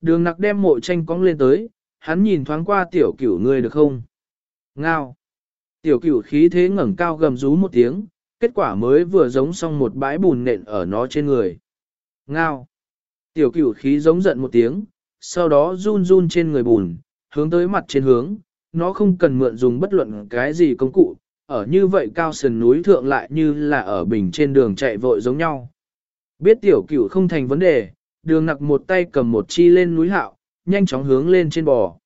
Đường nặc đem mộ tranh cong lên tới, hắn nhìn thoáng qua tiểu cửu ngươi được không? Ngao. Tiểu cửu khí thế ngẩng cao gầm rú một tiếng, kết quả mới vừa giống xong một bãi bùn nện ở nó trên người. Ngao. Tiểu cửu khí giống giận một tiếng, sau đó run run trên người bùn, hướng tới mặt trên hướng, nó không cần mượn dùng bất luận cái gì công cụ, ở như vậy cao sườn núi thượng lại như là ở bình trên đường chạy vội giống nhau. Biết tiểu cửu không thành vấn đề, đường nặc một tay cầm một chi lên núi hạo, nhanh chóng hướng lên trên bò.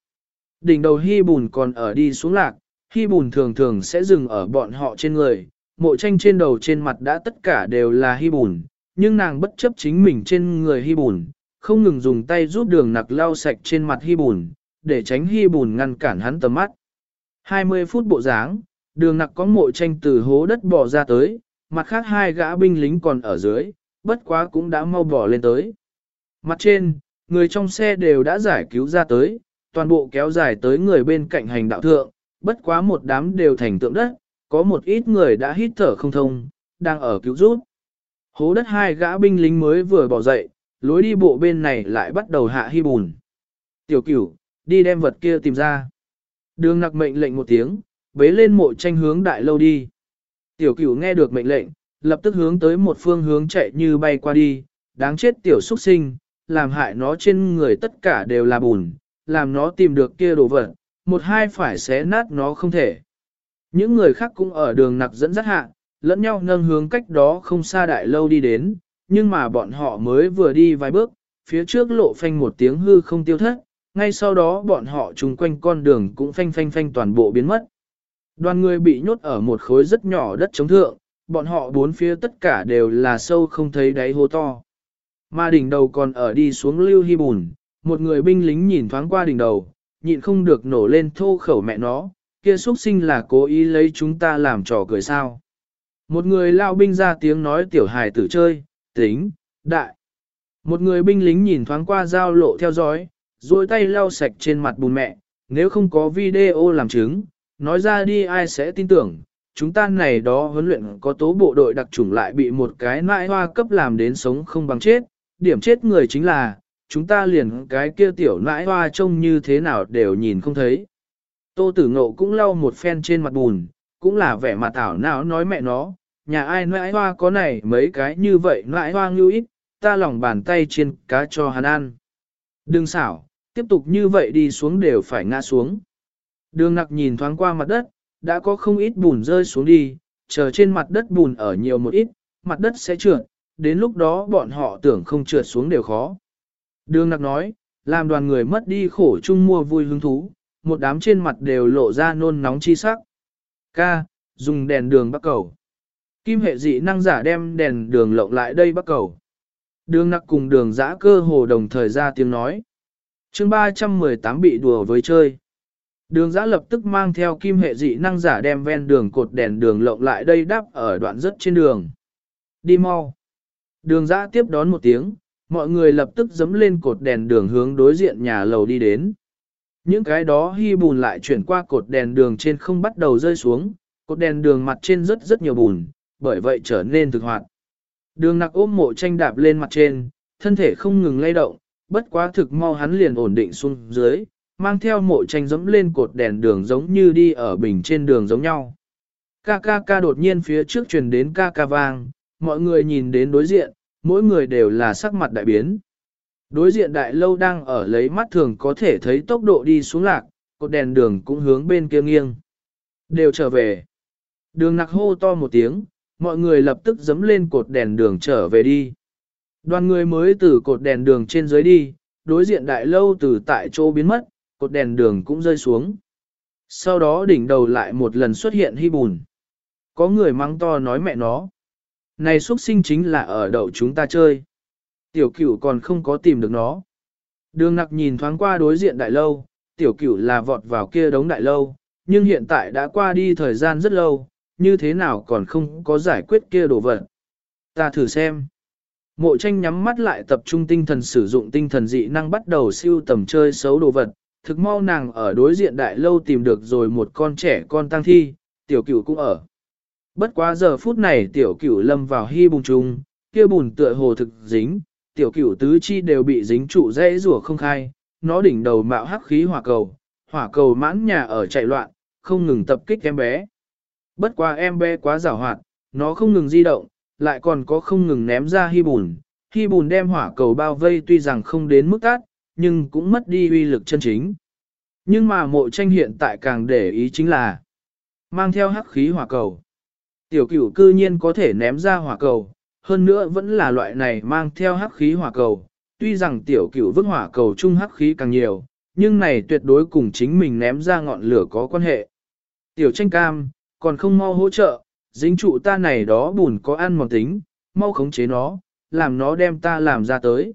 Đỉnh đầu hy bùn còn ở đi xuống lạc, hy bùn thường thường sẽ dừng ở bọn họ trên người, mộ tranh trên đầu trên mặt đã tất cả đều là hy bùn, nhưng nàng bất chấp chính mình trên người hy bùn, không ngừng dùng tay giúp đường nặc lau sạch trên mặt hy bùn, để tránh hy bùn ngăn cản hắn tầm mắt. 20 phút bộ dáng, đường nặc có mộ tranh từ hố đất bò ra tới, mặt khác hai gã binh lính còn ở dưới, bất quá cũng đã mau bò lên tới. Mặt trên, người trong xe đều đã giải cứu ra tới, toàn bộ kéo dài tới người bên cạnh hành đạo thượng, bất quá một đám đều thành tượng đất, có một ít người đã hít thở không thông, đang ở cứu rút. Hố đất hai gã binh lính mới vừa bỏ dậy, lối đi bộ bên này lại bắt đầu hạ hy bùn. Tiểu cửu, đi đem vật kia tìm ra. Đường nặc mệnh lệnh một tiếng, bế lên mộ tranh hướng đại lâu đi. Tiểu cửu nghe được mệnh lệnh, lập tức hướng tới một phương hướng chạy như bay qua đi, đáng chết tiểu xuất sinh, làm hại nó trên người tất cả đều là bùn, làm nó tìm được kia đồ vật, một hai phải xé nát nó không thể. Những người khác cũng ở đường nặc dẫn dắt hạ, lẫn nhau nâng hướng cách đó không xa đại lâu đi đến, nhưng mà bọn họ mới vừa đi vài bước, phía trước lộ phanh một tiếng hư không tiêu thất, ngay sau đó bọn họ chung quanh con đường cũng phanh phanh phanh toàn bộ biến mất. Đoàn người bị nhốt ở một khối rất nhỏ đất chống thượng, bọn họ bốn phía tất cả đều là sâu không thấy đáy hố to. Mà đỉnh đầu còn ở đi xuống lưu hy bùn, một người binh lính nhìn thoáng qua đỉnh đầu, nhịn không được nổ lên thô khẩu mẹ nó, kia xuất sinh là cố ý lấy chúng ta làm trò cười sao. Một người lao binh ra tiếng nói tiểu hài tử chơi, tính, đại. Một người binh lính nhìn thoáng qua giao lộ theo dõi, duỗi tay lau sạch trên mặt bùn mẹ, nếu không có video làm chứng, nói ra đi ai sẽ tin tưởng, chúng ta này đó huấn luyện có tố bộ đội đặc chủng lại bị một cái nãi hoa cấp làm đến sống không bằng chết, điểm chết người chính là, chúng ta liền cái kia tiểu nãi hoa trông như thế nào đều nhìn không thấy. Tô tử ngộ cũng lau một phen trên mặt bùn, cũng là vẻ mặt ảo não nói mẹ nó, nhà ai nãi hoa có này mấy cái như vậy nãi hoa ngưu ít, ta lòng bàn tay trên cá cho hắn ăn. Đừng xảo, tiếp tục như vậy đi xuống đều phải ngã xuống. Đường nặc nhìn thoáng qua mặt đất, đã có không ít bùn rơi xuống đi, chờ trên mặt đất bùn ở nhiều một ít, mặt đất sẽ trượt, đến lúc đó bọn họ tưởng không trượt xuống đều khó. Đường nặc nói, làm đoàn người mất đi khổ chung mua vui hứng thú, một đám trên mặt đều lộ ra nôn nóng chi sắc. Ca, dùng đèn đường bắt cầu. Kim hệ dị năng giả đem đèn đường lộng lại đây bắt cầu. Đường nặc cùng đường giã cơ hồ đồng thời ra tiếng nói. chương 318 bị đùa với chơi. Đường giã lập tức mang theo kim hệ dị năng giả đem ven đường cột đèn đường lộng lại đây đắp ở đoạn rất trên đường. Đi mau. Đường giã tiếp đón một tiếng, mọi người lập tức dấm lên cột đèn đường hướng đối diện nhà lầu đi đến. Những cái đó hy bùn lại chuyển qua cột đèn đường trên không bắt đầu rơi xuống, cột đèn đường mặt trên rất rất nhiều bùn, bởi vậy trở nên thực hoạt. Đường nặc ôm mộ tranh đạp lên mặt trên, thân thể không ngừng lay động, bất quá thực mau hắn liền ổn định xuống dưới, mang theo mộ tranh dẫm lên cột đèn đường giống như đi ở bình trên đường giống nhau. Ca ca ca đột nhiên phía trước truyền đến ca ca vang, mọi người nhìn đến đối diện, mỗi người đều là sắc mặt đại biến. Đối diện đại lâu đang ở lấy mắt thường có thể thấy tốc độ đi xuống lạc, cột đèn đường cũng hướng bên kia nghiêng. Đều trở về. Đường nặc hô to một tiếng, mọi người lập tức dấm lên cột đèn đường trở về đi. Đoàn người mới từ cột đèn đường trên dưới đi, đối diện đại lâu từ tại chỗ biến mất, cột đèn đường cũng rơi xuống. Sau đó đỉnh đầu lại một lần xuất hiện hy bùn. Có người mắng to nói mẹ nó. Này xuất sinh chính là ở đậu chúng ta chơi. Tiểu cửu còn không có tìm được nó. Đường nặc nhìn thoáng qua đối diện đại lâu, tiểu cửu là vọt vào kia đống đại lâu, nhưng hiện tại đã qua đi thời gian rất lâu, như thế nào còn không có giải quyết kia đồ vật. Ta thử xem. Mộ tranh nhắm mắt lại tập trung tinh thần sử dụng tinh thần dị năng bắt đầu siêu tầm chơi xấu đồ vật, thực mau nàng ở đối diện đại lâu tìm được rồi một con trẻ con tăng thi, tiểu cửu cũng ở. Bất quá giờ phút này tiểu cửu lâm vào hy bùng trùng, kia bùn tựa hồ thực dính, tiểu cửu tứ chi đều bị dính trụ dễ rùa không khai, nó đỉnh đầu mạo hắc khí hỏa cầu, hỏa cầu mãn nhà ở chạy loạn, không ngừng tập kích em bé. Bất quá em bé quá giảo hoạt, nó không ngừng di động, lại còn có không ngừng ném ra hy bùn. Hy bùn đem hỏa cầu bao vây tuy rằng không đến mức tát, nhưng cũng mất đi uy lực chân chính. Nhưng mà mộ tranh hiện tại càng để ý chính là mang theo hắc khí hỏa cầu. Tiểu cửu cư nhiên có thể ném ra hỏa cầu, hơn nữa vẫn là loại này mang theo hắc khí hỏa cầu. Tuy rằng tiểu cửu vứt hỏa cầu chung hắc khí càng nhiều, nhưng này tuyệt đối cùng chính mình ném ra ngọn lửa có quan hệ. Tiểu tranh cam, còn không mau hỗ trợ, dính trụ ta này đó bùn có ăn mòn tính, mau khống chế nó, làm nó đem ta làm ra tới.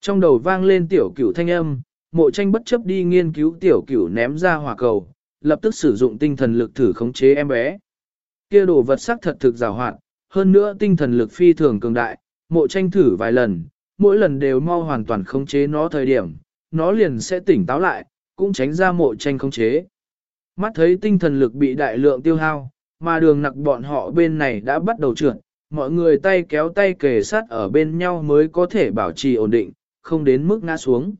Trong đầu vang lên tiểu cửu thanh âm, mộ tranh bất chấp đi nghiên cứu tiểu cửu ném ra hỏa cầu, lập tức sử dụng tinh thần lực thử khống chế em bé. Kia đồ vật sắc thật thực rào hoạn, hơn nữa tinh thần lực phi thường cường đại, mộ tranh thử vài lần, mỗi lần đều mau hoàn toàn khống chế nó thời điểm, nó liền sẽ tỉnh táo lại, cũng tránh ra mộ tranh khống chế. Mắt thấy tinh thần lực bị đại lượng tiêu hao, mà đường nặc bọn họ bên này đã bắt đầu trượt, mọi người tay kéo tay kề sát ở bên nhau mới có thể bảo trì ổn định, không đến mức ngã xuống.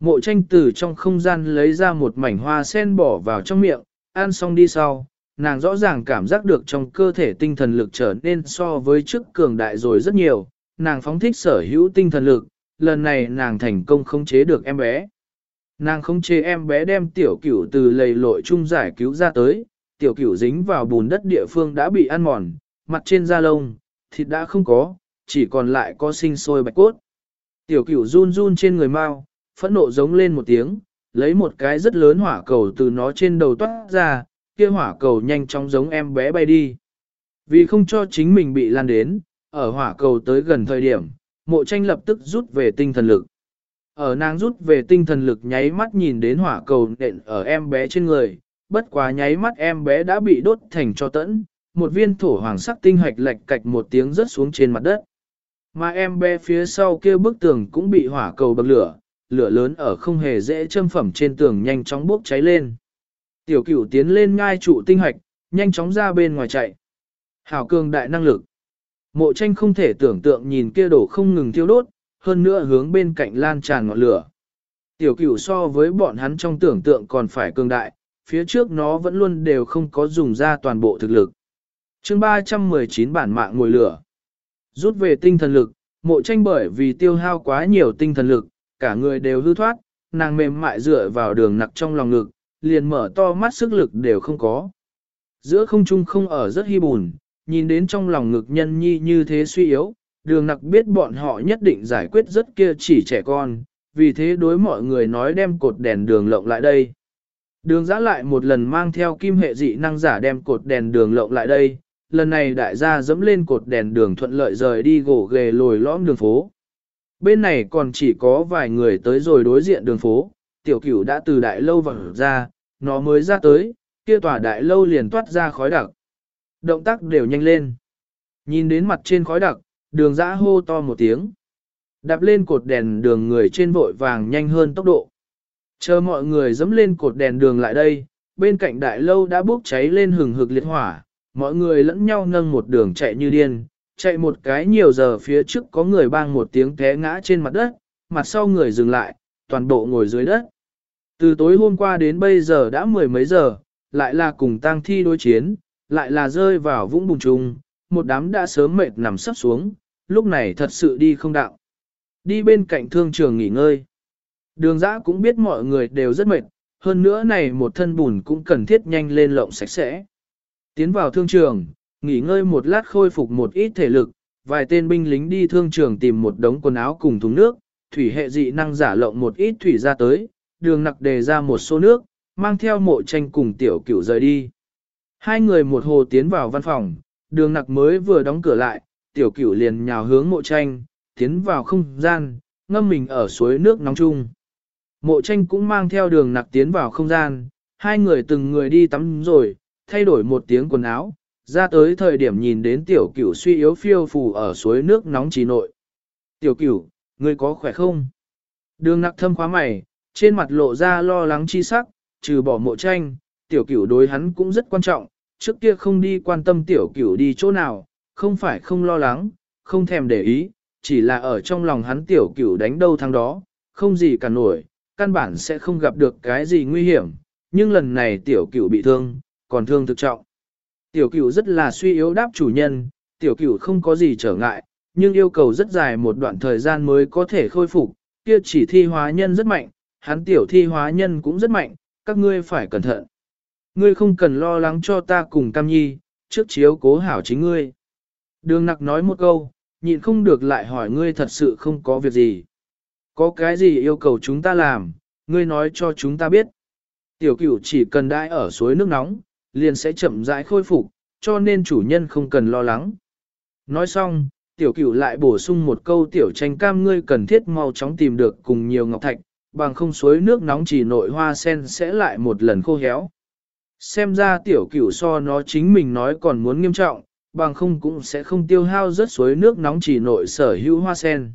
Mộ tranh từ trong không gian lấy ra một mảnh hoa sen bỏ vào trong miệng, ăn xong đi sau, nàng rõ ràng cảm giác được trong cơ thể tinh thần lực trở nên so với trước cường đại rồi rất nhiều, nàng phóng thích sở hữu tinh thần lực, lần này nàng thành công khống chế được em bé. Nàng khống chế em bé đem tiểu cửu từ lầy lội chung giải cứu ra tới, tiểu cửu dính vào bùn đất địa phương đã bị ăn mòn, mặt trên da lông, thịt đã không có, chỉ còn lại có sinh sôi bạch cốt. Tiểu cửu run run trên người mau, phẫn nộ giống lên một tiếng, lấy một cái rất lớn hỏa cầu từ nó trên đầu toát ra, kia hỏa cầu nhanh chóng giống em bé bay đi. Vì không cho chính mình bị lan đến, ở hỏa cầu tới gần thời điểm, mộ tranh lập tức rút về tinh thần lực. Ở nàng rút về tinh thần lực nháy mắt nhìn đến hỏa cầu nện ở em bé trên người, bất quá nháy mắt em bé đã bị đốt thành cho tẫn, một viên thổ hoàng sắc tinh hạch lệch cạch một tiếng rớt xuống trên mặt đất. Mà em bé phía sau kia bức tường cũng bị hỏa cầu bậc lửa, lửa lớn ở không hề dễ châm phẩm trên tường nhanh chóng bốc cháy lên. Tiểu cửu tiến lên ngai trụ tinh hạch, nhanh chóng ra bên ngoài chạy. Hảo cường đại năng lực. Mộ tranh không thể tưởng tượng nhìn kia đổ không ngừng thiêu đốt, hơn nữa hướng bên cạnh lan tràn ngọn lửa. Tiểu cửu so với bọn hắn trong tưởng tượng còn phải cường đại, phía trước nó vẫn luôn đều không có dùng ra toàn bộ thực lực. chương 319 bản mạng ngồi lửa. Rút về tinh thần lực, mộ tranh bởi vì tiêu hao quá nhiều tinh thần lực, cả người đều hư thoát, nàng mềm mại dựa vào đường nặc trong lòng ngực, liền mở to mắt sức lực đều không có. Giữa không trung không ở rất hy bùn, nhìn đến trong lòng ngực nhân nhi như thế suy yếu, đường nặc biết bọn họ nhất định giải quyết rất kia chỉ trẻ con, vì thế đối mọi người nói đem cột đèn đường lộng lại đây. Đường giã lại một lần mang theo kim hệ dị năng giả đem cột đèn đường lộng lại đây, lần này đại gia dẫm lên cột đèn đường thuận lợi rời đi gỗ ghề lồi lõm đường phố. Bên này còn chỉ có vài người tới rồi đối diện đường phố, tiểu cửu đã từ đại lâu vẩn ra, nó mới ra tới, kia tòa đại lâu liền toát ra khói đặc. Động tác đều nhanh lên. Nhìn đến mặt trên khói đặc, đường dã hô to một tiếng. Đạp lên cột đèn đường người trên vội vàng nhanh hơn tốc độ. Chờ mọi người dẫm lên cột đèn đường lại đây, bên cạnh đại lâu đã bốc cháy lên hừng hực liệt hỏa, mọi người lẫn nhau nâng một đường chạy như điên, chạy một cái nhiều giờ phía trước có người bang một tiếng té ngã trên mặt đất, mặt sau người dừng lại, toàn bộ ngồi dưới đất. Từ tối hôm qua đến bây giờ đã mười mấy giờ, lại là cùng tang thi đối chiến, lại là rơi vào vũng bùng trùng, một đám đã sớm mệt nằm sắp xuống, lúc này thật sự đi không đạo. Đi bên cạnh thương trường nghỉ ngơi. Đường giã cũng biết mọi người đều rất mệt, hơn nữa này một thân bùn cũng cần thiết nhanh lên lộng sạch sẽ. Tiến vào thương trường, nghỉ ngơi một lát khôi phục một ít thể lực, vài tên binh lính đi thương trường tìm một đống quần áo cùng thùng nước, thủy hệ dị năng giả lộng một ít thủy ra tới, đường nặc đề ra một số nước, mang theo mộ tranh cùng tiểu cửu rời đi. Hai người một hồ tiến vào văn phòng, đường nặc mới vừa đóng cửa lại, tiểu cửu liền nhào hướng mộ tranh, tiến vào không gian, ngâm mình ở suối nước nóng chung. Mộ tranh cũng mang theo đường nặc tiến vào không gian, hai người từng người đi tắm rồi, thay đổi một tiếng quần áo, ra tới thời điểm nhìn đến tiểu cửu suy yếu phiêu phù ở suối nước nóng trì nội. Tiểu cửu, ngươi có khỏe không? Đường nặc thâm khóa mày, trên mặt lộ ra lo lắng chi sắc, trừ bỏ mộ tranh, tiểu cửu đối hắn cũng rất quan trọng, trước kia không đi quan tâm tiểu cửu đi chỗ nào, không phải không lo lắng, không thèm để ý, chỉ là ở trong lòng hắn tiểu cửu đánh đâu thằng đó, không gì cả nổi, căn bản sẽ không gặp được cái gì nguy hiểm, nhưng lần này tiểu cửu bị thương, còn thương thực trọng. Tiểu cửu rất là suy yếu đáp chủ nhân, tiểu cửu không có gì trở ngại, nhưng yêu cầu rất dài một đoạn thời gian mới có thể khôi phục, kia chỉ thi hóa nhân rất mạnh, hắn tiểu thi hóa nhân cũng rất mạnh, các ngươi phải cẩn thận. Ngươi không cần lo lắng cho ta cùng Cam Nhi, trước chiếu cố hảo chính ngươi. Đường nặc nói một câu, nhịn không được lại hỏi ngươi thật sự không có việc gì. Có cái gì yêu cầu chúng ta làm, ngươi nói cho chúng ta biết. Tiểu cửu chỉ cần đãi ở suối nước nóng, liền sẽ chậm rãi khôi phục, cho nên chủ nhân không cần lo lắng. Nói xong, tiểu cửu lại bổ sung một câu tiểu tranh cam ngươi cần thiết mau chóng tìm được cùng nhiều ngọc thạch, bằng không suối nước nóng chỉ nội hoa sen sẽ lại một lần khô héo. Xem ra tiểu cửu so nó chính mình nói còn muốn nghiêm trọng, bằng không cũng sẽ không tiêu hao rất suối nước nóng chỉ nội sở hữu hoa sen.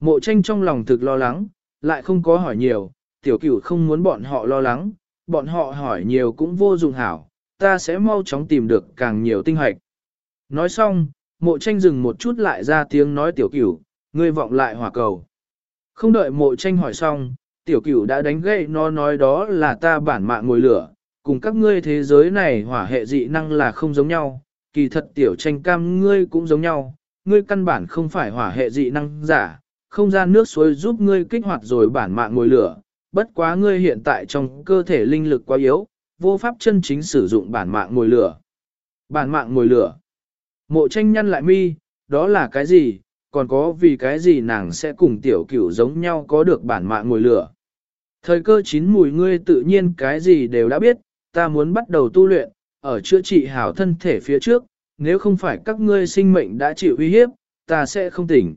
Mộ tranh trong lòng thực lo lắng, lại không có hỏi nhiều, tiểu cửu không muốn bọn họ lo lắng, bọn họ hỏi nhiều cũng vô dụng hảo, ta sẽ mau chóng tìm được càng nhiều tinh hoạch. Nói xong, mộ tranh dừng một chút lại ra tiếng nói tiểu cửu, ngươi vọng lại hỏa cầu. Không đợi mộ tranh hỏi xong, tiểu cửu đã đánh gậy nó nói đó là ta bản mạng ngồi lửa, cùng các ngươi thế giới này hỏa hệ dị năng là không giống nhau, kỳ thật tiểu tranh cam ngươi cũng giống nhau, ngươi căn bản không phải hỏa hệ dị năng giả, không gian nước suối giúp ngươi kích hoạt rồi bản mạng ngồi lửa, bất quá ngươi hiện tại trong cơ thể linh lực quá yếu, vô pháp chân chính sử dụng bản mạng ngồi lửa. Bản mạng ngồi lửa. Mộ tranh nhăn lại mi, đó là cái gì, còn có vì cái gì nàng sẽ cùng tiểu cửu giống nhau có được bản mạng ngồi lửa. Thời cơ chín mùi ngươi tự nhiên cái gì đều đã biết, ta muốn bắt đầu tu luyện, ở chữa trị hảo thân thể phía trước, nếu không phải các ngươi sinh mệnh đã chịu uy hiếp, ta sẽ không tỉnh.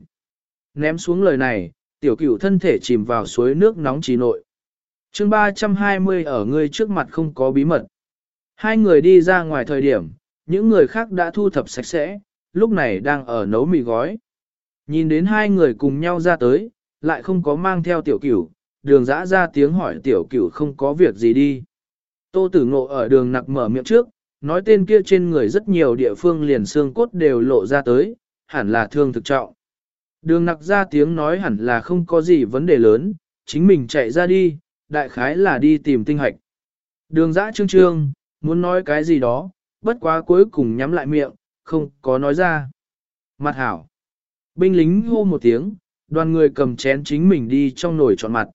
Ném xuống lời này, tiểu cửu thân thể chìm vào suối nước nóng trì nội. chương 320 ở ngươi trước mặt không có bí mật. Hai người đi ra ngoài thời điểm, những người khác đã thu thập sạch sẽ, lúc này đang ở nấu mì gói. Nhìn đến hai người cùng nhau ra tới, lại không có mang theo tiểu cửu, đường dã ra tiếng hỏi tiểu cửu không có việc gì đi. Tô tử ngộ ở đường nặc mở miệng trước, nói tên kia trên người rất nhiều địa phương liền xương cốt đều lộ ra tới, hẳn là thương thực trọng. Đường nặc ra tiếng nói hẳn là không có gì vấn đề lớn, chính mình chạy ra đi, đại khái là đi tìm tinh hạch. Đường dã trương trương, muốn nói cái gì đó, bất quá cuối cùng nhắm lại miệng, không có nói ra. Mặt hảo. Binh lính hô một tiếng, đoàn người cầm chén chính mình đi trong nồi chọn mặt.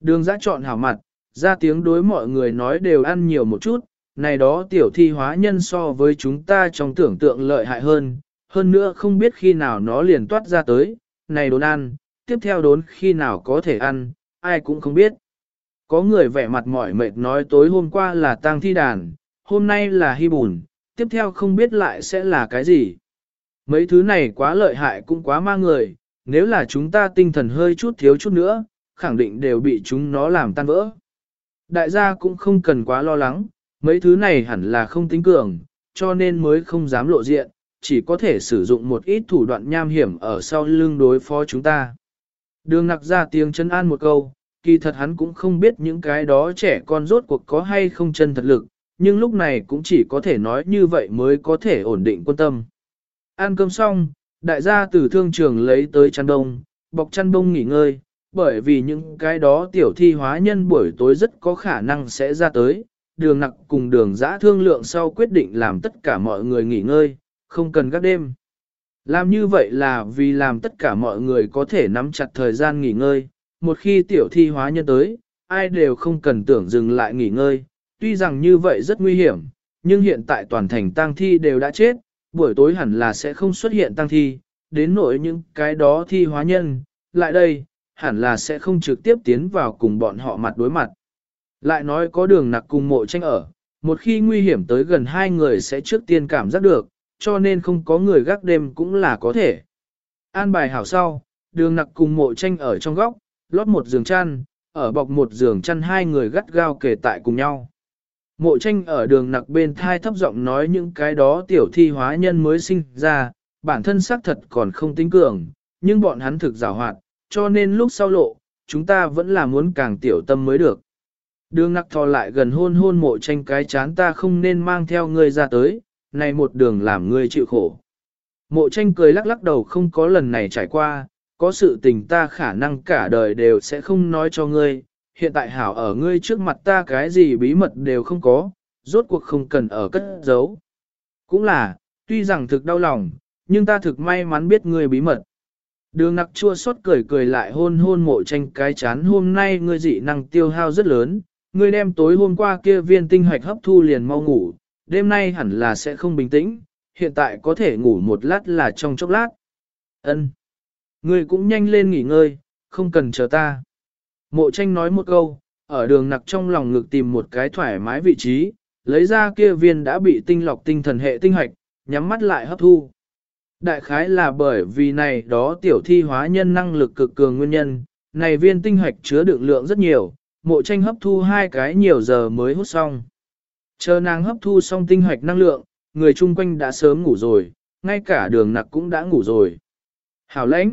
Đường dã chọn hảo mặt, ra tiếng đối mọi người nói đều ăn nhiều một chút, này đó tiểu thi hóa nhân so với chúng ta trong tưởng tượng lợi hại hơn, hơn nữa không biết khi nào nó liền toát ra tới, này đốn ăn, tiếp theo đốn khi nào có thể ăn, ai cũng không biết. Có người vẻ mặt mỏi mệt nói tối hôm qua là tang thi đàn, hôm nay là hy bùn, tiếp theo không biết lại sẽ là cái gì. Mấy thứ này quá lợi hại cũng quá ma người, nếu là chúng ta tinh thần hơi chút thiếu chút nữa, khẳng định đều bị chúng nó làm tan vỡ. Đại gia cũng không cần quá lo lắng, mấy thứ này hẳn là không tính cường, cho nên mới không dám lộ diện, chỉ có thể sử dụng một ít thủ đoạn nham hiểm ở sau lưng đối phó chúng ta. Đường nặc ra tiếng chân an một câu, kỳ thật hắn cũng không biết những cái đó trẻ con rốt cuộc có hay không chân thật lực, nhưng lúc này cũng chỉ có thể nói như vậy mới có thể ổn định quân tâm. Ăn cơm xong, đại gia từ thương trường lấy tới chăn đông, bọc chăn đông nghỉ ngơi, bởi vì những cái đó tiểu thi hóa nhân buổi tối rất có khả năng sẽ ra tới, đường nặc cùng đường giã thương lượng sau quyết định làm tất cả mọi người nghỉ ngơi, không cần gác đêm. Làm như vậy là vì làm tất cả mọi người có thể nắm chặt thời gian nghỉ ngơi, một khi tiểu thi hóa nhân tới, ai đều không cần tưởng dừng lại nghỉ ngơi, tuy rằng như vậy rất nguy hiểm, nhưng hiện tại toàn thành tang thi đều đã chết, buổi tối hẳn là sẽ không xuất hiện tang thi, đến nỗi những cái đó thi hóa nhân, lại đây, hẳn là sẽ không trực tiếp tiến vào cùng bọn họ mặt đối mặt. Lại nói có đường nặc cùng mộ tranh ở, một khi nguy hiểm tới gần hai người sẽ trước tiên cảm giác được, cho nên không có người gác đêm cũng là có thể. An bài hảo sau, đường nặc cùng mộ tranh ở trong góc, lót một giường chăn, ở bọc một giường chăn hai người gắt gao kề tại cùng nhau. Mộ tranh ở đường nặc bên thai thấp giọng nói những cái đó tiểu thi hóa nhân mới sinh ra, bản thân xác thật còn không tính cường, nhưng bọn hắn thực rào hoạt, cho nên lúc sau lộ, chúng ta vẫn là muốn càng tiểu tâm mới được. Đường nặc thò lại gần hôn hôn mộ tranh cái chán ta không nên mang theo ngươi ra tới, này một đường làm ngươi chịu khổ. Mộ tranh cười lắc lắc đầu không có lần này trải qua, có sự tình ta khả năng cả đời đều sẽ không nói cho ngươi, hiện tại hảo ở ngươi trước mặt ta cái gì bí mật đều không có, rốt cuộc không cần ở cất giấu. Cũng là, tuy rằng thực đau lòng, nhưng ta thực may mắn biết ngươi bí mật. Đường nặc chua xót cười cười lại hôn hôn mộ tranh cái chán hôm nay ngươi dị năng tiêu hao rất lớn, ngươi đem tối hôm qua kia viên tinh hoạch hấp thu liền mau ngủ, đêm nay hẳn là sẽ không bình tĩnh, hiện tại có thể ngủ một lát là trong chốc lát. Ân, Ngươi cũng nhanh lên nghỉ ngơi, không cần chờ ta. Mộ tranh nói một câu, ở đường nặc trong lòng ngực tìm một cái thoải mái vị trí, lấy ra kia viên đã bị tinh lọc tinh thần hệ tinh hạch, nhắm mắt lại hấp thu. Đại khái là bởi vì này đó tiểu thi hóa nhân năng lực cực cường nguyên nhân, này viên tinh hạch chứa đựng lượng rất nhiều, mộ tranh hấp thu hai cái nhiều giờ mới hút xong. Chờ nàng hấp thu xong tinh hạch năng lượng, người chung quanh đã sớm ngủ rồi, ngay cả đường nặc cũng đã ngủ rồi. Hảo lãnh.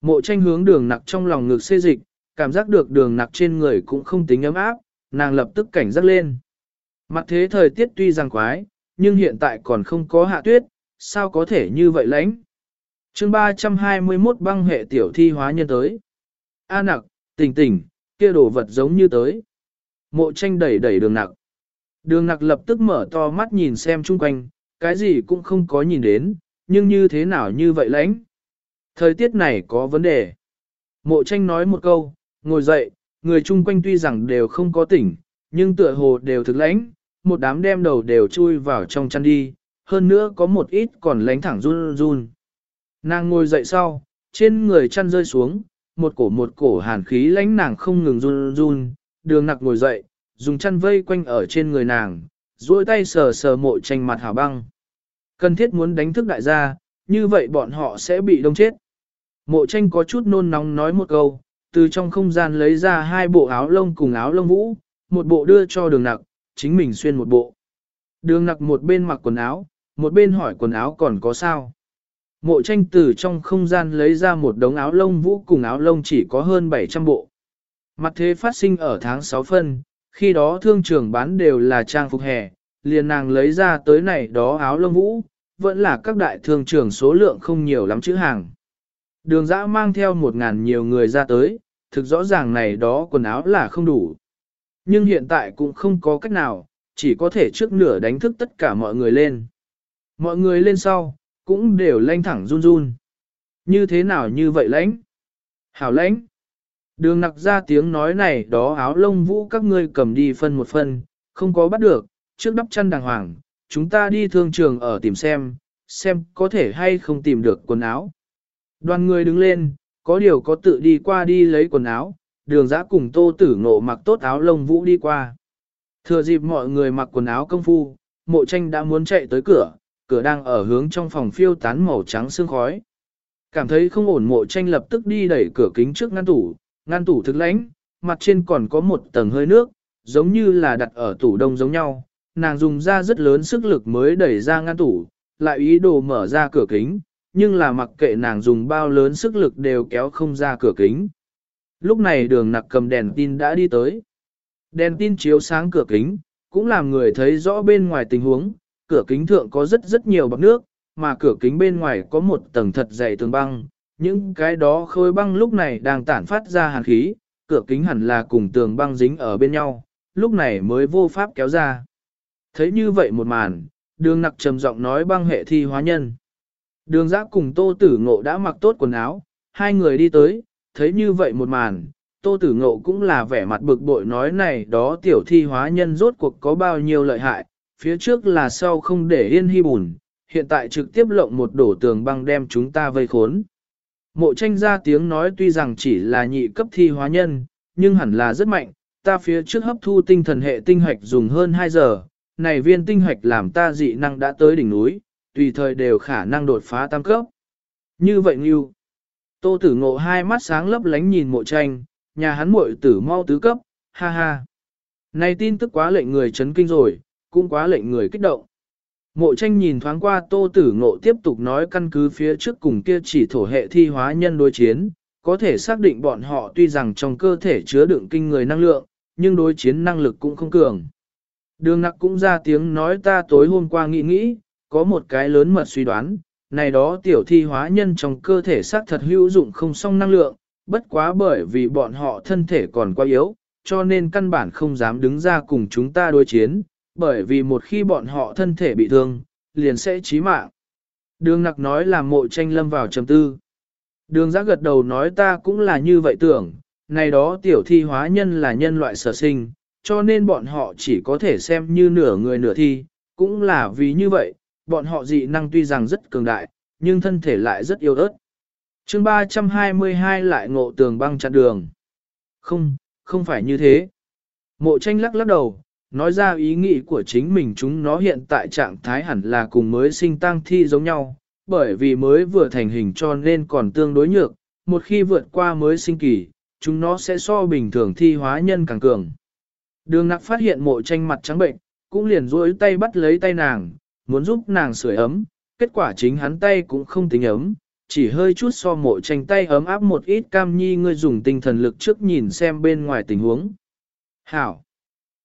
Mộ tranh hướng đường nặc trong lòng ngực xê dịch, cảm giác được đường nặc trên người cũng không tính ấm áp, nàng lập tức cảnh giác lên. Mặt thế thời tiết tuy rằng quái, nhưng hiện tại còn không có hạ tuyết, sao có thể như vậy lãnh? chương 321 băng hệ tiểu thi hóa nhân tới. A nặc, tỉnh tỉnh, kia đồ vật giống như tới. Mộ tranh đẩy đẩy đường nặc. Đường nặc lập tức mở to mắt nhìn xem chung quanh, cái gì cũng không có nhìn đến, nhưng như thế nào như vậy lãnh? Thời tiết này có vấn đề. Mộ tranh nói một câu, ngồi dậy, người chung quanh tuy rằng đều không có tỉnh, nhưng tựa hồ đều thực lãnh, một đám đem đầu đều chui vào trong chăn đi, hơn nữa có một ít còn lánh thẳng run run. Nàng ngồi dậy sau, trên người chăn rơi xuống, một cổ một cổ hàn khí lánh nàng không ngừng run run, đường nặc ngồi dậy, dùng chăn vây quanh ở trên người nàng, duỗi tay sờ sờ mộ tranh mặt hào băng. Cần thiết muốn đánh thức đại gia, như vậy bọn họ sẽ bị đông chết. Mộ tranh có chút nôn nóng nói một câu, từ trong không gian lấy ra hai bộ áo lông cùng áo lông vũ, một bộ đưa cho đường nặc, chính mình xuyên một bộ. Đường nặc một bên mặc quần áo, một bên hỏi quần áo còn có sao. Mộ tranh từ trong không gian lấy ra một đống áo lông vũ cùng áo lông chỉ có hơn 700 bộ. Mặt thế phát sinh ở tháng 6 phân, khi đó thương trường bán đều là trang phục hè, liền nàng lấy ra tới này đó áo lông vũ, vẫn là các đại thương trường số lượng không nhiều lắm chữ hàng. Đường dã mang theo một ngàn nhiều người ra tới, thực rõ ràng này đó quần áo là không đủ. Nhưng hiện tại cũng không có cách nào, chỉ có thể trước nửa đánh thức tất cả mọi người lên. Mọi người lên sau, cũng đều lanh thẳng run run. Như thế nào như vậy lãnh? Hảo lãnh. Đường nặc ra tiếng nói này đó áo lông vũ các ngươi cầm đi phân một phân, không có bắt được, trước đắp chăn đàng hoàng, chúng ta đi thương trường ở tìm xem, xem có thể hay không tìm được quần áo. Đoàn người đứng lên, có điều có tự đi qua đi lấy quần áo, đường giã cùng tô tử ngộ mặc tốt áo lông vũ đi qua. Thừa dịp mọi người mặc quần áo công phu, mộ tranh đã muốn chạy tới cửa, cửa đang ở hướng trong phòng phiêu tán màu trắng sương khói. Cảm thấy không ổn mộ tranh lập tức đi đẩy cửa kính trước ngăn tủ, ngăn tủ thực lãnh, mặt trên còn có một tầng hơi nước, giống như là đặt ở tủ đông giống nhau. Nàng dùng ra rất lớn sức lực mới đẩy ra ngăn tủ, lại ý đồ mở ra cửa kính, nhưng là mặc kệ nàng dùng bao lớn sức lực đều kéo không ra cửa kính. Lúc này đường nặc cầm đèn tin đã đi tới. Đèn tin chiếu sáng cửa kính, cũng làm người thấy rõ bên ngoài tình huống, cửa kính thượng có rất rất nhiều bọc nước, mà cửa kính bên ngoài có một tầng thật dày tường băng. Những cái đó khôi băng lúc này đang tản phát ra hàn khí, cửa kính hẳn là cùng tường băng dính ở bên nhau, lúc này mới vô pháp kéo ra. Thấy như vậy một màn, đường nặc trầm giọng nói băng hệ thi hóa nhân. Đường Giã cùng tô tử ngộ đã mặc tốt quần áo, hai người đi tới, thấy như vậy một màn, tô tử ngộ cũng là vẻ mặt bực bội nói này đó tiểu thi hóa nhân rốt cuộc có bao nhiêu lợi hại, phía trước là sau không để yên hy bùn, hiện tại trực tiếp lộng một đổ tường băng đem chúng ta vây khốn. Mộ tranh ra tiếng nói tuy rằng chỉ là nhị cấp thi hóa nhân, nhưng hẳn là rất mạnh, ta phía trước hấp thu tinh thần hệ tinh hoạch dùng hơn 2 giờ, này viên tinh hoạch làm ta dị năng đã tới đỉnh núi, tùy thời đều khả năng đột phá tam cấp. Như vậy Ngưu, tô tử ngộ hai mắt sáng lấp lánh nhìn mộ tranh, nhà hắn muội tử mau tứ cấp, ha ha. Này tin tức quá lệnh người chấn kinh rồi, cũng quá lệnh người kích động. Mộ tranh nhìn thoáng qua tô tử ngộ tiếp tục nói căn cứ phía trước cùng kia chỉ thổ hệ thi hóa nhân đối chiến, có thể xác định bọn họ tuy rằng trong cơ thể chứa đựng kinh người năng lượng, nhưng đối chiến năng lực cũng không cường. Đường nặc cũng ra tiếng nói ta tối hôm qua nghĩ nghĩ, có một cái lớn mật suy đoán, này đó tiểu thi hóa nhân trong cơ thể xác thật hữu dụng không song năng lượng, bất quá bởi vì bọn họ thân thể còn quá yếu, cho nên căn bản không dám đứng ra cùng chúng ta đối chiến, bởi vì một khi bọn họ thân thể bị thương, liền sẽ chí mạng. Đường nặc nói là mộ tranh lâm vào trầm tư. Đường giác gật đầu nói ta cũng là như vậy tưởng, này đó tiểu thi hóa nhân là nhân loại sở sinh, cho nên bọn họ chỉ có thể xem như nửa người nửa thi, cũng là vì như vậy, bọn họ dị năng tuy rằng rất cường đại, nhưng thân thể lại rất yếu ớt. chương 322 lại ngộ tường băng chặn đường. Không, không phải như thế. Mộ tranh lắc lắc đầu, nói ra ý nghĩ của chính mình chúng nó hiện tại trạng thái hẳn là cùng mới sinh tăng thi giống nhau, bởi vì mới vừa thành hình cho nên còn tương đối nhược, một khi vượt qua mới sinh kỳ, chúng nó sẽ so bình thường thi hóa nhân càng cường. Đường nặc phát hiện mộ tranh mặt trắng bệnh, cũng liền duỗi tay bắt lấy tay nàng, muốn giúp nàng sưởi ấm, kết quả chính hắn tay cũng không tính ấm, chỉ hơi chút so mộ tranh tay ấm áp một ít cam nhi ngươi dùng tinh thần lực trước nhìn xem bên ngoài tình huống. Hảo!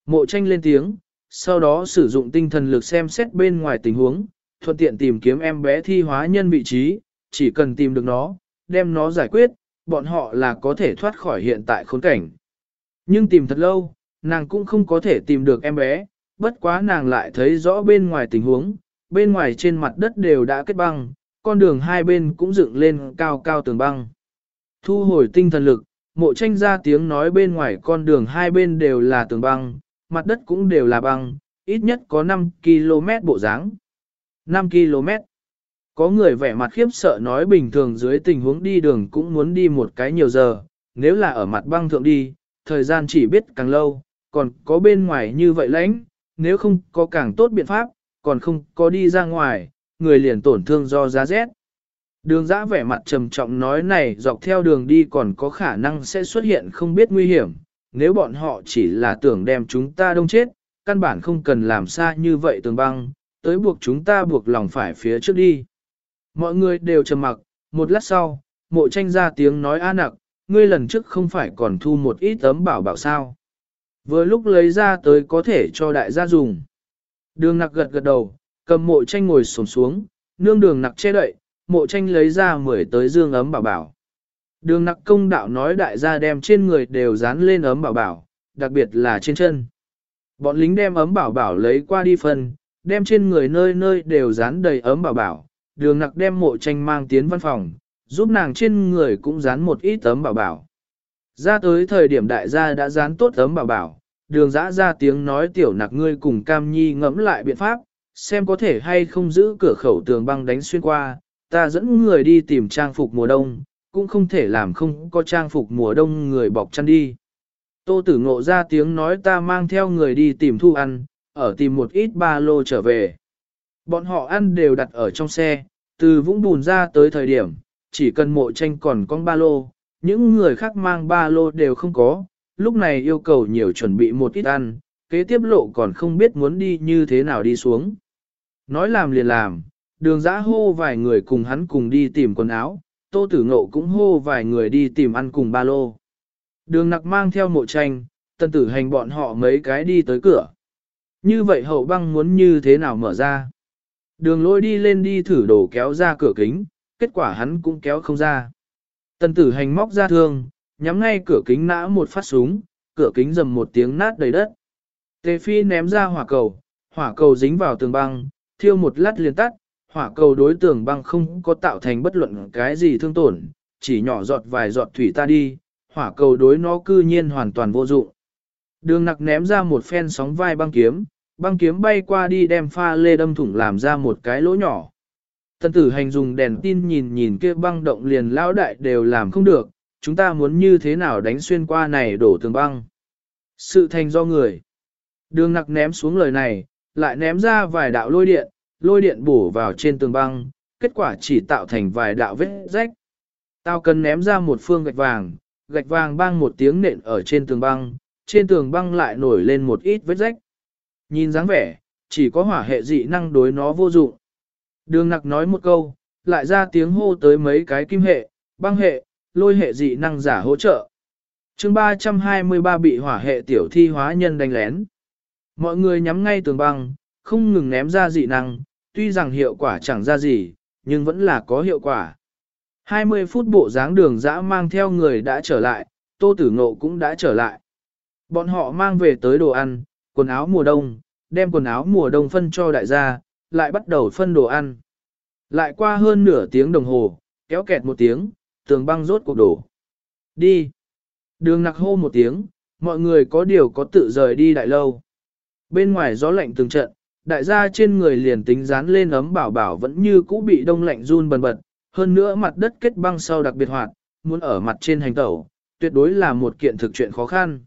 Mộ tranh lên tiếng, sau đó sử dụng tinh thần lực xem xét bên ngoài tình huống, thuận tiện tìm kiếm em bé thi hóa nhân vị trí, chỉ cần tìm được nó, đem nó giải quyết, bọn họ là có thể thoát khỏi hiện tại khốn cảnh. Nhưng tìm thật lâu, nàng cũng không có thể tìm được em bé, bất quá nàng lại thấy rõ bên ngoài tình huống, bên ngoài trên mặt đất đều đã kết băng, con đường hai bên cũng dựng lên cao cao tường băng. Thu hồi tinh thần lực, mộ tranh ra tiếng nói bên ngoài con đường hai bên đều là tường băng, mặt đất cũng đều là băng, ít nhất có 5 km bộ dáng. 5 km. Có người vẻ mặt khiếp sợ nói bình thường dưới tình huống đi đường cũng muốn đi một cái nhiều giờ, nếu là ở mặt băng thượng đi, thời gian chỉ biết càng lâu, còn có bên ngoài như vậy lãnh, nếu không có càng tốt biện pháp, còn không có đi ra ngoài, người liền tổn thương do giá rét. Đường giã vẻ mặt trầm trọng nói này dọc theo đường đi còn có khả năng sẽ xuất hiện không biết nguy hiểm, nếu bọn họ chỉ là tưởng đem chúng ta đông chết, căn bản không cần làm xa như vậy tường băng, tới buộc chúng ta buộc lòng phải phía trước đi. Mọi người đều trầm mặc, một lát sau, mộ tranh ra tiếng nói a nặc, ngươi lần trước không phải còn thu một ít tấm bảo bảo sao. Vừa lúc lấy ra tới có thể cho đại gia dùng. Đường nặc gật gật đầu, cầm mộ tranh ngồi sổm xuống, nương đường nặc che đậy, mộ tranh lấy ra mười tới dương ấm bảo bảo. Đường nặc công đạo nói đại gia đem trên người đều dán lên ấm bảo bảo, đặc biệt là trên chân. Bọn lính đem ấm bảo bảo lấy qua đi phân, đem trên người nơi nơi đều dán đầy ấm bảo bảo. Đường nặc đem mộ tranh mang tiến văn phòng, giúp nàng trên người cũng dán một ít ấm bảo bảo. Ra tới thời điểm đại gia đã dán tốt ấm bảo bảo, đường giã ra tiếng nói tiểu nặc ngươi cùng cam nhi ngẫm lại biện pháp, xem có thể hay không giữ cửa khẩu tường băng đánh xuyên qua, ta dẫn người đi tìm trang phục mùa đông, cũng không thể làm không có trang phục mùa đông người bọc chăn đi. Tô tử ngộ ra tiếng nói ta mang theo người đi tìm thu ăn, ở tìm một ít ba lô trở về. Bọn họ ăn đều đặt ở trong xe, từ vũng bùn ra tới thời điểm, chỉ cần mộ tranh còn con ba lô, những người khác mang ba lô đều không có, lúc này yêu cầu nhiều chuẩn bị một ít ăn, kế tiếp lộ còn không biết muốn đi như thế nào đi xuống. Nói làm liền làm, đường giã hô vài người cùng hắn cùng đi tìm quần áo, tô tử ngộ cũng hô vài người đi tìm ăn cùng ba lô. Đường nặc mang theo mộ tranh, tân tử hành bọn họ mấy cái đi tới cửa. Như vậy hậu băng muốn như thế nào mở ra? Đường lôi đi lên đi thử đồ kéo ra cửa kính, kết quả hắn cũng kéo không ra. Tần tử hành móc ra thương, nhắm ngay cửa kính nã một phát súng, cửa kính dầm một tiếng nát đầy đất. Tề phi ném ra hỏa cầu, hỏa cầu dính vào tường băng, thiêu một lát liền tắt, hỏa cầu đối tường băng không có tạo thành bất luận cái gì thương tổn, chỉ nhỏ giọt vài giọt thủy ta đi, hỏa cầu đối nó cư nhiên hoàn toàn vô dụng. Đường nặc ném ra một phen sóng vai băng kiếm, băng kiếm bay qua đi đem pha lê đâm thủng làm ra một cái lỗ nhỏ. Thần tử hành dùng đèn tin nhìn nhìn kia băng động liền lão đại đều làm không được, chúng ta muốn như thế nào đánh xuyên qua này đổ tường băng. Sự thành do người. Đường nặc ném xuống lời này, lại ném ra vài đạo lôi điện, lôi điện bổ vào trên tường băng, kết quả chỉ tạo thành vài đạo vết rách. Tao cần ném ra một phương gạch vàng, gạch vàng băng một tiếng nện ở trên tường băng, trên tường băng lại nổi lên một ít vết rách. Nhìn dáng vẻ, chỉ có hỏa hệ dị năng đối nó vô dụng. Đường nặc nói một câu, lại ra tiếng hô tới mấy cái kim hệ, băng hệ, lôi hệ dị năng giả hỗ trợ. chương 323 bị hỏa hệ tiểu thi hóa nhân đánh lén. Mọi người nhắm ngay tường băng, không ngừng ném ra dị năng, tuy rằng hiệu quả chẳng ra gì, nhưng vẫn là có hiệu quả. 20 phút bộ dáng đường dã mang theo người đã trở lại, tô tử ngộ cũng đã trở lại. Bọn họ mang về tới đồ ăn, quần áo mùa đông, đem quần áo mùa đông phân cho đại gia, lại bắt đầu phân đồ ăn. Lại qua hơn nửa tiếng đồng hồ, kéo kẹt một tiếng, tường băng rốt cuộc đổ. Đi. Đường nặc hô một tiếng, mọi người có điều có tự rời đi đại lâu. Bên ngoài gió lạnh từng trận, đại gia trên người liền tính dán lên ấm bảo bảo vẫn như cũ bị đông lạnh run bần bật, hơn nữa mặt đất kết băng sau đặc biệt hoạt, muốn ở mặt trên hành tẩu, tuyệt đối là một kiện thực chuyện khó khăn.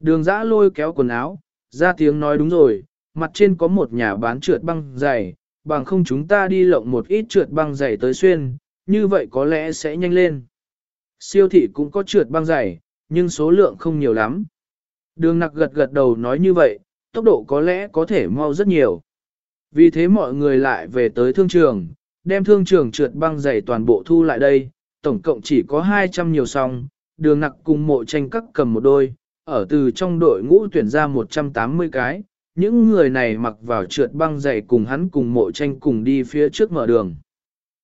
Đường giã lôi kéo quần áo, ra tiếng nói đúng rồi, mặt trên có một nhà bán trượt băng dày, bằng không chúng ta đi lộng một ít trượt băng dày tới xuyên, như vậy có lẽ sẽ nhanh lên. Siêu thị cũng có trượt băng dày, nhưng số lượng không nhiều lắm. Đường nặc gật gật đầu nói như vậy, tốc độ có lẽ có thể mau rất nhiều. Vì thế mọi người lại về tới thương trường, đem thương trường trượt băng dày toàn bộ thu lại đây, tổng cộng chỉ có 200 nhiều song, đường nặc cùng mộ tranh cắt cầm một đôi, ở từ trong đội ngũ tuyển ra 180 cái, những người này mặc vào trượt băng dày cùng hắn cùng mộ tranh cùng đi phía trước mở đường.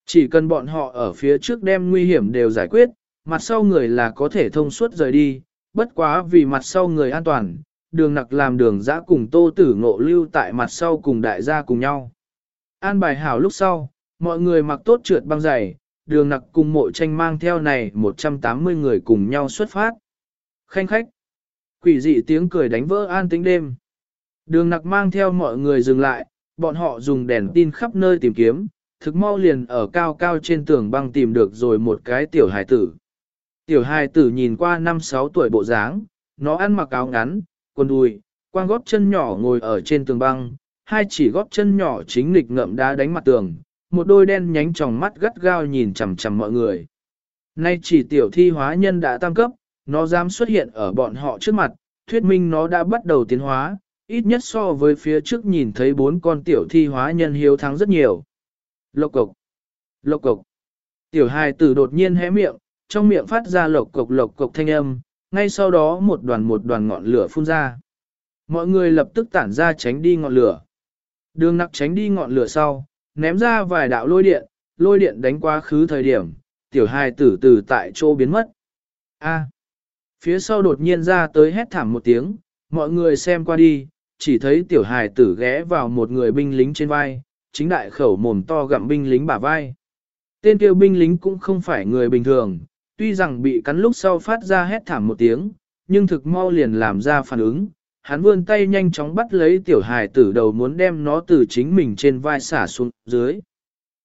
Chỉ cần bọn họ ở phía trước đem nguy hiểm đều giải quyết, mặt sau người là có thể thông suốt rời đi, bất quá vì mặt sau người an toàn, đường nặc làm đường giã cùng tô tử ngộ lưu tại mặt sau cùng đại gia cùng nhau. An bài hảo lúc sau, mọi người mặc tốt trượt băng dày, đường nặc cùng mộ tranh mang theo này 180 người cùng nhau xuất phát. Khanh khách, quỷ dị tiếng cười đánh vỡ an tính đêm. Đường nặc mang theo mọi người dừng lại, bọn họ dùng đèn tin khắp nơi tìm kiếm, thực mau liền ở cao cao trên tường băng tìm được rồi một cái tiểu hài tử. Tiểu hài tử nhìn qua 5-6 tuổi bộ dáng, nó ăn mặc áo ngắn, quần đùi, quang góp chân nhỏ ngồi ở trên tường băng, hai chỉ góp chân nhỏ chính nghịch ngậm đá đánh mặt tường, một đôi đen nhánh tròng mắt gắt gao nhìn chằm chằm mọi người. Nay chỉ tiểu thi hóa nhân đã tăng cấp, nó dám xuất hiện ở bọn họ trước mặt, thuyết minh nó đã bắt đầu tiến hóa, ít nhất so với phía trước nhìn thấy bốn con tiểu thi hóa nhân hiếu thắng rất nhiều. Lộc cộc, lộc cộc. Tiểu hài tử đột nhiên hé miệng, trong miệng phát ra lộc cộc lộc cộc thanh âm, ngay sau đó một đoàn một đoàn ngọn lửa phun ra. Mọi người lập tức tản ra tránh đi ngọn lửa. Đường nặc tránh đi ngọn lửa sau, ném ra vài đạo lôi điện, lôi điện đánh qua khứ thời điểm, tiểu hài tử từ tại chỗ biến mất. A. Phía sau đột nhiên ra tới hét thảm một tiếng, mọi người xem qua đi, chỉ thấy tiểu hài tử ghé vào một người binh lính trên vai, chính đại khẩu mồm to gặm binh lính bả vai. Tên kêu binh lính cũng không phải người bình thường, tuy rằng bị cắn lúc sau phát ra hét thảm một tiếng, nhưng thực mau liền làm ra phản ứng. Hắn vươn tay nhanh chóng bắt lấy tiểu hài tử đầu muốn đem nó từ chính mình trên vai xả xuống dưới.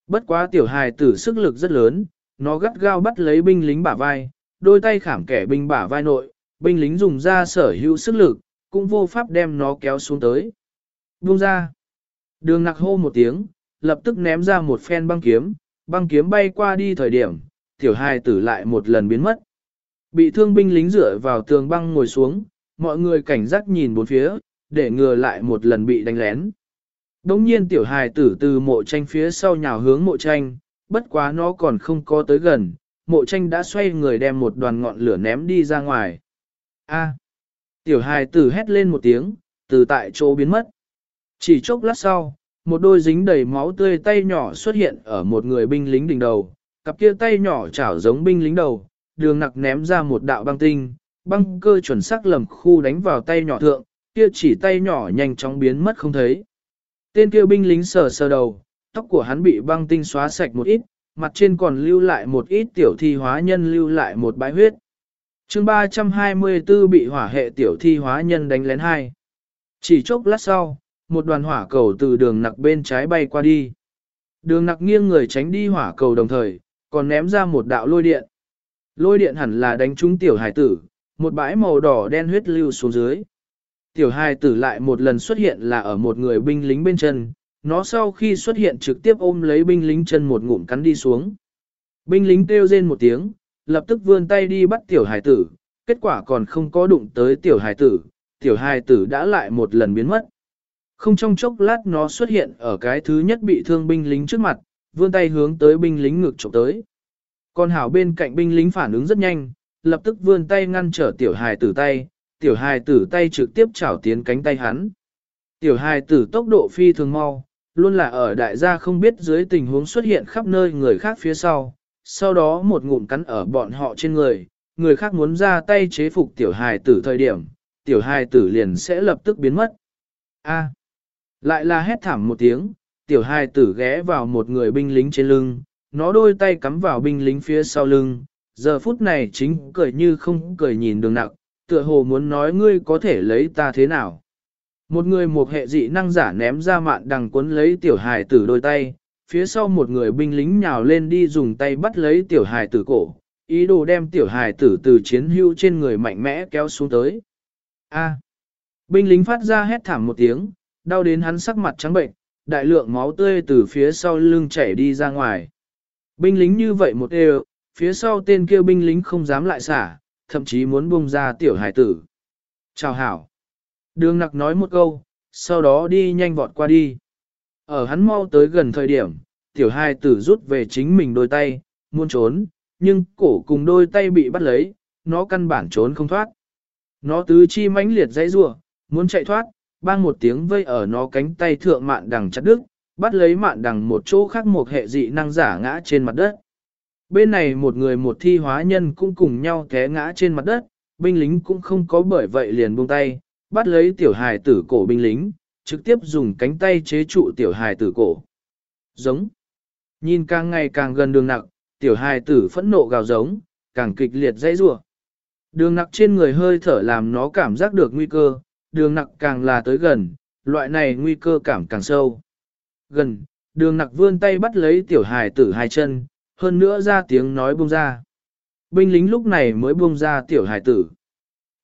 Bất quá tiểu hài tử sức lực rất lớn, nó gắt gao bắt lấy binh lính bả vai, đôi tay khảm kẻ binh bả vai nội, binh lính dùng ra sở hữu sức lực, cũng vô pháp đem nó kéo xuống tới. Buông ra. Đường nặc hô một tiếng, lập tức ném ra một phen băng kiếm, băng kiếm bay qua đi thời điểm, tiểu hài tử lại một lần biến mất. Bị thương binh lính dựa vào tường băng ngồi xuống, mọi người cảnh giác nhìn bốn phía, để ngừa lại một lần bị đánh lén. Đống nhiên tiểu hài tử từ mộ tranh phía sau nhào hướng mộ tranh, bất quá nó còn không có tới gần, mộ tranh đã xoay người đem một đoàn ngọn lửa ném đi ra ngoài. A tiểu hài tử hét lên một tiếng, từ tại chỗ biến mất. Chỉ chốc lát sau, một đôi dính đầy máu tươi tay nhỏ xuất hiện ở một người binh lính đỉnh đầu, cặp kia tay nhỏ chảo giống binh lính đầu, đường nặc ném ra một đạo băng tinh, băng cơ chuẩn xác lầm khu đánh vào tay nhỏ thượng, kia chỉ tay nhỏ nhanh chóng biến mất không thấy. Tên kia binh lính sờ sờ đầu, tóc của hắn bị băng tinh xóa sạch một ít, mặt trên còn lưu lại một ít tiểu thi hóa nhân lưu lại một bãi huyết chương 324 bị hỏa hệ tiểu thi hóa nhân đánh lén hai. Chỉ chốc lát sau, một đoàn hỏa cầu từ đường nặc bên trái bay qua đi. Đường nặc nghiêng người tránh đi hỏa cầu đồng thời, còn ném ra một đạo lôi điện. Lôi điện hẳn là đánh trúng tiểu hải tử, một bãi màu đỏ đen huyết lưu xuống dưới. Tiểu hải tử lại một lần xuất hiện là ở một người binh lính bên chân, nó sau khi xuất hiện trực tiếp ôm lấy binh lính chân một ngụm cắn đi xuống. Binh lính kêu rên một tiếng, lập tức vươn tay đi bắt tiểu hải tử, kết quả còn không có đụng tới tiểu hải tử, tiểu hải tử đã lại một lần biến mất. Không trong chốc lát nó xuất hiện ở cái thứ nhất bị thương binh lính trước mặt, vươn tay hướng tới binh lính ngực chụp tới. Còn hảo bên cạnh binh lính phản ứng rất nhanh, lập tức vươn tay ngăn trở tiểu hài tử tay, tiểu hài tử tay trực tiếp chảo tiến cánh tay hắn. Tiểu hài tử tốc độ phi thường mau, luôn là ở đại gia không biết dưới tình huống xuất hiện khắp nơi người khác phía sau, sau đó một ngụm cắn ở bọn họ trên người, người khác muốn ra tay chế phục tiểu hài tử thời điểm, tiểu hài tử liền sẽ lập tức biến mất. A. lại là hét thảm một tiếng, tiểu hài tử ghé vào một người binh lính trên lưng, nó đôi tay cắm vào binh lính phía sau lưng, giờ phút này chính cười như không cười nhìn đường nặng, tựa hồ muốn nói ngươi có thể lấy ta thế nào. Một người một hệ dị năng giả ném ra mạn đằng cuốn lấy tiểu hài tử đôi tay, phía sau một người binh lính nhào lên đi dùng tay bắt lấy tiểu hài tử cổ, ý đồ đem tiểu hài tử từ chiến hưu trên người mạnh mẽ kéo xuống tới. A. Binh lính phát ra hét thảm một tiếng, đau đến hắn sắc mặt trắng bệnh, đại lượng máu tươi từ phía sau lưng chảy đi ra ngoài. Binh lính như vậy một đều, phía sau tên kia binh lính không dám lại xả, thậm chí muốn buông ra tiểu hài tử. Chào hảo. Đường nặc nói một câu, sau đó đi nhanh vọt qua đi. Ở hắn mau tới gần thời điểm, tiểu hai tử rút về chính mình đôi tay, muốn trốn, nhưng cổ cùng đôi tay bị bắt lấy, nó căn bản trốn không thoát. Nó tứ chi mãnh liệt dãy rủa, muốn chạy thoát, bang một tiếng vây ở nó cánh tay thượng mạn đằng chặt đứt, bắt lấy mạn đằng một chỗ khác một hệ dị năng giả ngã trên mặt đất. Bên này một người một thi hóa nhân cũng cùng nhau té ngã trên mặt đất, binh lính cũng không có bởi vậy liền buông tay, bắt lấy tiểu hài tử cổ binh lính, trực tiếp dùng cánh tay chế trụ tiểu hài tử cổ. Giống. Nhìn càng ngày càng gần đường nặc tiểu hài tử phẫn nộ gào giống, càng kịch liệt dây rủa. Đường nặc trên người hơi thở làm nó cảm giác được nguy cơ, đường nặc càng là tới gần, loại này nguy cơ cảm càng sâu. Gần, đường nặc vươn tay bắt lấy tiểu hài tử hai chân, hơn nữa ra tiếng nói buông ra. Binh lính lúc này mới buông ra tiểu hài tử.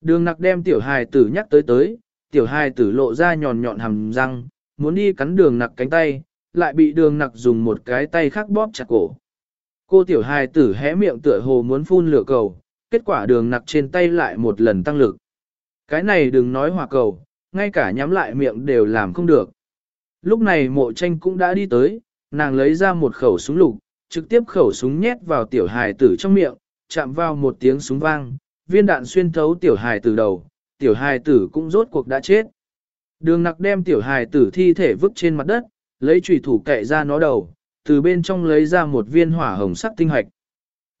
Đường nặc đem tiểu hài tử nhắc tới tới, tiểu Hai tử lộ ra nhọn nhọn hàm răng, muốn đi cắn đường nặc cánh tay, lại bị đường nặc dùng một cái tay khác bóp chặt cổ. Cô tiểu Hai tử hé miệng tựa hồ muốn phun lửa cầu, kết quả đường nặc trên tay lại một lần tăng lực. Cái này đừng nói hòa cầu, ngay cả nhắm lại miệng đều làm không được. Lúc này mộ tranh cũng đã đi tới, nàng lấy ra một khẩu súng lục, trực tiếp khẩu súng nhét vào tiểu hài tử trong miệng, chạm vào một tiếng súng vang, viên đạn xuyên thấu tiểu hài tử đầu, tiểu hài tử cũng rốt cuộc đã chết. Đường nặc đem tiểu hài tử thi thể vứt trên mặt đất, lấy trùy thủ cậy ra nó đầu, từ bên trong lấy ra một viên hỏa hồng sắc tinh hạch.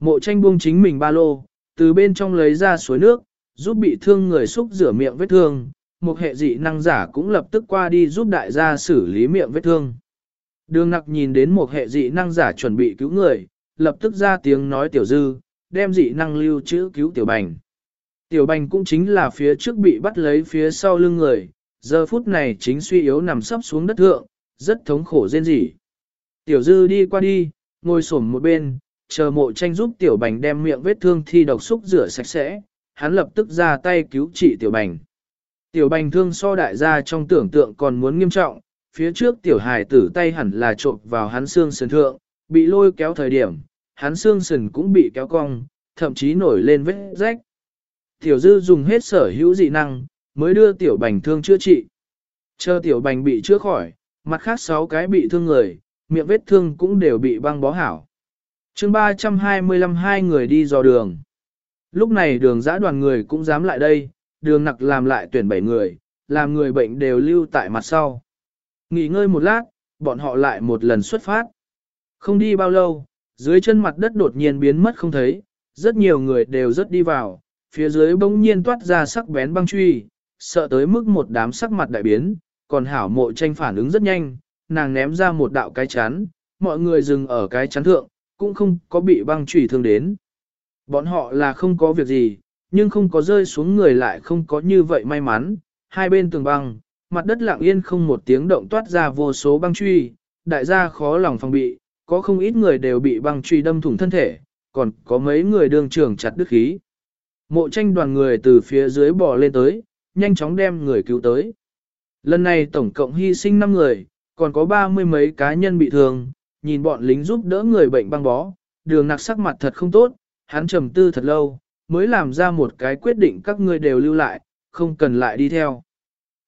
Mộ tranh buông chính mình ba lô, từ bên trong lấy ra suối nước, giúp bị thương người xúc rửa miệng vết thương, một hệ dị năng giả cũng lập tức qua đi giúp đại gia xử lý miệng vết thương. Đường nặc nhìn đến một hệ dị năng giả chuẩn bị cứu người, lập tức ra tiếng nói tiểu dư, đem dị năng lưu trữ cứu tiểu bành. Tiểu bành cũng chính là phía trước bị bắt lấy phía sau lưng người, giờ phút này chính suy yếu nằm sấp xuống đất thượng, rất thống khổ rên rỉ. Tiểu dư đi qua đi, ngồi xổm một bên, chờ mộ tranh giúp tiểu bành đem miệng vết thương thi độc xúc rửa sạch sẽ, hắn lập tức ra tay cứu trị tiểu bành. Tiểu bành thương so đại gia trong tưởng tượng còn muốn nghiêm trọng, phía trước tiểu hài tử tay hẳn là trộn vào hắn xương sườn thượng, bị lôi kéo thời điểm, hắn xương sườn cũng bị kéo cong, thậm chí nổi lên vết rách. Tiểu dư dùng hết sở hữu dị năng, mới đưa tiểu bành thương chữa trị. Chờ tiểu bành bị chữa khỏi, mặt khác sáu cái bị thương người, miệng vết thương cũng đều bị băng bó hảo. chương 325 hai người đi dò đường. Lúc này đường giã đoàn người cũng dám lại đây, đường nặc làm lại tuyển bảy người, làm người bệnh đều lưu tại mặt sau. Nghỉ ngơi một lát, bọn họ lại một lần xuất phát. Không đi bao lâu, dưới chân mặt đất đột nhiên biến mất không thấy, rất nhiều người đều rất đi vào, phía dưới bỗng nhiên toát ra sắc bén băng truy, sợ tới mức một đám sắc mặt đại biến, còn hảo mộ tranh phản ứng rất nhanh, nàng ném ra một đạo cái chắn, mọi người dừng ở cái chắn thượng, cũng không có bị băng truy thương đến. Bọn họ là không có việc gì, nhưng không có rơi xuống người lại không có như vậy may mắn, hai bên tường băng, mặt đất lặng yên không một tiếng động toát ra vô số băng truy, đại gia khó lòng phòng bị, có không ít người đều bị băng truy đâm thủng thân thể, còn có mấy người đương trường chặt đứt khí. Mộ tranh đoàn người từ phía dưới bò lên tới, nhanh chóng đem người cứu tới. Lần này tổng cộng hy sinh 5 người, còn có ba mươi mấy cá nhân bị thương, nhìn bọn lính giúp đỡ người bệnh băng bó, đường nặc sắc mặt thật không tốt, hắn trầm tư thật lâu, mới làm ra một cái quyết định các ngươi đều lưu lại, không cần lại đi theo.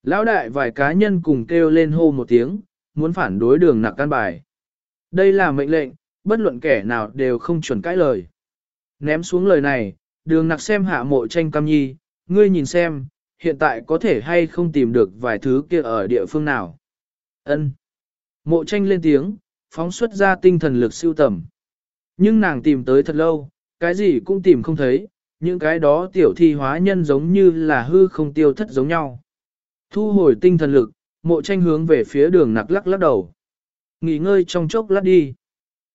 Lão đại vài cá nhân cùng kêu lên hô một tiếng, muốn phản đối đường nặc căn bài. Đây là mệnh lệnh, bất luận kẻ nào đều không chuẩn cãi lời. Ném xuống lời này, đường nặc xem hạ mộ tranh cam nhi, ngươi nhìn xem, hiện tại có thể hay không tìm được vài thứ kia ở địa phương nào. Ân. Mộ tranh lên tiếng, phóng xuất ra tinh thần lực siêu tầm. Nhưng nàng tìm tới thật lâu, cái gì cũng tìm không thấy, những cái đó tiểu thi hóa nhân giống như là hư không tiêu thất giống nhau. Thu hồi tinh thần lực, mộ tranh hướng về phía đường nặc lắc lắc đầu. Nghỉ ngơi trong chốc lát đi.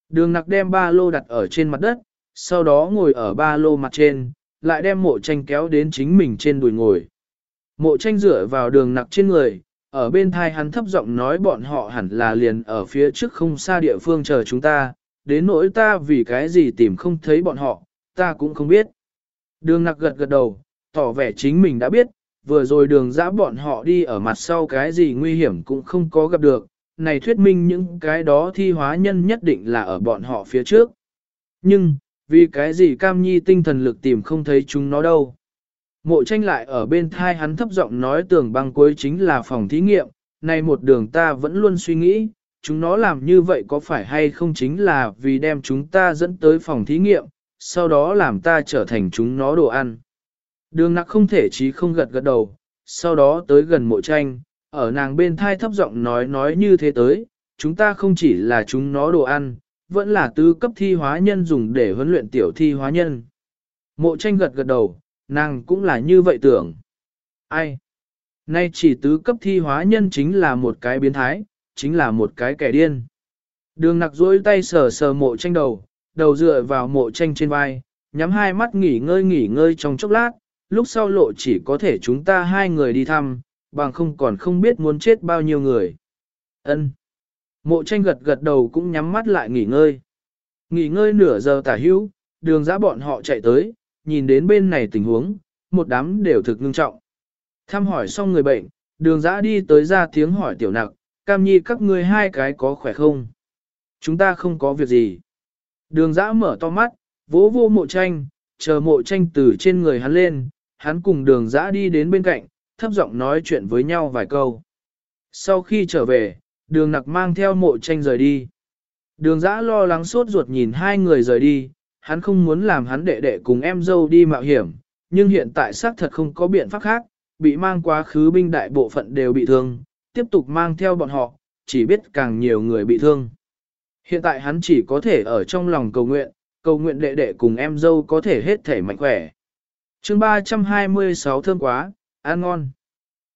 Đường nặc đem ba lô đặt ở trên mặt đất, sau đó ngồi ở ba lô mặt trên, lại đem mộ tranh kéo đến chính mình trên đùi ngồi. Mộ tranh dựa vào đường nặc trên người, ở bên thai hắn thấp giọng nói bọn họ hẳn là liền ở phía trước không xa địa phương chờ chúng ta, đến nỗi ta vì cái gì tìm không thấy bọn họ, ta cũng không biết. Đường nặc gật gật đầu, tỏ vẻ chính mình đã biết, vừa rồi đường dã bọn họ đi ở mặt sau cái gì nguy hiểm cũng không có gặp được, này thuyết minh những cái đó thi hóa nhân nhất định là ở bọn họ phía trước. Nhưng, vì cái gì cam nhi tinh thần lực tìm không thấy chúng nó đâu. Mộ tranh lại ở bên thai hắn thấp giọng nói tưởng băng cuối chính là phòng thí nghiệm, này một đường ta vẫn luôn suy nghĩ, chúng nó làm như vậy có phải hay không chính là vì đem chúng ta dẫn tới phòng thí nghiệm, sau đó làm ta trở thành chúng nó đồ ăn. Đường nặc không thể chí không gật gật đầu, sau đó tới gần mộ tranh, ở nàng bên thai thấp giọng nói nói như thế tới, chúng ta không chỉ là chúng nó đồ ăn, vẫn là tứ cấp thi hóa nhân dùng để huấn luyện tiểu thi hóa nhân. Mộ tranh gật gật đầu, nàng cũng là như vậy tưởng. Ai? Nay chỉ tứ cấp thi hóa nhân chính là một cái biến thái, chính là một cái kẻ điên. Đường nặc dối tay sờ sờ mộ tranh đầu, đầu dựa vào mộ tranh trên vai, nhắm hai mắt nghỉ ngơi nghỉ ngơi trong chốc lát, lúc sau lộ chỉ có thể chúng ta hai người đi thăm, bằng không còn không biết muốn chết bao nhiêu người. Ân. Mộ tranh gật gật đầu cũng nhắm mắt lại nghỉ ngơi. Nghỉ ngơi nửa giờ tả hữu, đường giã bọn họ chạy tới, nhìn đến bên này tình huống, một đám đều thực ngưng trọng. Thăm hỏi xong người bệnh, đường giã đi tới ra tiếng hỏi tiểu nặc, cam nhi các ngươi hai cái có khỏe không? Chúng ta không có việc gì. Đường giã mở to mắt, vỗ vô mộ tranh, chờ mộ tranh từ trên người hắn lên, hắn cùng đường giã đi đến bên cạnh, thấp giọng nói chuyện với nhau vài câu. Sau khi trở về, đường nặc mang theo mộ tranh rời đi. Đường giã lo lắng sốt ruột nhìn hai người rời đi, hắn không muốn làm hắn đệ đệ cùng em dâu đi mạo hiểm, nhưng hiện tại xác thật không có biện pháp khác, bị mang quá khứ binh đại bộ phận đều bị thương, tiếp tục mang theo bọn họ, chỉ biết càng nhiều người bị thương. Hiện tại hắn chỉ có thể ở trong lòng cầu nguyện, cầu nguyện đệ đệ cùng em dâu có thể hết thể mạnh khỏe. chương 326 thơm quá, ăn ngon.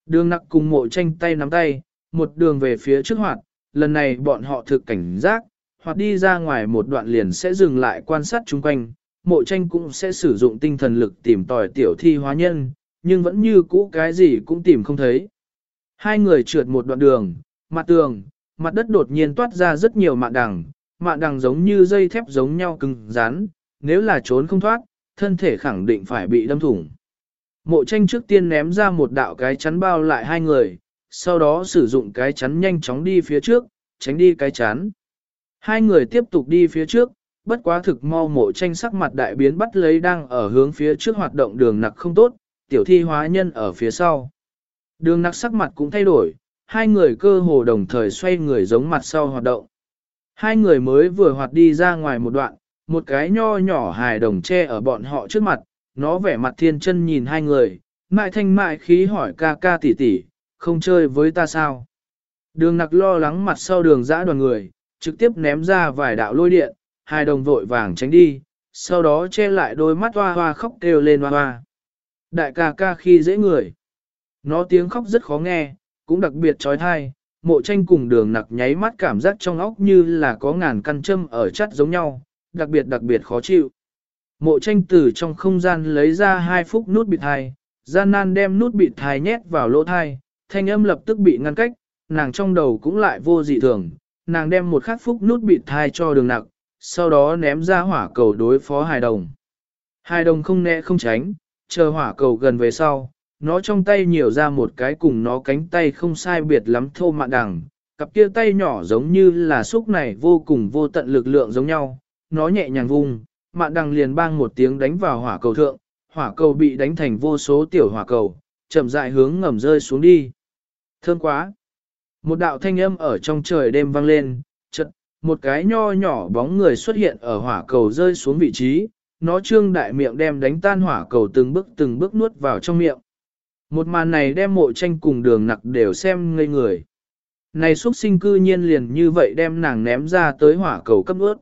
Đường nặc cùng mộ tranh tay nắm tay, một đường về phía trước hoạt, lần này bọn họ thực cảnh giác, hoặc đi ra ngoài một đoạn liền sẽ dừng lại quan sát chung quanh, mộ tranh cũng sẽ sử dụng tinh thần lực tìm tòi tiểu thi hóa nhân, nhưng vẫn như cũ cái gì cũng tìm không thấy. Hai người trượt một đoạn đường, mặt tường, mặt đất đột nhiên toát ra rất nhiều mạn đằng, mạn đằng giống như dây thép giống nhau cứng rắn, nếu là trốn không thoát, thân thể khẳng định phải bị đâm thủng. Mộ tranh trước tiên ném ra một đạo cái chắn bao lại hai người, sau đó sử dụng cái chắn nhanh chóng đi phía trước, tránh đi cái chắn. Hai người tiếp tục đi phía trước, bất quá thực mau mộ tranh sắc mặt đại biến bắt lấy đang ở hướng phía trước hoạt động đường nặc không tốt, tiểu thi hóa nhân ở phía sau. Đường nặc sắc mặt cũng thay đổi, hai người cơ hồ đồng thời xoay người giống mặt sau hoạt động. Hai người mới vừa hoạt đi ra ngoài một đoạn, một cái nho nhỏ hài đồng che ở bọn họ trước mặt, nó vẻ mặt thiên chân nhìn hai người, mại thanh mại khí hỏi ca ca tỷ tỷ, không chơi với ta sao? Đường nặc lo lắng mặt sau đường dã đoàn người, trực tiếp ném ra vài đạo lôi điện, hai đồng vội vàng tránh đi, sau đó che lại đôi mắt hoa hoa khóc kêu lên hoa hoa. Đại ca ca khi dễ người. Nó tiếng khóc rất khó nghe, cũng đặc biệt trói thai, mộ tranh cùng đường nặc nháy mắt cảm giác trong óc như là có ngàn căn châm ở chắt giống nhau, đặc biệt đặc biệt khó chịu. Mộ tranh từ trong không gian lấy ra hai phút nút bịt thai, gian nan đem nút bịt thai nhét vào lỗ thai, thanh âm lập tức bị ngăn cách, nàng trong đầu cũng lại vô dị thường, nàng đem một khắc phúc nút bị thai cho đường nặng, sau đó ném ra hỏa cầu đối phó hài đồng. Hài đồng không né không tránh, chờ hỏa cầu gần về sau, nó trong tay nhiều ra một cái cùng nó cánh tay không sai biệt lắm thô mạn đằng, cặp kia tay nhỏ giống như là xúc này vô cùng vô tận lực lượng giống nhau, nó nhẹ nhàng vung, mạn đằng liền bang một tiếng đánh vào hỏa cầu thượng, hỏa cầu bị đánh thành vô số tiểu hỏa cầu, chậm rãi hướng ngầm rơi xuống đi. Thơm quá! Một đạo thanh âm ở trong trời đêm vang lên, chật, một cái nho nhỏ bóng người xuất hiện ở hỏa cầu rơi xuống vị trí, nó trương đại miệng đem đánh tan hỏa cầu từng bước từng bước nuốt vào trong miệng. Một màn này đem mộ tranh cùng đường nặc đều xem ngây người. Này xuất sinh cư nhiên liền như vậy đem nàng ném ra tới hỏa cầu cấp ướt.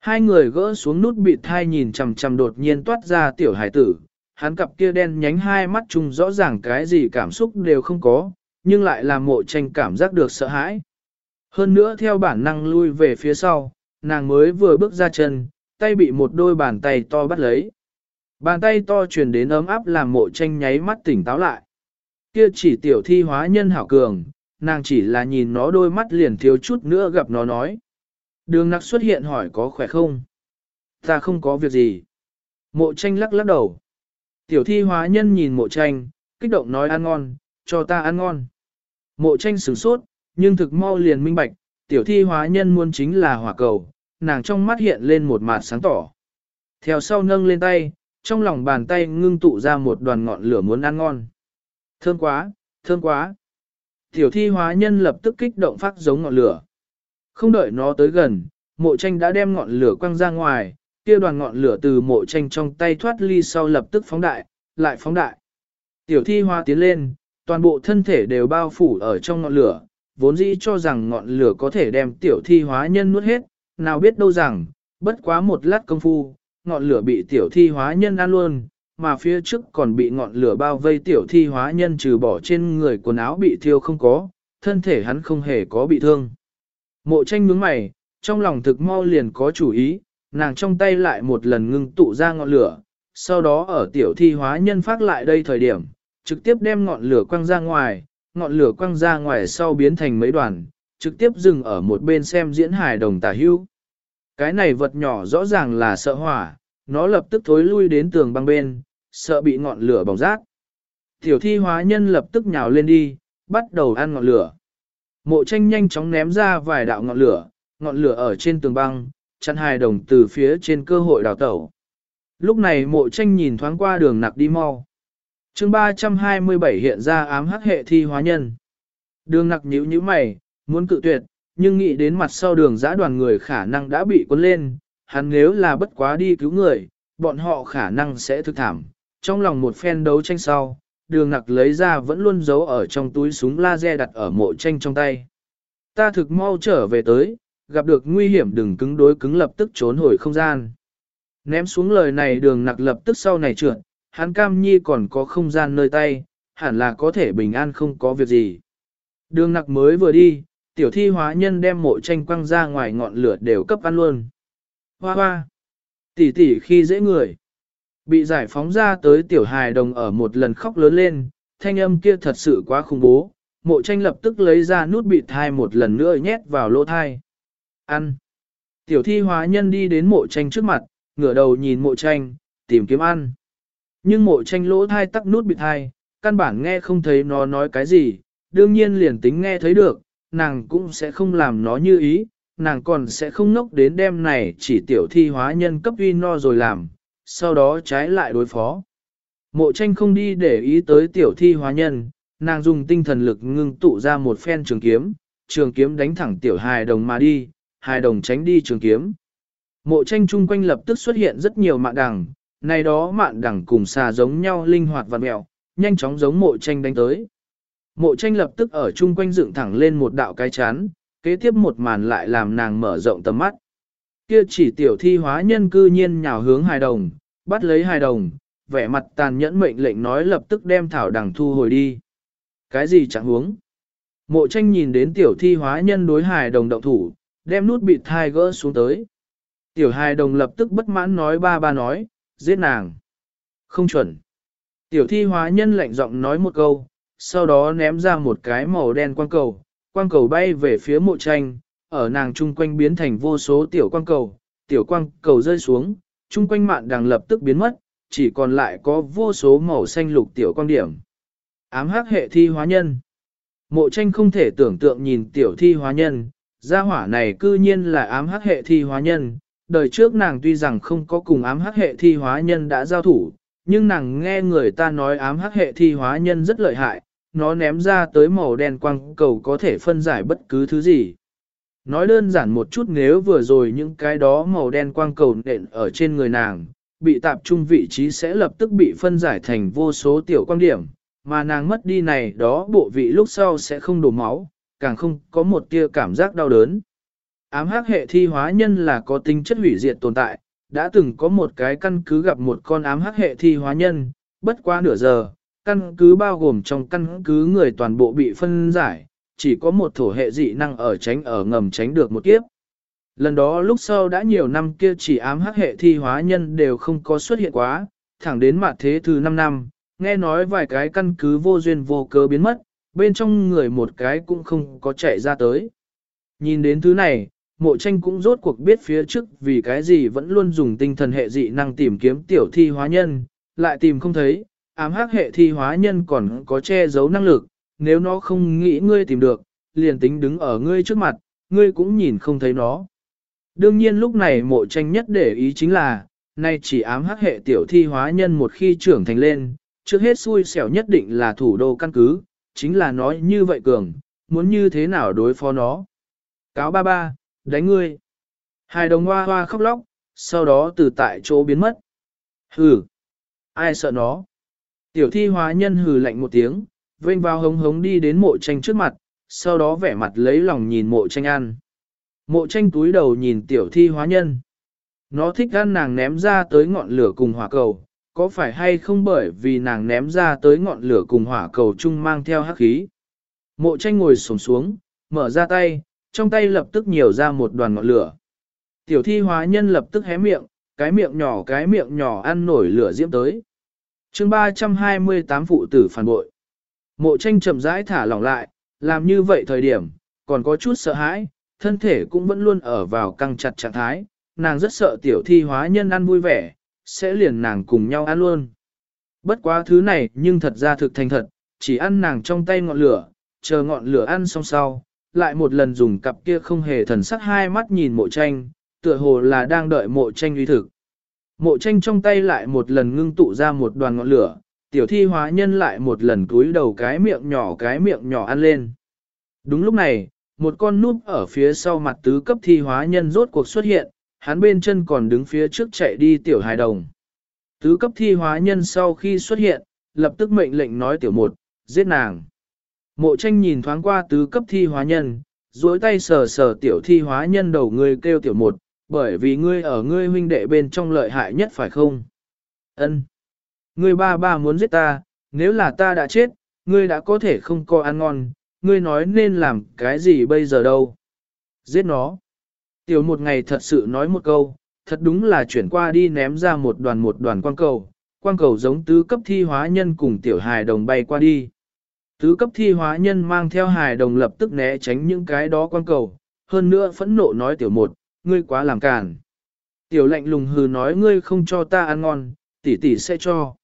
Hai người gỡ xuống nút bị thai nhìn chằm chằm đột nhiên toát ra tiểu hải tử, hắn cặp kia đen nhánh hai mắt chung rõ ràng cái gì cảm xúc đều không có, nhưng lại làm mộ tranh cảm giác được sợ hãi. Hơn nữa theo bản năng lui về phía sau, nàng mới vừa bước ra chân, tay bị một đôi bàn tay to bắt lấy. Bàn tay to truyền đến ấm áp làm mộ tranh nháy mắt tỉnh táo lại. Kia chỉ tiểu thi hóa nhân hảo cường, nàng chỉ là nhìn nó đôi mắt liền thiếu chút nữa gặp nó nói. Đường nặc xuất hiện hỏi có khỏe không? Ta không có việc gì. Mộ tranh lắc lắc đầu. Tiểu thi hóa nhân nhìn mộ tranh, kích động nói ăn ngon, cho ta ăn ngon. Mộ tranh sửng sốt, nhưng thực mau liền minh bạch, tiểu thi hóa nhân muốn chính là hỏa cầu, nàng trong mắt hiện lên một mặt sáng tỏ. Theo sau nâng lên tay, trong lòng bàn tay ngưng tụ ra một đoàn ngọn lửa muốn ăn ngon. Thơm quá, thơm quá. Tiểu thi hóa nhân lập tức kích động phát giống ngọn lửa. Không đợi nó tới gần, mộ tranh đã đem ngọn lửa quăng ra ngoài, kia đoàn ngọn lửa từ mộ tranh trong tay thoát ly sau lập tức phóng đại, lại phóng đại. Tiểu thi hóa tiến lên, toàn bộ thân thể đều bao phủ ở trong ngọn lửa, vốn dĩ cho rằng ngọn lửa có thể đem tiểu thi hóa nhân nuốt hết, nào biết đâu rằng, bất quá một lát công phu, ngọn lửa bị tiểu thi hóa nhân ăn luôn, mà phía trước còn bị ngọn lửa bao vây tiểu thi hóa nhân trừ bỏ trên người quần áo bị thiêu không có, thân thể hắn không hề có bị thương. Mộ tranh nhướng mày, trong lòng thực mau liền có chủ ý, nàng trong tay lại một lần ngưng tụ ra ngọn lửa, sau đó ở tiểu thi hóa nhân phát lại đây thời điểm, trực tiếp đem ngọn lửa quăng ra ngoài, ngọn lửa quăng ra ngoài sau biến thành mấy đoàn, trực tiếp dừng ở một bên xem diễn hài đồng tả hưu. Cái này vật nhỏ rõ ràng là sợ hỏa, nó lập tức thối lui đến tường băng bên, sợ bị ngọn lửa bỏng rát. Tiểu thi hóa nhân lập tức nhào lên đi, bắt đầu ăn ngọn lửa. Mộ tranh nhanh chóng ném ra vài đạo ngọn lửa, ngọn lửa ở trên tường băng, chặn hài đồng từ phía trên cơ hội đào tẩu. Lúc này mộ tranh nhìn thoáng qua đường nặc đi mau chương 327 hiện ra ám hắc hệ thi hóa nhân. Đường nặc nhíu nhíu mày, muốn cự tuyệt, nhưng nghĩ đến mặt sau đường giã đoàn người khả năng đã bị cuốn lên, hắn nếu là bất quá đi cứu người, bọn họ khả năng sẽ thực thảm. Trong lòng một phen đấu tranh sau, đường nặc lấy ra vẫn luôn giấu ở trong túi súng laser đặt ở mộ tranh trong tay. Ta thực mau trở về tới, gặp được nguy hiểm đừng cứng đối cứng lập tức trốn hồi không gian. Ném xuống lời này đường nặc lập tức sau này trượt, hắn cam nhi còn có không gian nơi tay, hẳn là có thể bình an không có việc gì. Đường nặc mới vừa đi, tiểu thi hóa nhân đem mộ tranh quăng ra ngoài ngọn lửa đều cấp ăn luôn. Hoa hoa! Tỷ tỷ khi dễ người. Bị giải phóng ra tới tiểu hài đồng ở một lần khóc lớn lên, thanh âm kia thật sự quá khủng bố. Mộ tranh lập tức lấy ra nút bị thai một lần nữa nhét vào lỗ thai. Ăn! Tiểu thi hóa nhân đi đến mộ tranh trước mặt, ngửa đầu nhìn mộ tranh, tìm kiếm ăn. Nhưng mộ tranh lỗ thai tắc nút bị thai, căn bản nghe không thấy nó nói cái gì, đương nhiên liền tính nghe thấy được, nàng cũng sẽ không làm nó như ý, nàng còn sẽ không ngốc đến đêm này chỉ tiểu thi hóa nhân cấp uy no rồi làm, sau đó trái lại đối phó. Mộ tranh không đi để ý tới tiểu thi hóa nhân, nàng dùng tinh thần lực ngưng tụ ra một phen trường kiếm, trường kiếm đánh thẳng tiểu hài đồng mà đi, hài đồng tránh đi trường kiếm. Mộ tranh chung quanh lập tức xuất hiện rất nhiều mạng đằng, này đó mạn đẳng cùng xà giống nhau linh hoạt và mẹo, nhanh chóng giống mộ tranh đánh tới. Mộ tranh lập tức ở chung quanh dựng thẳng lên một đạo cái chán, kế tiếp một màn lại làm nàng mở rộng tầm mắt. Kia chỉ tiểu thi hóa nhân cư nhiên nhào hướng hài đồng, bắt lấy hài đồng, vẻ mặt tàn nhẫn mệnh lệnh nói lập tức đem thảo đằng thu hồi đi. Cái gì chẳng huống? Mộ tranh nhìn đến tiểu thi hóa nhân đối hài đồng động thủ, đem nút bị thai gỡ xuống tới. Tiểu hài đồng lập tức bất mãn nói ba ba nói, giết nàng. Không chuẩn. Tiểu thi hóa nhân lạnh giọng nói một câu, sau đó ném ra một cái màu đen quang cầu, quang cầu bay về phía mộ tranh, ở nàng chung quanh biến thành vô số tiểu quang cầu, tiểu quang cầu rơi xuống, chung quanh mạn đằng lập tức biến mất, chỉ còn lại có vô số màu xanh lục tiểu quang điểm. Ám hắc hệ thi hóa nhân. Mộ tranh không thể tưởng tượng nhìn tiểu thi hóa nhân, gia hỏa này cư nhiên là ám hắc hệ thi hóa nhân. Đời trước nàng tuy rằng không có cùng ám hắc hệ thi hóa nhân đã giao thủ, nhưng nàng nghe người ta nói ám hắc hệ thi hóa nhân rất lợi hại, nó ném ra tới màu đen quang cầu có thể phân giải bất cứ thứ gì. Nói đơn giản một chút nếu vừa rồi những cái đó màu đen quang cầu nện ở trên người nàng, bị tạp trung vị trí sẽ lập tức bị phân giải thành vô số tiểu quang điểm, mà nàng mất đi này đó bộ vị lúc sau sẽ không đổ máu, càng không có một tia cảm giác đau đớn. Ám hắc hệ thi hóa nhân là có tính chất hủy diệt tồn tại, đã từng có một cái căn cứ gặp một con ám hắc hệ thi hóa nhân, bất qua nửa giờ, căn cứ bao gồm trong căn cứ người toàn bộ bị phân giải, chỉ có một thổ hệ dị năng ở tránh ở ngầm tránh được một kiếp. Lần đó lúc sau đã nhiều năm kia chỉ ám hắc hệ thi hóa nhân đều không có xuất hiện quá, thẳng đến mặt thế thứ 5 năm, nghe nói vài cái căn cứ vô duyên vô cớ biến mất, bên trong người một cái cũng không có chạy ra tới. Nhìn đến thứ này, mộ tranh cũng rốt cuộc biết phía trước vì cái gì vẫn luôn dùng tinh thần hệ dị năng tìm kiếm tiểu thi hóa nhân, lại tìm không thấy, ám hắc hệ thi hóa nhân còn có che giấu năng lực, nếu nó không nghĩ ngươi tìm được, liền tính đứng ở ngươi trước mặt, ngươi cũng nhìn không thấy nó. Đương nhiên lúc này mộ tranh nhất để ý chính là, nay chỉ ám hắc hệ tiểu thi hóa nhân một khi trưởng thành lên, trước hết xui xẻo nhất định là thủ đô căn cứ, chính là nói như vậy cường, muốn như thế nào đối phó nó. Cáo ba ba, đánh ngươi. Hai đồng hoa hoa khóc lóc, sau đó từ tại chỗ biến mất. Hừ, ai sợ nó. Tiểu thi hóa nhân hừ lạnh một tiếng, vênh vào hống hống đi đến mộ tranh trước mặt, sau đó vẻ mặt lấy lòng nhìn mộ tranh ăn. Mộ tranh túi đầu nhìn tiểu thi hóa nhân. Nó thích ăn nàng ném ra tới ngọn lửa cùng hỏa cầu, có phải hay không bởi vì nàng ném ra tới ngọn lửa cùng hỏa cầu chung mang theo hắc khí. Mộ tranh ngồi sổng xuống, mở ra tay, trong tay lập tức nhiều ra một đoàn ngọn lửa. Tiểu thi hóa nhân lập tức hé miệng, cái miệng nhỏ cái miệng nhỏ ăn nổi lửa diễm tới. chương 328 phụ tử phản bội. Mộ tranh chậm rãi thả lỏng lại, làm như vậy thời điểm, còn có chút sợ hãi, thân thể cũng vẫn luôn ở vào căng chặt trạng thái, nàng rất sợ tiểu thi hóa nhân ăn vui vẻ, sẽ liền nàng cùng nhau ăn luôn. Bất quá thứ này nhưng thật ra thực thành thật, chỉ ăn nàng trong tay ngọn lửa, chờ ngọn lửa ăn xong sau, lại một lần dùng cặp kia không hề thần sắc hai mắt nhìn mộ tranh, tựa hồ là đang đợi mộ tranh uy thực. Mộ tranh trong tay lại một lần ngưng tụ ra một đoàn ngọn lửa, tiểu thi hóa nhân lại một lần cúi đầu cái miệng nhỏ cái miệng nhỏ ăn lên. Đúng lúc này, một con núp ở phía sau mặt tứ cấp thi hóa nhân rốt cuộc xuất hiện, hắn bên chân còn đứng phía trước chạy đi tiểu hài đồng. Tứ cấp thi hóa nhân sau khi xuất hiện, lập tức mệnh lệnh nói tiểu một, giết nàng. Mộ tranh nhìn thoáng qua tứ cấp thi hóa nhân, duỗi tay sờ sờ tiểu thi hóa nhân đầu ngươi kêu tiểu một, bởi vì ngươi ở ngươi huynh đệ bên trong lợi hại nhất phải không? Ân. Ngươi ba ba muốn giết ta, nếu là ta đã chết, ngươi đã có thể không có ăn ngon, ngươi nói nên làm cái gì bây giờ đâu? Giết nó. Tiểu một ngày thật sự nói một câu, thật đúng là chuyển qua đi ném ra một đoàn một đoàn quang cầu, quang cầu giống tứ cấp thi hóa nhân cùng tiểu hài đồng bay qua đi. Tứ cấp thi hóa nhân mang theo hài đồng lập tức né tránh những cái đó quan cầu, hơn nữa phẫn nộ nói tiểu một, ngươi quá làm càn. Tiểu lạnh lùng hừ nói ngươi không cho ta ăn ngon, tỷ tỷ sẽ cho.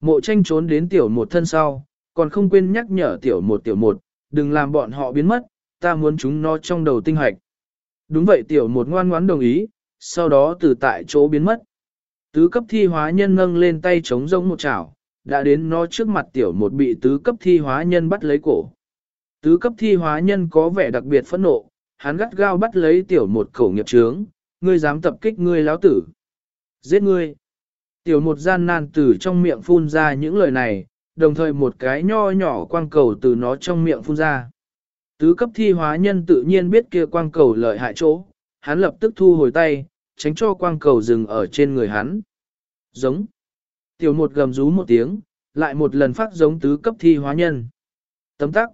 Mộ tranh trốn đến tiểu một thân sau, còn không quên nhắc nhở tiểu một tiểu một, đừng làm bọn họ biến mất, ta muốn chúng nó trong đầu tinh hoạch. Đúng vậy tiểu một ngoan ngoãn đồng ý, sau đó từ tại chỗ biến mất. Tứ cấp thi hóa nhân nâng lên tay chống rông một chảo, đã đến nó trước mặt tiểu một bị tứ cấp thi hóa nhân bắt lấy cổ. Tứ cấp thi hóa nhân có vẻ đặc biệt phẫn nộ, hắn gắt gao bắt lấy tiểu một khẩu nghiệp trướng, ngươi dám tập kích ngươi láo tử. Giết ngươi. Tiểu một gian nan từ trong miệng phun ra những lời này, đồng thời một cái nho nhỏ quang cầu từ nó trong miệng phun ra. Tứ cấp thi hóa nhân tự nhiên biết kia quang cầu lợi hại chỗ, hắn lập tức thu hồi tay, tránh cho quang cầu dừng ở trên người hắn. Giống. Tiểu một gầm rú một tiếng, lại một lần phát giống tứ cấp thi hóa nhân. Tấm tắc.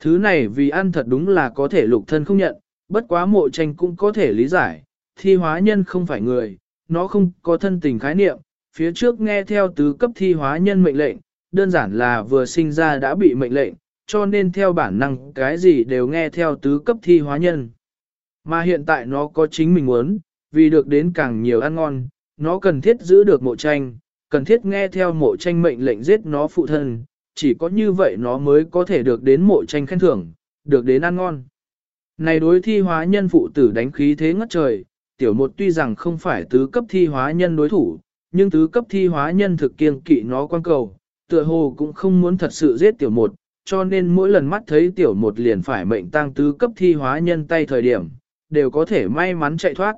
Thứ này vì ăn thật đúng là có thể lục thân không nhận, bất quá mộ tranh cũng có thể lý giải, thi hóa nhân không phải người, nó không có thân tình khái niệm, phía trước nghe theo tứ cấp thi hóa nhân mệnh lệnh, đơn giản là vừa sinh ra đã bị mệnh lệnh, cho nên theo bản năng cái gì đều nghe theo tứ cấp thi hóa nhân. Mà hiện tại nó có chính mình muốn, vì được đến càng nhiều ăn ngon, nó cần thiết giữ được mộ tranh, cần thiết nghe theo mộ tranh mệnh lệnh giết nó phụ thân, chỉ có như vậy nó mới có thể được đến mộ tranh khen thưởng, được đến ăn ngon. Này đối thi hóa nhân phụ tử đánh khí thế ngất trời, tiểu một tuy rằng không phải tứ cấp thi hóa nhân đối thủ, nhưng tứ cấp thi hóa nhân thực kiêng kỵ nó quan cầu, tựa hồ cũng không muốn thật sự giết tiểu một, cho nên mỗi lần mắt thấy tiểu một liền phải mệnh tăng tứ cấp thi hóa nhân tay thời điểm, đều có thể may mắn chạy thoát.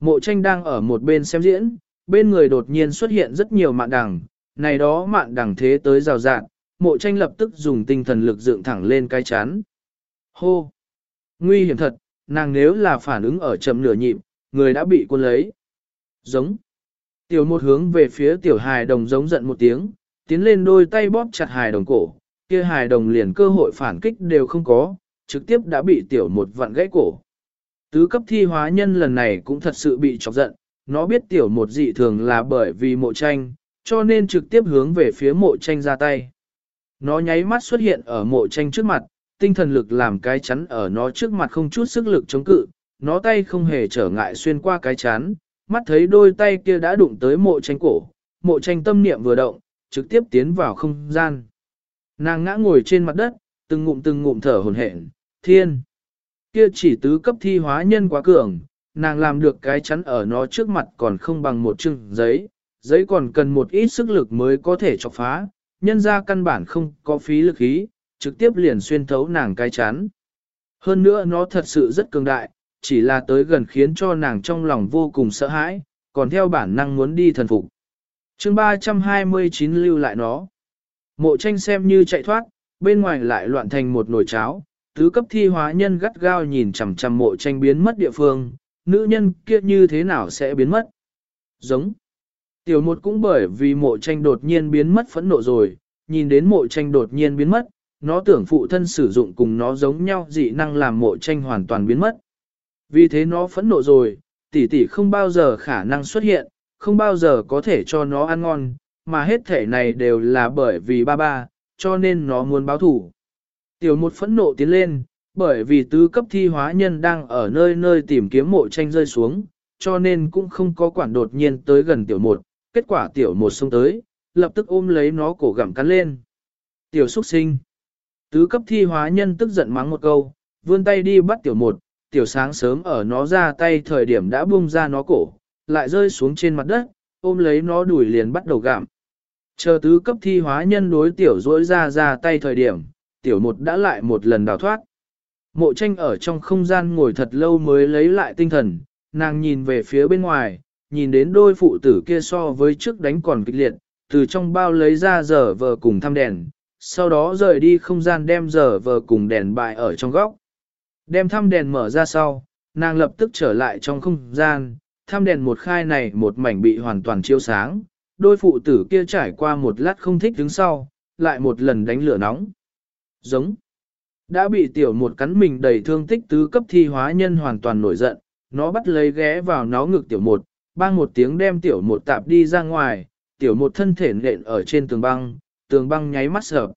Mộ tranh đang ở một bên xem diễn, bên người đột nhiên xuất hiện rất nhiều mạn đằng, này đó mạn đằng thế tới rào rạng, mộ tranh lập tức dùng tinh thần lực dựng thẳng lên cái chán. Hô! Nguy hiểm thật, nàng nếu là phản ứng ở chậm nửa nhịp, người đã bị quân lấy. Giống. Tiểu một hướng về phía tiểu hài đồng giống giận một tiếng, tiến lên đôi tay bóp chặt hài đồng cổ, kia hài đồng liền cơ hội phản kích đều không có, trực tiếp đã bị tiểu một vặn gãy cổ. Tứ cấp thi hóa nhân lần này cũng thật sự bị chọc giận, nó biết tiểu một dị thường là bởi vì mộ tranh, cho nên trực tiếp hướng về phía mộ tranh ra tay. Nó nháy mắt xuất hiện ở mộ tranh trước mặt, tinh thần lực làm cái chắn ở nó trước mặt không chút sức lực chống cự, nó tay không hề trở ngại xuyên qua cái chắn, mắt thấy đôi tay kia đã đụng tới mộ tranh cổ, mộ tranh tâm niệm vừa động, trực tiếp tiến vào không gian. Nàng ngã ngồi trên mặt đất, từng ngụm từng ngụm thở hồn hển, thiên. Kia chỉ tứ cấp thi hóa nhân quá cường, nàng làm được cái chắn ở nó trước mặt còn không bằng một chừng giấy, giấy còn cần một ít sức lực mới có thể chọc phá, nhân ra căn bản không có phí lực khí, trực tiếp liền xuyên thấu nàng cái chắn. Hơn nữa nó thật sự rất cường đại, chỉ là tới gần khiến cho nàng trong lòng vô cùng sợ hãi, còn theo bản năng muốn đi thần phục. chương 329 lưu lại nó. Mộ tranh xem như chạy thoát, bên ngoài lại loạn thành một nồi cháo, tứ cấp thi hóa nhân gắt gao nhìn chằm chằm mộ tranh biến mất địa phương, nữ nhân kia như thế nào sẽ biến mất. Giống. Tiểu một cũng bởi vì mộ tranh đột nhiên biến mất phẫn nộ rồi, nhìn đến mộ tranh đột nhiên biến mất, nó tưởng phụ thân sử dụng cùng nó giống nhau dị năng làm mộ tranh hoàn toàn biến mất. Vì thế nó phẫn nộ rồi, tỷ tỷ không bao giờ khả năng xuất hiện, không bao giờ có thể cho nó ăn ngon, mà hết thể này đều là bởi vì ba ba, cho nên nó muốn báo thủ. Tiểu một phẫn nộ tiến lên, bởi vì tứ cấp thi hóa nhân đang ở nơi nơi tìm kiếm mộ tranh rơi xuống, cho nên cũng không có quản đột nhiên tới gần tiểu một, kết quả tiểu một xông tới, lập tức ôm lấy nó cổ gặm cắn lên. Tiểu xuất sinh. Tứ cấp thi hóa nhân tức giận mắng một câu, vươn tay đi bắt tiểu một, tiểu sáng sớm ở nó ra tay thời điểm đã buông ra nó cổ, lại rơi xuống trên mặt đất, ôm lấy nó đuổi liền bắt đầu gặm. Chờ tứ cấp thi hóa nhân đối tiểu rỗi ra ra tay thời điểm, tiểu một đã lại một lần đào thoát. Mộ tranh ở trong không gian ngồi thật lâu mới lấy lại tinh thần, nàng nhìn về phía bên ngoài, nhìn đến đôi phụ tử kia so với trước đánh còn kịch liệt, từ trong bao lấy ra giờ vờ cùng thăm đèn, sau đó rời đi không gian đem giờ vờ cùng đèn bại ở trong góc. Đem thăm đèn mở ra sau, nàng lập tức trở lại trong không gian, thăm đèn một khai này một mảnh bị hoàn toàn chiếu sáng, đôi phụ tử kia trải qua một lát không thích đứng sau, lại một lần đánh lửa nóng. Giống. Đã bị tiểu một cắn mình đầy thương tích tứ cấp thi hóa nhân hoàn toàn nổi giận, nó bắt lấy ghé vào nó ngực tiểu một, bang một tiếng đem tiểu một tạp đi ra ngoài, tiểu một thân thể nện ở trên tường băng, tường băng nháy mắt sợ.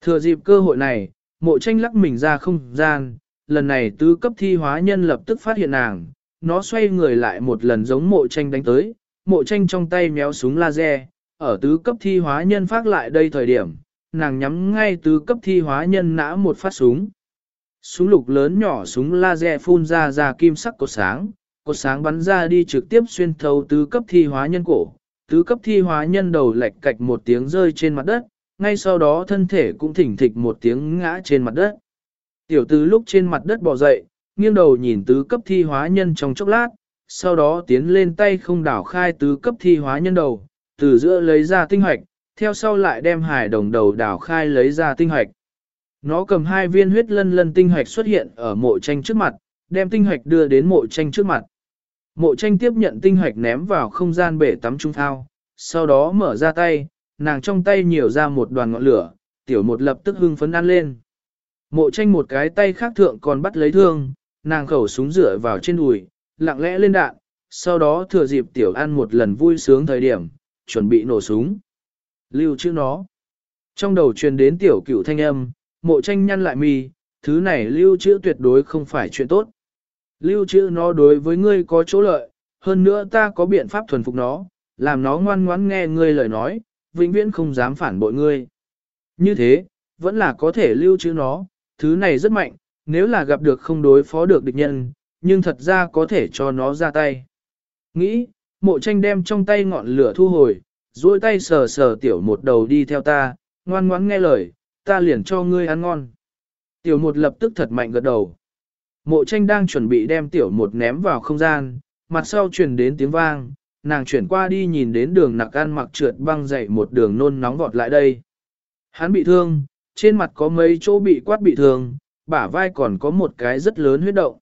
Thừa dịp cơ hội này, mộ tranh lắc mình ra không gian, lần này tứ cấp thi hóa nhân lập tức phát hiện nàng, nó xoay người lại một lần giống mộ tranh đánh tới, mộ tranh trong tay méo súng laser, ở tứ cấp thi hóa nhân phát lại đây thời điểm, nàng nhắm ngay tứ cấp thi hóa nhân nã một phát súng. Súng lục lớn nhỏ súng laser phun ra ra kim sắc cột sáng, cột sáng bắn ra đi trực tiếp xuyên thấu tứ cấp thi hóa nhân cổ, tứ cấp thi hóa nhân đầu lệch cạch một tiếng rơi trên mặt đất, ngay sau đó thân thể cũng thỉnh thịch một tiếng ngã trên mặt đất. Tiểu tứ lúc trên mặt đất bò dậy, nghiêng đầu nhìn tứ cấp thi hóa nhân trong chốc lát, sau đó tiến lên tay không đảo khai tứ cấp thi hóa nhân đầu, từ giữa lấy ra tinh hoạch, theo sau lại đem hải đồng đầu đảo khai lấy ra tinh hoạch. Nó cầm hai viên huyết lân lân tinh hoạch xuất hiện ở mộ tranh trước mặt, đem tinh hoạch đưa đến mộ tranh trước mặt. Mộ tranh tiếp nhận tinh hoạch ném vào không gian bể tắm trung thao, sau đó mở ra tay, nàng trong tay nhiều ra một đoàn ngọn lửa, tiểu một lập tức hưng phấn ăn lên. Mộ tranh một cái tay khác thượng còn bắt lấy thương, nàng khẩu súng rửa vào trên đùi, lặng lẽ lên đạn, sau đó thừa dịp tiểu ăn một lần vui sướng thời điểm, chuẩn bị nổ súng. Lưu chữ nó. Trong đầu truyền đến tiểu cửu thanh âm, mộ tranh nhăn lại mi, thứ này lưu trữ tuyệt đối không phải chuyện tốt. Lưu trữ nó đối với ngươi có chỗ lợi, hơn nữa ta có biện pháp thuần phục nó, làm nó ngoan ngoãn nghe ngươi lời nói, vĩnh viễn không dám phản bội ngươi. Như thế, vẫn là có thể lưu trữ nó, thứ này rất mạnh, nếu là gặp được không đối phó được địch nhân, nhưng thật ra có thể cho nó ra tay. Nghĩ, mộ tranh đem trong tay ngọn lửa thu hồi, duỗi tay sờ sờ tiểu một đầu đi theo ta, ngoan ngoãn nghe lời, ta liền cho ngươi ăn ngon. Tiểu một lập tức thật mạnh gật đầu. Mộ tranh đang chuẩn bị đem tiểu một ném vào không gian, mặt sau truyền đến tiếng vang, nàng chuyển qua đi nhìn đến đường nặc ăn mặc trượt băng dậy một đường nôn nóng vọt lại đây. Hắn bị thương, trên mặt có mấy chỗ bị quát bị thương, bả vai còn có một cái rất lớn huyết động.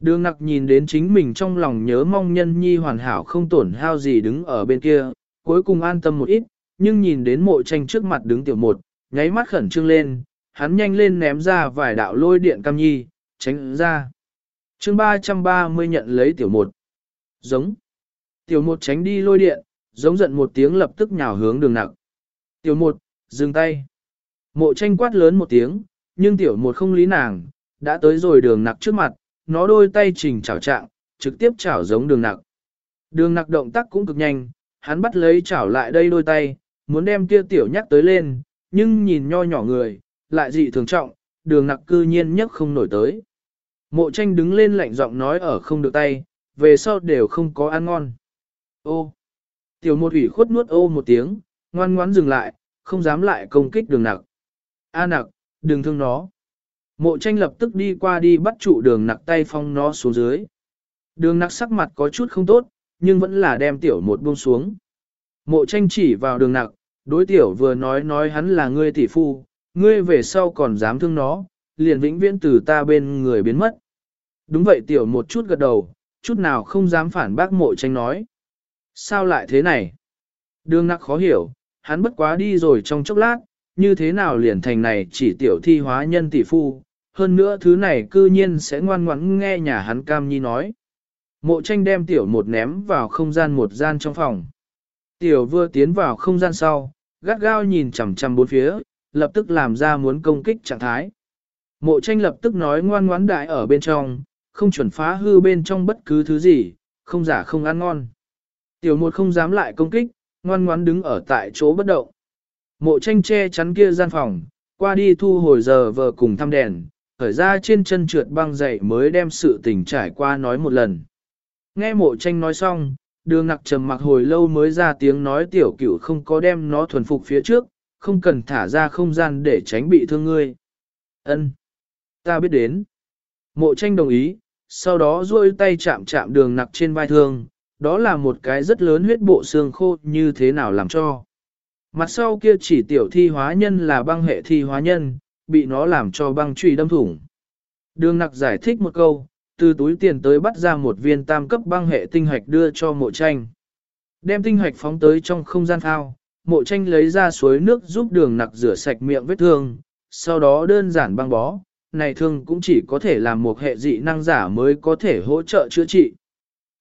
Đường nặc nhìn đến chính mình trong lòng nhớ mong nhân nhi hoàn hảo không tổn hao gì đứng ở bên kia, cuối cùng an tâm một ít, nhưng nhìn đến mộ tranh trước mặt đứng tiểu một, nháy mắt khẩn trương lên, hắn nhanh lên ném ra vài đạo lôi điện cam nhi, tránh ra. chương 330 nhận lấy tiểu một. Giống. Tiểu một tránh đi lôi điện, giống giận một tiếng lập tức nhào hướng đường nặc. Tiểu một, dừng tay. Mộ tranh quát lớn một tiếng, nhưng tiểu một không lý nàng, đã tới rồi đường nặc trước mặt, nó đôi tay trình chảo trạng, trực tiếp chảo giống đường nặc. Đường nặc động tác cũng cực nhanh, hắn bắt lấy chảo lại đây đôi tay, muốn đem kia tiểu nhắc tới lên, nhưng nhìn nho nhỏ người, lại dị thường trọng, đường nặc cư nhiên nhất không nổi tới. Mộ tranh đứng lên lạnh giọng nói ở không được tay, về sau đều không có ăn ngon. Ô! Tiểu một ủy khuất nuốt ô một tiếng, ngoan ngoãn dừng lại, không dám lại công kích đường nặc. A nặc, đừng thương nó. Mộ tranh lập tức đi qua đi bắt trụ đường nặc tay phong nó xuống dưới. Đường nặc sắc mặt có chút không tốt, nhưng vẫn là đem tiểu một buông xuống. Mộ tranh chỉ vào đường nặc, đối tiểu vừa nói nói hắn là ngươi tỷ phu, ngươi về sau còn dám thương nó, liền vĩnh viễn từ ta bên người biến mất. Đúng vậy tiểu một chút gật đầu, chút nào không dám phản bác mộ tranh nói. Sao lại thế này? Đường nặc khó hiểu, hắn bất quá đi rồi trong chốc lát, như thế nào liền thành này chỉ tiểu thi hóa nhân tỷ phu, hơn nữa thứ này cư nhiên sẽ ngoan ngoãn nghe nhà hắn cam nhi nói. Mộ tranh đem tiểu một ném vào không gian một gian trong phòng. Tiểu vừa tiến vào không gian sau, gắt gao nhìn chằm chằm bốn phía, lập tức làm ra muốn công kích trạng thái. Mộ tranh lập tức nói ngoan ngoãn đại ở bên trong, không chuẩn phá hư bên trong bất cứ thứ gì, không giả không ăn ngon. Tiểu một không dám lại công kích, ngoan ngoãn đứng ở tại chỗ bất động. Mộ tranh che chắn kia gian phòng, qua đi thu hồi giờ vờ cùng thăm đèn, khởi ra trên chân trượt băng dậy mới đem sự tình trải qua nói một lần. Nghe mộ tranh nói xong, đường nặc trầm mặc hồi lâu mới ra tiếng nói tiểu cửu không có đem nó thuần phục phía trước, không cần thả ra không gian để tránh bị thương ngươi. Ân, Ta biết đến. Mộ tranh đồng ý, sau đó duỗi tay chạm chạm đường nặc trên vai thương, đó là một cái rất lớn huyết bộ xương khô như thế nào làm cho. Mặt sau kia chỉ tiểu thi hóa nhân là băng hệ thi hóa nhân, bị nó làm cho băng trùy đâm thủng. Đường nặc giải thích một câu, từ túi tiền tới bắt ra một viên tam cấp băng hệ tinh hạch đưa cho mộ tranh. Đem tinh hạch phóng tới trong không gian thao, mộ tranh lấy ra suối nước giúp đường nặc rửa sạch miệng vết thương, sau đó đơn giản băng bó, này thương cũng chỉ có thể làm một hệ dị năng giả mới có thể hỗ trợ chữa trị.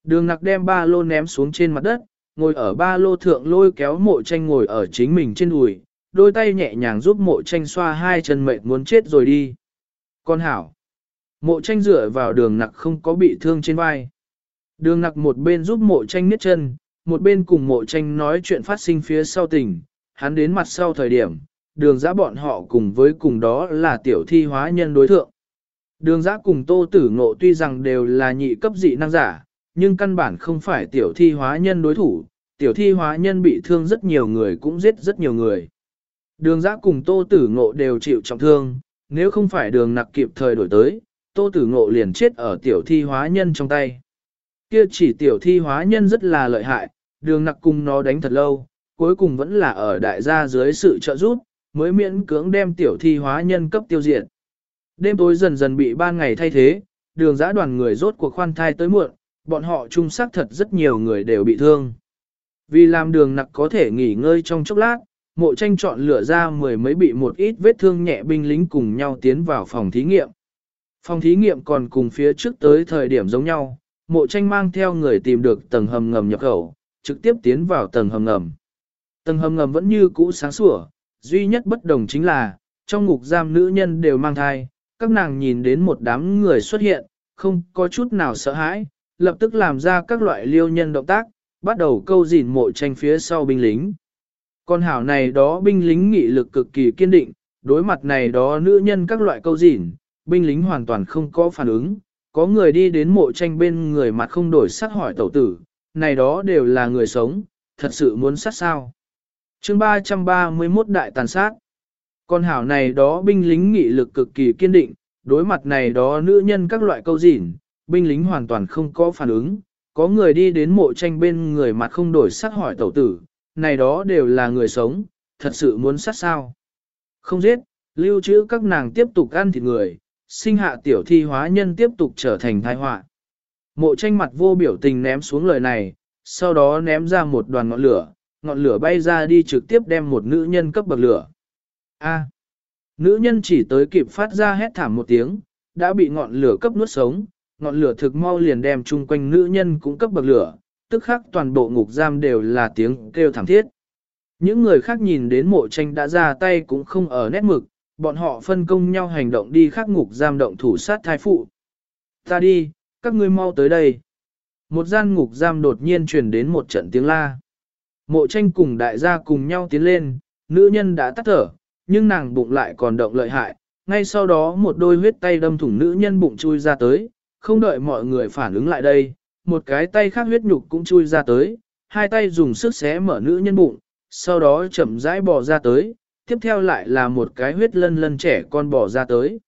Đường nặc đem ba lô ném xuống trên mặt đất, ngồi ở ba lô thượng lôi kéo mộ tranh ngồi ở chính mình trên đùi, đôi tay nhẹ nhàng giúp mộ tranh xoa hai chân mệt muốn chết rồi đi. Con hảo. Mộ tranh dựa vào đường nặc không có bị thương trên vai. Đường nặc một bên giúp mộ tranh niết chân, một bên cùng mộ tranh nói chuyện phát sinh phía sau tình, hắn đến mặt sau thời điểm, đường giã bọn họ cùng với cùng đó là tiểu thi hóa nhân đối thượng. Đường giã cùng tô tử ngộ tuy rằng đều là nhị cấp dị năng giả, nhưng căn bản không phải tiểu thi hóa nhân đối thủ, tiểu thi hóa nhân bị thương rất nhiều người cũng giết rất nhiều người. Đường giã cùng tô tử ngộ đều chịu trọng thương, nếu không phải đường nặc kịp thời đổi tới, tô tử ngộ liền chết ở tiểu thi hóa nhân trong tay. Kia chỉ tiểu thi hóa nhân rất là lợi hại, đường nặc cùng nó đánh thật lâu, cuối cùng vẫn là ở đại gia dưới sự trợ giúp, mới miễn cưỡng đem tiểu thi hóa nhân cấp tiêu diệt. Đêm tối dần dần bị ban ngày thay thế, đường giã đoàn người rốt cuộc khoan thai tới muộn, bọn họ chung xác thật rất nhiều người đều bị thương. Vì làm đường nặc có thể nghỉ ngơi trong chốc lát, mộ tranh chọn lựa ra mười mấy bị một ít vết thương nhẹ binh lính cùng nhau tiến vào phòng thí nghiệm. Phòng thí nghiệm còn cùng phía trước tới thời điểm giống nhau, mộ tranh mang theo người tìm được tầng hầm ngầm nhập khẩu, trực tiếp tiến vào tầng hầm ngầm. Tầng hầm ngầm vẫn như cũ sáng sủa, duy nhất bất đồng chính là, trong ngục giam nữ nhân đều mang thai, các nàng nhìn đến một đám người xuất hiện, không có chút nào sợ hãi, lập tức làm ra các loại liêu nhân động tác, bắt đầu câu dìn mộ tranh phía sau binh lính. Con hảo này đó binh lính nghị lực cực kỳ kiên định, đối mặt này đó nữ nhân các loại câu dìn, binh lính hoàn toàn không có phản ứng, có người đi đến mộ tranh bên người mặt không đổi sắc hỏi tẩu tử, này đó đều là người sống, thật sự muốn sát sao. chương 331 đại tàn sát. Con hảo này đó binh lính nghị lực cực kỳ kiên định, đối mặt này đó nữ nhân các loại câu dỉn binh lính hoàn toàn không có phản ứng, có người đi đến mộ tranh bên người mặt không đổi sắc hỏi tẩu tử, này đó đều là người sống, thật sự muốn sát sao. Không giết, lưu trữ các nàng tiếp tục ăn thịt người, sinh hạ tiểu thi hóa nhân tiếp tục trở thành tai họa. Mộ tranh mặt vô biểu tình ném xuống lời này, sau đó ném ra một đoàn ngọn lửa, ngọn lửa bay ra đi trực tiếp đem một nữ nhân cấp bậc lửa. A. À. nữ nhân chỉ tới kịp phát ra hét thảm một tiếng, đã bị ngọn lửa cấp nuốt sống, ngọn lửa thực mau liền đem chung quanh nữ nhân cũng cấp bậc lửa, tức khắc toàn bộ ngục giam đều là tiếng kêu thảm thiết. Những người khác nhìn đến mộ tranh đã ra tay cũng không ở nét mực, bọn họ phân công nhau hành động đi khắc ngục giam động thủ sát thai phụ. Ta đi, các ngươi mau tới đây. Một gian ngục giam đột nhiên truyền đến một trận tiếng la. Mộ tranh cùng đại gia cùng nhau tiến lên, nữ nhân đã tắt thở, nhưng nàng bụng lại còn động lợi hại. Ngay sau đó một đôi huyết tay đâm thủng nữ nhân bụng chui ra tới, không đợi mọi người phản ứng lại đây, một cái tay khác huyết nhục cũng chui ra tới, hai tay dùng sức xé mở nữ nhân bụng, sau đó chậm rãi bò ra tới, tiếp theo lại là một cái huyết lân lân trẻ con bỏ ra tới.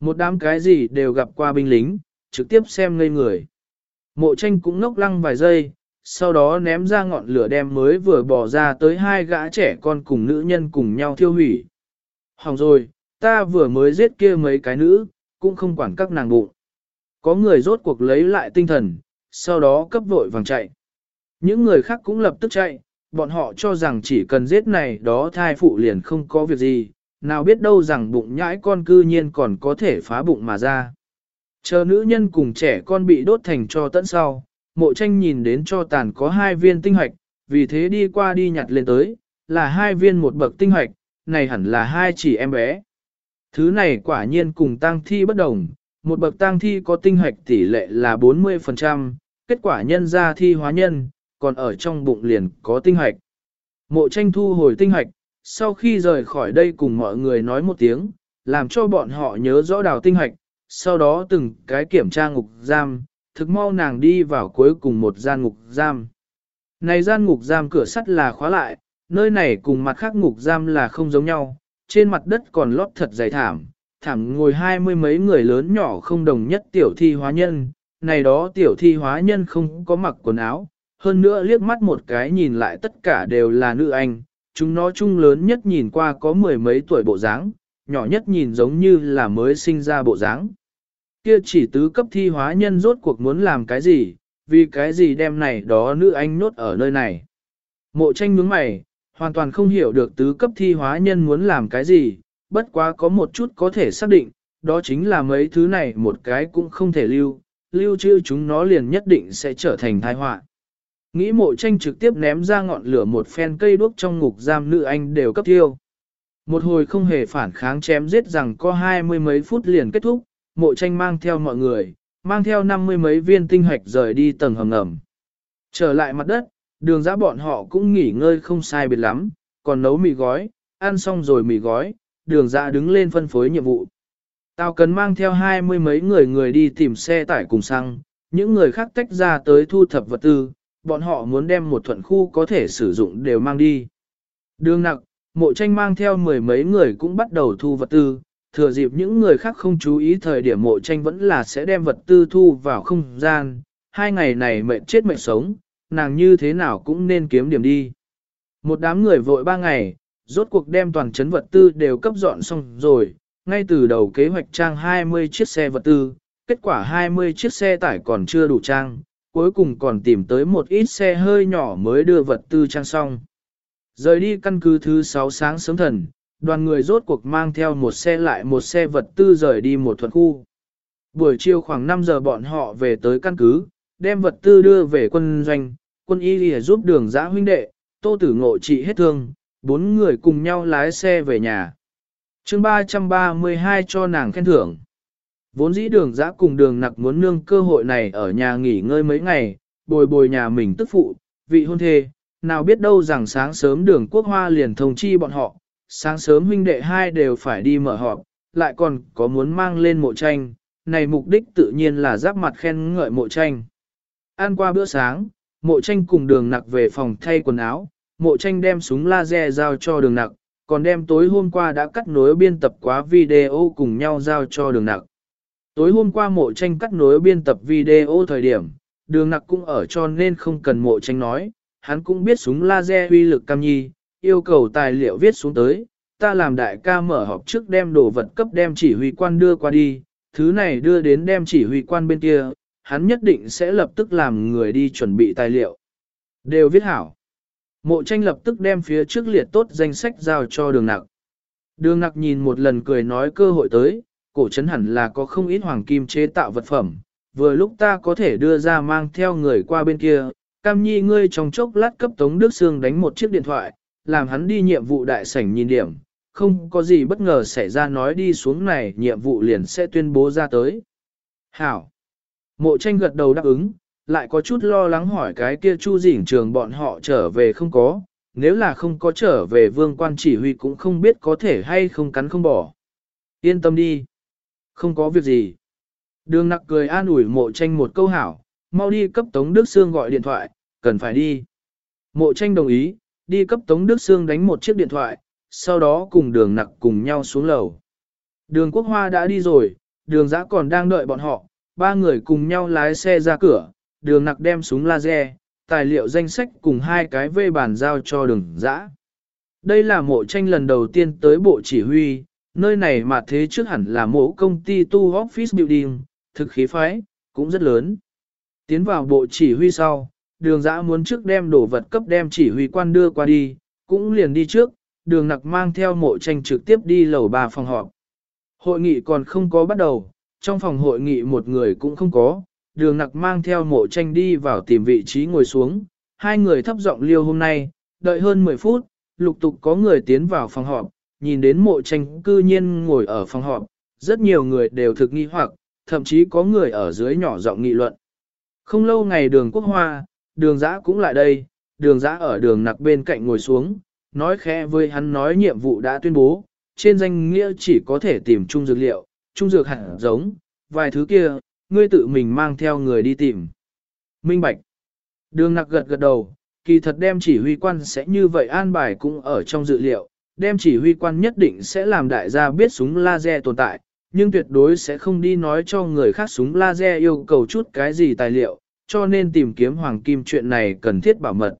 Một đám cái gì đều gặp qua binh lính, trực tiếp xem ngây người. Mộ tranh cũng ngốc lăng vài giây, sau đó ném ra ngọn lửa đem mới vừa bỏ ra tới hai gã trẻ con cùng nữ nhân cùng nhau thiêu hủy. Hỏng rồi, ta vừa mới giết kia mấy cái nữ, cũng không quản các nàng bụng. Có người rốt cuộc lấy lại tinh thần, sau đó cấp vội vàng chạy. Những người khác cũng lập tức chạy, bọn họ cho rằng chỉ cần giết này đó thai phụ liền không có việc gì, nào biết đâu rằng bụng nhãi con cư nhiên còn có thể phá bụng mà ra. Chờ nữ nhân cùng trẻ con bị đốt thành cho tận sau, mộ tranh nhìn đến cho tàn có hai viên tinh hoạch, vì thế đi qua đi nhặt lên tới, là hai viên một bậc tinh hoạch, này hẳn là hai chỉ em bé. Thứ này quả nhiên cùng tang thi bất đồng, một bậc tang thi có tinh hoạch tỷ lệ là 40%, kết quả nhân ra thi hóa nhân, còn ở trong bụng liền có tinh hoạch. Mộ tranh thu hồi tinh hoạch, sau khi rời khỏi đây cùng mọi người nói một tiếng, làm cho bọn họ nhớ rõ đào tinh hoạch, sau đó từng cái kiểm tra ngục giam, thực mau nàng đi vào cuối cùng một gian ngục giam. Này gian ngục giam cửa sắt là khóa lại, nơi này cùng mặt khác ngục giam là không giống nhau, trên mặt đất còn lót thật dày thảm, thảm ngồi hai mươi mấy người lớn nhỏ không đồng nhất tiểu thi hóa nhân, này đó tiểu thi hóa nhân không có mặc quần áo, hơn nữa liếc mắt một cái nhìn lại tất cả đều là nữ anh, chúng nó chung lớn nhất nhìn qua có mười mấy tuổi bộ dáng, nhỏ nhất nhìn giống như là mới sinh ra bộ dáng. Kia chỉ tứ cấp thi hóa nhân rốt cuộc muốn làm cái gì, vì cái gì đem này đó nữ anh nốt ở nơi này. Mộ tranh nhướng mày, hoàn toàn không hiểu được tứ cấp thi hóa nhân muốn làm cái gì, bất quá có một chút có thể xác định, đó chính là mấy thứ này một cái cũng không thể lưu, lưu trữ chúng nó liền nhất định sẽ trở thành tai họa. Nghĩ mộ tranh trực tiếp ném ra ngọn lửa một phen cây đuốc trong ngục giam nữ anh đều cấp thiêu. Một hồi không hề phản kháng chém giết rằng có hai mươi mấy phút liền kết thúc, mộ tranh mang theo mọi người, mang theo năm mươi mấy viên tinh hoạch rời đi tầng hầm ngầm. Trở lại mặt đất, đường giã bọn họ cũng nghỉ ngơi không sai biệt lắm, còn nấu mì gói, ăn xong rồi mì gói, đường giã đứng lên phân phối nhiệm vụ. Tao cần mang theo hai mươi mấy người người đi tìm xe tải cùng xăng, những người khác tách ra tới thu thập vật tư, bọn họ muốn đem một thuận khu có thể sử dụng đều mang đi. Đường nặng, mộ tranh mang theo mười mấy người cũng bắt đầu thu vật tư, thừa dịp những người khác không chú ý thời điểm mộ tranh vẫn là sẽ đem vật tư thu vào không gian, hai ngày này mệnh chết mệnh sống, nàng như thế nào cũng nên kiếm điểm đi. Một đám người vội ba ngày, rốt cuộc đem toàn chấn vật tư đều cấp dọn xong rồi, ngay từ đầu kế hoạch trang 20 chiếc xe vật tư, kết quả 20 chiếc xe tải còn chưa đủ trang, cuối cùng còn tìm tới một ít xe hơi nhỏ mới đưa vật tư trang xong. Rời đi căn cứ thứ 6 sáng sớm thần, đoàn người rốt cuộc mang theo một xe lại một xe vật tư rời đi một thuận khu. Buổi chiều khoảng 5 giờ bọn họ về tới căn cứ, đem vật tư đưa về quân doanh, quân y lìa giúp đường giã huynh đệ, tô tử ngộ trị hết thương, bốn người cùng nhau lái xe về nhà. chương 332 cho nàng khen thưởng. Vốn dĩ đường giã cùng đường nặc muốn nương cơ hội này ở nhà nghỉ ngơi mấy ngày, bồi bồi nhà mình tức phụ, vị hôn thê, nào biết đâu rằng sáng sớm đường quốc hoa liền thông chi bọn họ, sáng sớm huynh đệ hai đều phải đi mở họp, lại còn có muốn mang lên mộ tranh, này mục đích tự nhiên là giáp mặt khen ngợi mộ tranh. Ăn qua bữa sáng, mộ tranh cùng đường nặc về phòng thay quần áo, mộ tranh đem súng laser giao cho đường nặc, còn đem tối hôm qua đã cắt nối biên tập quá video cùng nhau giao cho đường nặc. Tối hôm qua mộ tranh cắt nối biên tập video thời điểm, đường nặc cũng ở cho nên không cần mộ tranh nói, hắn cũng biết súng laser uy lực cam nhi, yêu cầu tài liệu viết xuống tới, ta làm đại ca mở họp trước đem đồ vật cấp đem chỉ huy quan đưa qua đi, thứ này đưa đến đem chỉ huy quan bên kia, hắn nhất định sẽ lập tức làm người đi chuẩn bị tài liệu. Đều viết hảo. Mộ tranh lập tức đem phía trước liệt tốt danh sách giao cho đường nặc. Đường nặc nhìn một lần cười nói cơ hội tới, cổ trấn hẳn là có không ít hoàng kim chế tạo vật phẩm, vừa lúc ta có thể đưa ra mang theo người qua bên kia, cam nhi ngươi trong chốc lát cấp Tống Đức Sương đánh một chiếc điện thoại, làm hắn đi nhiệm vụ đại sảnh nhìn điểm, không có gì bất ngờ xảy ra nói đi xuống này nhiệm vụ liền sẽ tuyên bố ra tới. Hảo! Mộ tranh gật đầu đáp ứng, lại có chút lo lắng hỏi cái kia chu dỉnh trường bọn họ trở về không có, nếu là không có trở về vương quan chỉ huy cũng không biết có thể hay không cắn không bỏ. Yên tâm đi. Không có việc gì. Đường nặc cười an ủi mộ tranh một câu hảo, mau đi cấp Tống Đức Sương gọi điện thoại, cần phải đi. Mộ tranh đồng ý, đi cấp Tống Đức Sương đánh một chiếc điện thoại, sau đó cùng đường nặc cùng nhau xuống lầu. Đường quốc hoa đã đi rồi, đường giã còn đang đợi bọn họ, ba người cùng nhau lái xe ra cửa, đường nặc đem súng laser, tài liệu danh sách cùng hai cái vê bàn giao cho đường giã. Đây là mộ tranh lần đầu tiên tới bộ chỉ huy, nơi này mà thế trước hẳn là mộ công ty tu office building, thực khí phái, cũng rất lớn. Tiến vào bộ chỉ huy sau, đường dã muốn trước đem đồ vật cấp đem chỉ huy quan đưa qua đi, cũng liền đi trước, đường nặc mang theo mộ tranh trực tiếp đi lầu ba phòng họp. Hội nghị còn không có bắt đầu, trong phòng hội nghị một người cũng không có, đường nặc mang theo mộ tranh đi vào tìm vị trí ngồi xuống, hai người thấp giọng liêu hôm nay, đợi hơn 10 phút, lục tục có người tiến vào phòng họp, nhìn đến mộ tranh cư nhiên ngồi ở phòng họp, rất nhiều người đều thực nghi hoặc, thậm chí có người ở dưới nhỏ giọng nghị luận. Không lâu ngày đường quốc hoa, đường giã cũng lại đây, đường giã ở đường nặc bên cạnh ngồi xuống, nói khẽ với hắn nói nhiệm vụ đã tuyên bố, trên danh nghĩa chỉ có thể tìm chung dược liệu, chung dược hẳn giống, vài thứ kia, ngươi tự mình mang theo người đi tìm. Minh Bạch Đường nặc gật gật đầu, kỳ thật đem chỉ huy quan sẽ như vậy an bài cũng ở trong dự liệu, đem chỉ huy quan nhất định sẽ làm đại gia biết súng laser tồn tại, nhưng tuyệt đối sẽ không đi nói cho người khác súng laser yêu cầu chút cái gì tài liệu, cho nên tìm kiếm hoàng kim chuyện này cần thiết bảo mật.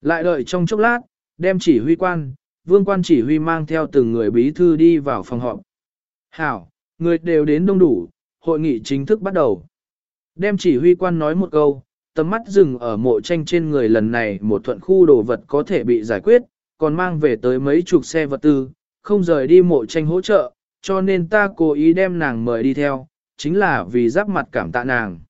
Lại đợi trong chốc lát, đem chỉ huy quan, vương quan chỉ huy mang theo từng người bí thư đi vào phòng họp. Hảo, người đều đến đông đủ, hội nghị chính thức bắt đầu. Đem chỉ huy quan nói một câu, tầm mắt dừng ở mộ tranh trên người lần này một thuận khu đồ vật có thể bị giải quyết, còn mang về tới mấy chục xe vật tư, không rời đi mộ tranh hỗ trợ, cho nên ta cố ý đem nàng mời đi theo, chính là vì giáp mặt cảm tạ nàng.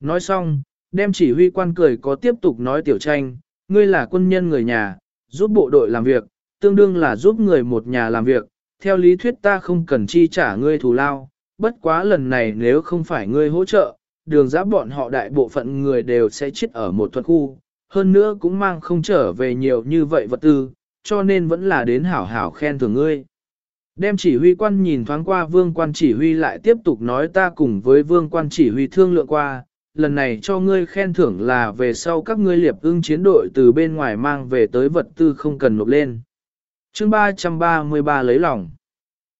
Nói xong, đem chỉ huy quan cười có tiếp tục nói tiểu tranh, ngươi là quân nhân người nhà, giúp bộ đội làm việc, tương đương là giúp người một nhà làm việc, theo lý thuyết ta không cần chi trả ngươi thù lao, bất quá lần này nếu không phải ngươi hỗ trợ, đường giáp bọn họ đại bộ phận người đều sẽ chết ở một thuật khu, hơn nữa cũng mang không trở về nhiều như vậy vật tư, cho nên vẫn là đến hảo hảo khen thưởng ngươi. Đem chỉ huy quan nhìn thoáng qua vương quan chỉ huy lại tiếp tục nói ta cùng với vương quan chỉ huy thương lượng qua, lần này cho ngươi khen thưởng là về sau các ngươi liệp ưng chiến đội từ bên ngoài mang về tới vật tư không cần nộp lên. chương 333 lấy lòng.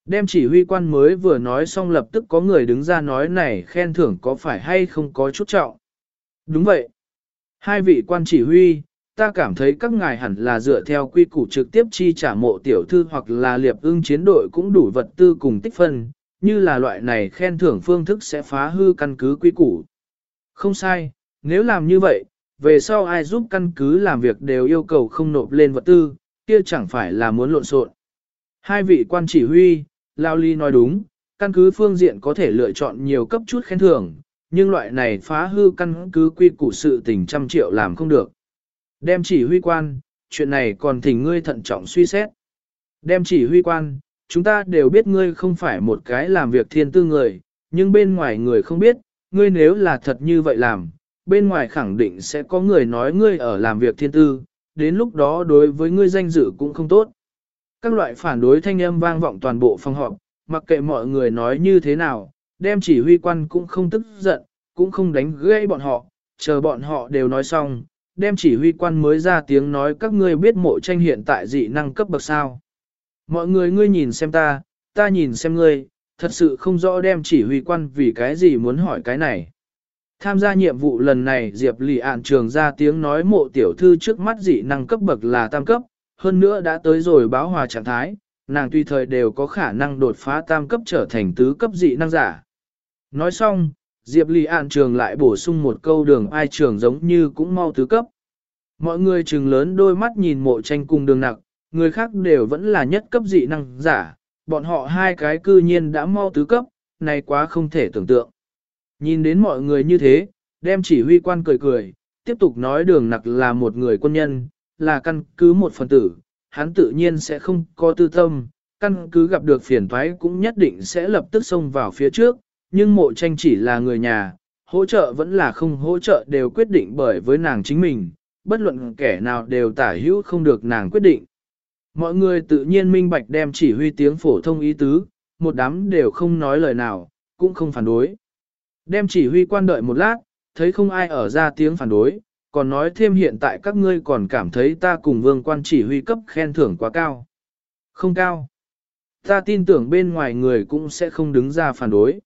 Đem chỉ huy quan mới vừa nói xong lập tức có người đứng ra nói này khen thưởng có phải hay không có chút trọng. Đúng vậy. Hai vị quan chỉ huy, ta cảm thấy các ngài hẳn là dựa theo quy củ trực tiếp chi trả mộ tiểu thư hoặc là liệp ưng chiến đội cũng đủ vật tư cùng tích phân, như là loại này khen thưởng phương thức sẽ phá hư căn cứ quy củ. Không sai, nếu làm như vậy, về sau ai giúp căn cứ làm việc đều yêu cầu không nộp lên vật tư, kia chẳng phải là muốn lộn xộn. Hai vị quan chỉ huy, Lao Ly nói đúng, căn cứ phương diện có thể lựa chọn nhiều cấp chút khen thưởng, nhưng loại này phá hư căn cứ quy củ sự tình trăm triệu làm không được. Đem chỉ huy quan, chuyện này còn thỉnh ngươi thận trọng suy xét. Đem chỉ huy quan, chúng ta đều biết ngươi không phải một cái làm việc thiên tư người, nhưng bên ngoài người không biết, ngươi nếu là thật như vậy làm, bên ngoài khẳng định sẽ có người nói ngươi ở làm việc thiên tư, đến lúc đó đối với ngươi danh dự cũng không tốt. Các loại phản đối thanh âm vang vọng toàn bộ phòng họp, mặc kệ mọi người nói như thế nào, đem chỉ huy quan cũng không tức giận, cũng không đánh gây bọn họ, chờ bọn họ đều nói xong, đem chỉ huy quan mới ra tiếng nói các ngươi biết mộ tranh hiện tại dị năng cấp bậc sao. Mọi người ngươi nhìn xem ta, ta nhìn xem ngươi, thật sự không rõ đem chỉ huy quan vì cái gì muốn hỏi cái này. Tham gia nhiệm vụ lần này Diệp Lì Ản trường ra tiếng nói mộ tiểu thư trước mắt dị năng cấp bậc là tam cấp, hơn nữa đã tới rồi báo hòa trạng thái, nàng tùy thời đều có khả năng đột phá tam cấp trở thành tứ cấp dị năng giả. Nói xong, Diệp Lì An trường lại bổ sung một câu đường ai trường giống như cũng mau tứ cấp. Mọi người trừng lớn đôi mắt nhìn mộ tranh cùng đường nặc, người khác đều vẫn là nhất cấp dị năng giả, bọn họ hai cái cư nhiên đã mau tứ cấp, này quá không thể tưởng tượng. Nhìn đến mọi người như thế, đem chỉ huy quan cười cười, tiếp tục nói đường nặc là một người quân nhân, là căn cứ một phần tử, hắn tự nhiên sẽ không có tư tâm, căn cứ gặp được phiền thoái cũng nhất định sẽ lập tức xông vào phía trước, nhưng mộ tranh chỉ là người nhà, hỗ trợ vẫn là không hỗ trợ đều quyết định bởi với nàng chính mình, bất luận kẻ nào đều tả hữu không được nàng quyết định. Mọi người tự nhiên minh bạch đem chỉ huy tiếng phổ thông ý tứ, một đám đều không nói lời nào, cũng không phản đối. Đem chỉ huy quan đợi một lát, thấy không ai ở ra tiếng phản đối, còn nói thêm hiện tại các ngươi còn cảm thấy ta cùng vương quan chỉ huy cấp khen thưởng quá cao. Không cao. Ta tin tưởng bên ngoài người cũng sẽ không đứng ra phản đối.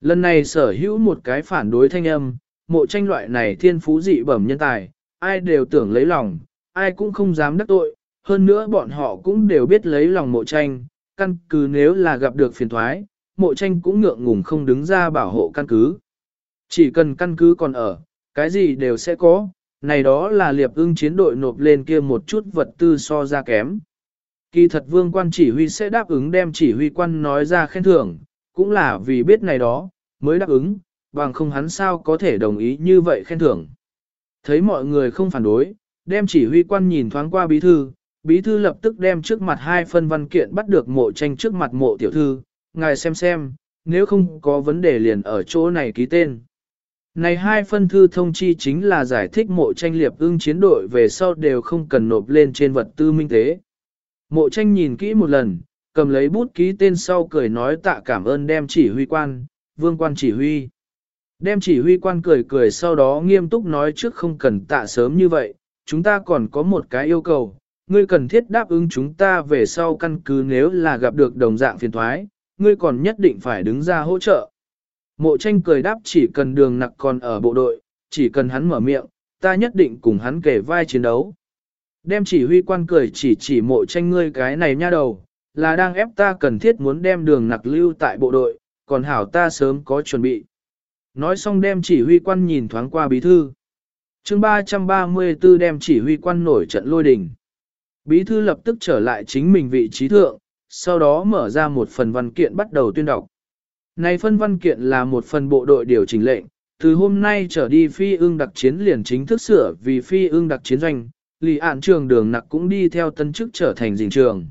Lần này sở hữu một cái phản đối thanh âm, mộ tranh loại này thiên phú dị bẩm nhân tài, ai đều tưởng lấy lòng, ai cũng không dám đắc tội, hơn nữa bọn họ cũng đều biết lấy lòng mộ tranh, căn cứ nếu là gặp được phiền thoái, mộ tranh cũng ngượng ngùng không đứng ra bảo hộ căn cứ. Chỉ cần căn cứ còn ở, cái gì đều sẽ có, này đó là liệp ưng chiến đội nộp lên kia một chút vật tư so ra kém. Kỳ thật vương quan chỉ huy sẽ đáp ứng đem chỉ huy quan nói ra khen thưởng, cũng là vì biết này đó, mới đáp ứng, bằng không hắn sao có thể đồng ý như vậy khen thưởng. Thấy mọi người không phản đối, đem chỉ huy quan nhìn thoáng qua bí thư, bí thư lập tức đem trước mặt hai phân văn kiện bắt được mộ tranh trước mặt mộ tiểu thư, ngài xem xem, nếu không có vấn đề liền ở chỗ này ký tên. Này hai phân thư thông chi chính là giải thích mộ tranh liệp ưng chiến đội về sau đều không cần nộp lên trên vật tư minh tế. Mộ tranh nhìn kỹ một lần, cầm lấy bút ký tên sau cười nói tạ cảm ơn đem chỉ huy quan, vương quan chỉ huy. Đem chỉ huy quan cười cười sau đó nghiêm túc nói trước không cần tạ sớm như vậy, chúng ta còn có một cái yêu cầu, ngươi cần thiết đáp ứng chúng ta về sau căn cứ nếu là gặp được đồng dạng phiền thoái, ngươi còn nhất định phải đứng ra hỗ trợ. Mộ tranh cười đáp chỉ cần đường nặc còn ở bộ đội, chỉ cần hắn mở miệng, ta nhất định cùng hắn kể vai chiến đấu. Đem chỉ huy quan cười chỉ chỉ mộ tranh ngươi cái này nha đầu, là đang ép ta cần thiết muốn đem đường nặc lưu tại bộ đội, còn hảo ta sớm có chuẩn bị. Nói xong đem chỉ huy quan nhìn thoáng qua bí thư. chương 334 đem chỉ huy quan nổi trận lôi đình. Bí thư lập tức trở lại chính mình vị trí thượng, sau đó mở ra một phần văn kiện bắt đầu tuyên đọc. Này phân văn kiện là một phần bộ đội điều chỉnh lệnh, từ hôm nay trở đi phi ương đặc chiến liền chính thức sửa vì phi ương đặc chiến doanh, lì ạn trường đường nặc cũng đi theo tân chức trở thành dình trường.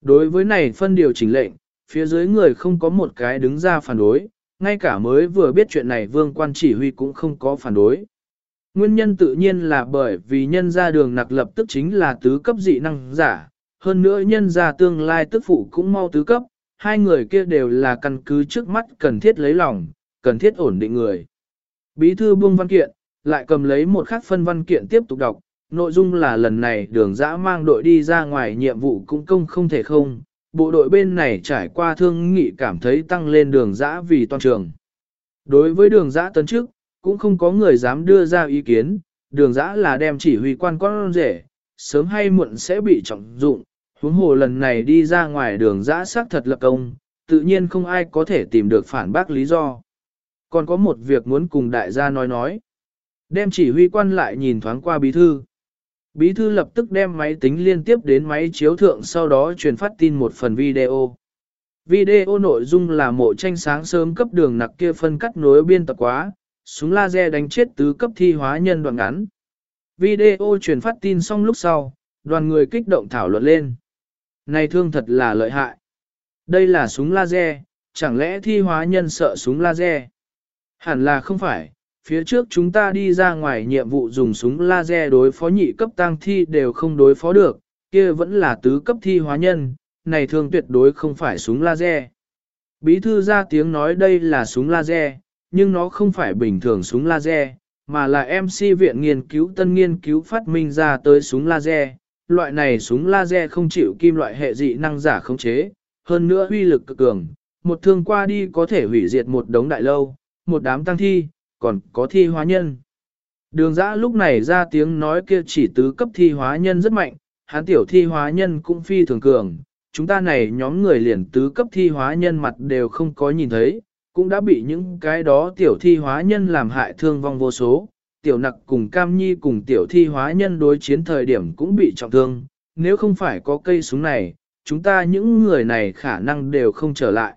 Đối với này phân điều chỉnh lệnh, phía dưới người không có một cái đứng ra phản đối, ngay cả mới vừa biết chuyện này vương quan chỉ huy cũng không có phản đối. Nguyên nhân tự nhiên là bởi vì nhân ra đường nặc lập tức chính là tứ cấp dị năng giả, hơn nữa nhân ra tương lai tức phụ cũng mau tứ cấp, hai người kia đều là căn cứ trước mắt cần thiết lấy lòng, cần thiết ổn định người. Bí thư buông văn kiện, lại cầm lấy một khắc phân văn kiện tiếp tục đọc, nội dung là lần này đường dã mang đội đi ra ngoài nhiệm vụ cũng công không thể không, bộ đội bên này trải qua thương nghị cảm thấy tăng lên đường dã vì toàn trường. Đối với đường dã tấn trước, cũng không có người dám đưa ra ý kiến, đường dã là đem chỉ huy quan con rể, sớm hay muộn sẽ bị trọng dụng, huống hồ lần này đi ra ngoài đường dã xác thật lập công, tự nhiên không ai có thể tìm được phản bác lý do. Còn có một việc muốn cùng đại gia nói nói. Đem chỉ huy quan lại nhìn thoáng qua bí thư. Bí thư lập tức đem máy tính liên tiếp đến máy chiếu thượng sau đó truyền phát tin một phần video. Video nội dung là mộ tranh sáng sớm cấp đường nặc kia phân cắt nối biên tập quá, súng laser đánh chết tứ cấp thi hóa nhân đoạn ngắn. Video truyền phát tin xong lúc sau, đoàn người kích động thảo luận lên. Này thương thật là lợi hại. Đây là súng laser, chẳng lẽ thi hóa nhân sợ súng laser? Hẳn là không phải, phía trước chúng ta đi ra ngoài nhiệm vụ dùng súng laser đối phó nhị cấp tăng thi đều không đối phó được, kia vẫn là tứ cấp thi hóa nhân, này thương tuyệt đối không phải súng laser. Bí thư ra tiếng nói đây là súng laser, nhưng nó không phải bình thường súng laser, mà là MC viện nghiên cứu tân nghiên cứu phát minh ra tới súng laser. Loại này súng laser không chịu kim loại hệ dị năng giả khống chế, hơn nữa uy lực cực cường, một thương qua đi có thể hủy diệt một đống đại lâu, một đám tăng thi, còn có thi hóa nhân. Đường giã lúc này ra tiếng nói kia chỉ tứ cấp thi hóa nhân rất mạnh, hán tiểu thi hóa nhân cũng phi thường cường, chúng ta này nhóm người liền tứ cấp thi hóa nhân mặt đều không có nhìn thấy, cũng đã bị những cái đó tiểu thi hóa nhân làm hại thương vong vô số. Tiểu nặc cùng cam nhi cùng tiểu thi hóa nhân đối chiến thời điểm cũng bị trọng thương, nếu không phải có cây súng này, chúng ta những người này khả năng đều không trở lại.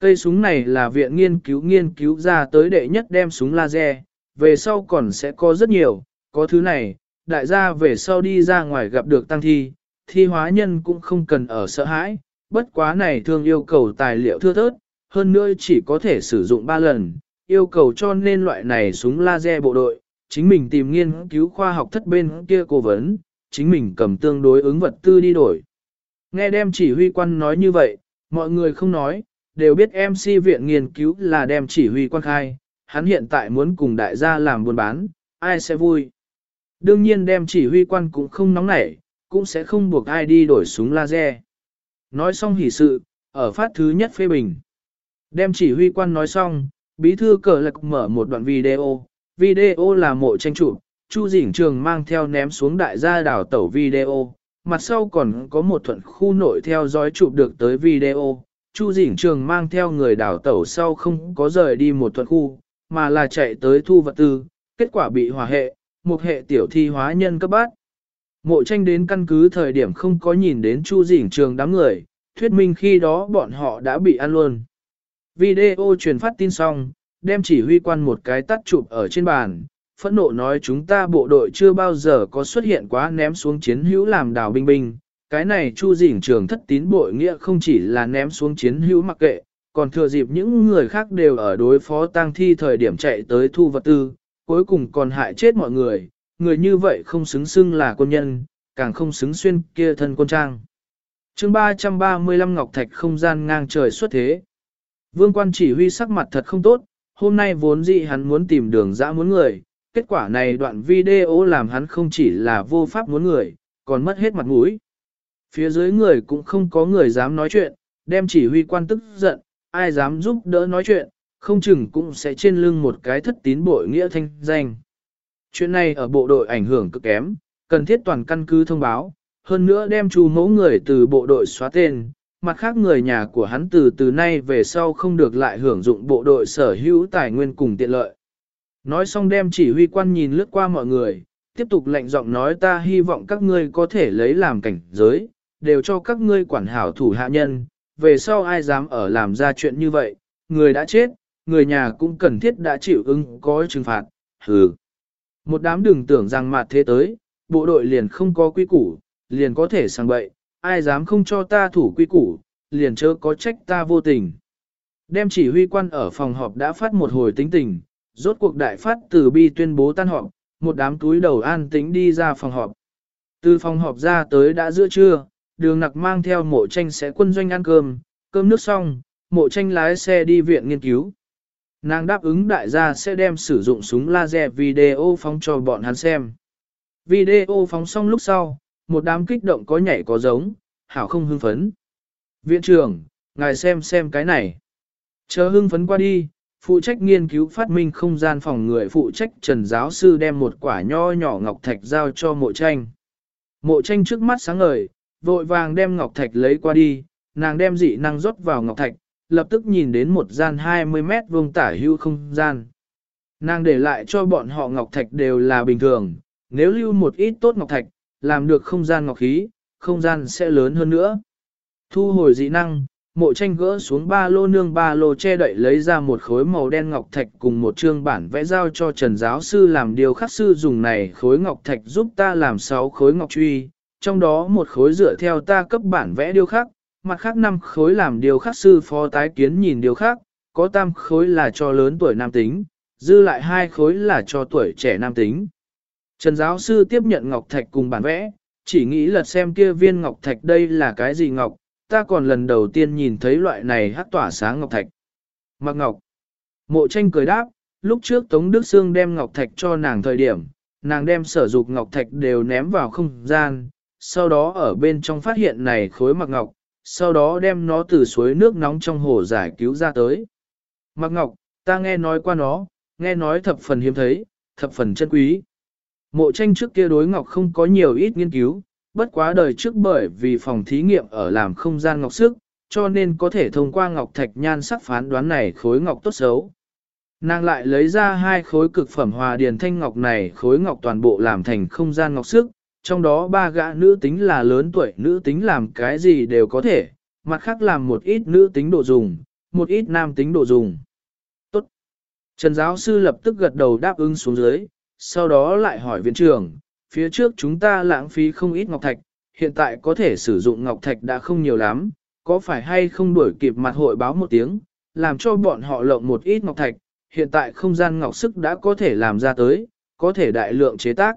Cây súng này là viện nghiên cứu nghiên cứu ra tới đệ nhất đem súng laser, về sau còn sẽ có rất nhiều, có thứ này, đại gia về sau đi ra ngoài gặp được tăng thi, thi hóa nhân cũng không cần ở sợ hãi, bất quá này thường yêu cầu tài liệu thưa thớt, hơn nữa chỉ có thể sử dụng 3 lần, yêu cầu cho nên loại này súng laser bộ đội, chính mình tìm nghiên cứu khoa học thất bên kia cố vấn, chính mình cầm tương đối ứng vật tư đi đổi. Nghe đem chỉ huy quan nói như vậy, mọi người không nói, đều biết MC viện nghiên cứu là đem chỉ huy quan khai, hắn hiện tại muốn cùng đại gia làm buôn bán, ai sẽ vui. Đương nhiên đem chỉ huy quan cũng không nóng nảy, cũng sẽ không buộc ai đi đổi súng laser. Nói xong hỷ sự, ở phát thứ nhất phê bình. Đem chỉ huy quan nói xong, bí thư cờ lạc mở một đoạn video. Video là mộ tranh chụp, Chu Dĩnh Trường mang theo ném xuống đại gia đảo tẩu video. Mặt sau còn có một thuận khu nội theo dõi chụp được tới video. Chu Dĩnh Trường mang theo người đảo tẩu sau không có rời đi một thuận khu, mà là chạy tới thu vật tư, kết quả bị hỏa hệ, một hệ tiểu thi hóa nhân cấp bát. Mộ tranh đến căn cứ thời điểm không có nhìn đến Chu Dĩnh Trường đám người, thuyết minh khi đó bọn họ đã bị ăn luôn. Video truyền phát tin xong, đem chỉ huy quan một cái tắt chụp ở trên bàn, phẫn nộ nói chúng ta bộ đội chưa bao giờ có xuất hiện quá ném xuống chiến hữu làm đào binh binh. Cái này Chu Dĩnh Trường thất tín bội nghĩa không chỉ là ném xuống chiến hữu mặc kệ, còn thừa dịp những người khác đều ở đối phó tang thi thời điểm chạy tới thu vật tư, cuối cùng còn hại chết mọi người, người như vậy không xứng xưng là quân nhân, càng không xứng xuyên kia thân quân trang. chương 335 Ngọc Thạch không gian ngang trời xuất thế. Vương quan chỉ huy sắc mặt thật không tốt, hôm nay vốn dĩ hắn muốn tìm đường dã muốn người, kết quả này đoạn video làm hắn không chỉ là vô pháp muốn người, còn mất hết mặt mũi. Phía dưới người cũng không có người dám nói chuyện, đem chỉ huy quan tức giận, ai dám giúp đỡ nói chuyện, không chừng cũng sẽ trên lưng một cái thất tín bội nghĩa thanh danh. Chuyện này ở bộ đội ảnh hưởng cực kém, cần thiết toàn căn cứ thông báo, hơn nữa đem chu mẫu người từ bộ đội xóa tên, mặt khác người nhà của hắn từ từ nay về sau không được lại hưởng dụng bộ đội sở hữu tài nguyên cùng tiện lợi. Nói xong đem chỉ huy quan nhìn lướt qua mọi người, tiếp tục lệnh giọng nói ta hy vọng các ngươi có thể lấy làm cảnh giới, đều cho các ngươi quản hảo thủ hạ nhân, về sau ai dám ở làm ra chuyện như vậy, người đã chết, người nhà cũng cần thiết đã chịu ứng có trừng phạt, hừ. Một đám đừng tưởng rằng mặt thế tới, bộ đội liền không có quy củ, liền có thể sang bậy, ai dám không cho ta thủ quy củ, liền chớ có trách ta vô tình. Đem chỉ huy quan ở phòng họp đã phát một hồi tính tình, rốt cuộc đại phát từ bi tuyên bố tan họp, một đám túi đầu an tính đi ra phòng họp. Từ phòng họp ra tới đã giữa trưa, đường nặc mang theo mộ tranh sẽ quân doanh ăn cơm, cơm nước xong, mộ tranh lái xe đi viện nghiên cứu. Nàng đáp ứng đại gia sẽ đem sử dụng súng laser video phóng cho bọn hắn xem. Video phóng xong lúc sau, một đám kích động có nhảy có giống, hảo không hưng phấn. Viện trưởng, ngài xem xem cái này. Chờ hưng phấn qua đi, phụ trách nghiên cứu phát minh không gian phòng người phụ trách trần giáo sư đem một quả nho nhỏ ngọc thạch giao cho mộ tranh. Mộ tranh trước mắt sáng ngời, vội vàng đem ngọc thạch lấy qua đi, nàng đem dị năng rót vào ngọc thạch, lập tức nhìn đến một gian 20 mét vuông tả hưu không gian. Nàng để lại cho bọn họ ngọc thạch đều là bình thường, nếu lưu một ít tốt ngọc thạch, làm được không gian ngọc khí, không gian sẽ lớn hơn nữa. Thu hồi dị năng, mộ tranh gỡ xuống ba lô nương ba lô che đậy lấy ra một khối màu đen ngọc thạch cùng một chương bản vẽ giao cho trần giáo sư làm điều khắc sư dùng này khối ngọc thạch giúp ta làm sáu khối ngọc truy, trong đó một khối dựa theo ta cấp bản vẽ điêu khắc, mặt khác năm khối làm điều khắc sư phó tái kiến nhìn điều khắc, có tam khối là cho lớn tuổi nam tính, dư lại hai khối là cho tuổi trẻ nam tính. Trần giáo sư tiếp nhận ngọc thạch cùng bản vẽ, chỉ nghĩ lật xem kia viên ngọc thạch đây là cái gì ngọc, ta còn lần đầu tiên nhìn thấy loại này hát tỏa sáng ngọc thạch. Mặc ngọc. Mộ tranh cười đáp, lúc trước Tống Đức Sương đem ngọc thạch cho nàng thời điểm, nàng đem sở dục ngọc thạch đều ném vào không gian, sau đó ở bên trong phát hiện này khối mặc ngọc, sau đó đem nó từ suối nước nóng trong hồ giải cứu ra tới. Mặc ngọc, ta nghe nói qua nó, nghe nói thập phần hiếm thấy, thập phần chân quý. Mộ tranh trước kia đối ngọc không có nhiều ít nghiên cứu, bất quá đời trước bởi vì phòng thí nghiệm ở làm không gian ngọc sức, cho nên có thể thông qua ngọc thạch nhan sắc phán đoán này khối ngọc tốt xấu. Nàng lại lấy ra hai khối cực phẩm hòa điền thanh ngọc này khối ngọc toàn bộ làm thành không gian ngọc sức, trong đó ba gã nữ tính là lớn tuổi nữ tính làm cái gì đều có thể, mặt khác làm một ít nữ tính độ dùng, một ít nam tính độ dùng. Tốt. Trần giáo sư lập tức gật đầu đáp ứng xuống dưới, sau đó lại hỏi viện trưởng, phía trước chúng ta lãng phí không ít ngọc thạch, hiện tại có thể sử dụng ngọc thạch đã không nhiều lắm, có phải hay không đuổi kịp mặt hội báo một tiếng, làm cho bọn họ lộng một ít ngọc thạch, hiện tại không gian ngọc sức đã có thể làm ra tới, có thể đại lượng chế tác.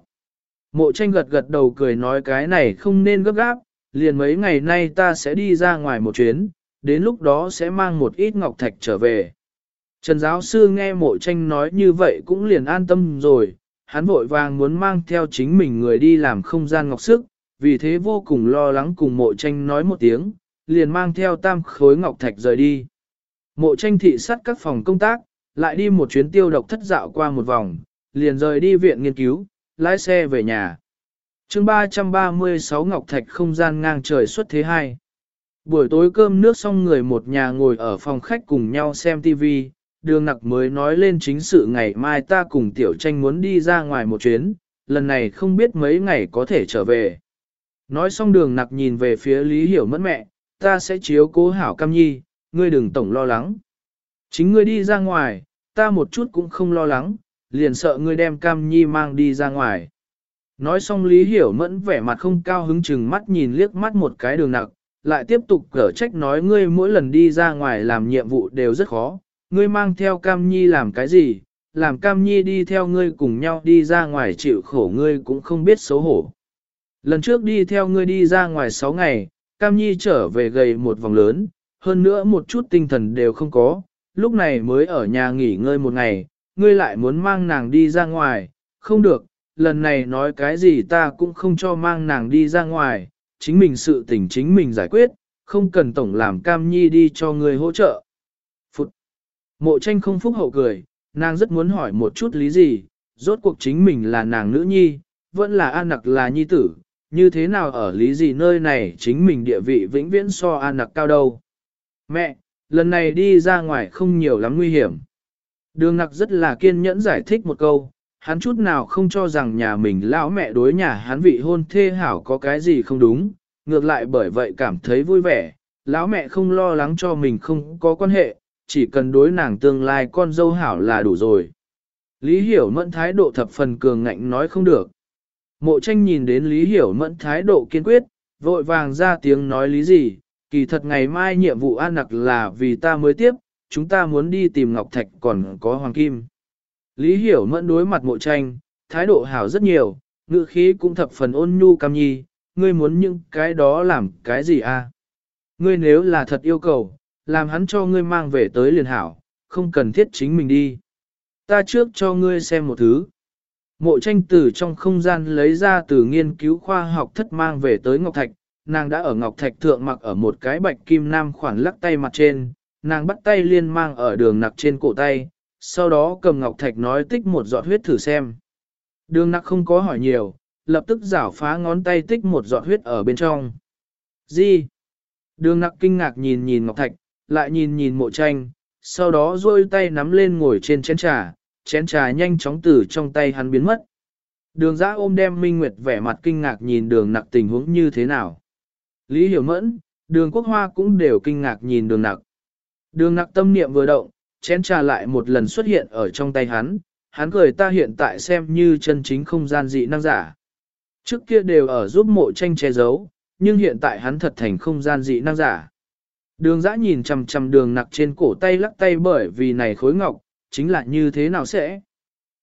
Mộ tranh gật gật đầu cười nói cái này không nên gấp gáp, liền mấy ngày nay ta sẽ đi ra ngoài một chuyến, đến lúc đó sẽ mang một ít ngọc thạch trở về. Trần giáo sư nghe mộ tranh nói như vậy cũng liền an tâm rồi, hắn vội vàng muốn mang theo chính mình người đi làm không gian ngọc sức, vì thế vô cùng lo lắng cùng mộ tranh nói một tiếng, liền mang theo tam khối ngọc thạch rời đi. Mộ tranh thị sát các phòng công tác, lại đi một chuyến tiêu độc thất dạo qua một vòng, liền rời đi viện nghiên cứu, lái xe về nhà. chương 336 Ngọc Thạch không gian ngang trời xuất thế hai. Buổi tối cơm nước xong người một nhà ngồi ở phòng khách cùng nhau xem TV, đường nặc mới nói lên chính sự ngày mai ta cùng tiểu tranh muốn đi ra ngoài một chuyến, lần này không biết mấy ngày có thể trở về. Nói xong đường nặc nhìn về phía Lý Hiểu mất mẹ, ta sẽ chiếu cố hảo cam nhi, ngươi đừng tổng lo lắng. Chính ngươi đi ra ngoài, ta một chút cũng không lo lắng, liền sợ ngươi đem cam nhi mang đi ra ngoài. Nói xong Lý Hiểu Mẫn vẻ mặt không cao hứng chừng mắt nhìn liếc mắt một cái đường nặc, lại tiếp tục cở trách nói ngươi mỗi lần đi ra ngoài làm nhiệm vụ đều rất khó, ngươi mang theo cam nhi làm cái gì, làm cam nhi đi theo ngươi cùng nhau đi ra ngoài chịu khổ ngươi cũng không biết xấu hổ. Lần trước đi theo ngươi đi ra ngoài 6 ngày, cam nhi trở về gầy một vòng lớn, hơn nữa một chút tinh thần đều không có, lúc này mới ở nhà nghỉ ngơi một ngày, ngươi lại muốn mang nàng đi ra ngoài, không được, lần này nói cái gì ta cũng không cho mang nàng đi ra ngoài, chính mình sự tình chính mình giải quyết, không cần tổng làm cam nhi đi cho ngươi hỗ trợ. Mộ tranh không phúc hậu cười, nàng rất muốn hỏi một chút lý gì, rốt cuộc chính mình là nàng nữ nhi, vẫn là an nặc là nhi tử, như thế nào ở lý gì nơi này chính mình địa vị vĩnh viễn so an nặc cao đâu. Mẹ, lần này đi ra ngoài không nhiều lắm nguy hiểm. Đường nặc rất là kiên nhẫn giải thích một câu, hắn chút nào không cho rằng nhà mình lão mẹ đối nhà hắn vị hôn thê hảo có cái gì không đúng, ngược lại bởi vậy cảm thấy vui vẻ, lão mẹ không lo lắng cho mình không có quan hệ, chỉ cần đối nàng tương lai con dâu hảo là đủ rồi. Lý Hiểu Mẫn thái độ thập phần cường ngạnh nói không được. Mộ tranh nhìn đến Lý Hiểu Mẫn thái độ kiên quyết, vội vàng ra tiếng nói lý gì, kỳ thật ngày mai nhiệm vụ an nặc là vì ta mới tiếp, chúng ta muốn đi tìm Ngọc Thạch còn có Hoàng Kim. Lý Hiểu Mẫn đối mặt mộ tranh, thái độ hảo rất nhiều, ngữ khí cũng thập phần ôn nhu cam nhi, ngươi muốn những cái đó làm cái gì a? À? Ngươi nếu là thật yêu cầu, làm hắn cho ngươi mang về tới liền hảo, không cần thiết chính mình đi. Ta trước cho ngươi xem một thứ. Mộ tranh từ trong không gian lấy ra từ nghiên cứu khoa học thất mang về tới Ngọc Thạch, nàng đã ở Ngọc Thạch thượng mặc ở một cái bạch kim nam khoản lắc tay mặt trên, nàng bắt tay liên mang ở đường nặc trên cổ tay, sau đó cầm Ngọc Thạch nói tích một giọt huyết thử xem. Đường nặc không có hỏi nhiều, lập tức rảo phá ngón tay tích một giọt huyết ở bên trong. Gì? Đường nặc kinh ngạc nhìn nhìn Ngọc Thạch, lại nhìn nhìn mộ tranh, sau đó rôi tay nắm lên ngồi trên chén trà, chén trà nhanh chóng từ trong tay hắn biến mất. Đường giã ôm đem Minh Nguyệt vẻ mặt kinh ngạc nhìn đường nặc tình huống như thế nào. Lý Hiểu Mẫn, đường quốc hoa cũng đều kinh ngạc nhìn đường nặc. Đường nặc tâm niệm vừa động, chén trà lại một lần xuất hiện ở trong tay hắn, hắn cười ta hiện tại xem như chân chính không gian dị năng giả. Trước kia đều ở giúp mộ tranh che giấu, nhưng hiện tại hắn thật thành không gian dị năng giả. Đường Dã nhìn chầm chầm đường nặc trên cổ tay lắc tay bởi vì này khối ngọc, chính là như thế nào sẽ?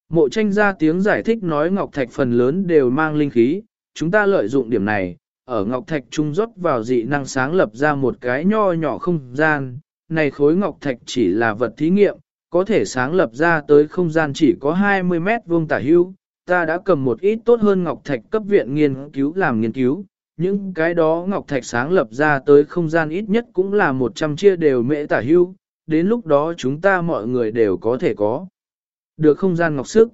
Mộ tranh ra tiếng giải thích nói ngọc thạch phần lớn đều mang linh khí, chúng ta lợi dụng điểm này, ở ngọc thạch trung rót vào dị năng sáng lập ra một cái nho nhỏ không gian, này khối ngọc thạch chỉ là vật thí nghiệm, có thể sáng lập ra tới không gian chỉ có 20 mét vuông tả hưu. Ta đã cầm một ít tốt hơn ngọc thạch cấp viện nghiên cứu làm nghiên cứu, những cái đó ngọc thạch sáng lập ra tới không gian ít nhất cũng là 100 chia đều mễ tả hưu, đến lúc đó chúng ta mọi người đều có thể có. Được không gian ngọc sức.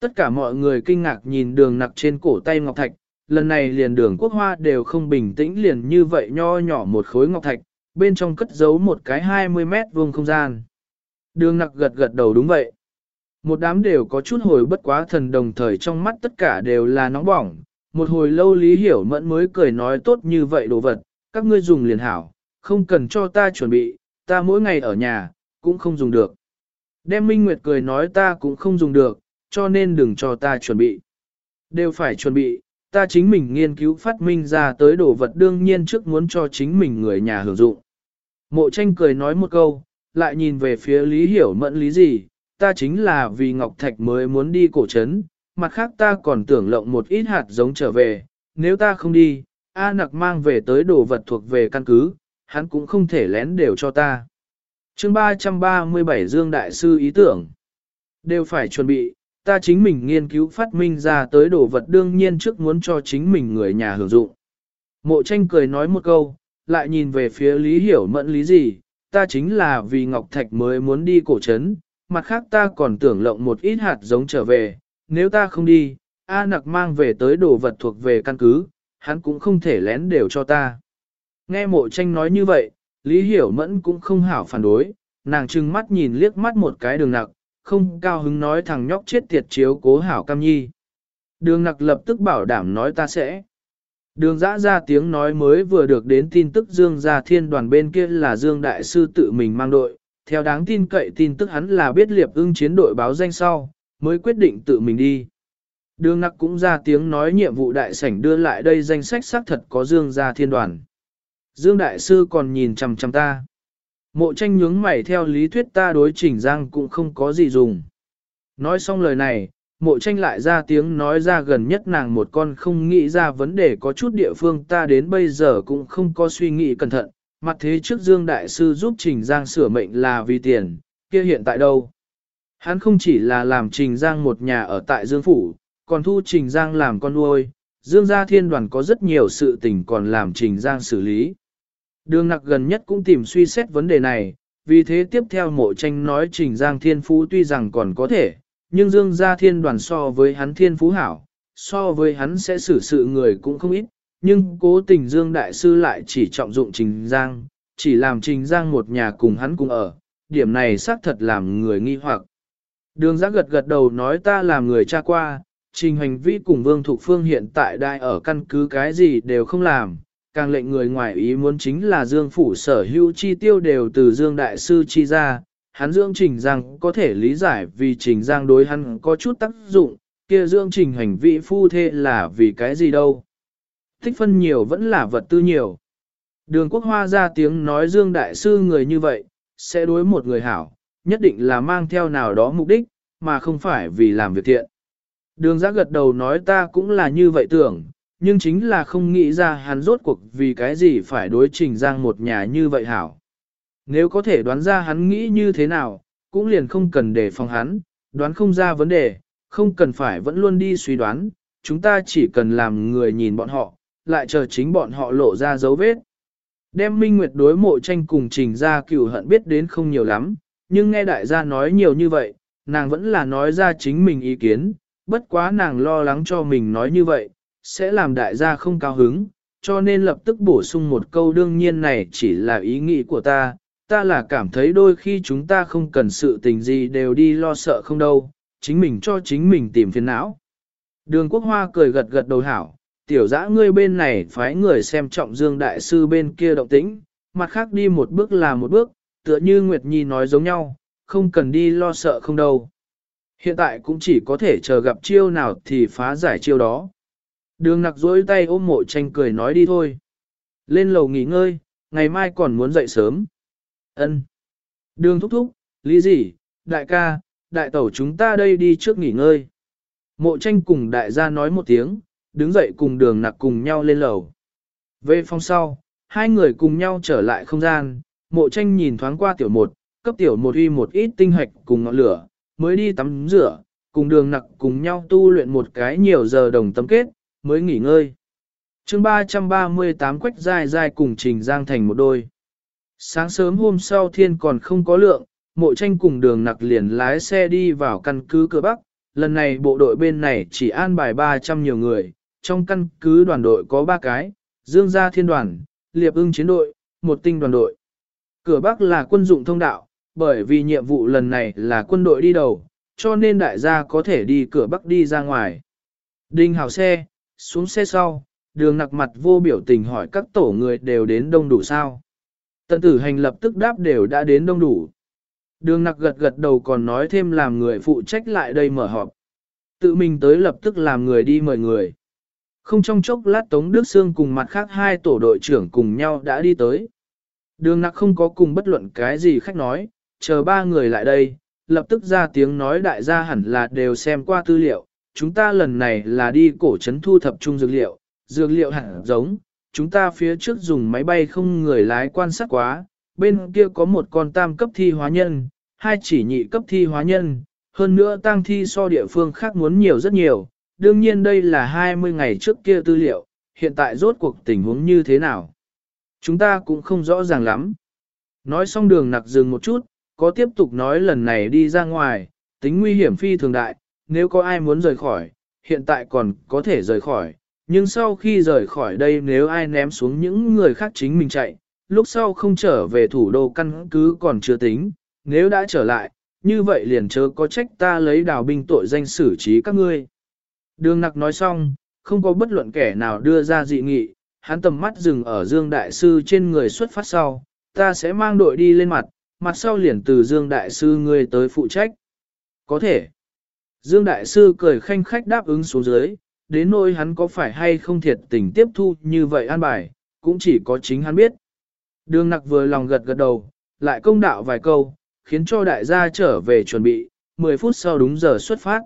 Tất cả mọi người kinh ngạc nhìn đường nặc trên cổ tay ngọc thạch, lần này liền đường quốc hoa đều không bình tĩnh liền như vậy nho nhỏ một khối ngọc thạch, bên trong cất giấu một cái 20 mét vuông không gian. Đường nặc gật gật đầu đúng vậy. Một đám đều có chút hồi bất quá thần đồng thời trong mắt tất cả đều là nóng bỏng. Một hồi lâu Lý Hiểu Mẫn mới cười nói tốt như vậy đồ vật, các ngươi dùng liền hảo, không cần cho ta chuẩn bị, ta mỗi ngày ở nhà, cũng không dùng được. Đem Minh Nguyệt cười nói ta cũng không dùng được, cho nên đừng cho ta chuẩn bị. Đều phải chuẩn bị, ta chính mình nghiên cứu phát minh ra tới đồ vật đương nhiên trước muốn cho chính mình người nhà hưởng dụng. Mộ tranh cười nói một câu, lại nhìn về phía Lý Hiểu Mẫn lý gì, ta chính là vì Ngọc Thạch mới muốn đi cổ trấn, mặt khác ta còn tưởng lộng một ít hạt giống trở về, nếu ta không đi, A nặc mang về tới đồ vật thuộc về căn cứ, hắn cũng không thể lén đều cho ta. chương 337 Dương Đại Sư ý tưởng, đều phải chuẩn bị, ta chính mình nghiên cứu phát minh ra tới đồ vật đương nhiên trước muốn cho chính mình người nhà hưởng dụng. Mộ tranh cười nói một câu, lại nhìn về phía Lý Hiểu Mẫn lý gì, ta chính là vì Ngọc Thạch mới muốn đi cổ trấn, mặt khác ta còn tưởng lộng một ít hạt giống trở về, nếu ta không đi, A nặc mang về tới đồ vật thuộc về căn cứ, hắn cũng không thể lén đều cho ta. Nghe mộ tranh nói như vậy, Lý Hiểu Mẫn cũng không hảo phản đối, nàng trừng mắt nhìn liếc mắt một cái đường nặc, không cao hứng nói thằng nhóc chết tiệt chiếu cố hảo cam nhi. Đường nặc lập tức bảo đảm nói ta sẽ. Đường giã ra tiếng nói mới vừa được đến tin tức Dương gia thiên đoàn bên kia là Dương Đại Sư tự mình mang đội, theo đáng tin cậy tin tức hắn là biết liệp ưng chiến đội báo danh sau, mới quyết định tự mình đi. Đường nặc cũng ra tiếng nói nhiệm vụ đại sảnh đưa lại đây danh sách xác thật có Dương gia thiên đoàn. Dương Đại Sư còn nhìn chằm chằm ta. Mộ tranh nhướng mày theo lý thuyết ta đối chỉnh giang cũng không có gì dùng. Nói xong lời này, mộ tranh lại ra tiếng nói ra gần nhất nàng một con không nghĩ ra vấn đề có chút địa phương ta đến bây giờ cũng không có suy nghĩ cẩn thận. Mặt thế trước Dương Đại Sư giúp Trình Giang sửa mệnh là vì tiền, kia hiện tại đâu? Hắn không chỉ là làm Trình Giang một nhà ở tại Dương Phủ, còn thu Trình Giang làm con nuôi, Dương gia thiên đoàn có rất nhiều sự tình còn làm Trình Giang xử lý. Đường nặc gần nhất cũng tìm suy xét vấn đề này, vì thế tiếp theo mộ tranh nói Trình Giang thiên phú tuy rằng còn có thể, nhưng Dương gia thiên đoàn so với hắn thiên phú hảo, so với hắn sẽ xử sự người cũng không ít, nhưng cố tình Dương Đại Sư lại chỉ trọng dụng Trình Giang, chỉ làm Trình Giang một nhà cùng hắn cùng ở, điểm này xác thật làm người nghi hoặc. Đường giã gật gật đầu nói ta làm người cha qua, Trình Hành Vi cùng Vương Thục Phương hiện tại đại ở căn cứ cái gì đều không làm, càng lệnh người ngoài ý muốn chính là Dương Phủ sở hữu chi tiêu đều từ Dương Đại Sư chi ra, hắn Dương trình giang có thể lý giải vì trình giang đối hắn có chút tác dụng, kia Dương trình hành Vi phu thê là vì cái gì đâu. Thích phân nhiều vẫn là vật tư nhiều. Đường quốc hoa ra tiếng nói Dương Đại Sư người như vậy, sẽ đối một người hảo, nhất định là mang theo nào đó mục đích, mà không phải vì làm việc thiện. Đường giã gật đầu nói ta cũng là như vậy tưởng, nhưng chính là không nghĩ ra hắn rốt cuộc vì cái gì phải đối trình giang một nhà như vậy hảo. Nếu có thể đoán ra hắn nghĩ như thế nào, cũng liền không cần để phòng hắn, đoán không ra vấn đề, không cần phải vẫn luôn đi suy đoán, chúng ta chỉ cần làm người nhìn bọn họ, lại chờ chính bọn họ lộ ra dấu vết. Đem Minh Nguyệt đối mộ tranh cùng trình ra cửu hận biết đến không nhiều lắm, nhưng nghe đại gia nói nhiều như vậy, nàng vẫn là nói ra chính mình ý kiến, bất quá nàng lo lắng cho mình nói như vậy, sẽ làm đại gia không cao hứng, cho nên lập tức bổ sung một câu đương nhiên này chỉ là ý nghĩ của ta, ta là cảm thấy đôi khi chúng ta không cần sự tình gì đều đi lo sợ không đâu, chính mình cho chính mình tìm phiền não. Đường quốc hoa cười gật gật đầu hảo, tiểu dã ngươi bên này phái người xem trọng dương đại sư bên kia động tĩnh, mặt khác đi một bước là một bước, tựa như Nguyệt Nhi nói giống nhau, không cần đi lo sợ không đâu. Hiện tại cũng chỉ có thể chờ gặp chiêu nào thì phá giải chiêu đó. Đường nặc dối tay ôm mộ tranh cười nói đi thôi. Lên lầu nghỉ ngơi, ngày mai còn muốn dậy sớm. ân Đường thúc thúc, lý gì, đại ca, đại tẩu chúng ta đây đi trước nghỉ ngơi. Mộ tranh cùng đại gia nói một tiếng, đứng dậy cùng đường nặc cùng nhau lên lầu. Về phòng sau, hai người cùng nhau trở lại không gian, mộ tranh nhìn thoáng qua tiểu một, cấp tiểu một uy một ít tinh hạch cùng ngọn lửa, mới đi tắm rửa, cùng đường nặc cùng nhau tu luyện một cái nhiều giờ đồng tâm kết, mới nghỉ ngơi. chương 338 quách dài dài cùng Trình Giang thành một đôi. Sáng sớm hôm sau thiên còn không có lượng, mộ tranh cùng đường nặc liền lái xe đi vào căn cứ cửa Bắc. Lần này bộ đội bên này chỉ an bài 300 nhiều người, trong căn cứ đoàn đội có 3 cái, dương gia thiên đoàn, liệp ưng chiến đội, một tinh đoàn đội. Cửa Bắc là quân dụng thông đạo, bởi vì nhiệm vụ lần này là quân đội đi đầu, cho nên đại gia có thể đi cửa Bắc đi ra ngoài. Đinh hào xe, xuống xe sau, đường nặc mặt vô biểu tình hỏi các tổ người đều đến đông đủ sao. Tận tử hành lập tức đáp đều đã đến đông đủ. Đường nặc gật gật đầu còn nói thêm làm người phụ trách lại đây mở họp. Tự mình tới lập tức làm người đi mời người. Không trong chốc lát Tống Đức Sương cùng mặt khác hai tổ đội trưởng cùng nhau đã đi tới. Đường nặc không có cùng bất luận cái gì khách nói, chờ ba người lại đây, lập tức ra tiếng nói đại gia hẳn là đều xem qua tư liệu. Chúng ta lần này là đi cổ trấn thu thập chung dược liệu, dược liệu hẳn giống, chúng ta phía trước dùng máy bay không người lái quan sát quá, bên kia có một con tam cấp thi hóa nhân, hai chỉ nhị cấp thi hóa nhân, hơn nữa tăng thi so địa phương khác muốn nhiều rất nhiều, đương nhiên đây là 20 ngày trước kia tư liệu, hiện tại rốt cuộc tình huống như thế nào. Chúng ta cũng không rõ ràng lắm. Nói xong đường nặc dừng một chút, có tiếp tục nói lần này đi ra ngoài, tính nguy hiểm phi thường đại, nếu có ai muốn rời khỏi, hiện tại còn có thể rời khỏi, nhưng sau khi rời khỏi đây nếu ai ném xuống những người khác chính mình chạy, lúc sau không trở về thủ đô căn cứ còn chưa tính, nếu đã trở lại, như vậy liền chớ có trách ta lấy đào binh tội danh xử trí các ngươi. Đường nặc nói xong, không có bất luận kẻ nào đưa ra dị nghị, hắn tầm mắt dừng ở Dương Đại Sư trên người xuất phát sau, ta sẽ mang đội đi lên mặt, mặt sau liền từ Dương Đại Sư ngươi tới phụ trách. Có thể. Dương Đại Sư cười khanh khách đáp ứng xuống dưới, đến nỗi hắn có phải hay không thiệt tình tiếp thu như vậy an bài, cũng chỉ có chính hắn biết. Đường nặc vừa lòng gật gật đầu, lại công đạo vài câu, khiến cho đại gia trở về chuẩn bị, 10 phút sau đúng giờ xuất phát.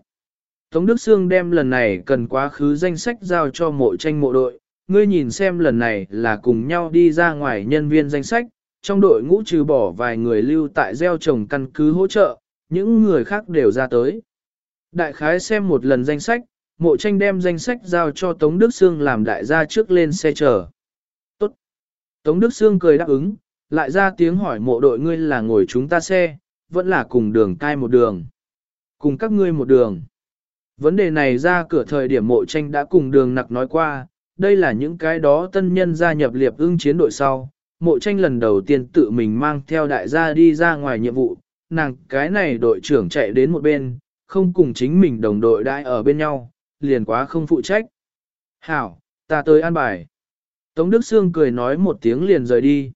Tống Đức Sương đem lần này cần quá khứ danh sách giao cho mộ tranh mộ đội, ngươi nhìn xem lần này là cùng nhau đi ra ngoài nhân viên danh sách, trong đội ngũ trừ bỏ vài người lưu tại gieo trồng căn cứ hỗ trợ, những người khác đều ra tới. Đại khái xem một lần danh sách, mộ tranh đem danh sách giao cho Tống Đức Sương làm đại gia trước lên xe chờ. Tốt. Tống Đức Sương cười đáp ứng, lại ra tiếng hỏi mộ đội ngươi là ngồi chúng ta xe, vẫn là cùng đường cai một đường. Cùng các ngươi một đường. Vấn đề này ra cửa thời điểm mộ tranh đã cùng đường nặc nói qua, đây là những cái đó tân nhân gia nhập liệp ưng chiến đội sau. Mộ tranh lần đầu tiên tự mình mang theo đại gia đi ra ngoài nhiệm vụ, nàng cái này đội trưởng chạy đến một bên, không cùng chính mình đồng đội đại ở bên nhau, liền quá không phụ trách. Hảo, ta tới an bài. Tống Đức Sương cười nói một tiếng liền rời đi.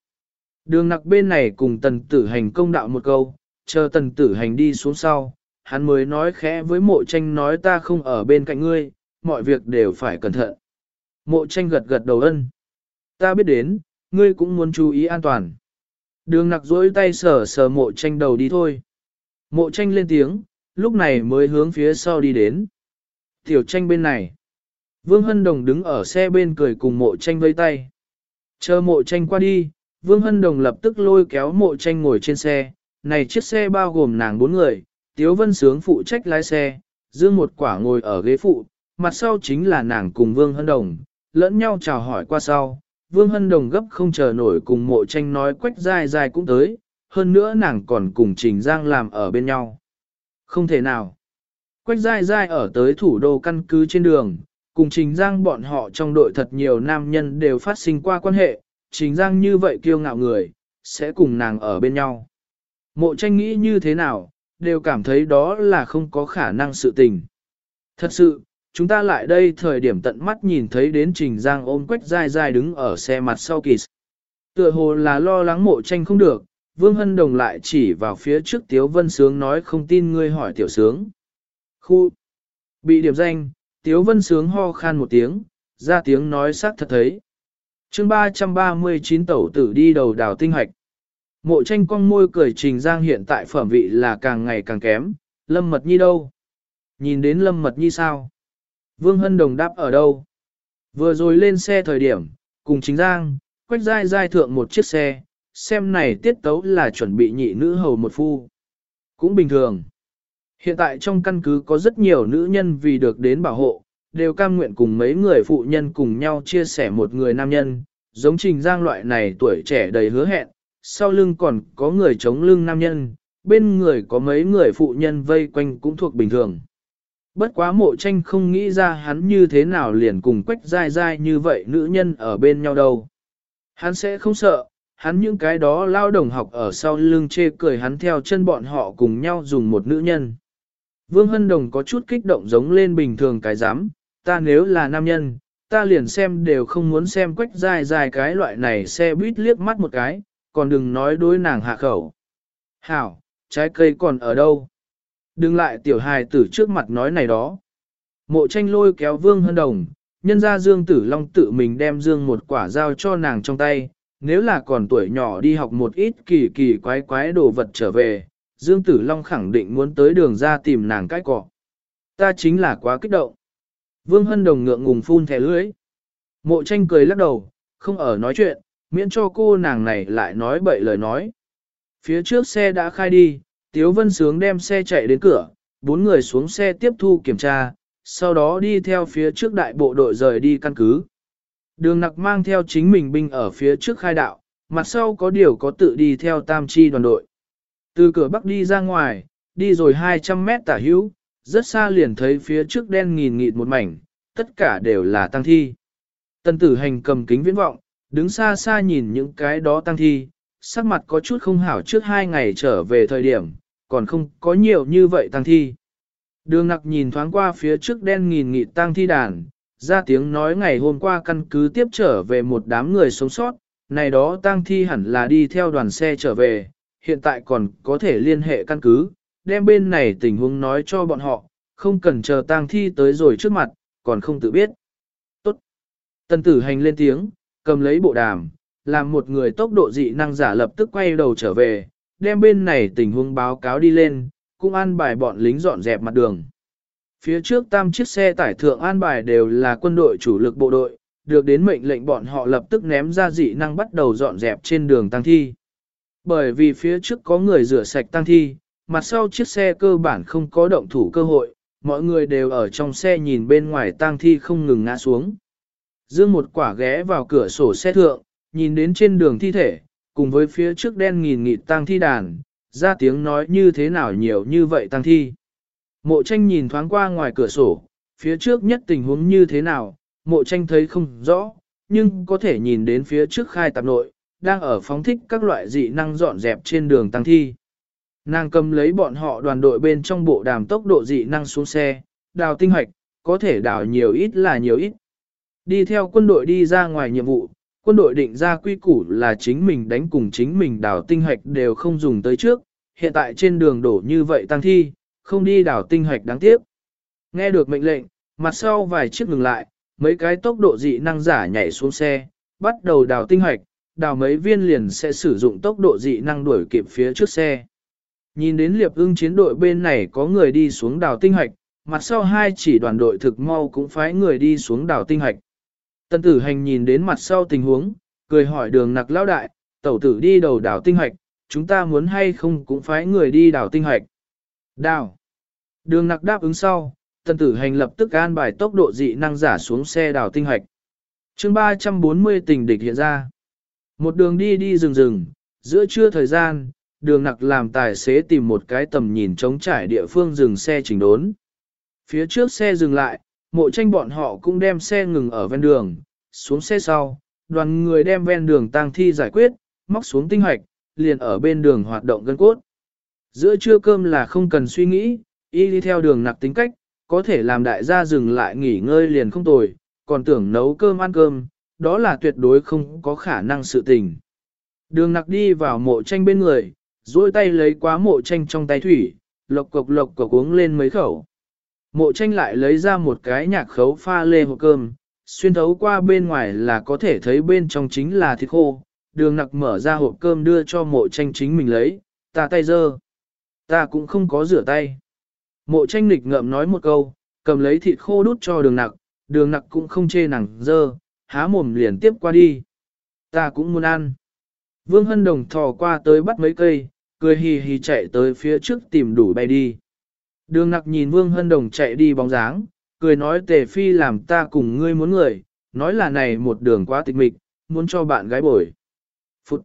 Đường nặc bên này cùng tần tử hành công đạo một câu, chờ tần tử hành đi xuống sau, hắn mới nói khẽ với mộ tranh nói ta không ở bên cạnh ngươi, mọi việc đều phải cẩn thận. Mộ tranh gật gật đầu ân. Ta biết đến, ngươi cũng muốn chú ý an toàn. Đường nặc dối tay sờ sờ mộ tranh đầu đi thôi. Mộ tranh lên tiếng, lúc này mới hướng phía sau đi đến. Tiểu tranh bên này. Vương Hân Đồng đứng ở xe bên cười cùng mộ tranh vây tay. Chờ mộ tranh qua đi, Vương Hân Đồng lập tức lôi kéo mộ tranh ngồi trên xe. Này chiếc xe bao gồm nàng bốn người, Tiếu Vân Sướng phụ trách lái xe, Dương một quả ngồi ở ghế phụ, mặt sau chính là nàng cùng Vương Hân Đồng, lẫn nhau chào hỏi qua sau. Vương Hân Đồng gấp không chờ nổi cùng mộ tranh nói quách dài dài cũng tới, hơn nữa nàng còn cùng Trình Giang làm ở bên nhau. Không thể nào. Quách dài dài ở tới thủ đô căn cứ trên đường, cùng Trình Giang bọn họ trong đội thật nhiều nam nhân đều phát sinh qua quan hệ, Trình Giang như vậy kiêu ngạo người, sẽ cùng nàng ở bên nhau. Mộ tranh nghĩ như thế nào, đều cảm thấy đó là không có khả năng sự tình. Thật sự, chúng ta lại đây thời điểm tận mắt nhìn thấy đến Trình Giang ôm quách dai dai đứng ở xe mặt sau kỳ. Tựa hồ là lo lắng mộ tranh không được, Vương Hân Đồng lại chỉ vào phía trước Tiếu Vân Sướng nói không tin ngươi hỏi Tiểu Sướng. Khu bị điểm danh, Tiếu Vân Sướng ho khan một tiếng, ra tiếng nói xác thật thấy. chương 339 tẩu tử đi đầu đào tinh hoạch. Mộ tranh con môi cười Trình Giang hiện tại phẩm vị là càng ngày càng kém, Lâm Mật Nhi đâu? Nhìn đến Lâm Mật Nhi sao? Vương Hân Đồng đáp ở đâu? Vừa rồi lên xe thời điểm, cùng Trình Giang, quách dai dai thượng một chiếc xe, xem này tiết tấu là chuẩn bị nhị nữ hầu một phu. Cũng bình thường. Hiện tại trong căn cứ có rất nhiều nữ nhân vì được đến bảo hộ, đều cam nguyện cùng mấy người phụ nhân cùng nhau chia sẻ một người nam nhân, giống trình giang loại này tuổi trẻ đầy hứa hẹn, sau lưng còn có người chống lưng nam nhân, bên người có mấy người phụ nhân vây quanh cũng thuộc bình thường. Bất quá mộ tranh không nghĩ ra hắn như thế nào liền cùng quách dai dai như vậy nữ nhân ở bên nhau đâu. Hắn sẽ không sợ, hắn những cái đó lao đồng học ở sau lưng chê cười hắn theo chân bọn họ cùng nhau dùng một nữ nhân. Vương Hân Đồng có chút kích động giống lên bình thường cái dám, ta nếu là nam nhân, ta liền xem đều không muốn xem quách dài dài cái loại này xe buýt liếc mắt một cái, còn đừng nói đối nàng hạ khẩu. Hảo, trái cây còn ở đâu? Đừng lại tiểu hài tử trước mặt nói này đó. Mộ tranh lôi kéo Vương Hân Đồng, nhân ra Dương Tử Long tự mình đem Dương một quả dao cho nàng trong tay, nếu là còn tuổi nhỏ đi học một ít kỳ kỳ quái quái đồ vật trở về, Dương Tử Long khẳng định muốn tới đường ra tìm nàng cái cọ. Ta chính là quá kích động. Vương Hân Đồng ngượng ngùng phun thẻ lưới. Mộ tranh cười lắc đầu, không ở nói chuyện, miễn cho cô nàng này lại nói bậy lời nói. Phía trước xe đã khai đi, Tiếu Vân Sướng đem xe chạy đến cửa, bốn người xuống xe tiếp thu kiểm tra, sau đó đi theo phía trước đại bộ đội rời đi căn cứ. Đường nặc mang theo chính mình binh ở phía trước khai đạo, mặt sau có điều có tự đi theo tam chi đoàn đội. Từ cửa bắc đi ra ngoài, đi rồi 200 mét tả hữu, rất xa liền thấy phía trước đen nghìn nghịt một mảnh, tất cả đều là tăng thi. Tân tử hành cầm kính viễn vọng, đứng xa xa nhìn những cái đó tăng thi, sắc mặt có chút không hảo trước hai ngày trở về thời điểm, còn không có nhiều như vậy tăng thi. Đường nặc nhìn thoáng qua phía trước đen nghìn nghị tăng thi đàn, ra tiếng nói ngày hôm qua căn cứ tiếp trở về một đám người sống sót, này đó tăng thi hẳn là đi theo đoàn xe trở về, hiện tại còn có thể liên hệ căn cứ, đem bên này tình huống nói cho bọn họ, không cần chờ tang thi tới rồi trước mặt, còn không tự biết. Tốt. Tần tử hành lên tiếng, cầm lấy bộ đàm, làm một người tốc độ dị năng giả lập tức quay đầu trở về, đem bên này tình huống báo cáo đi lên, cũng an bài bọn lính dọn dẹp mặt đường. Phía trước tam chiếc xe tải thượng an bài đều là quân đội chủ lực bộ đội, được đến mệnh lệnh bọn họ lập tức ném ra dị năng bắt đầu dọn dẹp trên đường tăng thi. Bởi vì phía trước có người rửa sạch tăng thi, mặt sau chiếc xe cơ bản không có động thủ cơ hội, mọi người đều ở trong xe nhìn bên ngoài tang thi không ngừng ngã xuống. Dương một quả ghé vào cửa sổ xe thượng, nhìn đến trên đường thi thể, cùng với phía trước đen nghìn nghịt tang thi đàn, ra tiếng nói như thế nào nhiều như vậy tang thi. Mộ tranh nhìn thoáng qua ngoài cửa sổ, phía trước nhất tình huống như thế nào, mộ tranh thấy không rõ, nhưng có thể nhìn đến phía trước khai tạp nội, đang ở phóng thích các loại dị năng dọn dẹp trên đường tăng thi. Nàng cầm lấy bọn họ đoàn đội bên trong bộ đàm tốc độ dị năng xuống xe, đào tinh hoạch, có thể đào nhiều ít là nhiều ít. Đi theo quân đội đi ra ngoài nhiệm vụ, quân đội định ra quy củ là chính mình đánh cùng chính mình đào tinh hạch đều không dùng tới trước, hiện tại trên đường đổ như vậy tăng thi, không đi đào tinh hạch đáng tiếc. Nghe được mệnh lệnh, mặt sau vài chiếc ngừng lại, mấy cái tốc độ dị năng giả nhảy xuống xe, bắt đầu đào tinh hạch. đào mấy viên liền sẽ sử dụng tốc độ dị năng đuổi kịp phía trước xe. Nhìn đến liệp ưng chiến đội bên này có người đi xuống đào tinh hạch, mặt sau hai chỉ đoàn đội thực mau cũng phái người đi xuống đào tinh hạch. Tân tử hành nhìn đến mặt sau tình huống, cười hỏi đường nặc lão đại, tẩu tử đi đầu đảo tinh hoạch, chúng ta muốn hay không cũng phái người đi đảo tinh hoạch. Đào. Đường nặc đáp ứng sau, tân tử hành lập tức an bài tốc độ dị năng giả xuống xe đảo tinh hoạch. chương 340 tình địch hiện ra. Một đường đi đi rừng rừng, giữa trưa thời gian, đường nặc làm tài xế tìm một cái tầm nhìn trống trải địa phương dừng xe chỉnh đốn. Phía trước xe dừng lại, mộ tranh bọn họ cũng đem xe ngừng ở ven đường, xuống xe sau, đoàn người đem ven đường tang thi giải quyết, móc xuống tinh hoạch, liền ở bên đường hoạt động gân cốt. Giữa trưa cơm là không cần suy nghĩ, y đi theo đường nặc tính cách, có thể làm đại gia dừng lại nghỉ ngơi liền không tồi, còn tưởng nấu cơm ăn cơm, đó là tuyệt đối không có khả năng sự tình. Đường nặc đi vào mộ tranh bên người, duỗi tay lấy quá mộ tranh trong tay thủy, lộc cộc lộc cộc uống lên mấy khẩu. Mộ tranh lại lấy ra một cái nhạc khấu pha lê hộp cơm, xuyên thấu qua bên ngoài là có thể thấy bên trong chính là thịt khô. Đường nặc mở ra hộp cơm đưa cho mộ tranh chính mình lấy, ta tay dơ. Ta cũng không có rửa tay. Mộ tranh nịch ngậm nói một câu, cầm lấy thịt khô đút cho đường nặc, đường nặc cũng không chê nàng dơ, há mồm liền tiếp qua đi. Ta cũng muốn ăn. Vương Hân Đồng thò qua tới bắt mấy cây, cười hì hì chạy tới phía trước tìm đủ bay đi. Đường nặc nhìn Vương Hân Đồng chạy đi bóng dáng, cười nói tề phi làm ta cùng ngươi muốn người, nói là này một đường quá tịch mịch, muốn cho bạn gái bồi. Phụt.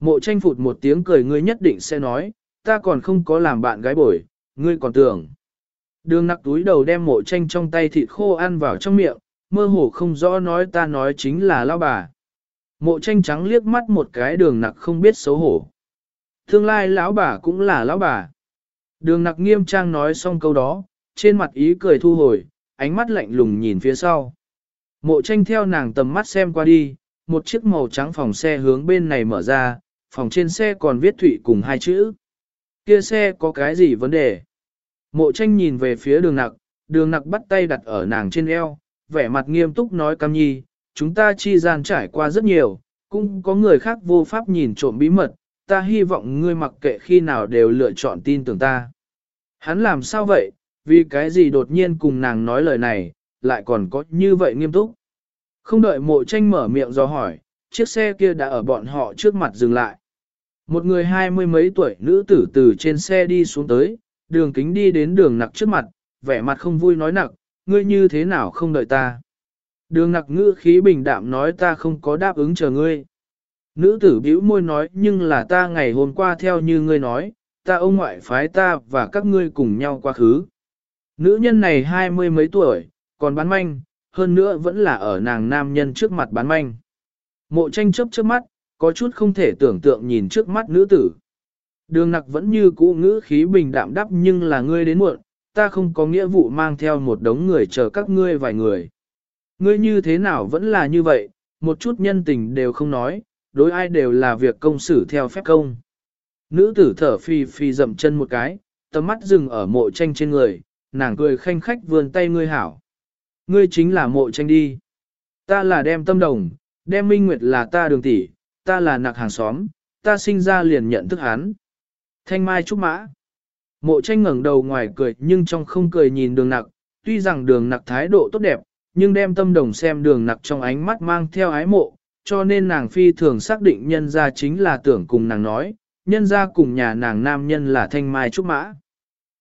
Mộ tranh phụt một tiếng cười ngươi nhất định sẽ nói, ta còn không có làm bạn gái bồi, ngươi còn tưởng. Đường nặc túi đầu đem mộ tranh trong tay thịt khô ăn vào trong miệng, mơ hồ không rõ nói ta nói chính là lao bà. Mộ tranh trắng liếc mắt một cái đường nặc không biết xấu hổ. Tương lai lão bà cũng là lão bà. Đường nặc nghiêm trang nói xong câu đó, trên mặt ý cười thu hồi, ánh mắt lạnh lùng nhìn phía sau. Mộ tranh theo nàng tầm mắt xem qua đi, một chiếc màu trắng phòng xe hướng bên này mở ra, phòng trên xe còn viết thụy cùng hai chữ. Kia xe có cái gì vấn đề? Mộ tranh nhìn về phía đường nặc, đường nặc bắt tay đặt ở nàng trên eo, vẻ mặt nghiêm túc nói cam nhi, chúng ta chi gian trải qua rất nhiều, cũng có người khác vô pháp nhìn trộm bí mật, ta hy vọng ngươi mặc kệ khi nào đều lựa chọn tin tưởng ta. Hắn làm sao vậy, vì cái gì đột nhiên cùng nàng nói lời này, lại còn có như vậy nghiêm túc. Không đợi mộ tranh mở miệng do hỏi, chiếc xe kia đã ở bọn họ trước mặt dừng lại. Một người hai mươi mấy tuổi nữ tử từ trên xe đi xuống tới, đường kính đi đến đường nặc trước mặt, vẻ mặt không vui nói nặc, ngươi như thế nào không đợi ta. Đường nặc ngữ khí bình đạm nói ta không có đáp ứng chờ ngươi. Nữ tử bĩu môi nói nhưng là ta ngày hôm qua theo như ngươi nói, ta ông ngoại phái ta và các ngươi cùng nhau quá khứ. Nữ nhân này hai mươi mấy tuổi, còn bán manh, hơn nữa vẫn là ở nàng nam nhân trước mặt bán manh. Mộ tranh chấp trước mắt, có chút không thể tưởng tượng nhìn trước mắt nữ tử. Đường nặc vẫn như cũ ngữ khí bình đạm đắp nhưng là ngươi đến muộn, ta không có nghĩa vụ mang theo một đống người chờ các ngươi vài người. Ngươi như thế nào vẫn là như vậy, một chút nhân tình đều không nói, đối ai đều là việc công xử theo phép công. Nữ tử thở phi phi dậm chân một cái, tầm mắt dừng ở mộ tranh trên người, nàng cười khanh khách vươn tay ngươi hảo. Ngươi chính là mộ tranh đi. Ta là đem tâm đồng, đem minh nguyệt là ta đường tỷ, ta là nặc hàng xóm, ta sinh ra liền nhận thức hắn. Thanh mai trúc mã. Mộ tranh ngẩng đầu ngoài cười nhưng trong không cười nhìn đường nặc, tuy rằng đường nặc thái độ tốt đẹp, nhưng đem tâm đồng xem đường nặc trong ánh mắt mang theo ái mộ, cho nên nàng phi thường xác định nhân ra chính là tưởng cùng nàng nói, nhân ra cùng nhà nàng nam nhân là thanh mai trúc mã.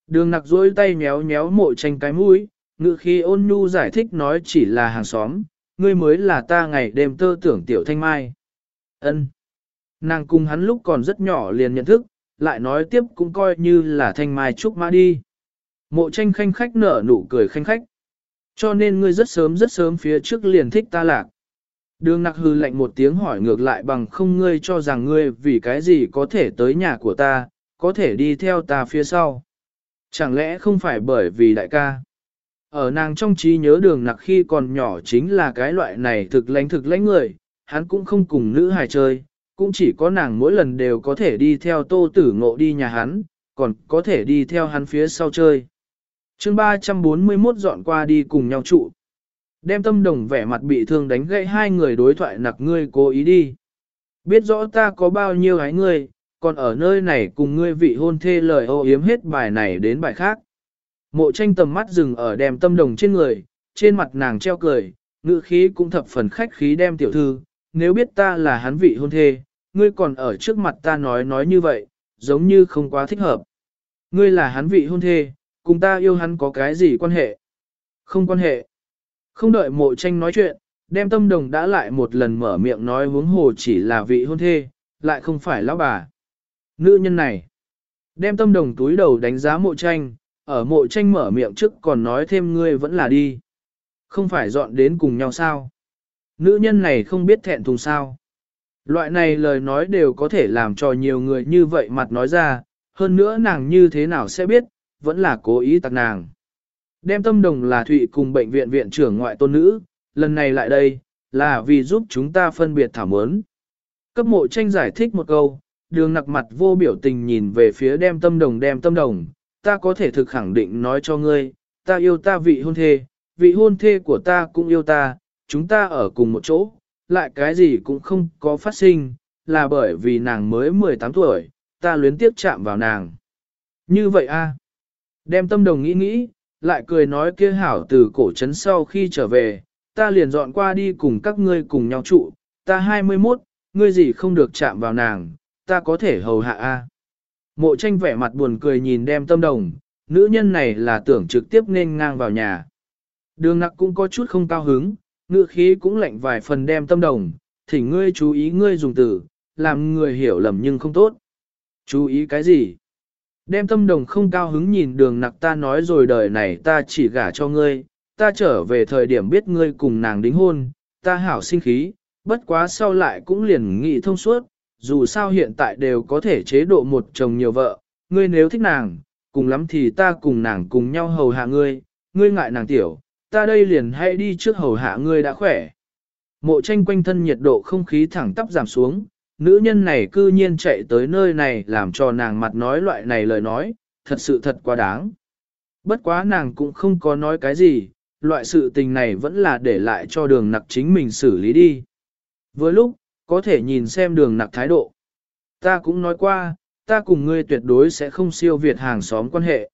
Đường nặc dối tay méo méo mộ tranh cái mũi, ngự khi ôn nhu giải thích nói chỉ là hàng xóm, ngươi mới là ta ngày đêm tơ tưởng tiểu thanh mai. ân Nàng cùng hắn lúc còn rất nhỏ liền nhận thức, lại nói tiếp cũng coi như là thanh mai trúc mã đi. Mộ tranh khanh khách nở nụ cười khanh khách. Cho nên ngươi rất sớm rất sớm phía trước liền thích ta lạc. Đường nặc hư lạnh một tiếng hỏi ngược lại bằng không ngươi cho rằng ngươi vì cái gì có thể tới nhà của ta, có thể đi theo ta phía sau. Chẳng lẽ không phải bởi vì đại ca? Ở nàng trong trí nhớ đường nặc khi còn nhỏ chính là cái loại này thực lãnh thực lãnh người, hắn cũng không cùng nữ hài chơi, cũng chỉ có nàng mỗi lần đều có thể đi theo tô tử ngộ đi nhà hắn, còn có thể đi theo hắn phía sau chơi. chương 341 dọn qua đi cùng nhau trụ. Đem tâm đồng vẻ mặt bị thương đánh gãy hai người đối thoại nặc ngươi cố ý đi. Biết rõ ta có bao nhiêu hái ngươi, còn ở nơi này cùng ngươi vị hôn thê lời ô yếm hết bài này đến bài khác. Mộ tranh tầm mắt dừng ở đem tâm đồng trên người, trên mặt nàng treo cười, ngữ khí cũng thập phần khách khí đem tiểu thư, nếu biết ta là hắn vị hôn thê, ngươi còn ở trước mặt ta nói nói như vậy, giống như không quá thích hợp. Ngươi là hắn vị hôn thê, cùng ta yêu hắn có cái gì quan hệ? Không quan hệ. Không đợi mộ tranh nói chuyện, đem tâm đồng đã lại một lần mở miệng nói huống hồ chỉ là vị hôn thê, lại không phải lão bà. Nữ nhân này, đem tâm đồng túi đầu đánh giá mộ tranh, ở mộ tranh mở miệng trước còn nói thêm ngươi vẫn là đi. Không phải dọn đến cùng nhau sao? Nữ nhân này không biết thẹn thùng sao. Loại này lời nói đều có thể làm cho nhiều người như vậy mặt nói ra, hơn nữa nàng như thế nào sẽ biết, vẫn là cố ý tặng nàng. Đem tâm đồng là Thụy cùng bệnh viện viện trưởng ngoại tôn nữ, lần này lại đây, là vì giúp chúng ta phân biệt thảo mớn. Cấp mộ tranh giải thích một câu, đường nặc mặt vô biểu tình nhìn về phía đem tâm đồng đem tâm đồng, ta có thể thực khẳng định nói cho ngươi, ta yêu ta vị hôn thê, vị hôn thê của ta cũng yêu ta, chúng ta ở cùng một chỗ, lại cái gì cũng không có phát sinh, là bởi vì nàng mới 18 tuổi, ta luyến tiếp chạm vào nàng. Như vậy a Đem tâm đồng nghĩ nghĩ, lại cười nói kia hảo từ cổ trấn sau khi trở về, ta liền dọn qua đi cùng các ngươi cùng nhau trụ, ta 21, ngươi gì không được chạm vào nàng, ta có thể hầu hạ a. Mộ tranh vẻ mặt buồn cười nhìn đem tâm đồng, nữ nhân này là tưởng trực tiếp nên ngang vào nhà. Đường nặc cũng có chút không cao hứng, ngựa khí cũng lạnh vài phần đem tâm đồng, thỉnh ngươi chú ý ngươi dùng từ, làm người hiểu lầm nhưng không tốt. Chú ý cái gì? Đem tâm đồng không cao hứng nhìn đường nặc ta nói rồi đời này ta chỉ gả cho ngươi, ta trở về thời điểm biết ngươi cùng nàng đính hôn, ta hảo sinh khí, bất quá sau lại cũng liền nghĩ thông suốt, dù sao hiện tại đều có thể chế độ một chồng nhiều vợ, ngươi nếu thích nàng, cùng lắm thì ta cùng nàng cùng nhau hầu hạ ngươi, ngươi ngại nàng tiểu, ta đây liền hãy đi trước hầu hạ ngươi đã khỏe. Mộ tranh quanh thân nhiệt độ không khí thẳng tắp giảm xuống, nữ nhân này cư nhiên chạy tới nơi này làm cho nàng mặt nói loại này lời nói, thật sự thật quá đáng. Bất quá nàng cũng không có nói cái gì, loại sự tình này vẫn là để lại cho đường nặc chính mình xử lý đi. Vừa lúc, có thể nhìn xem đường nặc thái độ. Ta cũng nói qua, ta cùng ngươi tuyệt đối sẽ không siêu việt hàng xóm quan hệ.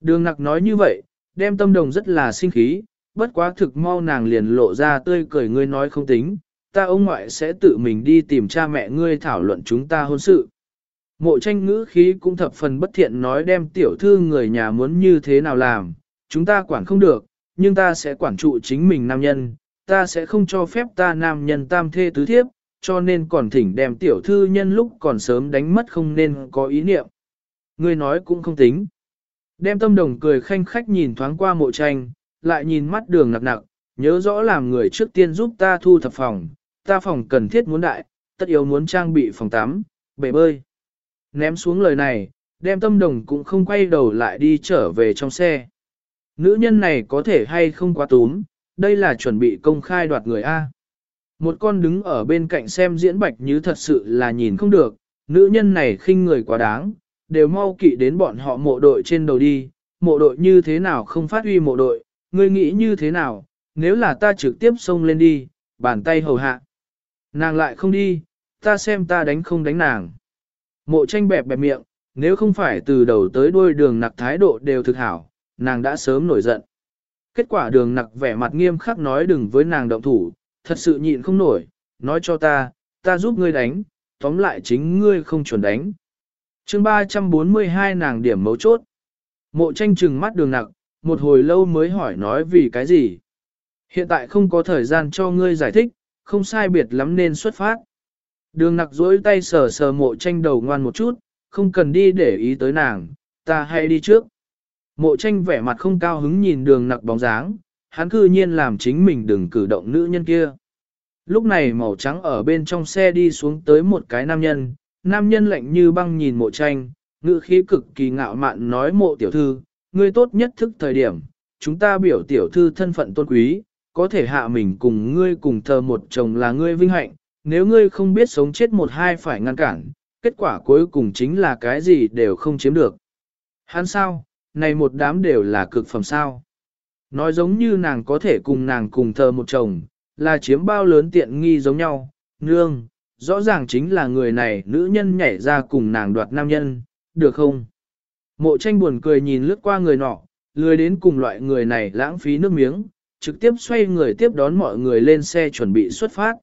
Đường nặc nói như vậy, đem tâm đồng rất là sinh khí, bất quá thực mau nàng liền lộ ra tươi cười ngươi nói không tính, ta ông ngoại sẽ tự mình đi tìm cha mẹ ngươi thảo luận chúng ta hôn sự. Mộ tranh ngữ khí cũng thập phần bất thiện nói đem tiểu thư người nhà muốn như thế nào làm, chúng ta quản không được, nhưng ta sẽ quản trụ chính mình nam nhân, ta sẽ không cho phép ta nam nhân tam thê tứ thiếp, cho nên còn thỉnh đem tiểu thư nhân lúc còn sớm đánh mất không nên có ý niệm. Ngươi nói cũng không tính. Đem tâm đồng cười khanh khách nhìn thoáng qua mộ tranh, lại nhìn mắt đường nặc nặc, nhớ rõ làm người trước tiên giúp ta thu thập phòng, ta phòng cần thiết muốn đại, tất yếu muốn trang bị phòng tắm, bể bơi. Ném xuống lời này, đem tâm đồng cũng không quay đầu lại đi trở về trong xe. Nữ nhân này có thể hay không quá túm, đây là chuẩn bị công khai đoạt người A. Một con đứng ở bên cạnh xem diễn bạch như thật sự là nhìn không được, nữ nhân này khinh người quá đáng, đều mau kỵ đến bọn họ mộ đội trên đầu đi, mộ đội như thế nào không phát huy mộ đội, ngươi nghĩ như thế nào, nếu là ta trực tiếp xông lên đi, bàn tay hầu hạ. Nàng lại không đi, ta xem ta đánh không đánh nàng. Mộ tranh bẹp bẹp miệng, nếu không phải từ đầu tới đuôi đường nặc thái độ đều thực hảo, nàng đã sớm nổi giận. Kết quả đường nặc vẻ mặt nghiêm khắc nói đừng với nàng động thủ, thật sự nhịn không nổi, nói cho ta, ta giúp ngươi đánh, tóm lại chính ngươi không chuẩn đánh. chương 342 nàng điểm mấu chốt. Mộ tranh trừng mắt đường nặc, một hồi lâu mới hỏi nói vì cái gì. Hiện tại không có thời gian cho ngươi giải thích, không sai biệt lắm nên xuất phát. Đường nặc dối tay sờ sờ mộ tranh đầu ngoan một chút, không cần đi để ý tới nàng, ta hãy đi trước. Mộ tranh vẻ mặt không cao hứng nhìn đường nặc bóng dáng, hắn cư nhiên làm chính mình đừng cử động nữ nhân kia. Lúc này màu trắng ở bên trong xe đi xuống tới một cái nam nhân, nam nhân lạnh như băng nhìn mộ tranh, ngữ khí cực kỳ ngạo mạn nói mộ tiểu thư, ngươi tốt nhất thức thời điểm, chúng ta biểu tiểu thư thân phận tôn quý, có thể hạ mình cùng ngươi cùng thờ một chồng là ngươi vinh hạnh, nếu ngươi không biết sống chết một hai phải ngăn cản, kết quả cuối cùng chính là cái gì đều không chiếm được. Hắn sao, này một đám đều là cực phẩm sao. Nói giống như nàng có thể cùng nàng cùng thờ một chồng, là chiếm bao lớn tiện nghi giống nhau, nương, rõ ràng chính là người này nữ nhân nhảy ra cùng nàng đoạt nam nhân, được không? Mộ tranh buồn cười nhìn lướt qua người nọ, lười đến cùng loại người này lãng phí nước miếng, trực tiếp xoay người tiếp đón mọi người lên xe chuẩn bị xuất phát.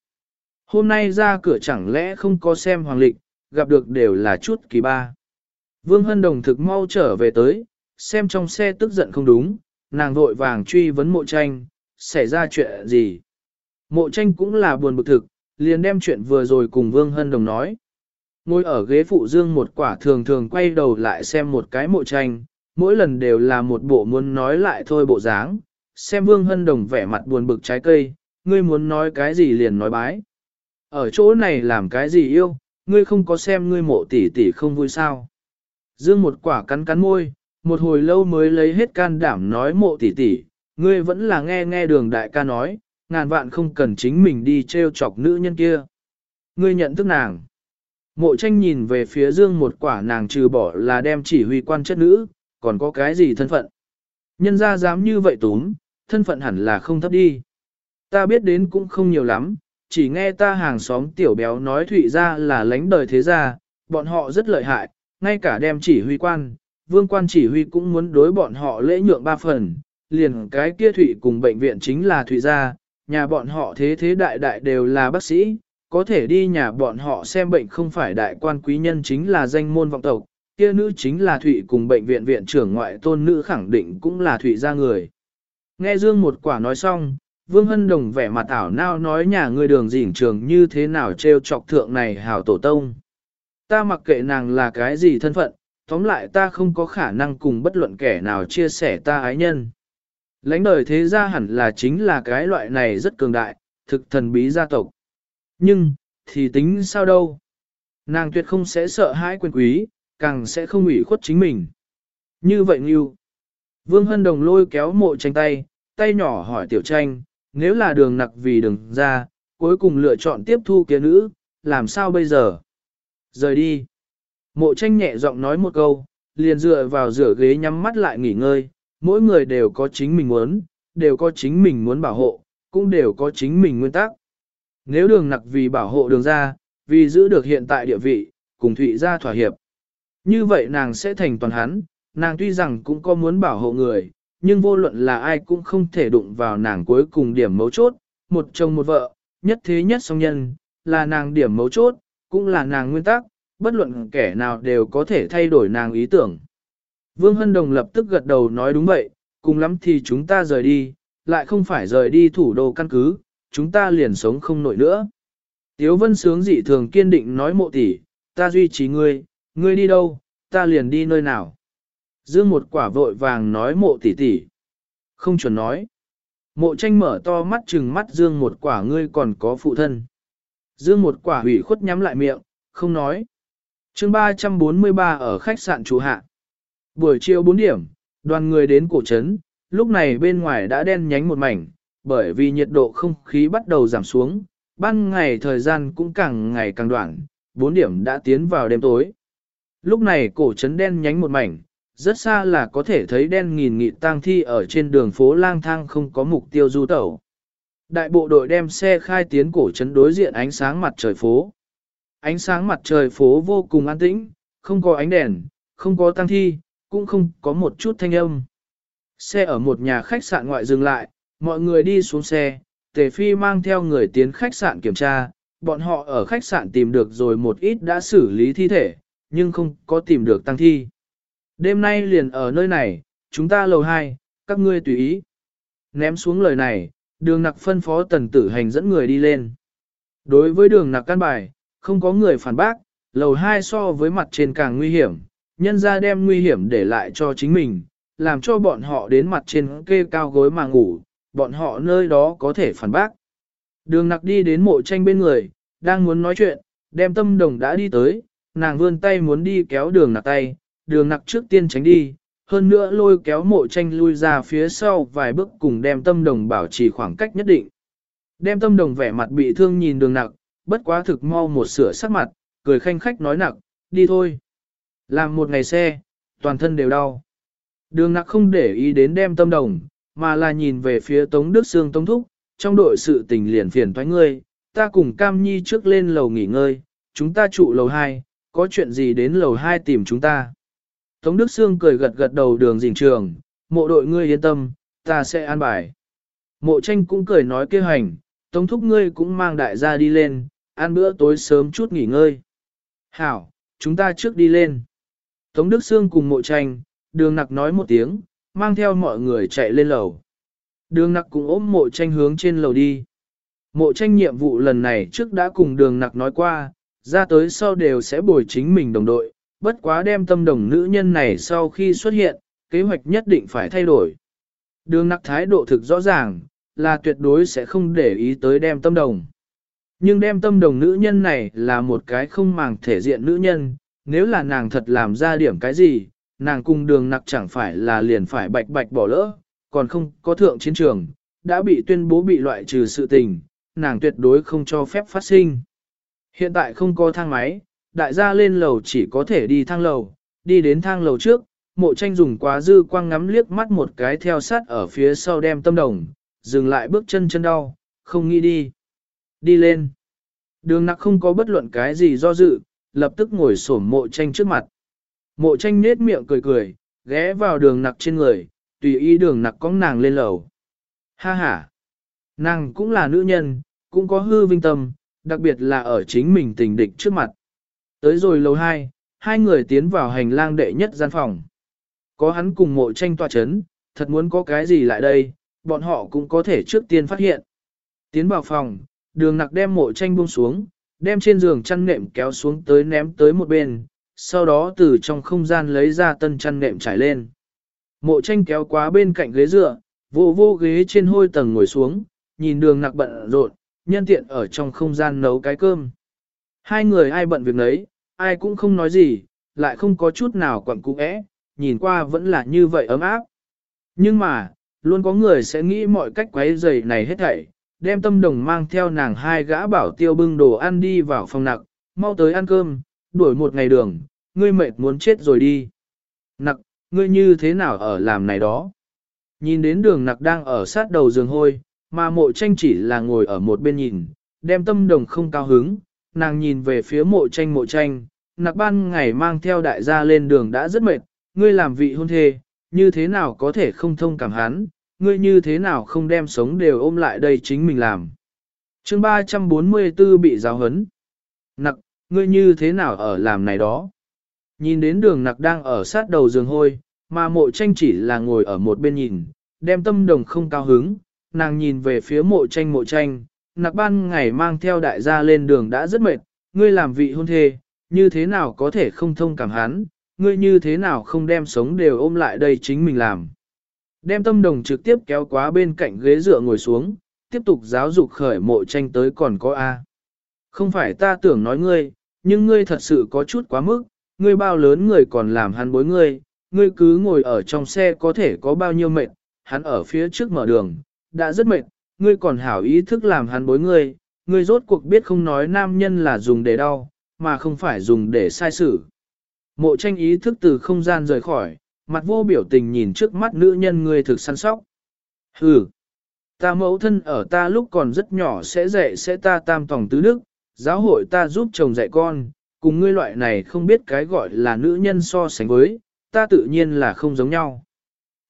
Hôm nay ra cửa chẳng lẽ không có xem hoàng lịch, gặp được đều là chút kỳ ba. Vương Hân Đồng thực mau trở về tới, xem trong xe tức giận không đúng, nàng vội vàng truy vấn mộ tranh, xảy ra chuyện gì. Mộ tranh cũng là buồn bực thực, liền đem chuyện vừa rồi cùng Vương Hân Đồng nói. Ngồi ở ghế phụ dương một quả thường thường quay đầu lại xem một cái mộ tranh, mỗi lần đều là một bộ muốn nói lại thôi bộ dáng. Xem Vương Hân Đồng vẻ mặt buồn bực trái cây, ngươi muốn nói cái gì liền nói bái. Ở chỗ này làm cái gì yêu, ngươi không có xem ngươi mộ tỷ tỷ không vui sao. Dương một quả cắn cắn môi, một hồi lâu mới lấy hết can đảm nói mộ tỷ tỷ, ngươi vẫn là nghe nghe đường đại ca nói, ngàn vạn không cần chính mình đi treo chọc nữ nhân kia. Ngươi nhận thức nàng. Mộ tranh nhìn về phía dương một quả nàng trừ bỏ là đem chỉ huy quan chất nữ, còn có cái gì thân phận. Nhân ra dám như vậy túm, thân phận hẳn là không thấp đi. Ta biết đến cũng không nhiều lắm, chỉ nghe ta hàng xóm tiểu béo nói thụy ra là lãnh đời thế gia, bọn họ rất lợi hại, ngay cả đem chỉ huy quan, vương quan chỉ huy cũng muốn đối bọn họ lễ nhượng ba phần, liền cái kia thụy cùng bệnh viện chính là thụy gia, nhà bọn họ thế thế đại đại đều là bác sĩ, có thể đi nhà bọn họ xem bệnh không phải đại quan quý nhân chính là danh môn vọng tộc, kia nữ chính là thụy cùng bệnh viện viện trưởng ngoại tôn nữ khẳng định cũng là thụy gia người. Nghe Dương một quả nói xong, Vương Hân Đồng vẻ mặt ảo nao nói nhà ngươi đường dỉn trường như thế nào treo chọc thượng này hảo tổ tông. Ta mặc kệ nàng là cái gì thân phận, tóm lại ta không có khả năng cùng bất luận kẻ nào chia sẻ ta ái nhân. Lãnh đời thế gia hẳn là chính là cái loại này rất cường đại, thực thần bí gia tộc. Nhưng, thì tính sao đâu? Nàng tuyệt không sẽ sợ hãi quyền quý, càng sẽ không ủy khuất chính mình. Như vậy Ngưu. Vương Hân Đồng lôi kéo mộ tranh tay, tay nhỏ hỏi tiểu tranh, nếu là đường nặc vì đường ra, cuối cùng lựa chọn tiếp thu kia nữ, làm sao bây giờ? Rời đi. Mộ tranh nhẹ giọng nói một câu, liền dựa vào rửa ghế nhắm mắt lại nghỉ ngơi, mỗi người đều có chính mình muốn, đều có chính mình muốn bảo hộ, cũng đều có chính mình nguyên tắc. Nếu đường nặc vì bảo hộ đường ra, vì giữ được hiện tại địa vị, cùng Thụy ra thỏa hiệp. Như vậy nàng sẽ thành toàn hắn, nàng tuy rằng cũng có muốn bảo hộ người, nhưng vô luận là ai cũng không thể đụng vào nàng cuối cùng điểm mấu chốt, một chồng một vợ, nhất thế nhất song nhân, là nàng điểm mấu chốt, cũng là nàng nguyên tắc, bất luận kẻ nào đều có thể thay đổi nàng ý tưởng. Vương Hân Đồng lập tức gật đầu nói đúng vậy, cùng lắm thì chúng ta rời đi, lại không phải rời đi thủ đô căn cứ, chúng ta liền sống không nổi nữa. Tiếu Vân Sướng dị thường kiên định nói mộ tỷ, ta duy trì ngươi, ngươi đi đâu, ta liền đi nơi nào. Dương một quả vội vàng nói mộ tỷ tỷ. Không chuẩn nói. Mộ tranh mở to mắt chừng mắt Dương một quả ngươi còn có phụ thân. Dương một quả hủy khuất nhắm lại miệng, không nói. chương 343 ở khách sạn chủ hạ. Buổi chiều 4 điểm, đoàn người đến cổ trấn, lúc này bên ngoài đã đen nhánh một mảnh, bởi vì nhiệt độ không khí bắt đầu giảm xuống, ban ngày thời gian cũng càng ngày càng đoạn, 4 điểm đã tiến vào đêm tối. Lúc này cổ trấn đen nhánh một mảnh, rất xa là có thể thấy đen nghìn nghị tang thi ở trên đường phố lang thang không có mục tiêu du tẩu. Đại bộ đội đem xe khai tiến cổ trấn đối diện ánh sáng mặt trời phố. Ánh sáng mặt trời phố vô cùng an tĩnh, không có ánh đèn, không có tang thi, cũng không có một chút thanh âm. Xe ở một nhà khách sạn ngoại dừng lại, mọi người đi xuống xe, Tề Phi mang theo người tiến khách sạn kiểm tra, bọn họ ở khách sạn tìm được rồi một ít đã xử lý thi thể, nhưng không có tìm được tăng thi. Đêm nay liền ở nơi này, chúng ta lầu hai, các ngươi tùy ý. Ném xuống lời này, đường nặc phân phó tần tử hành dẫn người đi lên. Đối với đường nặc căn bài, không có người phản bác, lầu hai so với mặt trên càng nguy hiểm, nhân ra đem nguy hiểm để lại cho chính mình, làm cho bọn họ đến mặt trên kê cao gối mà ngủ, bọn họ nơi đó có thể phản bác. Đường nặc đi đến mộ tranh bên người, đang muốn nói chuyện, đem tâm đồng đã đi tới, nàng vươn tay muốn đi kéo đường nặc tay, đường nặc trước tiên tránh đi, hơn nữa lôi kéo mộ tranh lui ra phía sau vài bước cùng đem tâm đồng bảo trì khoảng cách nhất định. Đem tâm đồng vẻ mặt bị thương nhìn đường nặc, bất quá thực mau một sửa sắc mặt, cười khanh khách nói nặc, đi thôi. Làm một ngày xe, toàn thân đều đau. Đường nặc không để ý đến đem tâm đồng, mà là nhìn về phía Tống Đức Sương Tống Thúc, trong đội sự tình liền phiền thoái ngươi, ta cùng Cam Nhi trước lên lầu nghỉ ngơi, chúng ta trụ lầu 2, có chuyện gì đến lầu 2 tìm chúng ta. Tống Đức Sương cười gật gật đầu đường dình trường, mộ đội ngươi yên tâm, ta sẽ an bài. Mộ tranh cũng cười nói kêu hành, Tống Thúc ngươi cũng mang đại gia đi lên, ăn bữa tối sớm chút nghỉ ngơi. Hảo, chúng ta trước đi lên. Tống Đức Sương cùng mộ tranh, đường nặc nói một tiếng, mang theo mọi người chạy lên lầu. Đường nặc cũng ôm mộ tranh hướng trên lầu đi. Mộ tranh nhiệm vụ lần này trước đã cùng đường nặc nói qua, ra tới sau đều sẽ bồi chính mình đồng đội, bất quá đem tâm đồng nữ nhân này sau khi xuất hiện, kế hoạch nhất định phải thay đổi. Đường nặc thái độ thực rõ ràng, là tuyệt đối sẽ không để ý tới đem tâm đồng. Nhưng đem tâm đồng nữ nhân này là một cái không màng thể diện nữ nhân, nếu là nàng thật làm ra điểm cái gì, nàng cùng đường nặc chẳng phải là liền phải bạch bạch bỏ lỡ, còn không có thượng chiến trường, đã bị tuyên bố bị loại trừ sự tình, nàng tuyệt đối không cho phép phát sinh. Hiện tại không có thang máy, đại gia lên lầu chỉ có thể đi thang lầu, đi đến thang lầu trước, mộ tranh dùng quá dư quang ngắm liếc mắt một cái theo sát ở phía sau đem tâm đồng, dừng lại bước chân chân đau, không nghĩ đi. Đi lên. Đường nặc không có bất luận cái gì do dự, lập tức ngồi xổm mộ tranh trước mặt. Mộ tranh nết miệng cười cười, ghé vào đường nặc trên người, tùy ý đường nặc cong nàng lên lầu. Ha ha! Nàng cũng là nữ nhân, cũng có hư vinh tâm, đặc biệt là ở chính mình tình địch trước mặt. Tới rồi lầu 2, hai người tiến vào hành lang đệ nhất gian phòng. Có hắn cùng mộ tranh tòa chấn, thật muốn có cái gì lại đây, bọn họ cũng có thể trước tiên phát hiện. Tiến vào phòng, đường nặc đem mộ tranh buông xuống, đem trên giường chăn nệm kéo xuống tới ném tới một bên, sau đó từ trong không gian lấy ra tân chăn nệm trải lên. Mộ tranh kéo quá bên cạnh ghế dựa, vô vô ghế trên hôi tầng ngồi xuống, nhìn đường nặc bận rộn, nhân tiện ở trong không gian nấu cái cơm. Hai người ai bận việc nấy, ai cũng không nói gì, lại không có chút nào quặn cũ nhìn qua vẫn là như vậy ấm áp. Nhưng mà, luôn có người sẽ nghĩ mọi cách quấy rầy này hết thảy, đem tâm đồng mang theo nàng hai gã bảo tiêu bưng đồ ăn đi vào phòng nặc, mau tới ăn cơm, đuổi một ngày đường, ngươi mệt muốn chết rồi đi. Nặc, ngươi như thế nào ở làm này đó? Nhìn đến đường nặc đang ở sát đầu giường hôi, mà mộ tranh chỉ là ngồi ở một bên nhìn, đem tâm đồng không cao hứng, nàng nhìn về phía mộ tranh mộ tranh, nặc ban ngày mang theo đại gia lên đường đã rất mệt, ngươi làm vị hôn thê, như thế nào có thể không thông cảm hắn, ngươi như thế nào không đem sống đều ôm lại đây chính mình làm. chương 344 bị giáo hấn. Nặc, ngươi như thế nào ở làm này đó? Nhìn đến đường nặc đang ở sát đầu giường hôi, mà mộ tranh chỉ là ngồi ở một bên nhìn, đem tâm đồng không cao hứng, nàng nhìn về phía mộ tranh mộ tranh, nặc ban ngày mang theo đại gia lên đường đã rất mệt, ngươi làm vị hôn thê, như thế nào có thể không thông cảm hắn, ngươi như thế nào không đem sống đều ôm lại đây chính mình làm. Đem tâm đồng trực tiếp kéo quá bên cạnh ghế dựa ngồi xuống, tiếp tục giáo dục khởi mộ tranh tới còn có A. Không phải ta tưởng nói ngươi, nhưng ngươi thật sự có chút quá mức, ngươi bao lớn người còn làm hắn bối ngươi, ngươi cứ ngồi ở trong xe có thể có bao nhiêu mệt, hắn ở phía trước mở đường, đã rất mệt, ngươi còn hảo ý thức làm hắn bối ngươi, ngươi rốt cuộc biết không nói nam nhân là dùng để đau, mà không phải dùng để sai xử. Mộ tranh ý thức từ không gian rời khỏi, mặt vô biểu tình nhìn trước mắt nữ nhân ngươi thực săn sóc. Hừ, ta mẫu thân ở ta lúc còn rất nhỏ sẽ dạy sẽ ta tam tòng tứ đức, giáo hội ta giúp chồng dạy con, cùng ngươi loại này không biết cái gọi là nữ nhân so sánh với, ta tự nhiên là không giống nhau.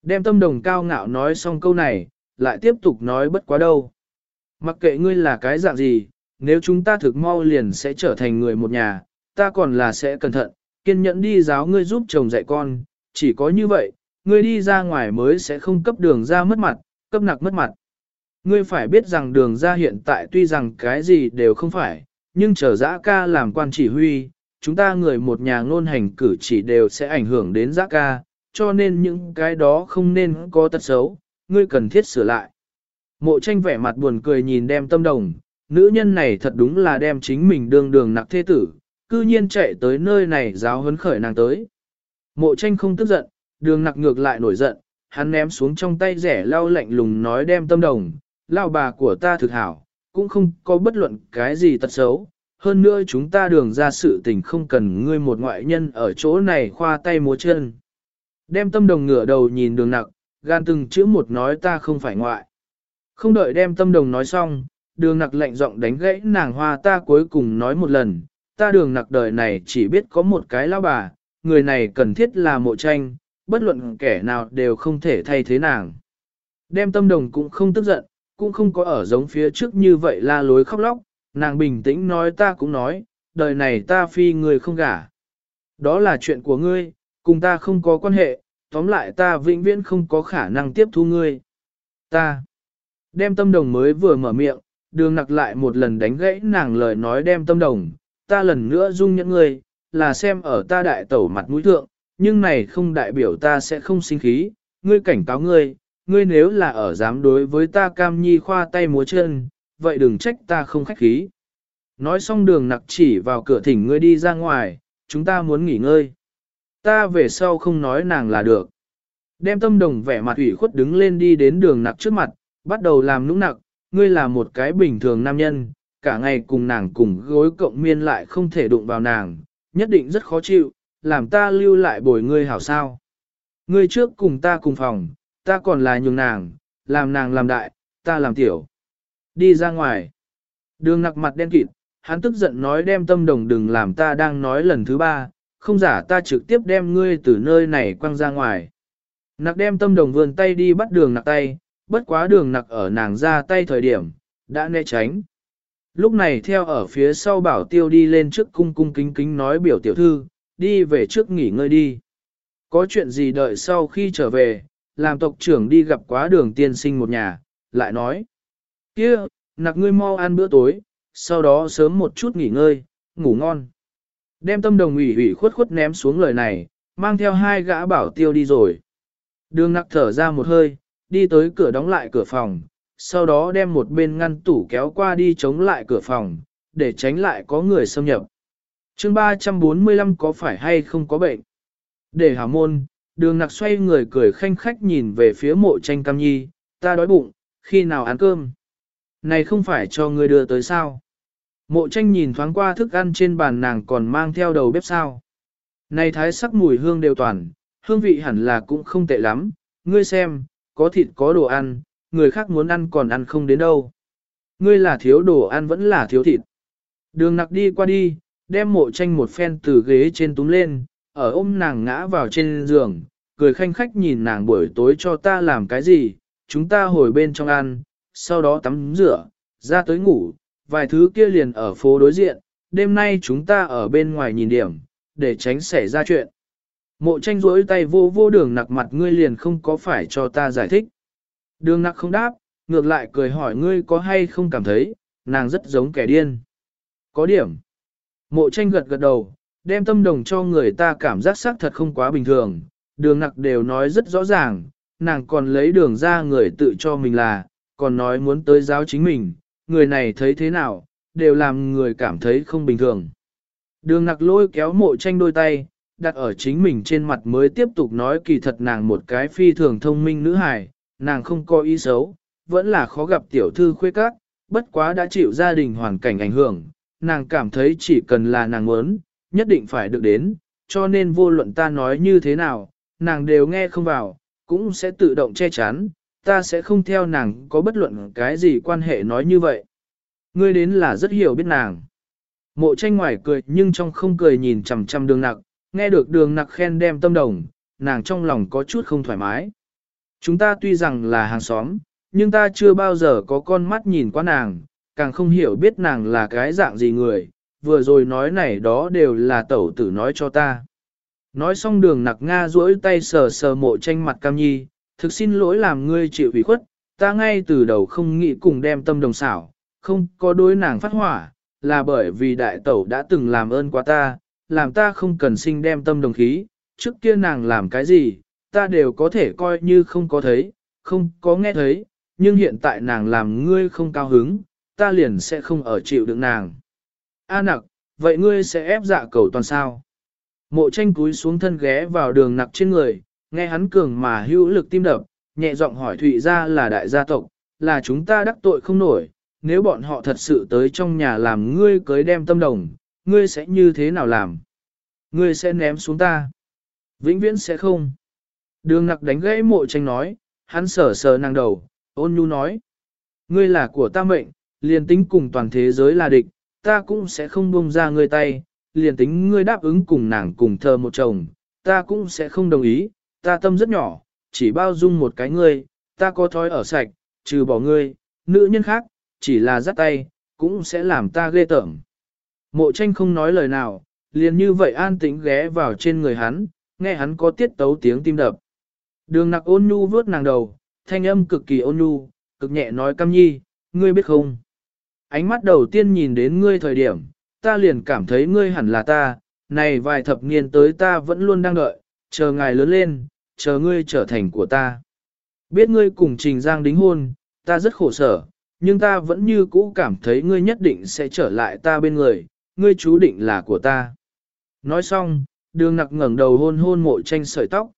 Đem tâm đồng cao ngạo nói xong câu này, lại tiếp tục nói bất quá đâu. Mặc kệ ngươi là cái dạng gì, nếu chúng ta thực mau liền sẽ trở thành người một nhà, ta còn là sẽ cẩn thận, kiên nhẫn đi giáo ngươi giúp chồng dạy con, chỉ có như vậy, ngươi đi ra ngoài mới sẽ không cấp đường ra mất mặt, cấp nặc mất mặt. Ngươi phải biết rằng đường ra hiện tại tuy rằng cái gì đều không phải, nhưng trở dã ca làm quan chỉ huy, chúng ta người một nhà ngôn hành cử chỉ đều sẽ ảnh hưởng đến giã ca, cho nên những cái đó không nên có tật xấu, ngươi cần thiết sửa lại. Mộ tranh vẻ mặt buồn cười nhìn đem tâm đồng, nữ nhân này thật đúng là đem chính mình đường đường nặc thế tử, cư nhiên chạy tới nơi này giáo hấn khởi nàng tới. Mộ tranh không tức giận, đường nặc ngược lại nổi giận, hắn ném xuống trong tay rẻ lau lạnh lùng nói đem tâm đồng, lao bà của ta thực hảo, cũng không có bất luận cái gì tật xấu. Hơn nữa chúng ta đường ra sự tình không cần ngươi một ngoại nhân ở chỗ này khoa tay múa chân. Đem tâm đồng ngửa đầu nhìn đường nặc, gan từng chữ một nói ta không phải ngoại. Không đợi đem tâm đồng nói xong, đường nặc lạnh giọng đánh gãy nàng hoa ta cuối cùng nói một lần, ta đường nặc đời này chỉ biết có một cái lao bà, người này cần thiết là mộ tranh, bất luận kẻ nào đều không thể thay thế nàng. Đem tâm đồng cũng không tức giận, cũng không có ở giống phía trước như vậy la lối khóc lóc, nàng bình tĩnh nói ta cũng nói, đời này ta phi người không gả. Đó là chuyện của ngươi, cùng ta không có quan hệ, tóm lại ta vĩnh viễn không có khả năng tiếp thu ngươi. Ta, đem tâm đồng mới vừa mở miệng, đường nặc lại một lần đánh gãy nàng lời nói đem tâm đồng, ta lần nữa dung nhẫn ngươi, là xem ở ta đại tẩu mặt mũi thượng, nhưng này không đại biểu ta sẽ không sinh khí, ngươi cảnh cáo ngươi, ngươi nếu là ở dám đối với ta cam nhi khoa tay múa chân, vậy đừng trách ta không khách khí. Nói xong đường nặc chỉ vào cửa thỉnh ngươi đi ra ngoài, chúng ta muốn nghỉ ngơi. Ta về sau không nói nàng là được. Đem tâm đồng vẻ mặt ủy khuất đứng lên đi đến đường nặc trước mặt, bắt đầu làm nũng nặc, ngươi là một cái bình thường nam nhân, cả ngày cùng nàng cùng gối cộng miên lại không thể đụng vào nàng, nhất định rất khó chịu, làm ta lưu lại bồi ngươi hảo sao. Ngươi trước cùng ta cùng phòng, ta còn là nhường nàng, làm nàng làm đại, ta làm tiểu. Đi ra ngoài. Đường nặc mặt đen kịt, hắn tức giận nói đem tâm đồng đừng làm ta đang nói lần thứ ba, không giả ta trực tiếp đem ngươi từ nơi này quăng ra ngoài. Nặc đem tâm đồng vươn tay đi bắt đường nặc tay, bất quá đường nặc ở nàng ra tay thời điểm, đã né tránh. Lúc này theo ở phía sau bảo tiêu đi lên trước cung cung kính kính nói biểu tiểu thư, đi về trước nghỉ ngơi đi. Có chuyện gì đợi sau khi trở về, làm tộc trưởng đi gặp quá đường tiên sinh một nhà, lại nói. kia nặc ngươi mau ăn bữa tối, sau đó sớm một chút nghỉ ngơi, ngủ ngon. Đem tâm đồng ủy ủy khuất khuất ném xuống lời này, mang theo hai gã bảo tiêu đi rồi. Đường nặc thở ra một hơi, đi tới cửa đóng lại cửa phòng, sau đó đem một bên ngăn tủ kéo qua đi chống lại cửa phòng, để tránh lại có người xâm nhập. chương 345 có phải hay không có bệnh? Để hảo môn, đường nặc xoay người cười khanh khách nhìn về phía mộ tranh cam nhi, ta đói bụng, khi nào ăn cơm? Này không phải cho người đưa tới sao? Mộ tranh nhìn thoáng qua thức ăn trên bàn nàng còn mang theo đầu bếp sao. Này thái sắc mùi hương đều toàn, hương vị hẳn là cũng không tệ lắm, ngươi xem, có thịt có đồ ăn, người khác muốn ăn còn ăn không đến đâu. Ngươi là thiếu đồ ăn vẫn là thiếu thịt. Đường nặc đi qua đi, đem mộ tranh một phen từ ghế trên túm lên, ở ôm nàng ngã vào trên giường, cười khanh khách nhìn nàng buổi tối cho ta làm cái gì, chúng ta hồi bên trong ăn, sau đó tắm rửa, ra tới ngủ, vài thứ kia liền ở phố đối diện, đêm nay chúng ta ở bên ngoài nhìn điểm, để tránh xảy ra chuyện. Mộ tranh rỗi tay vô vô đường nặc mặt ngươi liền không có phải cho ta giải thích. Đường nặc không đáp, ngược lại cười hỏi ngươi có hay không cảm thấy, nàng rất giống kẻ điên. Có điểm. Mộ tranh gật gật đầu, đem tâm đồng cho người ta cảm giác xác thật không quá bình thường. Đường nặc đều nói rất rõ ràng, nàng còn lấy đường ra người tự cho mình là, còn nói muốn tới giáo chính mình, người này thấy thế nào, đều làm người cảm thấy không bình thường. Đường nặc lôi kéo mộ tranh đôi tay, đặt ở chính mình trên mặt mới tiếp tục nói kỳ thật nàng một cái phi thường thông minh nữ hài, nàng không có ý xấu, vẫn là khó gặp tiểu thư khuê các, bất quá đã chịu gia đình hoàn cảnh ảnh hưởng, nàng cảm thấy chỉ cần là nàng muốn, nhất định phải được đến, cho nên vô luận ta nói như thế nào, nàng đều nghe không vào, cũng sẽ tự động che chắn, ta sẽ không theo nàng có bất luận cái gì quan hệ nói như vậy. Ngươi đến là rất hiểu biết nàng. Mộ tranh ngoài cười nhưng trong không cười nhìn chằm chằm đường nặc, nghe được đường nặc khen đem tâm đồng, nàng trong lòng có chút không thoải mái. Chúng ta tuy rằng là hàng xóm, nhưng ta chưa bao giờ có con mắt nhìn qua nàng, càng không hiểu biết nàng là cái dạng gì người, vừa rồi nói này đó đều là tẩu tử nói cho ta. Nói xong đường nặc Nga duỗi tay sờ sờ mộ tranh mặt cam nhi, thực xin lỗi làm ngươi chịu ủy khuất, ta ngay từ đầu không nghĩ cùng đem tâm đồng xảo, không có đối nàng phát hỏa, là bởi vì đại tẩu đã từng làm ơn quá ta, làm ta không cần sinh đem tâm đồng khí, trước kia nàng làm cái gì, ta đều có thể coi như không có thấy, không có nghe thấy, nhưng hiện tại nàng làm ngươi không cao hứng, ta liền sẽ không ở chịu đựng nàng. A nặc, vậy ngươi sẽ ép dạ cầu toàn sao? Mộ tranh cúi xuống thân ghé vào đường nặc trên người, nghe hắn cường mà hữu lực tim đập, nhẹ giọng hỏi Thụy ra là đại gia tộc, là chúng ta đắc tội không nổi, nếu bọn họ thật sự tới trong nhà làm ngươi cưới đem tâm đồng, ngươi sẽ như thế nào làm? Ngươi sẽ ném xuống ta? Vĩnh viễn sẽ không. Đường nặc đánh gãy mộ tranh nói, hắn sờ sờ nàng đầu, ôn nhu nói. Ngươi là của ta mệnh, liền tính cùng toàn thế giới là địch, ta cũng sẽ không buông ra ngươi tay, liền tính ngươi đáp ứng cùng nàng cùng thờ một chồng, ta cũng sẽ không đồng ý, ta tâm rất nhỏ, chỉ bao dung một cái ngươi, ta có thói ở sạch, trừ bỏ ngươi, nữ nhân khác, chỉ là dắt tay, cũng sẽ làm ta ghê tởm. Mộ tranh không nói lời nào, liền như vậy an tĩnh ghé vào trên người hắn, nghe hắn có tiết tấu tiếng tim đập. Đường nặc ôn nhu vớt nàng đầu, thanh âm cực kỳ ôn nhu, cực nhẹ nói cam nhi, ngươi biết không? Ánh mắt đầu tiên nhìn đến ngươi thời điểm, ta liền cảm thấy ngươi hẳn là ta, này vài thập niên tới ta vẫn luôn đang đợi, chờ ngài lớn lên, chờ ngươi trở thành của ta. Biết ngươi cùng Trình Giang đính hôn, ta rất khổ sở, nhưng ta vẫn như cũ cảm thấy ngươi nhất định sẽ trở lại ta bên người, ngươi chú định là của ta. Nói xong, đường nặc ngẩng đầu hôn hôn mộ tranh sợi tóc.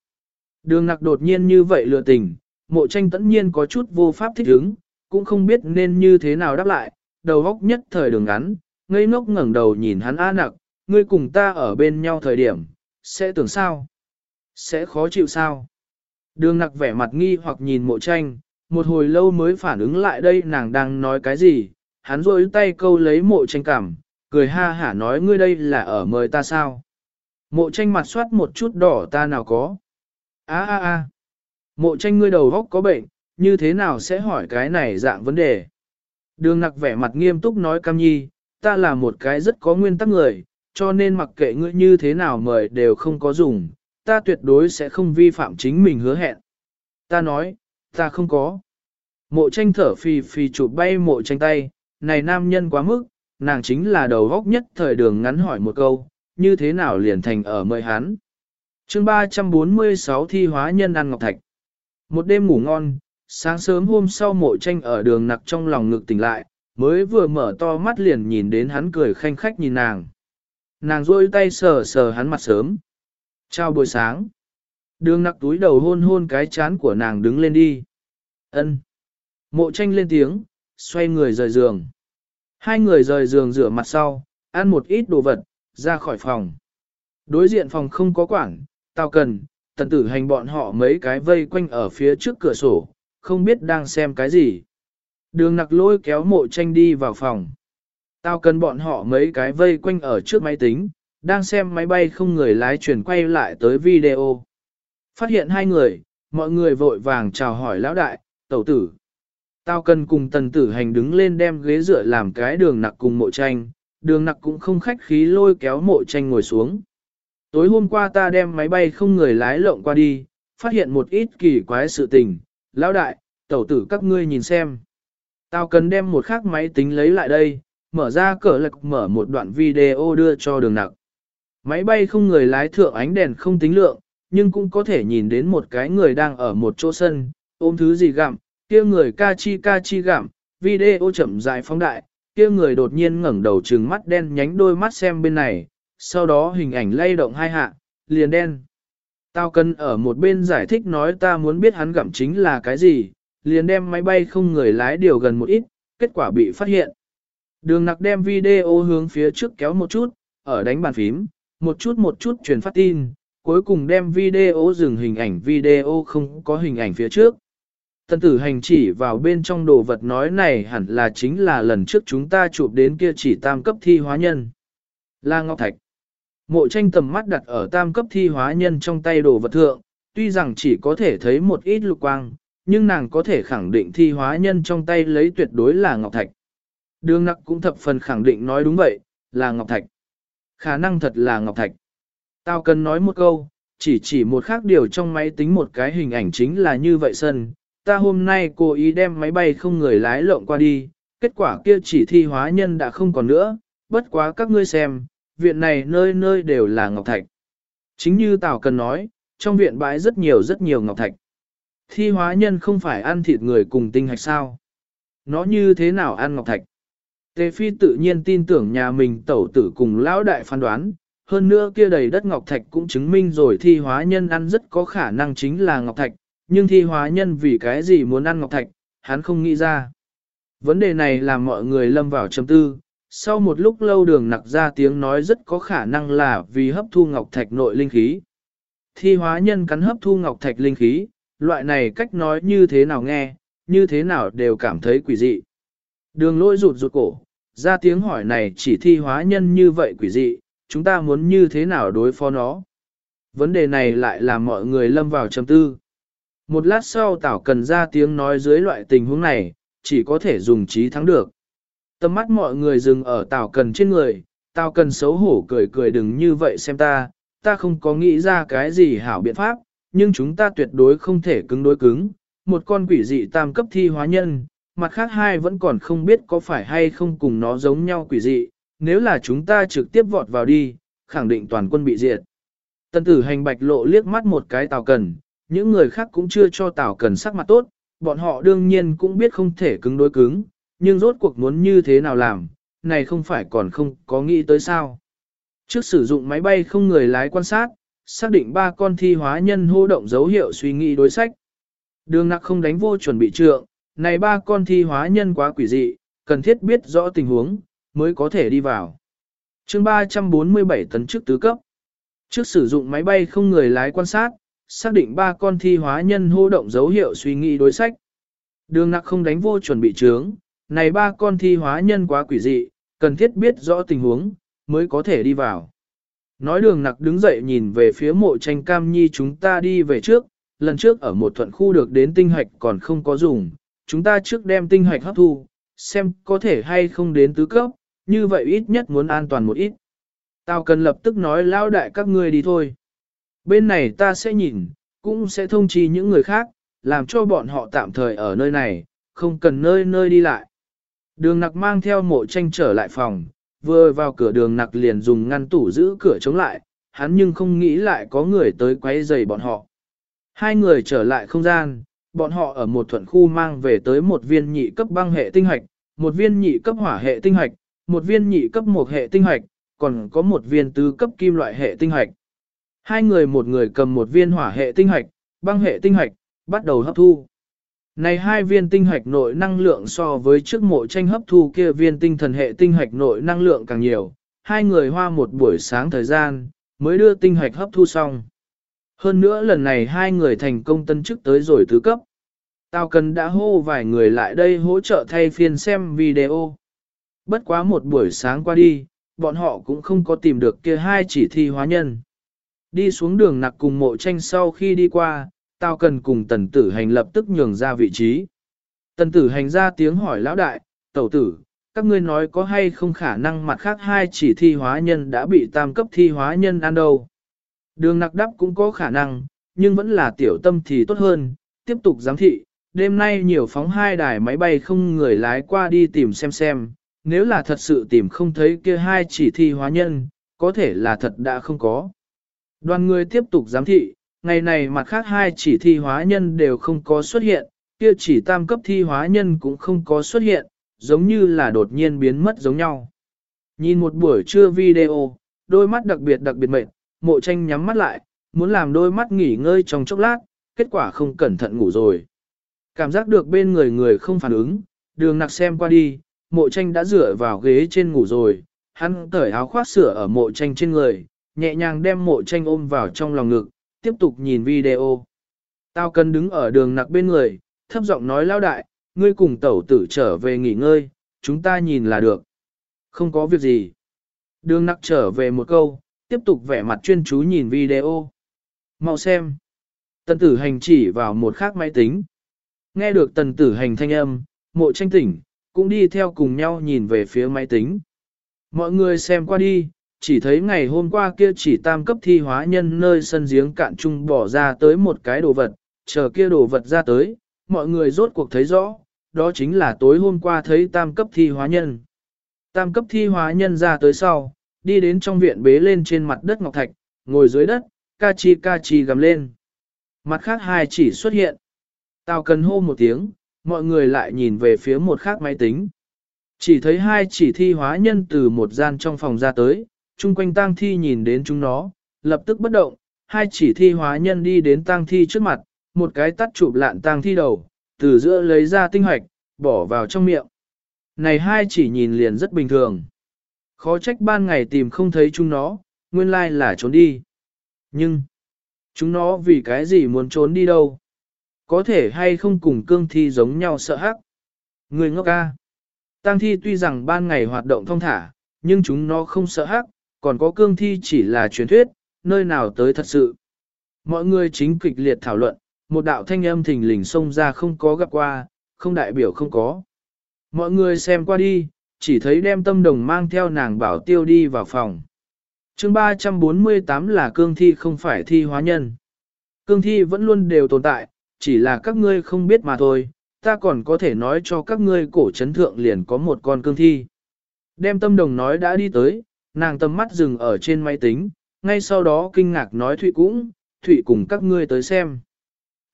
Đường nặc đột nhiên như vậy lừa tình, mộ tranh tất nhiên có chút vô pháp thích ứng, cũng không biết nên như thế nào đáp lại, đầu góc nhất thời đường ngắn, ngây ngốc ngẩng đầu nhìn hắn a nặc, ngươi cùng ta ở bên nhau thời điểm, sẽ tưởng sao? Sẽ khó chịu sao? Đường nặc vẻ mặt nghi hoặc nhìn mộ tranh, một hồi lâu mới phản ứng lại đây nàng đang nói cái gì, hắn rôi tay câu lấy mộ tranh cảm, cười ha hả nói ngươi đây là ở mời ta sao? Mộ tranh mặt soát một chút đỏ ta nào có? a a a Mộ tranh ngươi đầu góc có bệnh, như thế nào sẽ hỏi cái này dạng vấn đề? Đường nặc vẻ mặt nghiêm túc nói cam nhi, ta là một cái rất có nguyên tắc người, cho nên mặc kệ ngươi như thế nào mời đều không có dùng, ta tuyệt đối sẽ không vi phạm chính mình hứa hẹn. Ta nói, ta không có. Mộ tranh thở phì phì chụp bay mộ tranh tay, này nam nhân quá mức, nàng chính là đầu góc nhất thời đường ngắn hỏi một câu, như thế nào liền thành ở mời hắn. chương 346 thi hóa nhân ăn ngọc thạch. Một đêm ngủ ngon, Sáng sớm hôm sau mộ tranh ở đường nặc trong lòng ngực tỉnh lại, mới vừa mở to mắt liền nhìn đến hắn cười khanh khách nhìn nàng. Nàng rôi tay sờ sờ hắn mặt sớm. Chào buổi sáng. Đường nặc túi đầu hôn hôn cái chán của nàng đứng lên đi. ân Mộ tranh lên tiếng, xoay người rời giường. Hai người rời giường rửa mặt sau, ăn một ít đồ vật, ra khỏi phòng. Đối diện phòng không có quảng, tao cần, tần tử hành bọn họ mấy cái vây quanh ở phía trước cửa sổ, không biết đang xem cái gì. Đường nặc lôi kéo mộ tranh đi vào phòng. Tao cần bọn họ mấy cái vây quanh ở trước máy tính, đang xem máy bay không người lái chuyển quay lại tới video. Phát hiện hai người, mọi người vội vàng chào hỏi lão đại, tẩu tử. Tao cần cùng tần tử hành đứng lên đem ghế dựa làm cái đường nặc cùng mộ tranh, đường nặc cũng không khách khí lôi kéo mộ tranh ngồi xuống. Tối hôm qua ta đem máy bay không người lái lộng qua đi, phát hiện một ít kỳ quái sự tình. Lão đại, tẩu tử các ngươi nhìn xem. Tao cần đem một khác máy tính lấy lại đây, mở ra cỡ lạc mở một đoạn video đưa cho đường nặc. Máy bay không người lái thượng ánh đèn không tính lượng, nhưng cũng có thể nhìn đến một cái người đang ở một chỗ sân, ôm thứ gì gặm, kia người ca chi ca chi gặm, video chậm dài phóng đại, kia người đột nhiên ngẩng đầu trừng mắt đen nhánh đôi mắt xem bên này, sau đó hình ảnh lay động hai hạ, liền đen. Tao cần ở một bên giải thích nói ta muốn biết hắn gặm chính là cái gì, liền đem máy bay không người lái điều gần một ít, kết quả bị phát hiện. Đường nặc đem video hướng phía trước kéo một chút, ở đánh bàn phím, một chút một chút truyền phát tin, cuối cùng đem video dừng hình ảnh video không có hình ảnh phía trước. Tân tử hành chỉ vào bên trong đồ vật nói này hẳn là chính là lần trước chúng ta chụp đến kia chỉ tam cấp thi hóa nhân. la Ngọc Thạch. Mộ tranh tầm mắt đặt ở tam cấp thi hóa nhân trong tay đồ vật thượng, tuy rằng chỉ có thể thấy một ít lục quang, nhưng nàng có thể khẳng định thi hóa nhân trong tay lấy tuyệt đối là Ngọc Thạch. Đường nặc cũng thập phần khẳng định nói đúng vậy, là Ngọc Thạch. Khả năng thật là Ngọc Thạch. Tao cần nói một câu, chỉ chỉ một khác điều trong máy tính một cái hình ảnh chính là như vậy sân. Ta hôm nay cố ý đem máy bay không người lái lộn qua đi, kết quả kia chỉ thi hóa nhân đã không còn nữa, bất quá các ngươi xem, viện này nơi nơi đều là Ngọc Thạch. Chính như Tào Cần nói, trong viện bãi rất nhiều rất nhiều Ngọc Thạch. Thi hóa nhân không phải ăn thịt người cùng tinh hạch sao? Nó như thế nào ăn Ngọc Thạch? Tề Phi tự nhiên tin tưởng nhà mình tẩu tử cùng lão đại phán đoán, hơn nữa kia đầy đất ngọc thạch cũng chứng minh rồi thi hóa nhân ăn rất có khả năng chính là ngọc thạch, nhưng thi hóa nhân vì cái gì muốn ăn ngọc thạch, hắn không nghĩ ra. Vấn đề này làm mọi người lâm vào trầm tư, sau một lúc lâu đường nặc ra tiếng nói rất có khả năng là vì hấp thu ngọc thạch nội linh khí. Thi hóa nhân cắn hấp thu ngọc thạch linh khí, loại này cách nói như thế nào nghe, như thế nào đều cảm thấy quỷ dị. Đường lỗi rụt rụt cổ, ra tiếng hỏi này chỉ thi hóa nhân như vậy quỷ dị, chúng ta muốn như thế nào đối phó nó. Vấn đề này lại làm mọi người lâm vào trầm tư. Một lát sau Tảo cần ra tiếng nói dưới loại tình huống này, chỉ có thể dùng trí thắng được. Tâm mắt mọi người dừng ở Tảo cần trên người, Tảo cần xấu hổ cười cười đừng như vậy xem ta, ta không có nghĩ ra cái gì hảo biện pháp, nhưng chúng ta tuyệt đối không thể cứng đối cứng. Một con quỷ dị tam cấp thi hóa nhân, mặt khác hai vẫn còn không biết có phải hay không cùng nó giống nhau quỷ dị, nếu là chúng ta trực tiếp vọt vào đi, khẳng định toàn quân bị diệt. Tần tử hành bạch lộ liếc mắt một cái Tào Cần, những người khác cũng chưa cho Tào Cần sắc mặt tốt, bọn họ đương nhiên cũng biết không thể cứng đối cứng, nhưng rốt cuộc muốn như thế nào làm, này không phải còn không có nghĩ tới sao. Trước sử dụng máy bay không người lái quan sát, xác định ba con thi hóa nhân hô động dấu hiệu suy nghĩ đối sách. Đường nặc không đánh vô chuẩn bị trượng, này ba con thi hóa nhân quá quỷ dị, cần thiết biết rõ tình huống, mới có thể đi vào. chương 347 tấn trước tứ cấp. Trước sử dụng máy bay không người lái quan sát, xác định ba con thi hóa nhân hô động dấu hiệu suy nghĩ đối sách. Đường nặc không đánh vô chuẩn bị trướng, này ba con thi hóa nhân quá quỷ dị, cần thiết biết rõ tình huống, mới có thể đi vào. Nói đường nặc đứng dậy nhìn về phía mộ tranh cam nhi chúng ta đi về trước, lần trước ở một thuận khu được đến tinh hạch còn không có dùng, chúng ta trước đem tinh hoạch hấp thu, xem có thể hay không đến tứ cấp, như vậy ít nhất muốn an toàn một ít. Tao cần lập tức nói lao đại các ngươi đi thôi. Bên này ta sẽ nhìn, cũng sẽ thông chi những người khác, làm cho bọn họ tạm thời ở nơi này, không cần nơi nơi đi lại. Đường nặc mang theo mộ tranh trở lại phòng, vừa vào cửa đường nặc liền dùng ngăn tủ giữ cửa chống lại, hắn nhưng không nghĩ lại có người tới quấy rầy bọn họ. Hai người trở lại không gian, bọn họ ở một thuận khu mang về tới một viên nhị cấp băng hệ tinh hạch, một viên nhị cấp hỏa hệ tinh hạch, một viên nhị cấp một hệ tinh hạch, còn có một viên tứ cấp kim loại hệ tinh hạch. Hai người một người cầm một viên hỏa hệ tinh hạch, băng hệ tinh hạch, bắt đầu hấp thu. Này hai viên tinh hạch nội năng lượng so với trước mộ tranh hấp thu kia viên tinh thần hệ tinh hạch nội năng lượng càng nhiều, hai người hoa một buổi sáng thời gian, mới đưa tinh hạch hấp thu xong. Hơn nữa lần này hai người thành công tân chức tới rồi tứ cấp. Tao cần đã hô vài người lại đây hỗ trợ thay phiên xem video. Bất quá một buổi sáng qua đi, bọn họ cũng không có tìm được kia hai chỉ thi hóa nhân. Đi xuống đường nặc cùng mộ tranh sau khi đi qua, tao cần cùng tần tử hành lập tức nhường ra vị trí. Tần tử hành ra tiếng hỏi lão đại, tẩu tử, các ngươi nói có hay không khả năng mặt khác hai chỉ thi hóa nhân đã bị tam cấp thi hóa nhân ăn đâu. Đường nặc đắp cũng có khả năng, nhưng vẫn là tiểu tâm thì tốt hơn, tiếp tục giám thị, đêm nay nhiều phóng hai đài máy bay không người lái qua đi tìm xem xem, nếu là thật sự tìm không thấy kia hai chỉ thi hóa nhân, có thể là thật đã không có. Đoàn người tiếp tục giám thị, ngày này mặt khác hai chỉ thi hóa nhân đều không có xuất hiện, kia chỉ tam cấp thi hóa nhân cũng không có xuất hiện, giống như là đột nhiên biến mất giống nhau. Nhìn một buổi trưa video, đôi mắt đặc biệt đặc biệt mệt, mộ tranh nhắm mắt lại, muốn làm đôi mắt nghỉ ngơi trong chốc lát, kết quả không cẩn thận ngủ rồi. Cảm giác được bên người người không phản ứng, đường nặc xem qua đi, mộ tranh đã dựa vào ghế trên ngủ rồi, hắn cởi áo khoác sửa ở mộ tranh trên người, nhẹ nhàng đem mộ tranh ôm vào trong lòng ngực, tiếp tục nhìn video. Tao cần đứng ở đường nặc bên người, thấp giọng nói lao đại, ngươi cùng tẩu tử trở về nghỉ ngơi, chúng ta nhìn là được. Không có việc gì. Đường nặc trở về một câu, tiếp tục vẻ mặt chuyên chú nhìn video. Mau xem. Tần tử hành chỉ vào một khác máy tính. Nghe được tần tử hành thanh âm, mộ tranh tỉnh, cũng đi theo cùng nhau nhìn về phía máy tính. Mọi người xem qua đi, chỉ thấy ngày hôm qua kia chỉ tam cấp thi hóa nhân nơi sân giếng cạn trung bỏ ra tới một cái đồ vật, chờ kia đồ vật ra tới, mọi người rốt cuộc thấy rõ, đó chính là tối hôm qua thấy tam cấp thi hóa nhân. Tam cấp thi hóa nhân ra tới sau, đi đến trong viện bế lên trên mặt đất ngọc thạch, ngồi dưới đất, ca chi ca chi gầm lên. Mặt khác hai chỉ xuất hiện. Tào cần hô một tiếng, mọi người lại nhìn về phía một khác máy tính. Chỉ thấy hai chỉ thi hóa nhân từ một gian trong phòng ra tới, chung quanh tang thi nhìn đến chúng nó, lập tức bất động, hai chỉ thi hóa nhân đi đến tang thi trước mặt, một cái tắt chụp lạn tang thi đầu, từ giữa lấy ra tinh hoạch, bỏ vào trong miệng. Này hai chỉ nhìn liền rất bình thường. Khó trách ban ngày tìm không thấy chúng nó, nguyên lai là trốn đi. Nhưng, chúng nó vì cái gì muốn trốn đi đâu? Có thể hay không cùng cương thi giống nhau sợ hắc? Người ngốc ca. Tăng thi tuy rằng ban ngày hoạt động thông thả, nhưng chúng nó không sợ hắc, còn có cương thi chỉ là truyền thuyết, nơi nào tới thật sự. Mọi người chính kịch liệt thảo luận, một đạo thanh âm thình lình xông ra không có gặp qua, không đại biểu không có. Mọi người xem qua đi, chỉ thấy đem tâm đồng mang theo nàng bảo tiêu đi vào phòng. chương 348 là cương thi không phải thi hóa nhân. Cương thi vẫn luôn đều tồn tại, chỉ là các ngươi không biết mà thôi, ta còn có thể nói cho các ngươi cổ chấn thượng liền có một con cương thi. Đem tâm đồng nói đã đi tới, nàng tầm mắt dừng ở trên máy tính, ngay sau đó kinh ngạc nói Thụy cũng, Thụy cùng các ngươi tới xem.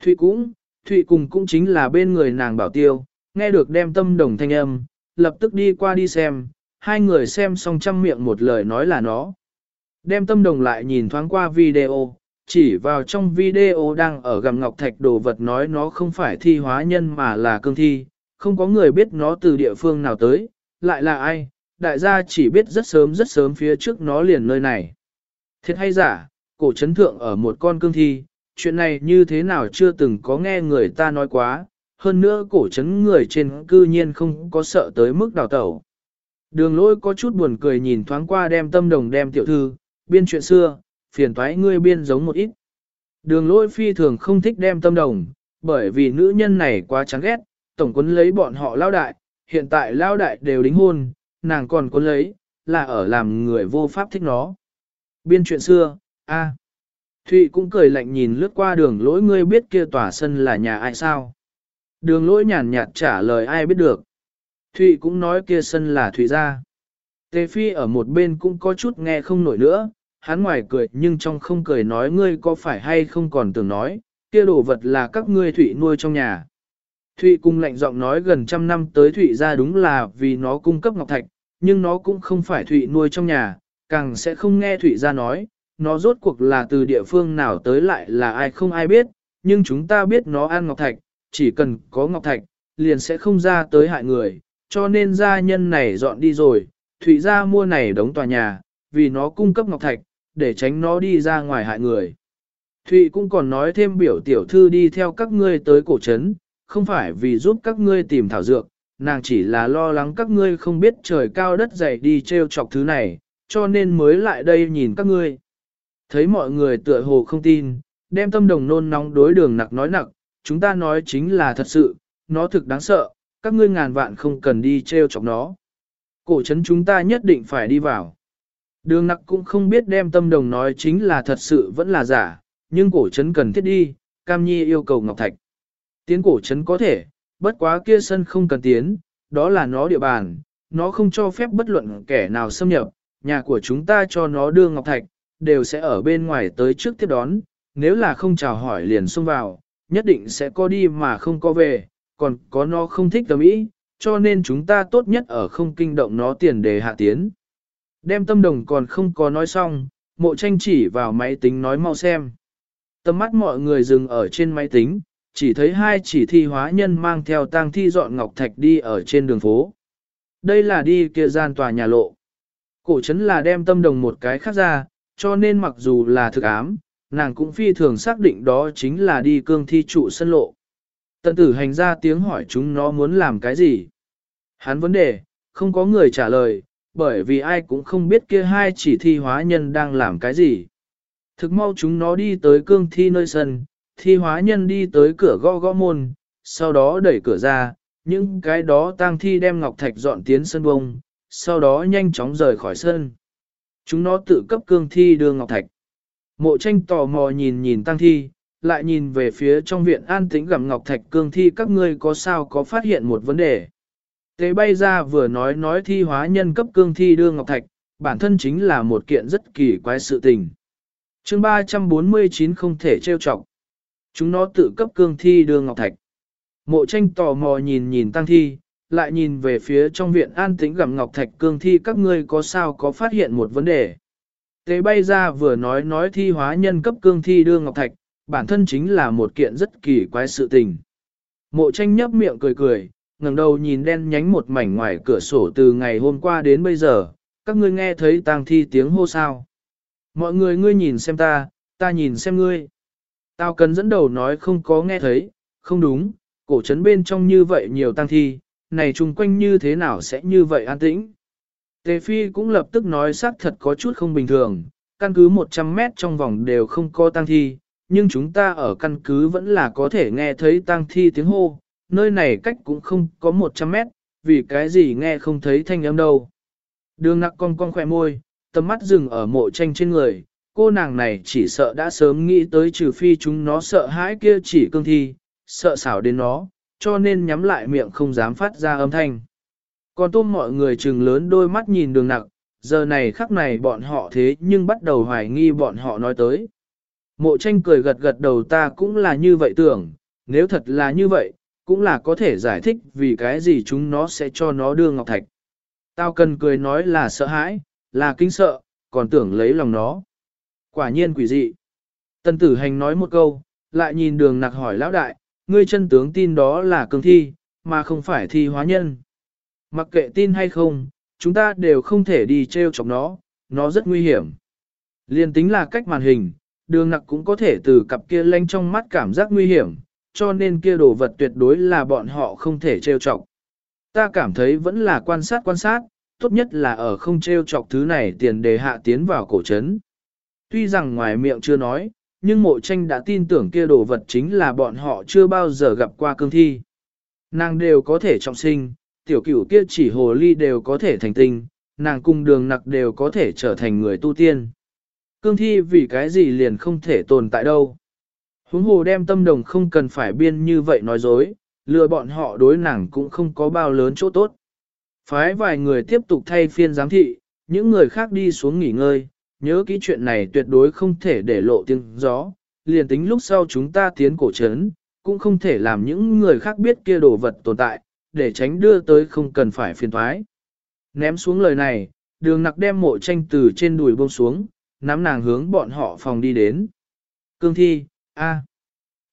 Thụy cũng, Thụy cùng cũng chính là bên người nàng bảo tiêu, nghe được đem tâm đồng thanh âm, lập tức đi qua đi xem, hai người xem xong trăm miệng một lời nói là nó. Đem tâm đồng lại nhìn thoáng qua video, chỉ vào trong video đang ở gầm ngọc thạch đồ vật nói nó không phải thi hóa nhân mà là cương thi, không có người biết nó từ địa phương nào tới, lại là ai, đại gia chỉ biết rất sớm rất sớm phía trước nó liền nơi này. Thiệt hay giả, cổ chấn thượng ở một con cương thi, chuyện này như thế nào chưa từng có nghe người ta nói quá, hơn nữa cổ trấn người trên cư nhiên không có sợ tới mức đào tẩu. Đường lỗi có chút buồn cười nhìn thoáng qua đem tâm đồng đem tiểu thư, biên chuyện xưa, phiền toái ngươi biên giống một ít. Đường lỗi phi thường không thích đem tâm đồng, bởi vì nữ nhân này quá chán ghét, tổng quân lấy bọn họ lao đại, hiện tại lao đại đều đính hôn, nàng còn quân lấy, là ở làm người vô pháp thích nó. Biên chuyện xưa, a Thụy cũng cười lạnh nhìn lướt qua đường lỗi ngươi biết kia tòa sân là nhà ai sao. Đường lỗi nhàn nhạt trả lời ai biết được. Thụy cũng nói kia sân là Thụy ra. Tề Phi ở một bên cũng có chút nghe không nổi nữa, hắn ngoài cười nhưng trong không cười nói ngươi có phải hay không còn tưởng nói, kia đồ vật là các ngươi Thụy nuôi trong nhà. Thụy cung lạnh giọng nói gần trăm năm tới Thụy ra đúng là vì nó cung cấp ngọc thạch, nhưng nó cũng không phải Thụy nuôi trong nhà, càng sẽ không nghe Thụy ra nói, nó rốt cuộc là từ địa phương nào tới lại là ai không ai biết, nhưng chúng ta biết nó ăn ngọc thạch, chỉ cần có ngọc thạch, liền sẽ không ra tới hại người, cho nên gia nhân này dọn đi rồi, Thụy gia mua này đóng tòa nhà, vì nó cung cấp ngọc thạch, để tránh nó đi ra ngoài hại người. Thụy cũng còn nói thêm biểu tiểu thư đi theo các ngươi tới cổ trấn, không phải vì giúp các ngươi tìm thảo dược, nàng chỉ là lo lắng các ngươi không biết trời cao đất dày đi treo chọc thứ này, cho nên mới lại đây nhìn các ngươi. Thấy mọi người tựa hồ không tin, đem tâm đồng nôn nóng đối đường nặc nói nặc, chúng ta nói chính là thật sự, nó thực đáng sợ, các ngươi ngàn vạn không cần đi treo chọc nó. Cổ trấn chúng ta nhất định phải đi vào. Đường nặc cũng không biết đem tâm đồng nói chính là thật sự vẫn là giả, nhưng cổ trấn cần thiết đi, Cam Nhi yêu cầu Ngọc Thạch. Tiến cổ trấn có thể, bất quá kia sân không cần tiến, đó là nó địa bàn, nó không cho phép bất luận kẻ nào xâm nhập, nhà của chúng ta cho nó đưa Ngọc Thạch, đều sẽ ở bên ngoài tới trước tiếp đón, nếu là không chào hỏi liền xông vào, nhất định sẽ có đi mà không có về, còn có nó không thích tâm ý, cho nên chúng ta tốt nhất ở không kinh động nó tiền đề hạ tiến. Đem tâm đồng còn không có nói xong, mộ tranh chỉ vào máy tính nói mau xem. Tầm mắt mọi người dừng ở trên máy tính, chỉ thấy hai chỉ thi hóa nhân mang theo tang thi dọn ngọc thạch đi ở trên đường phố. Đây là đi kia gian tòa nhà lộ. Cổ chấn là đem tâm đồng một cái khác ra, cho nên mặc dù là thực ám, nàng cũng phi thường xác định đó chính là đi cương thi trụ sân lộ. Tận tử hành ra tiếng hỏi chúng nó muốn làm cái gì. Hắn vấn đề, không có người trả lời, bởi vì ai cũng không biết kia hai chỉ thi hóa nhân đang làm cái gì. Thực mau chúng nó đi tới cương thi nơi sân, thi hóa nhân đi tới cửa gõ gõ môn, sau đó đẩy cửa ra, những cái đó tang thi đem ngọc thạch dọn tiến sân bông, sau đó nhanh chóng rời khỏi sân. Chúng nó tự cấp cương thi đưa ngọc thạch. Mộ tranh tò mò nhìn nhìn tang thi, lại nhìn về phía trong viện an tĩnh gặm ngọc thạch cương thi các ngươi có sao có phát hiện một vấn đề. Tế bay ra vừa nói nói thi hóa nhân cấp cương thi đưa ngọc thạch, bản thân chính là một kiện rất kỳ quái sự tình. chương 349 không thể trêu chọc. Chúng nó tự cấp cương thi đưa ngọc thạch. Mộ tranh tò mò nhìn nhìn tăng thi, lại nhìn về phía trong viện an tĩnh gặm ngọc thạch cương thi các ngươi có sao có phát hiện một vấn đề. Tế bay ra vừa nói nói thi hóa nhân cấp cương thi đưa ngọc thạch, bản thân chính là một kiện rất kỳ quái sự tình. Mộ tranh nhấp miệng cười cười, ngẩng đầu nhìn đen nhánh một mảnh ngoài cửa sổ từ ngày hôm qua đến bây giờ, các ngươi nghe thấy tang thi tiếng hô sao. Mọi người ngươi nhìn xem ta, ta nhìn xem ngươi. Tao cần dẫn đầu nói không có nghe thấy, không đúng, cổ trấn bên trong như vậy nhiều tang thi, này chung quanh như thế nào sẽ như vậy an tĩnh. Tề Phi cũng lập tức nói xác thật có chút không bình thường, căn cứ 100 mét trong vòng đều không có tang thi, nhưng chúng ta ở căn cứ vẫn là có thể nghe thấy tang thi tiếng hô, nơi này cách cũng không có 100 mét, vì cái gì nghe không thấy thanh âm đâu. Đường nặc con con khỏe môi, tầm mắt dừng ở mộ tranh trên người, cô nàng này chỉ sợ đã sớm nghĩ tới trừ phi chúng nó sợ hãi kia chỉ cương thi, sợ xảo đến nó, cho nên nhắm lại miệng không dám phát ra âm thanh. Còn tôm mọi người trừng lớn đôi mắt nhìn đường nặc, giờ này khắc này bọn họ thế nhưng bắt đầu hoài nghi bọn họ nói tới. Mộ tranh cười gật gật đầu ta cũng là như vậy tưởng, nếu thật là như vậy, cũng là có thể giải thích vì cái gì chúng nó sẽ cho nó đưa ngọc thạch. Tao cần cười nói là sợ hãi, là kinh sợ, còn tưởng lấy lòng nó. Quả nhiên quỷ dị. Tân tử hành nói một câu, lại nhìn đường nặc hỏi lão đại, ngươi chân tướng tin đó là cương thi, mà không phải thi hóa nhân. Mặc kệ tin hay không, chúng ta đều không thể đi treo chọc nó, nó rất nguy hiểm. Liên tính là cách màn hình, đường nặc cũng có thể từ cặp kia lanh trong mắt cảm giác nguy hiểm, cho nên kia đồ vật tuyệt đối là bọn họ không thể treo chọc. Ta cảm thấy vẫn là quan sát quan sát, tốt nhất là ở không treo chọc thứ này tiền đề hạ tiến vào cổ trấn. Tuy rằng ngoài miệng chưa nói, nhưng mộ tranh đã tin tưởng kia đồ vật chính là bọn họ chưa bao giờ gặp qua cương thi. Nàng đều có thể trọng sinh, tiểu cửu kia chỉ hồ ly đều có thể thành tinh, nàng cung đường nặc đều có thể trở thành người tu tiên. Cương thi vì cái gì liền không thể tồn tại đâu. Huống hồ đem tâm đồng không cần phải biên như vậy nói dối, lừa bọn họ đối nàng cũng không có bao lớn chỗ tốt. Phái vài người tiếp tục thay phiên giám thị, những người khác đi xuống nghỉ ngơi, nhớ kỹ chuyện này tuyệt đối không thể để lộ tiếng gió, liền tính lúc sau chúng ta tiến cổ trấn, cũng không thể làm những người khác biết kia đồ vật tồn tại, để tránh đưa tới không cần phải phiền thoái. Ném xuống lời này, đường nặc đem mộ tranh từ trên đùi buông xuống, nắm nàng hướng bọn họ phòng đi đến. Cương thi, a,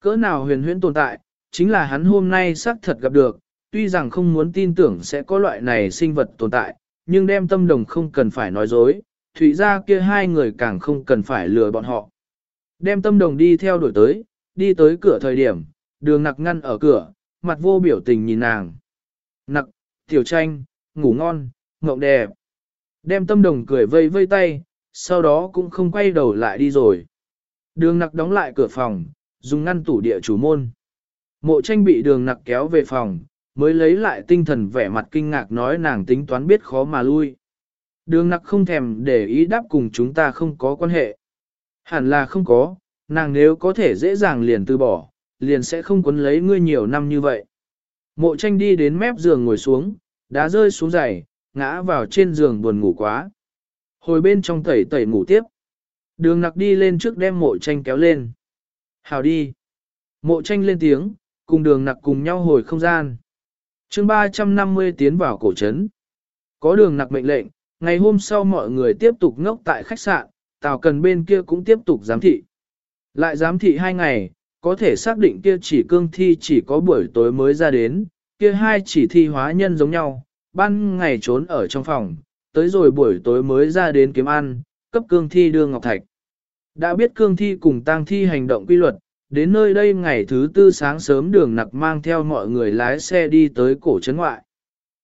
cỡ nào huyền huyễn tồn tại, chính là hắn hôm nay xác thật gặp được, tuy rằng không muốn tin tưởng sẽ có loại này sinh vật tồn tại, nhưng đem tâm đồng không cần phải nói dối, thủy ra kia hai người càng không cần phải lừa bọn họ. Đem tâm đồng đi theo đuổi tới, đi tới cửa thời điểm, đường nặc ngăn ở cửa, mặt vô biểu tình nhìn nàng. Nặc, tiểu tranh, ngủ ngon, ngộng đẹp. Đem tâm đồng cười vây vây tay, sau đó cũng không quay đầu lại đi rồi. Đường nặc đóng lại cửa phòng, dùng ngăn tủ địa chủ môn. Mộ tranh bị đường nặc kéo về phòng, mới lấy lại tinh thần vẻ mặt kinh ngạc nói nàng tính toán biết khó mà lui. Đường nặc không thèm để ý đáp cùng chúng ta không có quan hệ. Hẳn là không có, nàng nếu có thể dễ dàng liền từ bỏ, liền sẽ không quấn lấy ngươi nhiều năm như vậy. Mộ tranh đi đến mép giường ngồi xuống, đá rơi xuống giày, ngã vào trên giường buồn ngủ quá. Hồi bên trong tẩy tẩy ngủ tiếp. Đường nặc đi lên trước đem mộ tranh kéo lên. Hào đi. Mộ tranh lên tiếng, cùng đường nặc cùng nhau hồi không gian. chương 350 tiến vào cổ trấn. Có đường nặc mệnh lệnh, ngày hôm sau mọi người tiếp tục ngốc tại khách sạn, Tào Cần bên kia cũng tiếp tục giám thị. Lại giám thị hai ngày, có thể xác định kia chỉ cương thi chỉ có buổi tối mới ra đến, kia hai chỉ thi hóa nhân giống nhau, ban ngày trốn ở trong phòng, tới rồi buổi tối mới ra đến kiếm ăn, cấp cương thi đưa ngọc thạch. Đã biết cương thi cùng tang thi hành động quy luật, đến nơi đây ngày thứ tư sáng sớm đường nặc mang theo mọi người lái xe đi tới cổ trấn ngoại.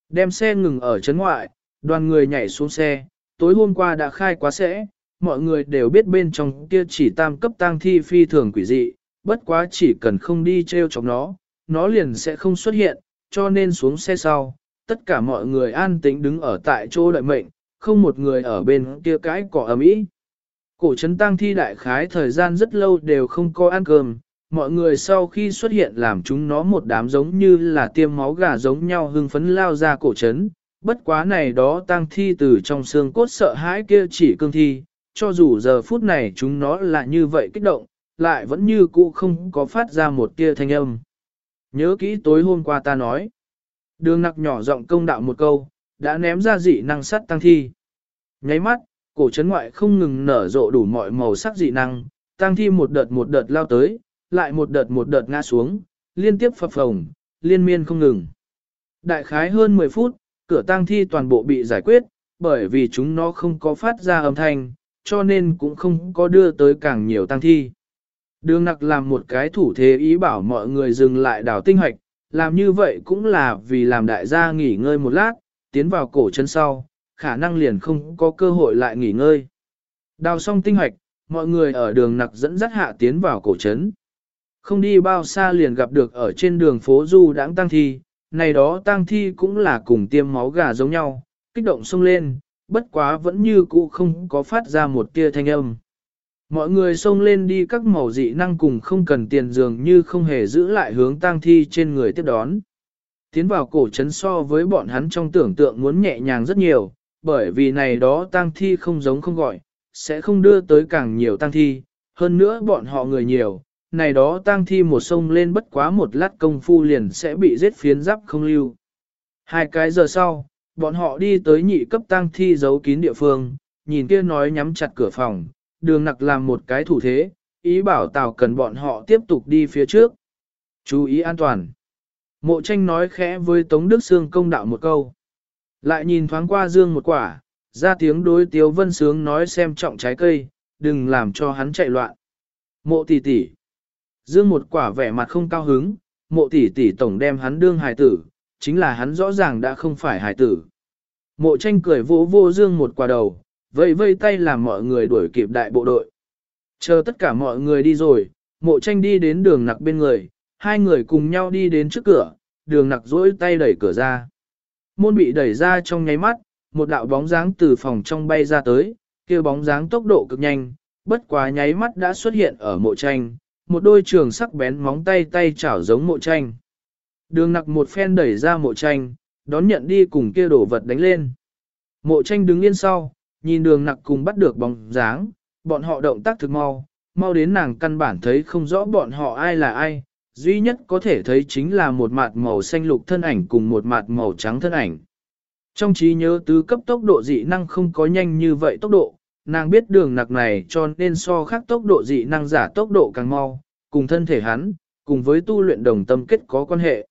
Đem xe ngừng ở trấn ngoại, đoàn người nhảy xuống xe, tối hôm qua đã khai quá sẽ, mọi người đều biết bên trong kia chỉ tam cấp tang thi phi thường quỷ dị, bất quá chỉ cần không đi treo chọc nó, nó liền sẽ không xuất hiện, cho nên xuống xe sau, tất cả mọi người an tĩnh đứng ở tại chỗ đợi mệnh, không một người ở bên kia cái cỏ ấm ý. Cổ trấn tang thi đại khái thời gian rất lâu đều không có ăn cơm, mọi người sau khi xuất hiện làm chúng nó một đám giống như là tiêm máu gà giống nhau hưng phấn lao ra cổ trấn. Bất quá này đó tang thi từ trong xương cốt sợ hãi kia chỉ cương thi, cho dù giờ phút này chúng nó là như vậy kích động, lại vẫn như cũ không có phát ra một tia thanh âm. Nhớ kỹ tối hôm qua ta nói. Đường nặc nhỏ giọng công đạo một câu, đã ném ra dị năng sắt tăng thi. Nháy mắt, cổ trấn ngoại không ngừng nở rộ đủ mọi màu sắc dị năng, tăng thi một đợt một đợt lao tới, lại một đợt một đợt ngã xuống, liên tiếp phập phồng, liên miên không ngừng. Đại khái hơn 10 phút, cửa tăng thi toàn bộ bị giải quyết, bởi vì chúng nó không có phát ra âm thanh, cho nên cũng không có đưa tới càng nhiều tăng thi. Đường nặc làm một cái thủ thế ý bảo mọi người dừng lại đảo tinh hoạch, làm như vậy cũng là vì làm đại gia nghỉ ngơi một lát, tiến vào cổ chân sau, khả năng liền không có cơ hội lại nghỉ ngơi. Đào xong tinh hoạch, mọi người ở đường nặc dẫn dắt hạ tiến vào cổ trấn. Không đi bao xa liền gặp được ở trên đường phố du đãng tăng thi, này đó tăng thi cũng là cùng tiêm máu gà giống nhau, kích động xông lên, bất quá vẫn như cũ không có phát ra một tia thanh âm. Mọi người xông lên đi các màu dị năng cùng không cần tiền dường như không hề giữ lại hướng tang thi trên người tiếp đón. Tiến vào cổ trấn so với bọn hắn trong tưởng tượng muốn nhẹ nhàng rất nhiều, bởi vì này đó tang thi không giống không gọi, sẽ không đưa tới càng nhiều tang thi, hơn nữa bọn họ người nhiều, này đó tang thi một sông lên bất quá một lát công phu liền sẽ bị giết phiến giáp không lưu. Hai cái giờ sau, bọn họ đi tới nhị cấp tang thi giấu kín địa phương, nhìn kia nói nhắm chặt cửa phòng, đường nặc làm một cái thủ thế, ý bảo Tào cần bọn họ tiếp tục đi phía trước. Chú ý an toàn. Mộ tranh nói khẽ với Tống Đức Sương công đạo một câu. Lại nhìn thoáng qua dương một quả, ra tiếng đối tiếu vân sướng nói xem trọng trái cây, đừng làm cho hắn chạy loạn. Mộ tỷ tỷ. Dương một quả vẻ mặt không cao hứng, mộ tỷ tỷ tổng đem hắn đương hài tử, chính là hắn rõ ràng đã không phải hài tử. Mộ tranh cười vỗ vô dương một quả đầu, vây vây tay làm mọi người đuổi kịp đại bộ đội. Chờ tất cả mọi người đi rồi, mộ tranh đi đến đường nặc bên người, hai người cùng nhau đi đến trước cửa, đường nặc duỗi tay đẩy cửa ra. Môn bị đẩy ra trong nháy mắt, một đạo bóng dáng từ phòng trong bay ra tới, kia bóng dáng tốc độ cực nhanh, bất quá nháy mắt đã xuất hiện ở mộ tranh, một đôi trường sắc bén móng tay tay chảo giống mộ tranh. Đường nặc một phen đẩy ra mộ tranh, đón nhận đi cùng kia đổ vật đánh lên. Mộ tranh đứng yên sau, nhìn đường nặc cùng bắt được bóng dáng, bọn họ động tác thực mau, mau đến nàng căn bản thấy không rõ bọn họ ai là ai, duy nhất có thể thấy chính là một mặt màu xanh lục thân ảnh cùng một mặt màu trắng thân ảnh. Trong trí nhớ tứ cấp tốc độ dị năng không có nhanh như vậy tốc độ, nàng biết đường nặc này cho nên so khác tốc độ dị năng giả tốc độ càng mau, cùng thân thể hắn, cùng với tu luyện đồng tâm kết có quan hệ.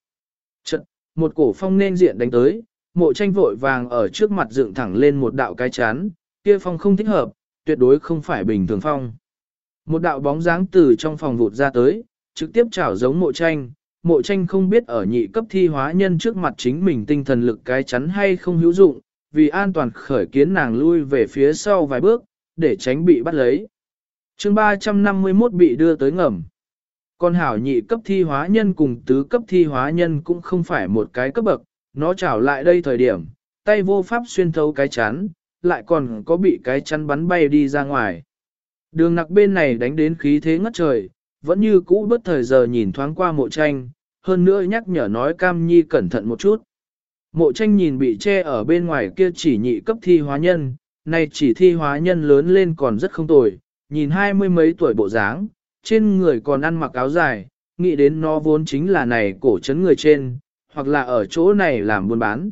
Chật, một cổ phong nên diện đánh tới, mộ tranh vội vàng ở trước mặt dựng thẳng lên một đạo cái chán, kia phong không thích hợp, tuyệt đối không phải bình thường phong. Một đạo bóng dáng từ trong phòng vụt ra tới, trực tiếp chảo giống mộ tranh, mộ tranh không biết ở nhị cấp thi hóa nhân trước mặt chính mình tinh thần lực cái chắn hay không hữu dụng, vì an toàn khởi kiến nàng lui về phía sau vài bước, để tránh bị bắt lấy. chương 351 bị đưa tới ngầm. Con hảo nhị cấp thi hóa nhân cùng tứ cấp thi hóa nhân cũng không phải một cái cấp bậc, nó trảo lại đây thời điểm, tay vô pháp xuyên thấu cái chắn, lại còn có bị cái chắn bắn bay đi ra ngoài. Đường nặc bên này đánh đến khí thế ngất trời, vẫn như cũ bất thời giờ nhìn thoáng qua mộ tranh, hơn nữa nhắc nhở nói cam nhi cẩn thận một chút. Mộ tranh nhìn bị che ở bên ngoài kia chỉ nhị cấp thi hóa nhân, nay chỉ thi hóa nhân lớn lên còn rất không tồi, nhìn hai mươi mấy tuổi bộ dáng, trên người còn ăn mặc áo dài, nghĩ đến nó vốn chính là này cổ chấn người trên, hoặc là ở chỗ này làm buôn bán.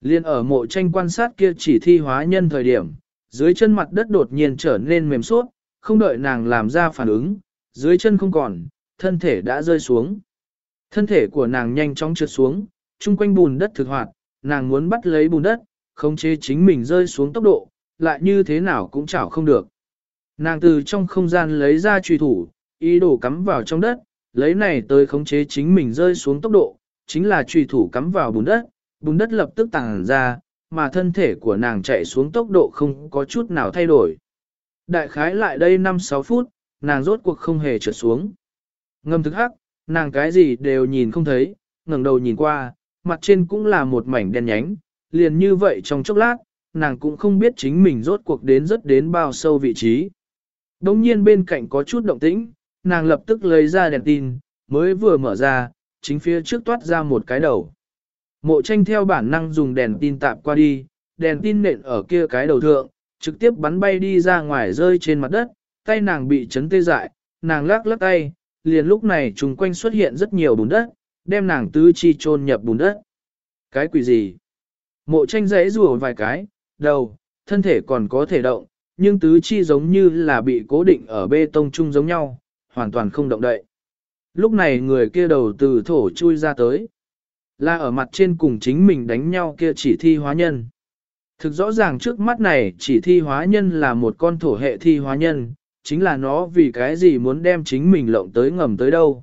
Liên ở mộ tranh quan sát kia chỉ thi hóa nhân thời điểm, dưới chân mặt đất đột nhiên trở nên mềm suốt, không đợi nàng làm ra phản ứng, dưới chân không còn, thân thể đã rơi xuống. Thân thể của nàng nhanh chóng trượt xuống, chung quanh bùn đất thực hoạt, nàng muốn bắt lấy bùn đất, không chế chính mình rơi xuống tốc độ, lại như thế nào cũng chảo không được. Nàng từ trong không gian lấy ra truy thủ, ý đồ cắm vào trong đất, lấy này tới khống chế chính mình rơi xuống tốc độ, chính là truy thủ cắm vào bùn đất, bùn đất lập tức tàng ra, mà thân thể của nàng chạy xuống tốc độ không có chút nào thay đổi. Đại khái lại đây 5-6 phút, nàng rốt cuộc không hề trượt xuống. Ngâm thức hắc, nàng cái gì đều nhìn không thấy, ngẩng đầu nhìn qua, mặt trên cũng là một mảnh đen nhánh, liền như vậy trong chốc lát, nàng cũng không biết chính mình rốt cuộc đến rất đến bao sâu vị trí. Đống nhiên bên cạnh có chút động tĩnh, nàng lập tức lấy ra đèn tin, mới vừa mở ra, chính phía trước toát ra một cái đầu. Mộ tranh theo bản năng dùng đèn tin tạp qua đi, đèn tin nện ở kia cái đầu thượng, trực tiếp bắn bay đi ra ngoài rơi trên mặt đất, tay nàng bị chấn tê dại, nàng lắc lắc tay, liền lúc này trùng quanh xuất hiện rất nhiều bùn đất, đem nàng tứ chi chôn nhập bùn đất. Cái quỷ gì? Mộ tranh rẽ rùa vài cái, đầu, thân thể còn có thể động, nhưng tứ chi giống như là bị cố định ở bê tông chung giống nhau, hoàn toàn không động đậy. Lúc này người kia đầu từ thổ chui ra tới. Là ở mặt trên cùng chính mình đánh nhau kia chỉ thi hóa nhân. Thực rõ ràng trước mắt này chỉ thi hóa nhân là một con thổ hệ thi hóa nhân, chính là nó vì cái gì muốn đem chính mình lộng tới ngầm tới đâu.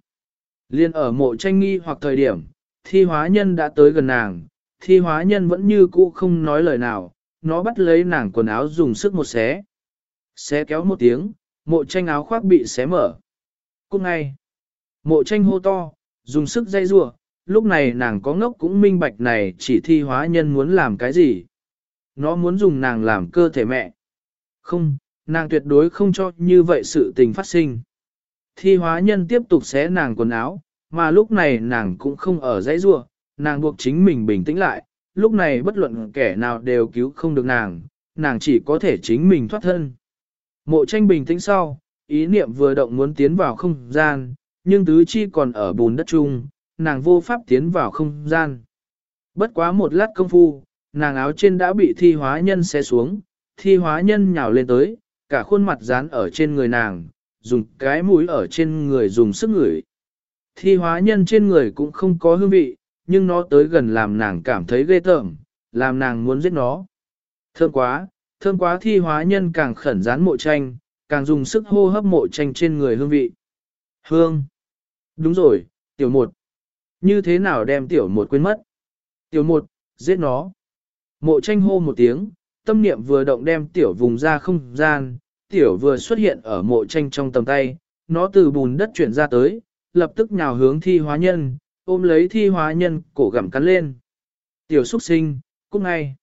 Liên ở mộ tranh nghi hoặc thời điểm, thi hóa nhân đã tới gần nàng, thi hóa nhân vẫn như cũ không nói lời nào, nó bắt lấy nàng quần áo dùng sức một xé. Xé kéo một tiếng, mộ tranh áo khoác bị xé mở. Cũng ngay, mộ tranh hô to, dùng sức dây rủa lúc này nàng có ngốc cũng minh bạch này chỉ thi hóa nhân muốn làm cái gì. Nó muốn dùng nàng làm cơ thể mẹ. Không, nàng tuyệt đối không cho như vậy sự tình phát sinh. Thi hóa nhân tiếp tục xé nàng quần áo, mà lúc này nàng cũng không ở dãy rua, nàng buộc chính mình bình tĩnh lại, lúc này bất luận kẻ nào đều cứu không được nàng, nàng chỉ có thể chính mình thoát thân. Mộ tranh bình tĩnh sau, ý niệm vừa động muốn tiến vào không gian, nhưng tứ chi còn ở bùn đất chung, nàng vô pháp tiến vào không gian. Bất quá một lát công phu, nàng áo trên đã bị thi hóa nhân xé xuống, thi hóa nhân nhào lên tới, cả khuôn mặt dán ở trên người nàng, dùng cái mũi ở trên người dùng sức ngửi. Thi hóa nhân trên người cũng không có hương vị, nhưng nó tới gần làm nàng cảm thấy ghê tởm, làm nàng muốn giết nó. Thơm quá, thơm quá thi hóa nhân càng khẩn dán mộ tranh, càng dùng sức hô hấp mộ tranh trên người hương vị. Hương. Đúng rồi, tiểu một. Như thế nào đem tiểu một quên mất? Tiểu một, giết nó. Mộ tranh hô một tiếng, tâm niệm vừa động đem tiểu vùng ra không gian, tiểu vừa xuất hiện ở mộ tranh trong tầm tay, nó từ bùn đất chuyển ra tới, lập tức nhào hướng thi hóa nhân, ôm lấy thi hóa nhân, cổ gặm cắn lên. Tiểu xuất sinh, cút ngay.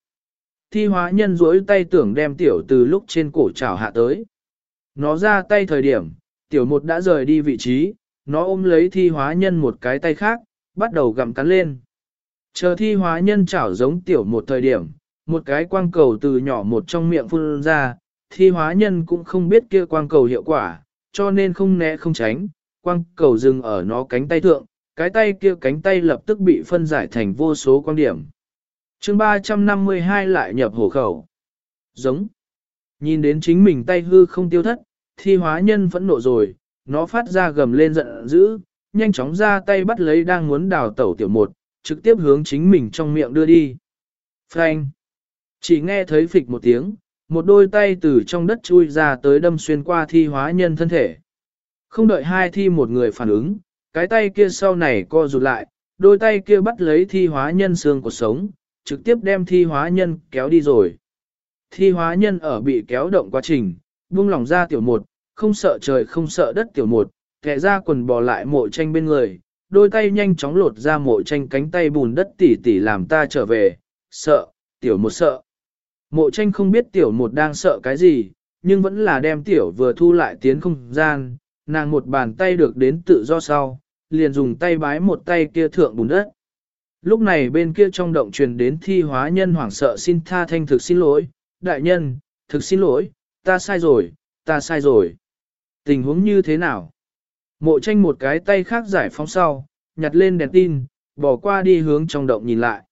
Thi hóa nhân duỗi tay tưởng đem tiểu từ lúc trên cổ trảo hạ tới. Nó ra tay thời điểm, tiểu một đã rời đi vị trí, nó ôm lấy thi hóa nhân một cái tay khác, bắt đầu gặm cắn lên. Chờ thi hóa nhân chảo giống tiểu một thời điểm, một cái quang cầu từ nhỏ một trong miệng phun ra, thi hóa nhân cũng không biết kia quang cầu hiệu quả, cho nên không né không tránh, quang cầu dừng ở nó cánh tay thượng, cái tay kia cánh tay lập tức bị phân giải thành vô số quan điểm. chương 352 lại nhập hổ khẩu. Giống. Nhìn đến chính mình tay hư không tiêu thất, thi hóa nhân vẫn nộ rồi, nó phát ra gầm lên giận dữ, nhanh chóng ra tay bắt lấy đang muốn đào tẩu tiểu một, trực tiếp hướng chính mình trong miệng đưa đi. Frank. Chỉ nghe thấy phịch một tiếng, một đôi tay từ trong đất chui ra tới đâm xuyên qua thi hóa nhân thân thể. Không đợi hai thi một người phản ứng, cái tay kia sau này co rụt lại, đôi tay kia bắt lấy thi hóa nhân xương của sống, trực tiếp đem thi hóa nhân kéo đi rồi. Thi hóa nhân ở bị kéo động quá trình, buông lỏng ra tiểu một, không sợ trời không sợ đất tiểu một, kẻ ra quần bò lại mộ tranh bên người, đôi tay nhanh chóng lột ra mộ tranh cánh tay bùn đất tỉ tỉ làm ta trở về, sợ, tiểu một sợ. Mộ tranh không biết tiểu một đang sợ cái gì, nhưng vẫn là đem tiểu vừa thu lại tiến không gian, nàng một bàn tay được đến tự do sau, liền dùng tay bái một tay kia thượng bùn đất. Lúc này bên kia trong động truyền đến thi hóa nhân hoảng sợ xin tha thanh thực xin lỗi, đại nhân, thực xin lỗi, ta sai rồi, ta sai rồi. Tình huống như thế nào? Mộ tranh một cái tay khác giải phóng sau, nhặt lên đèn tin, bỏ qua đi hướng trong động nhìn lại.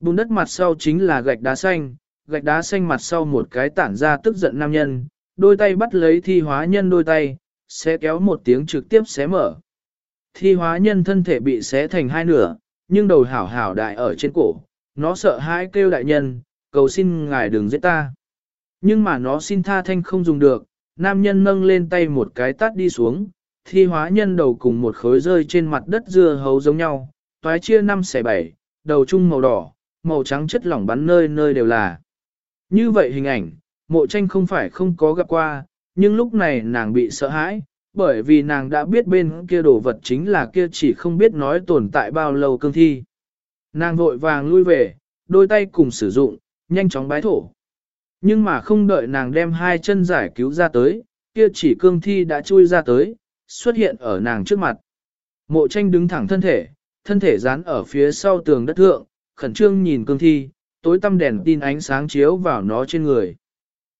Bùn đất mặt sau chính là gạch đá xanh, gạch đá xanh mặt sau một cái tản ra tức giận nam nhân, đôi tay bắt lấy thi hóa nhân đôi tay, sẽ kéo một tiếng trực tiếp xé mở. Thi hóa nhân thân thể bị xé thành hai nửa, nhưng đầu hảo hảo đại ở trên cổ, nó sợ hãi kêu đại nhân, cầu xin ngài đừng giết ta. Nhưng mà nó xin tha thanh không dùng được, nam nhân nâng lên tay một cái tát đi xuống, thi hóa nhân đầu cùng một khối rơi trên mặt đất dưa hấu giống nhau, toái chia năm xẻ bảy, đầu chung màu đỏ, màu trắng chất lỏng bắn nơi nơi đều là. Như vậy hình ảnh, mộ tranh không phải không có gặp qua, nhưng lúc này nàng bị sợ hãi, bởi vì nàng đã biết bên kia đồ vật chính là kia chỉ không biết nói tồn tại bao lâu cương thi. Nàng vội vàng lui về, đôi tay cùng sử dụng, nhanh chóng bái thổ. Nhưng mà không đợi nàng đem hai chân giải cứu ra tới, kia chỉ cương thi đã chui ra tới, xuất hiện ở nàng trước mặt. Mộ tranh đứng thẳng thân thể, thân thể dán ở phía sau tường đất thượng, khẩn trương nhìn cương thi, tối tăm đèn tin ánh sáng chiếu vào nó trên người.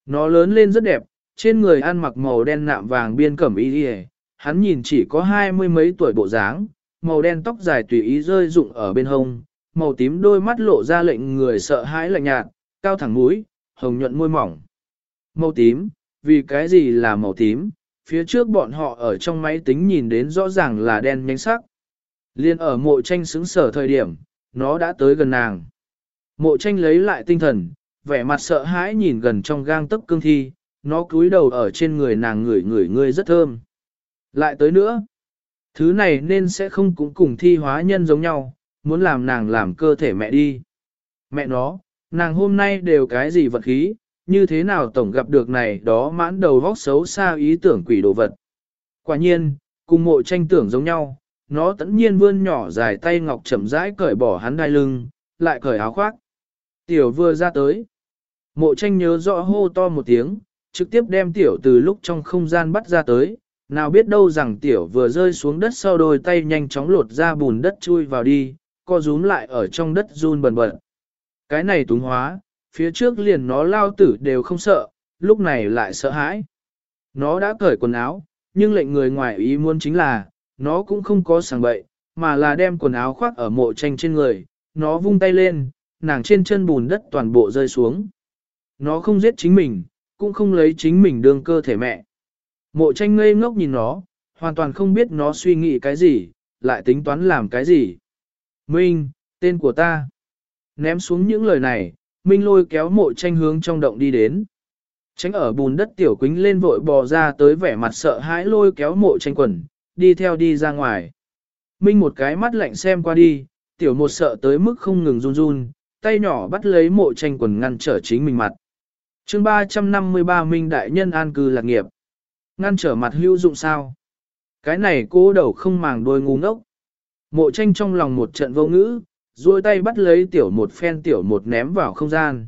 Nó lớn lên rất đẹp, trên người ăn mặc màu đen nạm vàng biên cẩm y đi hắn nhìn chỉ có hai mươi mấy tuổi bộ dáng, màu đen tóc dài tùy ý rơi rụng ở bên hông, màu tím đôi mắt lộ ra lệnh người sợ hãi lạnh nhạt, cao thẳng mũi, hồng nhuận môi mỏng. Màu tím, vì cái gì là màu tím, phía trước bọn họ ở trong máy tính nhìn đến rõ ràng là đen nhánh sắc. Liên ở mộ tranh xứng sở thời điểm, nó đã tới gần nàng. Mộ tranh lấy lại tinh thần, vẻ mặt sợ hãi nhìn gần trong gang tấc cương thi, nó cúi đầu ở trên người nàng ngửi ngửi ngươi rất thơm. Lại tới nữa, thứ này nên sẽ không cũng cùng thi hóa nhân giống nhau, muốn làm nàng làm cơ thể mẹ đi. Mẹ nó, nàng hôm nay đều cái gì vật khí, như thế nào tổng gặp được này đó mãn đầu vóc xấu xa ý tưởng quỷ đồ vật. Quả nhiên, cùng mộ tranh tưởng giống nhau, nó tẫn nhiên vươn nhỏ dài tay ngọc chậm rãi cởi bỏ hắn đai lưng, lại cởi áo khoác. Tiểu vừa ra tới. Mộ tranh nhớ rõ hô to một tiếng, trực tiếp đem tiểu từ lúc trong không gian bắt ra tới, nào biết đâu rằng tiểu vừa rơi xuống đất sau đôi tay nhanh chóng lột ra bùn đất chui vào đi, co rúm lại ở trong đất run bần bật. Cái này túng hóa, phía trước liền nó lao tử đều không sợ, lúc này lại sợ hãi. Nó đã cởi quần áo, nhưng lệnh người ngoài ý muốn chính là, nó cũng không có sàng bậy, mà là đem quần áo khoác ở mộ tranh trên người, nó vung tay lên, nàng trên chân bùn đất toàn bộ rơi xuống. Nó không giết chính mình, cũng không lấy chính mình đương cơ thể mẹ. Mộ tranh ngây ngốc nhìn nó, hoàn toàn không biết nó suy nghĩ cái gì, lại tính toán làm cái gì. Minh, tên của ta. Ném xuống những lời này, Minh lôi kéo mộ tranh hướng trong động đi đến. Tránh ở bùn đất tiểu quính lên vội bò ra tới vẻ mặt sợ hãi lôi kéo mộ tranh quần, đi theo đi ra ngoài. Minh một cái mắt lạnh xem qua đi, tiểu một sợ tới mức không ngừng run run, tay nhỏ bắt lấy mộ tranh quần ngăn trở chính mình mặt. chương 353 Minh Đại Nhân an cư lạc nghiệp. Ngăn trở mặt hữu dụng sao? Cái này cố đầu không màng đôi ngu ngốc. Mộ tranh trong lòng một trận vô ngữ, duỗi tay bắt lấy tiểu một phen tiểu một ném vào không gian.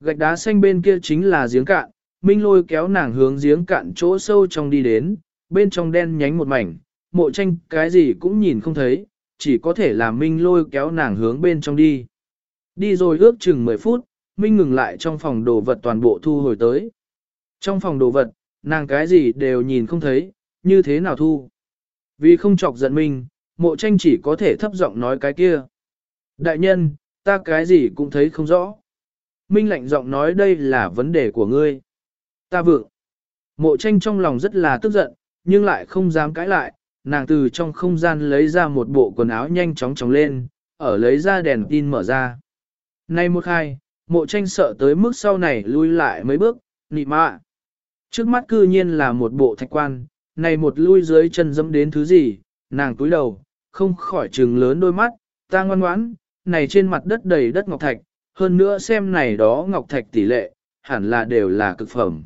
Gạch đá xanh bên kia chính là giếng cạn, Minh lôi kéo nàng hướng giếng cạn chỗ sâu trong đi đến, bên trong đen nhánh một mảnh, mộ tranh cái gì cũng nhìn không thấy, chỉ có thể là Minh lôi kéo nàng hướng bên trong đi. Đi rồi ước chừng 10 phút, Minh ngừng lại trong phòng đồ vật toàn bộ thu hồi tới. Trong phòng đồ vật, nàng cái gì đều nhìn không thấy, như thế nào thu. Vì không chọc giận Minh, mộ tranh chỉ có thể thấp giọng nói cái kia. Đại nhân, ta cái gì cũng thấy không rõ. Minh lạnh giọng nói đây là vấn đề của ngươi. Ta vượng. Mộ tranh trong lòng rất là tức giận, nhưng lại không dám cãi lại, nàng từ trong không gian lấy ra một bộ quần áo nhanh chóng chóng lên, ở lấy ra đèn tin mở ra. Nay một hai, mộ tranh sợ tới mức sau này lui lại mấy bước, nị mạ. Trước mắt cư nhiên là một bộ thạch quan, này một lui dưới chân dẫm đến thứ gì, nàng túi đầu, không khỏi trừng lớn đôi mắt, ta ngoan ngoãn, này trên mặt đất đầy đất ngọc thạch, hơn nữa xem này đó ngọc thạch tỷ lệ, hẳn là đều là cực phẩm.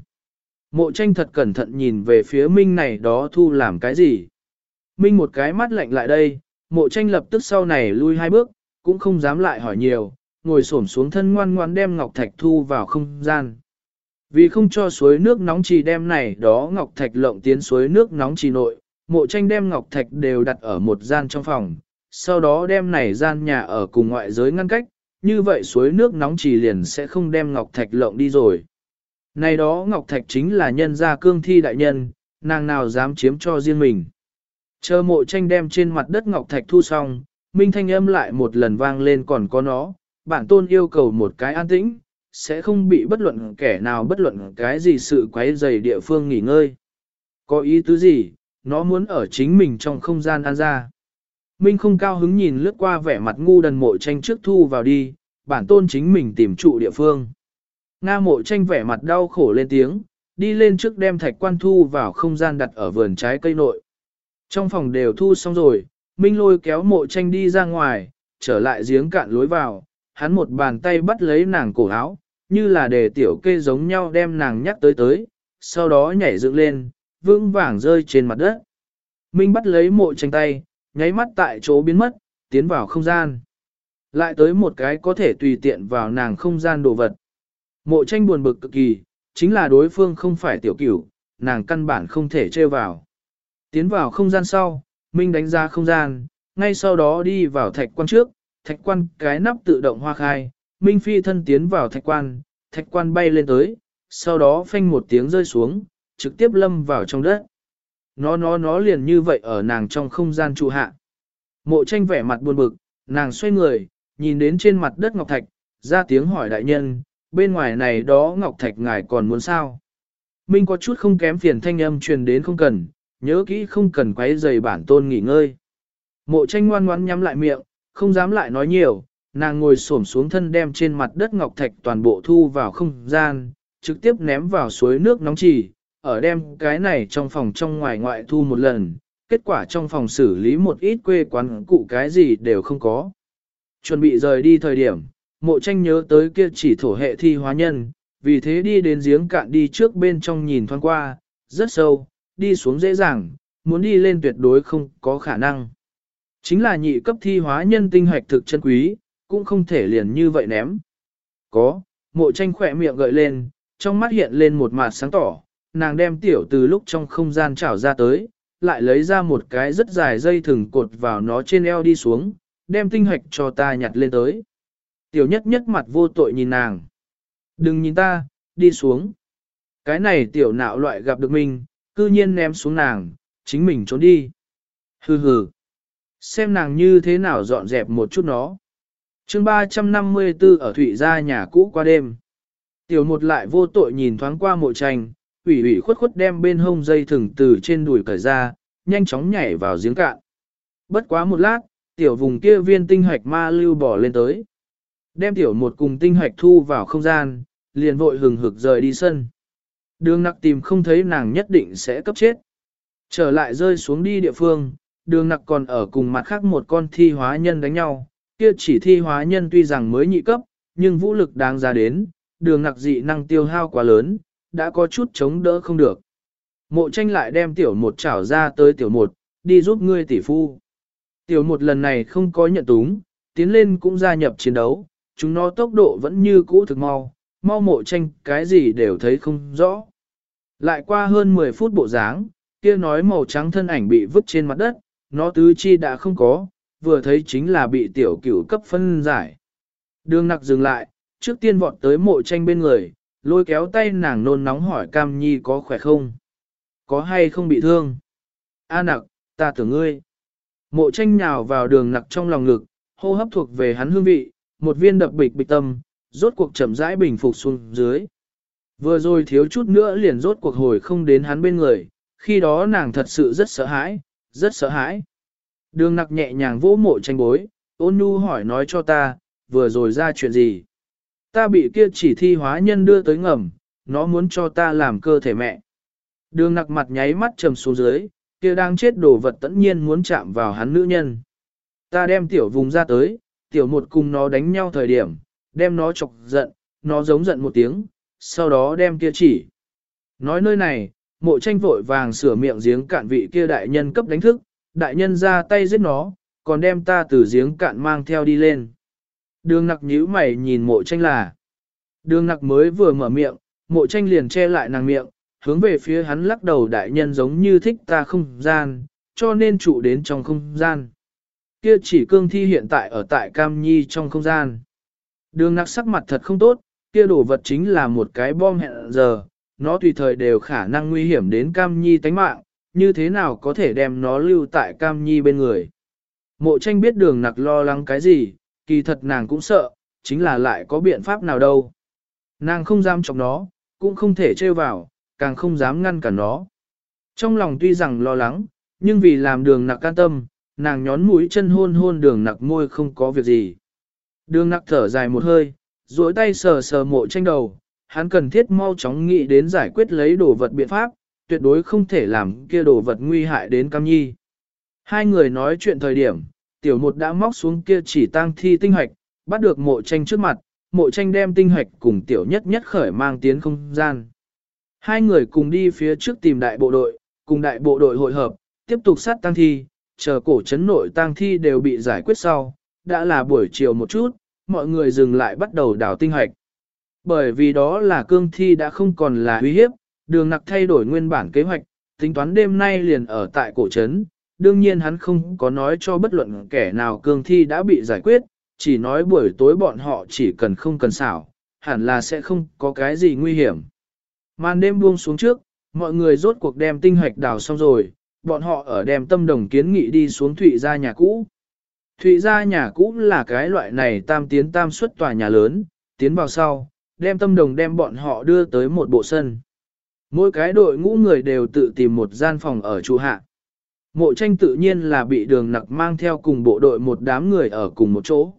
Mộ tranh thật cẩn thận nhìn về phía Minh này đó thu làm cái gì. Minh một cái mắt lạnh lại đây, mộ tranh lập tức sau này lui hai bước, cũng không dám lại hỏi nhiều, ngồi xổm xuống thân ngoan ngoan đem ngọc thạch thu vào không gian. Vì không cho suối nước nóng trì đem này đó ngọc thạch lộng tiến suối nước nóng trì nội, mộ tranh đem ngọc thạch đều đặt ở một gian trong phòng, sau đó đem này gian nhà ở cùng ngoại giới ngăn cách, như vậy suối nước nóng chỉ liền sẽ không đem ngọc thạch lộng đi rồi. Này đó ngọc thạch chính là nhân gia cương thi đại nhân, nàng nào dám chiếm cho riêng mình. Chờ mộ tranh đem trên mặt đất ngọc thạch thu xong, minh thanh âm lại một lần vang lên còn có nó, bản tôn yêu cầu một cái an tĩnh, sẽ không bị bất luận kẻ nào bất luận cái gì sự quấy rầy địa phương nghỉ ngơi. Có ý tứ gì, nó muốn ở chính mình trong không gian an ra. Minh không cao hứng nhìn lướt qua vẻ mặt ngu đần mộ tranh trước thu vào đi, bản tôn chính mình tìm trụ địa phương. Nga mộ tranh vẻ mặt đau khổ lên tiếng, đi lên trước đem thạch quan thu vào không gian đặt ở vườn trái cây nội. Trong phòng đều thu xong rồi, Minh lôi kéo mộ tranh đi ra ngoài, trở lại giếng cạn lối vào, hắn một bàn tay bắt lấy nàng cổ áo, như là để tiểu kê giống nhau đem nàng nhắc tới tới, sau đó nhảy dựng lên, vững vàng rơi trên mặt đất. Minh bắt lấy mộ tranh tay, nháy mắt tại chỗ biến mất, tiến vào không gian. Lại tới một cái có thể tùy tiện vào nàng không gian đồ vật. Mộ tranh buồn bực cực kỳ, chính là đối phương không phải tiểu cửu, nàng căn bản không thể trêu vào. Tiến vào không gian sau, Minh đánh ra không gian, ngay sau đó đi vào thạch quan trước, thạch quan cái nắp tự động hoa khai, Minh phi thân tiến vào thạch quan, thạch quan bay lên tới, sau đó phanh một tiếng rơi xuống, trực tiếp lâm vào trong đất. Nó nó nó liền như vậy ở nàng trong không gian trụ hạ. Mộ tranh vẻ mặt buồn bực, nàng xoay người, nhìn đến trên mặt đất ngọc thạch, ra tiếng hỏi đại nhân, bên ngoài này đó ngọc thạch ngài còn muốn sao? Minh có chút không kém phiền thanh âm truyền đến không cần, nhớ kỹ không cần quấy rầy bản tôn nghỉ ngơi. Mộ tranh ngoan ngoãn nhắm lại miệng, không dám lại nói nhiều, nàng ngồi xổm xuống thân đem trên mặt đất ngọc thạch toàn bộ thu vào không gian, trực tiếp ném vào suối nước nóng chỉ, ở đem cái này trong phòng trong ngoài ngoại thu một lần, kết quả trong phòng xử lý một ít quê quán cụ cái gì đều không có. Chuẩn bị rời đi thời điểm, mộ tranh nhớ tới kia chỉ thổ hệ thi hóa nhân, vì thế đi đến giếng cạn đi trước bên trong nhìn thoáng qua, rất sâu, đi xuống dễ dàng, muốn đi lên tuyệt đối không có khả năng. Chính là nhị cấp thi hóa nhân tinh hoạch thực chân quý, cũng không thể liền như vậy ném. Có, mộ tranh khỏe miệng gợi lên, trong mắt hiện lên một mặt sáng tỏ, nàng đem tiểu từ lúc trong không gian trảo ra tới, lại lấy ra một cái rất dài dây thừng cột vào nó trên eo đi xuống, đem tinh hoạch cho ta nhặt lên tới. Tiểu nhất nhất mặt vô tội nhìn nàng. Đừng nhìn ta, đi xuống. Cái này tiểu nạo loại gặp được mình, cư nhiên ném xuống nàng, chính mình trốn đi. Hừ hừ. Xem nàng như thế nào dọn dẹp một chút nó. chương 354 ở Thụy gia nhà cũ qua đêm. Tiểu một lại vô tội nhìn thoáng qua mộ tranh, ủy ủy khuất khuất đem bên hông dây thừng từ trên đùi cởi ra, nhanh chóng nhảy vào giếng cạn. Bất quá một lát, tiểu vùng kia viên tinh hạch ma lưu bỏ lên tới. Đem tiểu một cùng tinh hạch thu vào không gian, liền vội hừng hực rời đi sân. Đường nặc tìm không thấy nàng nhất định sẽ cấp chết. Trở lại rơi xuống đi địa phương, đường nặc còn ở cùng mặt khác một con thi hóa nhân đánh nhau. Kia chỉ thi hóa nhân tuy rằng mới nhị cấp, nhưng vũ lực đáng ra đến, đường nặc dị năng tiêu hao quá lớn, đã có chút chống đỡ không được. Mộ tranh lại đem tiểu một chảo ra tới tiểu một, đi giúp ngươi tỷ phu. Tiểu một lần này không có nhận túng, tiến lên cũng gia nhập chiến đấu, chúng nó tốc độ vẫn như cũ thực mau, mau mộ tranh cái gì đều thấy không rõ. Lại qua hơn 10 phút bộ dáng, kia nói màu trắng thân ảnh bị vứt trên mặt đất, nó tứ chi đã không có, vừa thấy chính là bị tiểu cửu cấp phân giải. Đường nặc dừng lại, trước tiên vọt tới mộ tranh bên người, lôi kéo tay nàng nôn nóng hỏi Cam Nhi có khỏe không. Có hay không bị thương? A nặc, ta tưởng ngươi. Mộ tranh nhào vào đường nặc trong lòng ngực, hô hấp thuộc về hắn hương vị, một viên đập bịch bịch tâm, rốt cuộc chậm rãi bình phục xuống dưới. Vừa rồi thiếu chút nữa liền rốt cuộc hồi không đến hắn bên người, khi đó nàng thật sự rất sợ hãi, rất sợ hãi. Đường nặc nhẹ nhàng vỗ mộ tranh bối, ôn nhu hỏi nói cho ta, vừa rồi ra chuyện gì. Ta bị kia chỉ thi hóa nhân đưa tới ngầm, nó muốn cho ta làm cơ thể mẹ. Đường nặc mặt nháy mắt trầm xuống dưới, kia đang chết đồ vật tất nhiên muốn chạm vào hắn nữ nhân. Ta đem tiểu vùng ra tới, tiểu một cùng nó đánh nhau thời điểm, đem nó chọc giận, nó giống giận một tiếng, sau đó đem kia chỉ. Nói nơi này, mộ tranh vội vàng sửa miệng giếng cạn vị kia đại nhân cấp đánh thức, đại nhân ra tay giết nó, còn đem ta từ giếng cạn mang theo đi lên. Đường nặc nhíu mày nhìn mộ tranh là. Đường nặc mới vừa mở miệng, mộ tranh liền che lại nàng miệng, hướng về phía hắn lắc đầu đại nhân giống như thích ta không gian, cho nên trụ đến trong không gian. Kia chỉ cương thi hiện tại ở tại Cam Nhi trong không gian. Đường nặc sắc mặt thật không tốt, kia đồ vật chính là một cái bom hẹn giờ, nó tùy thời đều khả năng nguy hiểm đến Cam Nhi tánh mạng, như thế nào có thể đem nó lưu tại Cam Nhi bên người. Mộ tranh biết đường nặc lo lắng cái gì, kỳ thật nàng cũng sợ, chính là lại có biện pháp nào đâu. Nàng không dám chọc nó, cũng không thể trêu vào, càng không dám ngăn cản nó. Trong lòng tuy rằng lo lắng, nhưng vì làm đường nặc can tâm, nàng nhón mũi chân hôn hôn đường nặc môi không có việc gì. Đường nặc thở dài một hơi, duỗi tay sờ sờ mộ tranh đầu, hắn cần thiết mau chóng nghĩ đến giải quyết lấy đồ vật biện pháp, tuyệt đối không thể làm kia đồ vật nguy hại đến Cam Nhi. Hai người nói chuyện thời điểm, tiểu một đã móc xuống kia chỉ tang thi tinh hoạch, bắt được mộ tranh trước mặt, mộ tranh đem tinh hoạch cùng tiểu nhất nhất khởi mang tiến không gian. Hai người cùng đi phía trước tìm đại bộ đội, cùng đại bộ đội hội hợp, tiếp tục sát tang thi, chờ cổ chấn nội tang thi đều bị giải quyết sau, đã là buổi chiều một chút, mọi người dừng lại bắt đầu đào tinh hoạch. Bởi vì đó là cương thi đã không còn là uy hiếp, đường nặc thay đổi nguyên bản kế hoạch, tính toán đêm nay liền ở tại cổ trấn. Đương nhiên hắn không có nói cho bất luận kẻ nào cương thi đã bị giải quyết, chỉ nói buổi tối bọn họ chỉ cần không cần xảo, hẳn là sẽ không có cái gì nguy hiểm. Màn đêm buông xuống trước, mọi người rốt cuộc đem tinh hoạch đào xong rồi, bọn họ ở đem tâm đồng kiến nghị đi xuống Thụy gia nhà cũ. Thụy gia nhà cũ là cái loại này tam tiến tam xuất tòa nhà lớn, tiến vào sau, đem tâm đồng đem bọn họ đưa tới một bộ sân. Mỗi cái đội ngũ người đều tự tìm một gian phòng ở trụ hạ. Mộ tranh tự nhiên là bị đường nặc mang theo cùng bộ đội một đám người ở cùng một chỗ.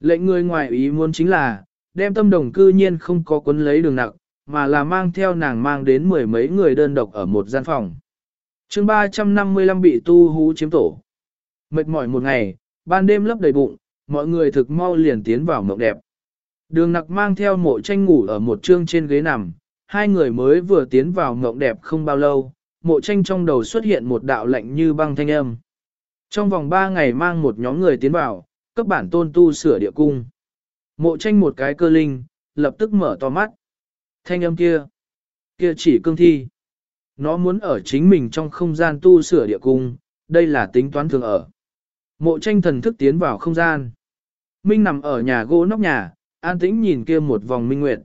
Lệnh người ngoài ý muốn chính là, đem tâm đồng cư nhiên không có quấn lấy đường nặc, mà là mang theo nàng mang đến mười mấy người đơn độc ở một gian phòng. chương 355 bị tu hú chiếm tổ. Mệt mỏi một ngày, ban đêm lấp đầy bụng, mọi người thực mau liền tiến vào mộng đẹp. Đường nặc mang theo mộ tranh ngủ ở một trương trên ghế nằm, hai người mới vừa tiến vào mộng đẹp không bao lâu, mộ tranh trong đầu xuất hiện một đạo lệnh như băng thanh âm. Trong vòng ba ngày mang một nhóm người tiến vào, cấp bản tôn tu sửa địa cung. Mộ tranh một cái cơ linh, lập tức mở to mắt. Thanh âm kia, kia chỉ cương thi. Nó muốn ở chính mình trong không gian tu sửa địa cung, đây là tính toán thường ở. Mộ tranh thần thức tiến vào không gian. Minh nằm ở nhà gỗ nóc nhà, an tĩnh nhìn kia một vòng minh nguyệt.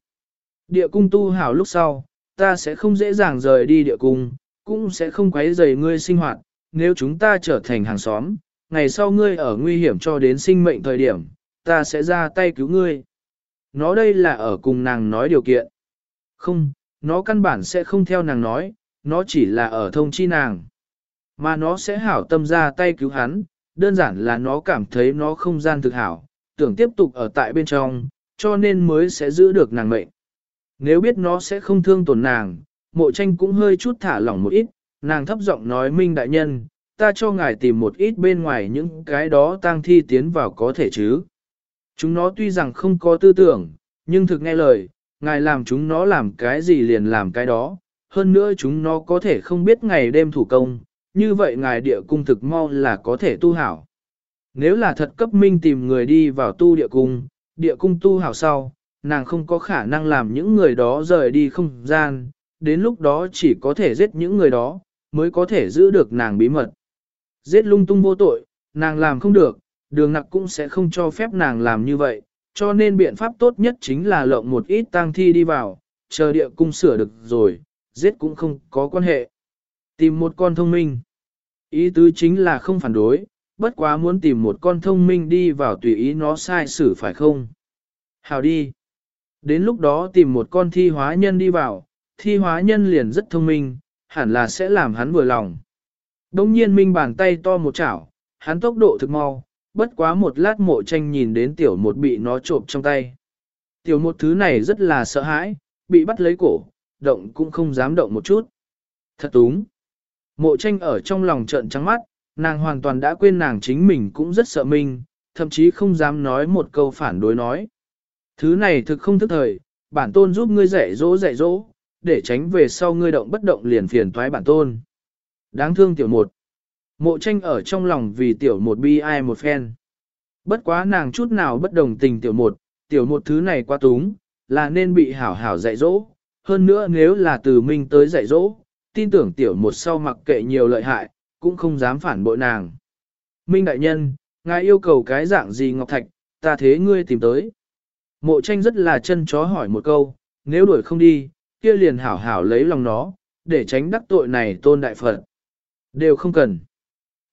Địa cung tu hảo lúc sau, ta sẽ không dễ dàng rời đi địa cung, cũng sẽ không quấy rầy ngươi sinh hoạt, nếu chúng ta trở thành hàng xóm, ngày sau ngươi ở nguy hiểm cho đến sinh mệnh thời điểm, ta sẽ ra tay cứu ngươi. Nó đây là ở cùng nàng nói điều kiện. Không, nó căn bản sẽ không theo nàng nói, nó chỉ là ở thông chi nàng. Mà nó sẽ hảo tâm ra tay cứu hắn, đơn giản là nó cảm thấy nó không gian thực hảo, tưởng tiếp tục ở tại bên trong, cho nên mới sẽ giữ được nàng mệnh. Nếu biết nó sẽ không thương tổn nàng, mộ tranh cũng hơi chút thả lỏng một ít, nàng thấp giọng nói minh đại nhân, ta cho ngài tìm một ít bên ngoài những cái đó tang thi tiến vào có thể chứ. Chúng nó tuy rằng không có tư tưởng, nhưng thực nghe lời, ngài làm chúng nó làm cái gì liền làm cái đó, hơn nữa chúng nó có thể không biết ngày đêm thủ công, như vậy ngài địa cung thực mau là có thể tu hảo. Nếu là thật cấp minh tìm người đi vào tu địa cung, địa cung tu hảo sau, nàng không có khả năng làm những người đó rời đi không gian, đến lúc đó chỉ có thể giết những người đó, mới có thể giữ được nàng bí mật. Giết lung tung vô tội, nàng làm không được, đường nặc cũng sẽ không cho phép nàng làm như vậy, cho nên biện pháp tốt nhất chính là lộng một ít tang thi đi vào, chờ địa cung sửa được rồi, giết cũng không có quan hệ. Tìm một con thông minh. Ý tứ chính là không phản đối, bất quá muốn tìm một con thông minh đi vào tùy ý nó sai xử phải không? Hào đi. Đến lúc đó tìm một con thi hóa nhân đi vào, thi hóa nhân liền rất thông minh, hẳn là sẽ làm hắn vừa lòng. Đông nhiên minh bàn tay to một chảo, hắn tốc độ thực mau, bất quá một lát mộ tranh nhìn đến tiểu một bị nó trộm trong tay. Tiểu một thứ này rất là sợ hãi, bị bắt lấy cổ, động cũng không dám động một chút. Thật đúng. Mộ tranh ở trong lòng trợn trắng mắt, nàng hoàn toàn đã quên nàng chính mình cũng rất sợ mình, thậm chí không dám nói một câu phản đối nói. Thứ này thực không thức thời, bản tôn giúp ngươi dạy dỗ dạy dỗ, để tránh về sau ngươi động bất động liền phiền toái bản tôn. Đáng thương tiểu một. Mộ tranh ở trong lòng vì tiểu một bi ai một phen. Bất quá nàng chút nào bất đồng tình tiểu một, tiểu một thứ này quá túng, là nên bị hảo hảo dạy dỗ. Hơn nữa nếu là từ minh tới dạy dỗ, tin tưởng tiểu một sau mặc kệ nhiều lợi hại, cũng không dám phản bội nàng. Minh đại nhân, ngài yêu cầu cái dạng gì ngọc thạch, ta thế ngươi tìm tới. Mộ tranh rất là chân chó hỏi một câu, nếu đuổi không đi, kia liền hảo hảo lấy lòng nó, để tránh đắc tội này tôn đại phật. Đều không cần.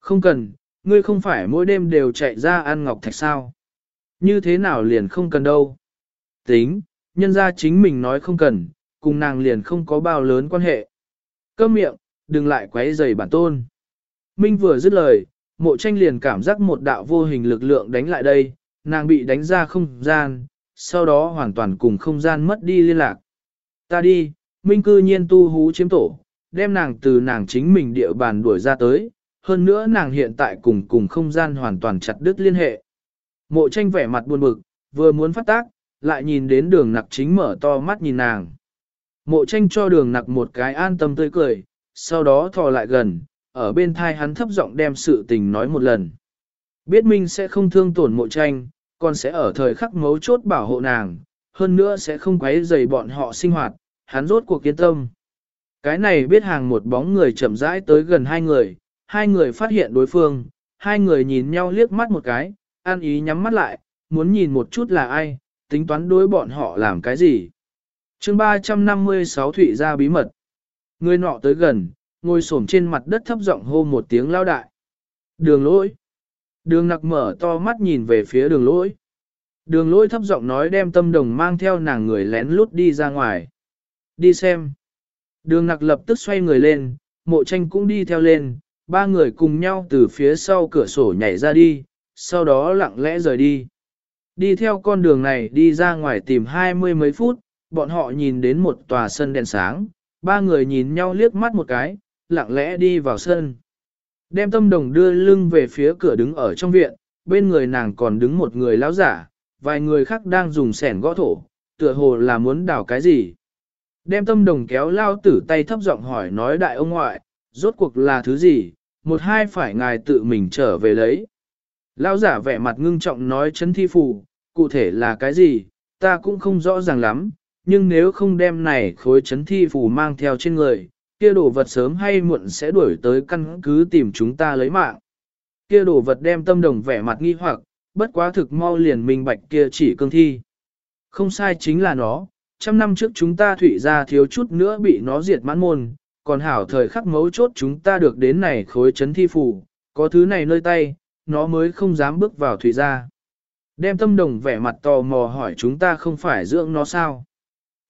Không cần, ngươi không phải mỗi đêm đều chạy ra ăn ngọc thạch sao. Như thế nào liền không cần đâu. Tính, nhân ra chính mình nói không cần, cùng nàng liền không có bao lớn quan hệ. Câm miệng, đừng lại quấy rầy bản tôn. Minh vừa dứt lời, mộ tranh liền cảm giác một đạo vô hình lực lượng đánh lại đây, nàng bị đánh ra không gian, sau đó hoàn toàn cùng không gian mất đi liên lạc. Ta đi, Minh cư nhiên tu hú chiếm tổ, đem nàng từ nàng chính mình địa bàn đuổi ra tới, hơn nữa nàng hiện tại cùng cùng không gian hoàn toàn chặt đứt liên hệ. Mộ tranh vẻ mặt buồn bực, vừa muốn phát tác, lại nhìn đến đường nặc chính mở to mắt nhìn nàng. Mộ tranh cho đường nặc một cái an tâm tươi cười, sau đó thò lại gần, ở bên thai hắn thấp giọng đem sự tình nói một lần. Biết Minh sẽ không thương tổn mộ tranh, còn sẽ ở thời khắc mấu chốt bảo hộ nàng, hơn nữa sẽ không quấy rầy bọn họ sinh hoạt, hắn rốt cuộc kiên tâm. Cái này biết hàng một bóng người chậm rãi tới gần hai người, hai người phát hiện đối phương, hai người nhìn nhau liếc mắt một cái, an ý nhắm mắt lại, muốn nhìn một chút là ai, tính toán đối bọn họ làm cái gì. chương 356 Thụy ra bí mật. Người nọ tới gần, ngồi xổm trên mặt đất thấp giọng hô một tiếng lao đại. Đường lỗi. Đường nặc mở to mắt nhìn về phía đường lỗi. Đường lỗi thấp giọng nói đem tâm đồng mang theo nàng người lén lút đi ra ngoài. Đi xem. Đường nặc lập tức xoay người lên, mộ tranh cũng đi theo lên, ba người cùng nhau từ phía sau cửa sổ nhảy ra đi, sau đó lặng lẽ rời đi. Đi theo con đường này đi ra ngoài tìm hai mươi mấy phút, bọn họ nhìn đến một tòa sân đèn sáng, ba người nhìn nhau liếc mắt một cái, lặng lẽ đi vào sân. Đem tâm đồng đưa lưng về phía cửa đứng ở trong viện, bên người nàng còn đứng một người lão giả, vài người khác đang dùng sẻn gõ thổ, tựa hồ là muốn đào cái gì. Đem tâm đồng kéo lao tử tay thấp giọng hỏi nói đại ông ngoại, rốt cuộc là thứ gì, một hai phải ngài tự mình trở về lấy. Lao giả vẻ mặt ngưng trọng nói chấn thi phù, cụ thể là cái gì, ta cũng không rõ ràng lắm, nhưng nếu không đem này khối chấn thi phù mang theo trên người, kia đồ vật sớm hay muộn sẽ đuổi tới căn cứ tìm chúng ta lấy mạng. Kia đồ vật đem tâm đồng vẻ mặt nghi hoặc, bất quá thực mau liền minh bạch kia chỉ cương thi. Không sai chính là nó, trăm năm trước chúng ta thủy ra thiếu chút nữa bị nó diệt mãn môn, còn hảo thời khắc mấu chốt chúng ta được đến này khối chấn thi phủ, có thứ này nơi tay, nó mới không dám bước vào thủy ra. Đem tâm đồng vẻ mặt tò mò hỏi chúng ta không phải dưỡng nó sao?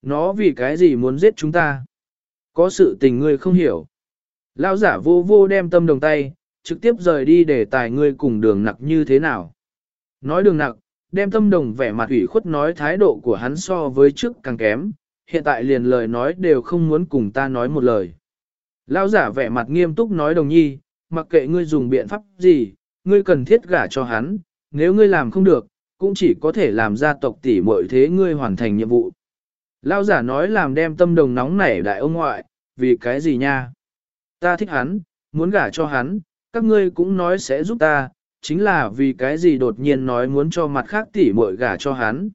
Nó vì cái gì muốn giết chúng ta? Có sự tình ngươi không hiểu. Lão giả vô vô đem tâm đồng tay, trực tiếp rời đi để tài ngươi cùng đường nặc như thế nào. Nói đường nặng, đem tâm đồng vẻ mặt ủy khuất nói thái độ của hắn so với trước càng kém, hiện tại liền lời nói đều không muốn cùng ta nói một lời. Lão giả vẻ mặt nghiêm túc nói đồng nhi, mặc kệ ngươi dùng biện pháp gì, ngươi cần thiết gả cho hắn, nếu ngươi làm không được, cũng chỉ có thể làm gia tộc tỷ muội thế ngươi hoàn thành nhiệm vụ. Lão giả nói làm đem tâm đồng nóng nảy đại ông ngoại, vì cái gì nha? Ta thích hắn, muốn gả cho hắn, các ngươi cũng nói sẽ giúp ta, chính là vì cái gì đột nhiên nói muốn cho mặt khác tỷ muội gả cho hắn.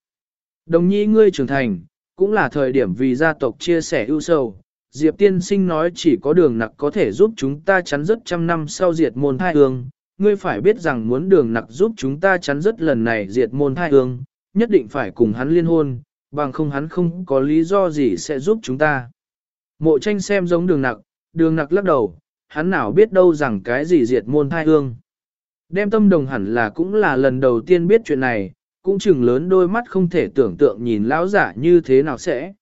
Đồng nhi ngươi trưởng thành, cũng là thời điểm vì gia tộc chia sẻ ưu sầu. Diệp tiên sinh nói chỉ có đường nặc có thể giúp chúng ta chắn rất trăm năm sau diệt môn thai hương. Ngươi phải biết rằng muốn đường nặc giúp chúng ta chắn rất lần này diệt môn thai hương, nhất định phải cùng hắn liên hôn, bằng không hắn không có lý do gì sẽ giúp chúng ta. Mộ tranh xem giống đường nặc, đường nặc lắc đầu, hắn nào biết đâu rằng cái gì diệt môn thai hương. Đem tâm đồng hẳn là cũng là lần đầu tiên biết chuyện này, cũng chừng lớn đôi mắt không thể tưởng tượng nhìn lão giả như thế nào sẽ.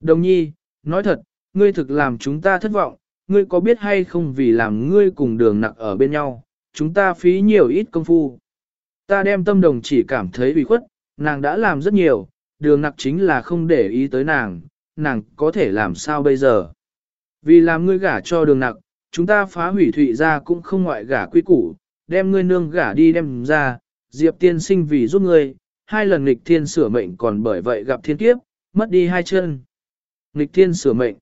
Đồng nhi, nói thật, ngươi thực làm chúng ta thất vọng, ngươi có biết hay không vì làm ngươi cùng đường nặc ở bên nhau, chúng ta phí nhiều ít công phu. Ta đem tâm đồng chỉ cảm thấy bị khuất, nàng đã làm rất nhiều, đường nặc chính là không để ý tới nàng, nàng có thể làm sao bây giờ. Vì làm ngươi gả cho đường nặc, chúng ta phá hủy thụy ra cũng không ngoại gả quy củ, đem ngươi nương gả đi đem ra, diệp tiên sinh vì giúp ngươi, hai lần nghịch thiên sửa mệnh còn bởi vậy gặp thiên kiếp, mất đi hai chân. Nghịch thiên sửa mệnh,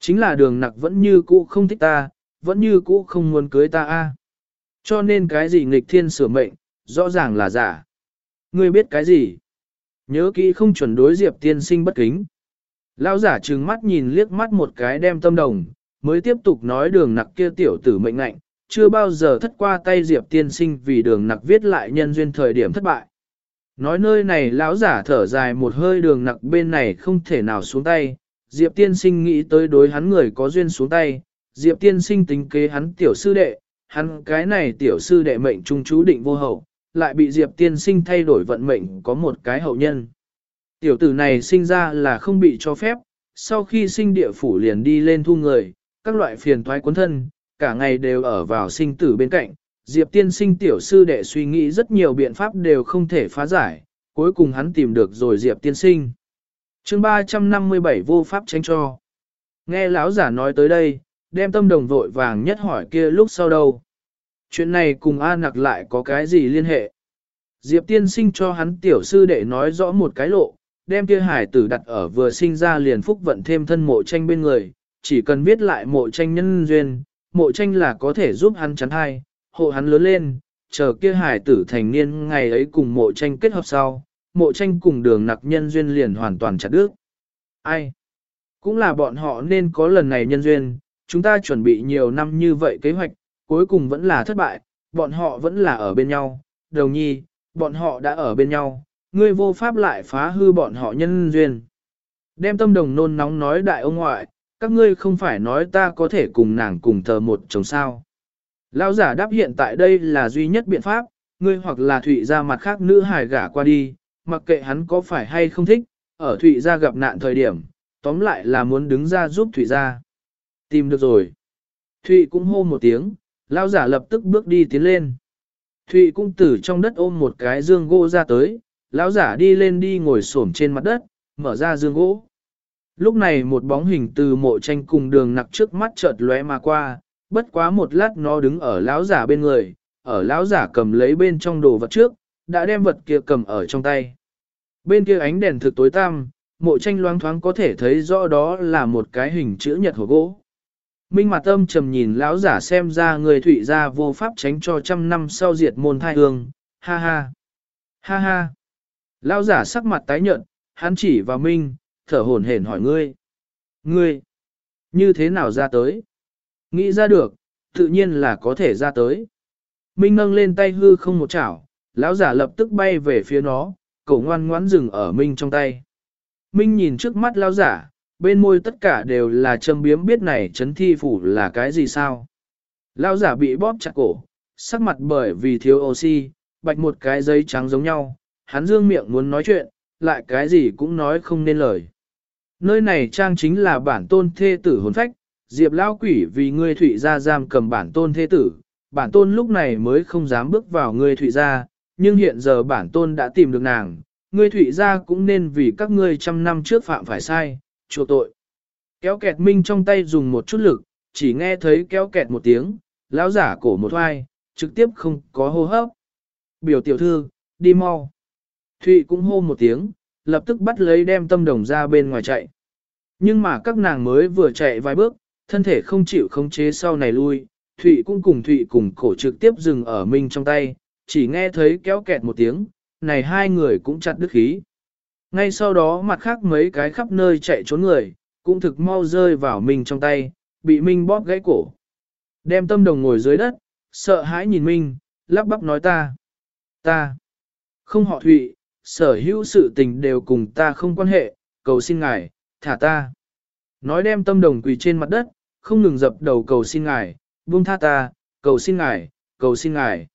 chính là đường nặc vẫn như cũ không thích ta, vẫn như cũ không muốn cưới ta a. Cho nên cái gì nghịch thiên sửa mệnh, rõ ràng là giả. Ngươi biết cái gì? Nhớ kỹ không chuẩn đối diệp tiên sinh bất kính. Lão giả trừng mắt nhìn liếc mắt một cái đem tâm đồng, mới tiếp tục nói đường nặc kia tiểu tử mệnh ngạnh, chưa bao giờ thất qua tay diệp tiên sinh vì đường nặc viết lại nhân duyên thời điểm thất bại. Nói nơi này lão giả thở dài một hơi đường nặc bên này không thể nào xuống tay, diệp tiên sinh nghĩ tới đối hắn người có duyên xuống tay, diệp tiên sinh tính kế hắn tiểu sư đệ, hắn cái này tiểu sư đệ mệnh trung chú định vô hậu, lại bị diệp tiên sinh thay đổi vận mệnh có một cái hậu nhân. Tiểu tử này sinh ra là không bị cho phép, sau khi sinh địa phủ liền đi lên thu người, các loại phiền toái cuốn thân, cả ngày đều ở vào sinh tử bên cạnh. Diệp tiên sinh tiểu sư đệ suy nghĩ rất nhiều biện pháp đều không thể phá giải, cuối cùng hắn tìm được rồi Diệp tiên sinh. chương 357 vô pháp tranh cho. Nghe lão giả nói tới đây, đem tâm đồng vội vàng nhất hỏi kia lúc sau đâu. Chuyện này cùng A nặc lại có cái gì liên hệ? Diệp tiên sinh cho hắn tiểu sư đệ nói rõ một cái lộ, đem kia hải tử đặt ở vừa sinh ra liền phúc vận thêm thân mộ tranh bên người, chỉ cần viết lại mộ tranh nhân duyên, mộ tranh là có thể giúp hắn chắn thai, hộ hắn lớn lên, chờ kia hải tử thành niên ngày ấy cùng mộ tranh kết hợp sau, mộ tranh cùng đường nặc nhân duyên liền hoàn toàn chặt đứt. Ai? Cũng là bọn họ nên có lần này nhân duyên, chúng ta chuẩn bị nhiều năm như vậy kế hoạch, cuối cùng vẫn là thất bại, bọn họ vẫn là ở bên nhau, đồng nhi, bọn họ đã ở bên nhau, ngươi vô pháp lại phá hư bọn họ nhân duyên. Đem tâm đồng nôn nóng nói đại ông ngoại, các ngươi không phải nói ta có thể cùng nàng cùng thờ một chồng sao. Lão giả đáp hiện tại đây là duy nhất biện pháp, ngươi hoặc là thụy ra mặt khác nữ hài gả qua đi, mặc kệ hắn có phải hay không thích, ở thụy ra gặp nạn thời điểm, tóm lại là muốn đứng ra giúp thụy ra. Tìm được rồi. Thụy cũng hô một tiếng, lão giả lập tức bước đi tiến lên. Thụy cũng từ trong đất ôm một cái dương gỗ ra tới, lão giả đi lên đi ngồi xổm trên mặt đất, mở ra dương gỗ. Lúc này một bóng hình từ mộ tranh cùng đường nặc trước mắt chợt lóe mà qua, bất quá một lát nó đứng ở lão giả bên người, ở lão giả cầm lấy bên trong đồ vật trước, đã đem vật kia cầm ở trong tay. Bên kia ánh đèn thực tối tăm, mộ tranh loáng thoáng có thể thấy rõ đó là một cái hình chữ nhật hồ gỗ. Minh mặt âm trầm nhìn lão giả xem ra người thủy gia vô pháp tránh cho trăm năm sau diệt môn thai hương, ha ha, ha ha. Lão giả sắc mặt tái nhợt, hắn chỉ vào Minh, thở hổn hển hỏi ngươi. Ngươi, như thế nào ra tới? Nghĩ ra được, tự nhiên là có thể ra tới. Minh nâng lên tay hư không một chảo, lão giả lập tức bay về phía nó, cổ ngoan ngoãn dừng ở Minh trong tay. Minh nhìn trước mắt lão giả, bên môi tất cả đều là châm biếm biết này chấn thi phủ là cái gì sao. Lão giả bị bóp chặt cổ, sắc mặt bởi vì thiếu oxy, bạch một cái giấy trắng giống nhau, hắn dương miệng muốn nói chuyện, lại cái gì cũng nói không nên lời. Nơi này trang chính là bản tôn thê tử hồn phách, diệp lao quỷ vì ngươi thủy ra giam cầm bản tôn thê tử, bản tôn lúc này mới không dám bước vào ngươi thủy ra, nhưng hiện giờ bản tôn đã tìm được nàng, ngươi thủy ra cũng nên vì các ngươi trăm năm trước phạm phải sai, chùa tội. Kéo kẹt minh trong tay dùng một chút lực, chỉ nghe thấy kéo kẹt một tiếng, lão giả cổ một hoai, trực tiếp không có hô hấp. Biểu tiểu thư, đi mau. Thụy cũng hô một tiếng, lập tức bắt lấy đem tâm đồng ra bên ngoài chạy. Nhưng mà các nàng mới vừa chạy vài bước, thân thể không chịu khống chế sau này lui, Thụy cũng cùng Thụy cùng cổ trực tiếp dừng ở Minh trong tay, chỉ nghe thấy kéo kẹt một tiếng, này hai người cũng chặt đứt khí. Ngay sau đó mặt khác mấy cái khắp nơi chạy trốn người, cũng thực mau rơi vào Minh trong tay, bị Minh bóp gãy cổ. Đem tâm đồng ngồi dưới đất, sợ hãi nhìn Minh, lắp bắp nói ta. Ta. Không họ Thụy, sở hữu sự tình đều cùng ta không quan hệ, cầu xin ngài, thả ta. Nói đem tâm đồng quỳ trên mặt đất, không ngừng dập đầu cầu xin ngài, buông tha ta, cầu xin ngài, cầu xin ngài.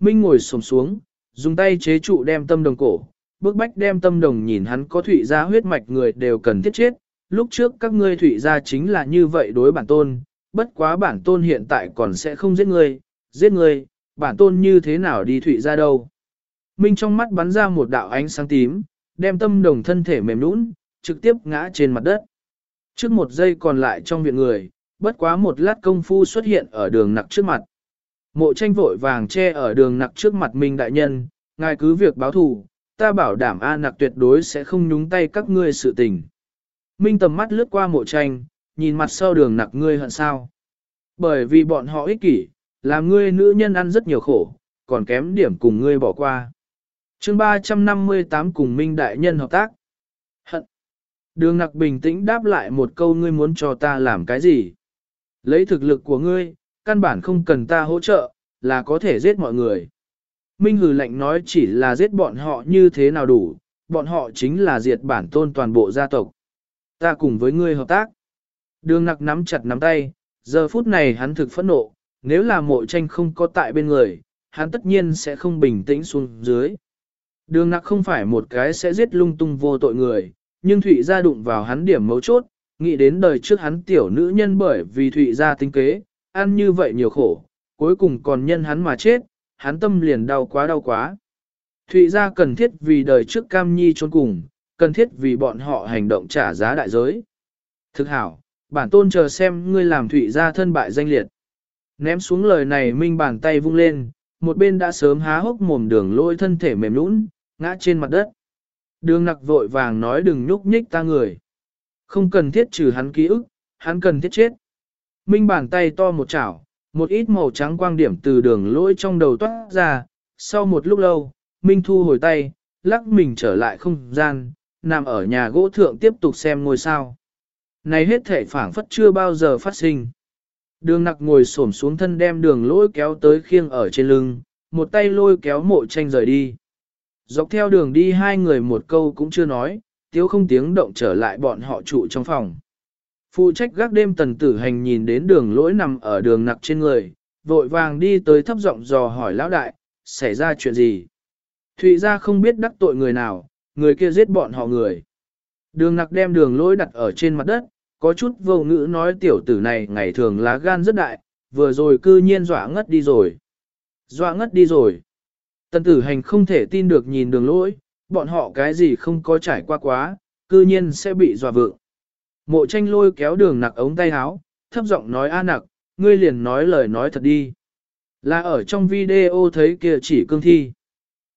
Minh ngồi xổm xuống, dùng tay chế trụ đem tâm đồng cổ, bước bách đem tâm đồng nhìn hắn có thủy ra huyết mạch người đều cần thiết chết. Lúc trước các ngươi thủy ra chính là như vậy đối bản tôn, bất quá bản tôn hiện tại còn sẽ không giết ngươi, giết ngươi, bản tôn như thế nào đi thủy ra đâu. Minh trong mắt bắn ra một đạo ánh sáng tím, đem tâm đồng thân thể mềm nũng, trực tiếp ngã trên mặt đất. Trước một giây còn lại trong viện người, bất quá một lát công phu xuất hiện ở đường nặc trước mặt. Mộ tranh vội vàng che ở đường nặc trước mặt Minh đại nhân, ngài cứ việc báo thù, ta bảo đảm A nặc tuyệt đối sẽ không nhúng tay các ngươi sự tình. Minh tầm mắt lướt qua mộ tranh, nhìn mặt sau đường nặc ngươi hận sao. Bởi vì bọn họ ích kỷ, làm ngươi nữ nhân ăn rất nhiều khổ, còn kém điểm cùng ngươi bỏ qua chương 358 cùng Minh Đại Nhân hợp tác. Hận. Đường nặc bình tĩnh đáp lại một câu ngươi muốn cho ta làm cái gì. Lấy thực lực của ngươi, căn bản không cần ta hỗ trợ, là có thể giết mọi người. Minh hừ lạnh nói chỉ là giết bọn họ như thế nào đủ, bọn họ chính là diệt bản tôn toàn bộ gia tộc. Ta cùng với ngươi hợp tác. Đường nặc nắm chặt nắm tay, giờ phút này hắn thực phẫn nộ, nếu là mộ tranh không có tại bên người, hắn tất nhiên sẽ không bình tĩnh xuống dưới. Đường nặc không phải một cái sẽ giết lung tung vô tội người, nhưng Thụy gia đụng vào hắn điểm mấu chốt, nghĩ đến đời trước hắn tiểu nữ nhân bởi vì Thụy gia tính kế, ăn như vậy nhiều khổ, cuối cùng còn nhân hắn mà chết, hắn tâm liền đau quá đau quá. Thụy gia cần thiết vì đời trước cam nhi trốn cùng, cần thiết vì bọn họ hành động trả giá đại giới. Thực hảo, bản tôn chờ xem ngươi làm Thụy gia thân bại danh liệt. Ném xuống lời này minh bàn tay vung lên, một bên đã sớm há hốc mồm đường lôi thân thể mềm nũng, ngã trên mặt đất. Đường nặc vội vàng nói đừng nhúc nhích ta người. Không cần thiết trừ hắn ký ức, hắn cần thiết chết. Minh bàn tay to một chảo, một ít màu trắng quang điểm từ đường lỗi trong đầu toát ra. Sau một lúc lâu, Minh thu hồi tay, lắc mình trở lại không gian, nằm ở nhà gỗ thượng tiếp tục xem ngôi sao. Này hết thể phảng phất chưa bao giờ phát sinh. Đường nặc ngồi xổm xuống thân đem đường lỗi kéo tới khiêng ở trên lưng, một tay lôi kéo mộ tranh rời đi. Dọc theo đường đi hai người một câu cũng chưa nói, tiếu không tiếng động trở lại bọn họ trụ trong phòng. Phụ trách gác đêm tần tử hành nhìn đến đường lỗi nằm ở đường nặc trên người, vội vàng đi tới thấp giọng dò hỏi lão đại, xảy ra chuyện gì? Thụy ra không biết đắc tội người nào, người kia giết bọn họ người. Đường nặc đem đường lỗi đặt ở trên mặt đất, có chút vô ngữ nói tiểu tử này ngày thường lá gan rất đại, vừa rồi cư nhiên dọa ngất đi rồi. Dọa ngất đi rồi. Tần tử hành không thể tin được nhìn đường lỗi, bọn họ cái gì không có trải qua quá, cư nhiên sẽ bị dọa vượng. Mộ tranh lôi kéo đường nặc ống tay áo, thấp giọng nói a nặc, ngươi liền nói lời nói thật đi. Là ở trong video thấy kia chỉ cương thi.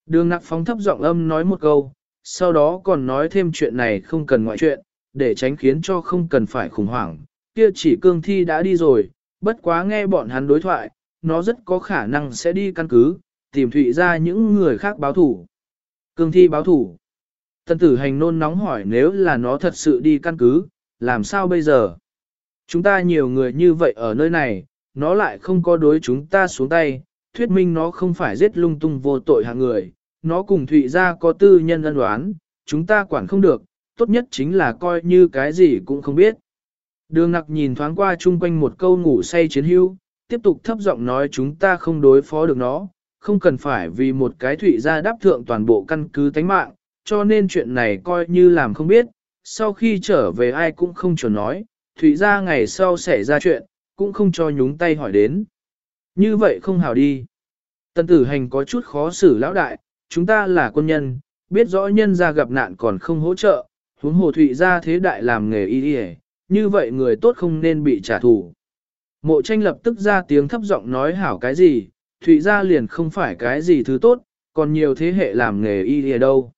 Đường nặc phóng thấp giọng âm nói một câu, sau đó còn nói thêm chuyện này không cần ngoại chuyện, để tránh khiến cho không cần phải khủng hoảng. Kia chỉ cương thi đã đi rồi, bất quá nghe bọn hắn đối thoại, nó rất có khả năng sẽ đi căn cứ, tìm thụy ra những người khác báo thủ. Cương thi báo thủ. Tân tử hành nôn nóng hỏi nếu là nó thật sự đi căn cứ, làm sao bây giờ? Chúng ta nhiều người như vậy ở nơi này, nó lại không có đối chúng ta xuống tay, thuyết minh nó không phải giết lung tung vô tội hạng người, nó cùng thụy ra có tư nhân ân đoán, chúng ta quản không được, tốt nhất chính là coi như cái gì cũng không biết. Đường nặc nhìn thoáng qua chung quanh một câu ngủ say chiến hưu, tiếp tục thấp giọng nói chúng ta không đối phó được nó, không cần phải vì một cái thủy gia đáp thượng toàn bộ căn cứ tánh mạng, cho nên chuyện này coi như làm không biết, sau khi trở về ai cũng không chuẩn nói, thủy gia ngày sau xảy ra chuyện, cũng không cho nhúng tay hỏi đến. Như vậy không hảo đi. Tân tử hành có chút khó xử lão đại, chúng ta là quân nhân, biết rõ nhân gia gặp nạn còn không hỗ trợ, huống hồ thụy gia thế đại làm nghề y y như vậy người tốt không nên bị trả thù. Mộ tranh lập tức ra tiếng thấp giọng nói hảo cái gì, thụy gia liền không phải cái gì thứ tốt, còn nhiều thế hệ làm nghề y y đâu.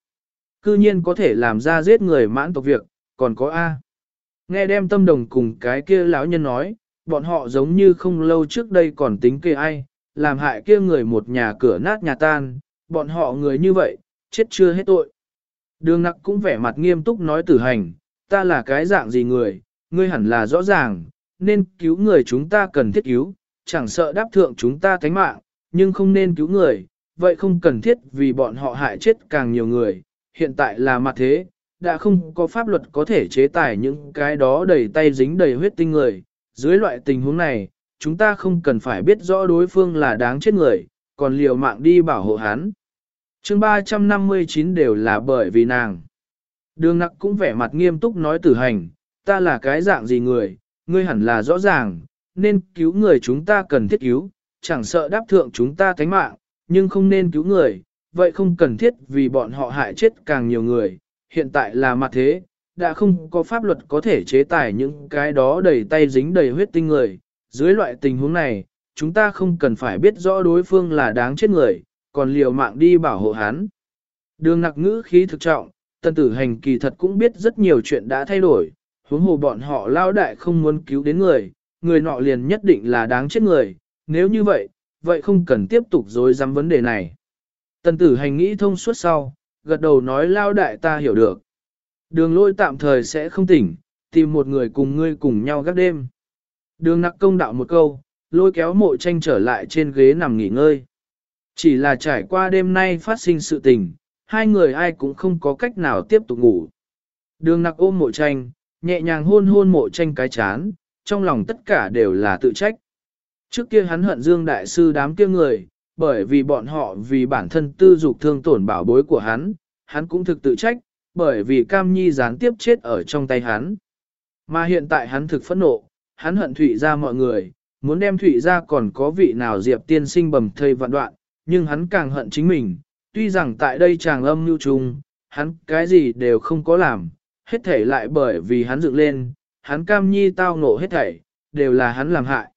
Cư nhiên có thể làm ra giết người mãn tộc việc, còn có A. Nghe đem tâm đồng cùng cái kia lão nhân nói, bọn họ giống như không lâu trước đây còn tính kê ai, làm hại kia người một nhà cửa nát nhà tan, bọn họ người như vậy, chết chưa hết tội. Đường nặc cũng vẻ mặt nghiêm túc nói tử hành, ta là cái dạng gì người, ngươi hẳn là rõ ràng, nên cứu người chúng ta cần thiết cứu, chẳng sợ đáp thượng chúng ta thánh mạng, nhưng không nên cứu người, vậy không cần thiết vì bọn họ hại chết càng nhiều người, hiện tại là mặt thế, đã không có pháp luật có thể chế tài những cái đó đầy tay dính đầy huyết tinh người, dưới loại tình huống này, chúng ta không cần phải biết rõ đối phương là đáng chết người, còn liều mạng đi bảo hộ hắn. chương 359 đều là bởi vì nàng. Đường nặc cũng vẻ mặt nghiêm túc nói tử hành, ta là cái dạng gì người, ngươi hẳn là rõ ràng, nên cứu người chúng ta cần thiết cứu, chẳng sợ đáp thượng chúng ta thánh mạng, nhưng không nên cứu người, vậy không cần thiết vì bọn họ hại chết càng nhiều người, hiện tại là mặt thế, đã không có pháp luật có thể chế tài những cái đó đầy tay dính đầy huyết tinh người, dưới loại tình huống này, chúng ta không cần phải biết rõ đối phương là đáng chết người, còn liều mạng đi bảo hộ hắn. Đường nặc ngữ khí thực trọng, tân tử hành kỳ thật cũng biết rất nhiều chuyện đã thay đổi, huống hồ bọn họ lao đại không muốn cứu đến người, người nọ liền nhất định là đáng chết người, nếu như vậy, vậy không cần tiếp tục dối dám vấn đề này. Tần tử hành nghĩ thông suốt sau, gật đầu nói lao đại ta hiểu được. Đường lôi tạm thời sẽ không tỉnh, tìm một người cùng ngươi cùng nhau gác đêm. Đường nặc công đạo một câu, lôi kéo mộ tranh trở lại trên ghế nằm nghỉ ngơi. Chỉ là trải qua đêm nay phát sinh sự tình, hai người ai cũng không có cách nào tiếp tục ngủ. Đường nặc ôm mộ tranh, nhẹ nhàng hôn hôn mộ tranh cái chán, trong lòng tất cả đều là tự trách. Trước kia hắn hận Dương Đại Sư đám kia người, bởi vì bọn họ vì bản thân tư dục thương tổn bảo bối của hắn, hắn cũng thực tự trách, bởi vì Cam Nhi gián tiếp chết ở trong tay hắn. Mà hiện tại hắn thực phẫn nộ, hắn hận Thụy ra mọi người, muốn đem Thụy ra còn có vị nào Diệp tiên sinh bầm thây vạn đoạn, nhưng hắn càng hận chính mình, tuy rằng tại đây chàng âm mưu trùng, hắn cái gì đều không có làm, hết thể lại bởi vì hắn dựng lên, hắn Cam Nhi tao ngộ hết thảy, đều là hắn làm hại.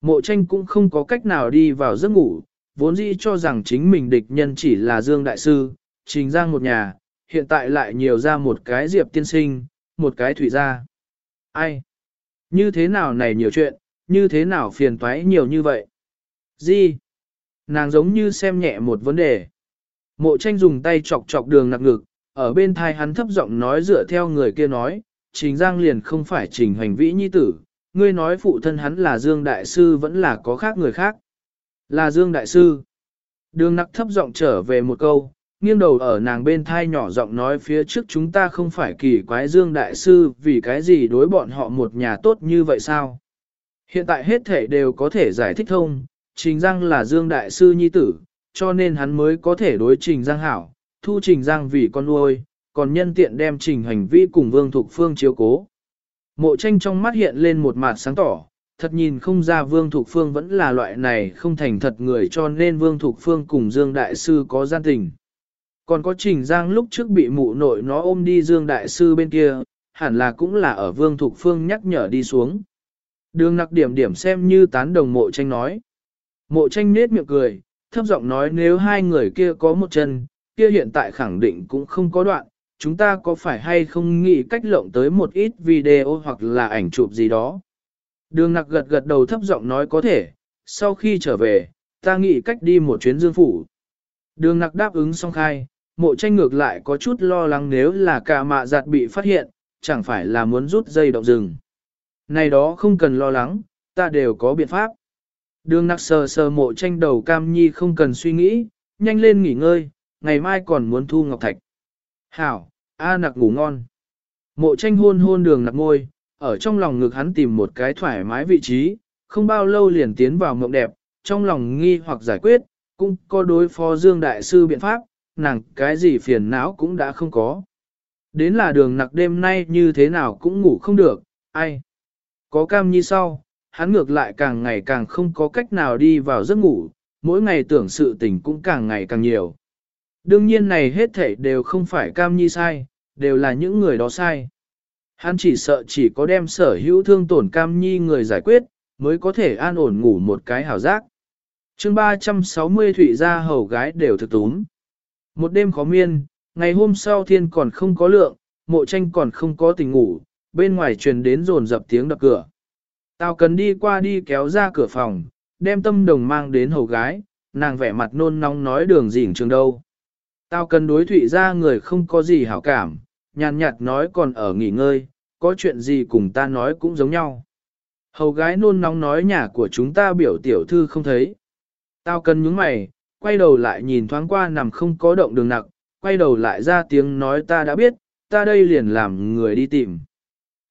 Mộ tranh cũng không có cách nào đi vào giấc ngủ, vốn dĩ cho rằng chính mình địch nhân chỉ là Dương Đại Sư, trình giang một nhà, hiện tại lại nhiều ra một cái diệp tiên sinh, một cái thủy gia. Ai? Như thế nào này nhiều chuyện, như thế nào phiền toái nhiều như vậy? Gì? Nàng giống như xem nhẹ một vấn đề. Mộ tranh dùng tay chọc chọc đường nặc ngực, ở bên thai hắn thấp giọng nói dựa theo người kia nói, trình giang liền không phải trình hành vĩ nhi tử, ngươi nói phụ thân hắn là Dương Đại Sư vẫn là có khác người khác. Là Dương Đại Sư. Đường nặc thấp giọng trở về một câu, nghiêng đầu ở nàng bên thai nhỏ giọng nói phía trước chúng ta không phải kỳ quái Dương Đại Sư vì cái gì đối bọn họ một nhà tốt như vậy sao? Hiện tại hết thể đều có thể giải thích thông, Trình Giang là Dương Đại Sư Nhi Tử, cho nên hắn mới có thể đối Trình Giang hảo, thu Trình Giang vì con nuôi, còn nhân tiện đem Trình hành vi cùng Vương Thục Phương chiếu cố. Mộ tranh trong mắt hiện lên một mặt sáng tỏ, thật nhìn không ra Vương Thục Phương vẫn là loại này không thành thật người cho nên Vương Thục Phương cùng Dương Đại Sư có gian tình. Còn có Trình Giang lúc trước bị mụ nội nó ôm đi Dương Đại Sư bên kia, hẳn là cũng là ở Vương Thục Phương nhắc nhở đi xuống. Đường nặc điểm điểm xem như tán đồng mộ tranh nói. Mộ tranh nết miệng cười, thấp giọng nói nếu hai người kia có một chân, kia hiện tại khẳng định cũng không có đoạn, chúng ta có phải hay không nghĩ cách lộng tới một ít video hoặc là ảnh chụp gì đó. Đường nặc gật gật đầu thấp giọng nói có thể, sau khi trở về, ta nghĩ cách đi một chuyến dương phủ. Đường nặc đáp ứng xong khai, mộ tranh ngược lại có chút lo lắng nếu là cả mạ giặt bị phát hiện, chẳng phải là muốn rút dây động rừng. Này đó không cần lo lắng, ta đều có biện pháp. Đường nặc sờ sờ mộ tranh đầu cam nhi không cần suy nghĩ, nhanh lên nghỉ ngơi, ngày mai còn muốn thu ngọc thạch. Hảo, A nặc ngủ ngon. Mộ tranh hôn hôn đường nặc ngôi, ở trong lòng ngực hắn tìm một cái thoải mái vị trí, không bao lâu liền tiến vào mộng đẹp, trong lòng nghi hoặc giải quyết, cũng có đối phó Dương Đại Sư biện pháp, nàng cái gì phiền não cũng đã không có. Đến là đường nặc đêm nay như thế nào cũng ngủ không được, ai. Có cam nhi sau, hắn ngược lại càng ngày càng không có cách nào đi vào giấc ngủ, mỗi ngày tưởng sự tình cũng càng ngày càng nhiều. Đương nhiên này hết thảy đều không phải cam nhi sai, đều là những người đó sai. Hắn chỉ sợ chỉ có đem sở hữu thương tổn cam nhi người giải quyết, mới có thể an ổn ngủ một cái hảo giác. chương 360 thủy gia hầu gái đều thực túm. Một đêm khó miên, ngày hôm sau thiên còn không có lượng, mộ tranh còn không có tình ngủ, bên ngoài truyền đến rồn dập tiếng đập cửa. Tao cần đi qua đi kéo ra cửa phòng, đem tâm đồng mang đến hầu gái, nàng vẻ mặt nôn nóng nói đường dỉn trường đâu. Tao cần đối thủy ra người không có gì hảo cảm, nhàn nhạt nói còn ở nghỉ ngơi, có chuyện gì cùng ta nói cũng giống nhau. Hầu gái nôn nóng nói nhà của chúng ta biểu tiểu thư không thấy. Tao cần nhướng mày, quay đầu lại nhìn thoáng qua nằm không có động đường nặng, quay đầu lại ra tiếng nói ta đã biết, ta đây liền làm người đi tìm.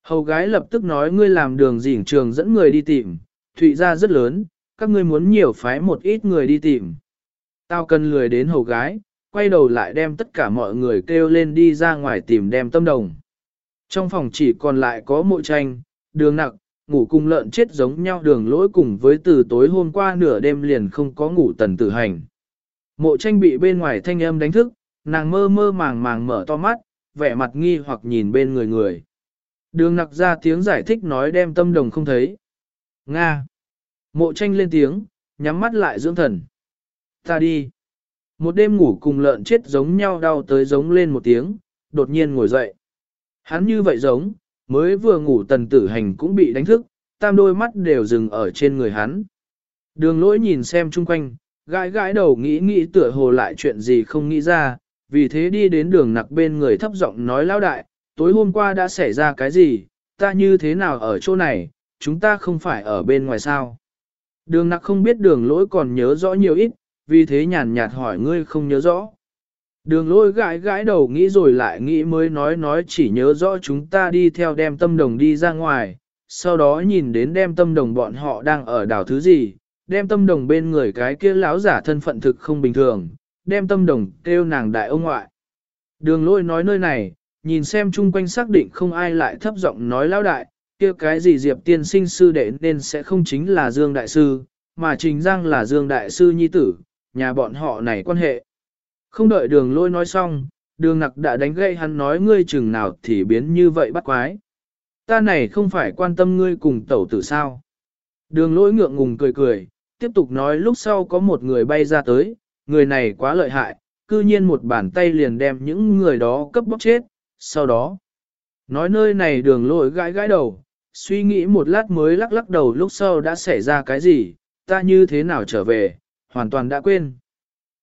Hầu gái lập tức nói ngươi làm đường dỉnh trường dẫn người đi tìm, thụy ra rất lớn, các ngươi muốn nhiều phái một ít người đi tìm. Tao cần lười đến hầu gái, quay đầu lại đem tất cả mọi người kêu lên đi ra ngoài tìm đem tâm đồng. Trong phòng chỉ còn lại có mộ tranh, đường nặc, ngủ cùng lợn chết giống nhau đường lỗi cùng với từ tối hôm qua nửa đêm liền không có ngủ tần tử hành. Mộ tranh bị bên ngoài thanh âm đánh thức, nàng mơ mơ màng màng mở to mắt, vẻ mặt nghi hoặc nhìn bên người người. Đường nặc ra tiếng giải thích nói đem tâm đồng không thấy. Nga. Mộ tranh lên tiếng, nhắm mắt lại dưỡng thần. Ta đi. Một đêm ngủ cùng lợn chết giống nhau đau tới giống lên một tiếng, đột nhiên ngồi dậy. Hắn như vậy giống, mới vừa ngủ tần tử hành cũng bị đánh thức, tam đôi mắt đều dừng ở trên người hắn. Đường lỗi nhìn xem chung quanh, gãi gãi đầu nghĩ nghĩ tựa hồ lại chuyện gì không nghĩ ra, vì thế đi đến đường nặc bên người thấp giọng nói lão đại, tối hôm qua đã xảy ra cái gì, ta như thế nào ở chỗ này, chúng ta không phải ở bên ngoài sao. Đường nặc không biết đường lỗi còn nhớ rõ nhiều ít, vì thế nhàn nhạt hỏi ngươi không nhớ rõ. Đường lôi gãi gãi đầu nghĩ rồi lại nghĩ mới nói nói chỉ nhớ rõ chúng ta đi theo đem tâm đồng đi ra ngoài, sau đó nhìn đến đem tâm đồng bọn họ đang ở đảo thứ gì, đem tâm đồng bên người cái kia lão giả thân phận thực không bình thường, đem tâm đồng kêu nàng đại ông ngoại. Đường lôi nói nơi này, nhìn xem chung quanh xác định không ai lại thấp giọng nói lão đại, kia cái gì diệp tiên sinh sư đệ nên sẽ không chính là Dương Đại Sư, mà Trình Giang là Dương Đại Sư Nhi Tử, nhà bọn họ này quan hệ. Không đợi đường lôi nói xong, đường nặc đã đánh gây hắn nói ngươi chừng nào thì biến như vậy bắt quái. Ta này không phải quan tâm ngươi cùng tẩu tử sao. Đường lỗi ngượng ngùng cười cười, tiếp tục nói lúc sau có một người bay ra tới, người này quá lợi hại, cư nhiên một bàn tay liền đem những người đó cấp bóc chết, sau đó. Nói nơi này đường lỗi gãi gãi đầu, suy nghĩ một lát mới lắc lắc đầu lúc sau đã xảy ra cái gì, ta như thế nào trở về, hoàn toàn đã quên.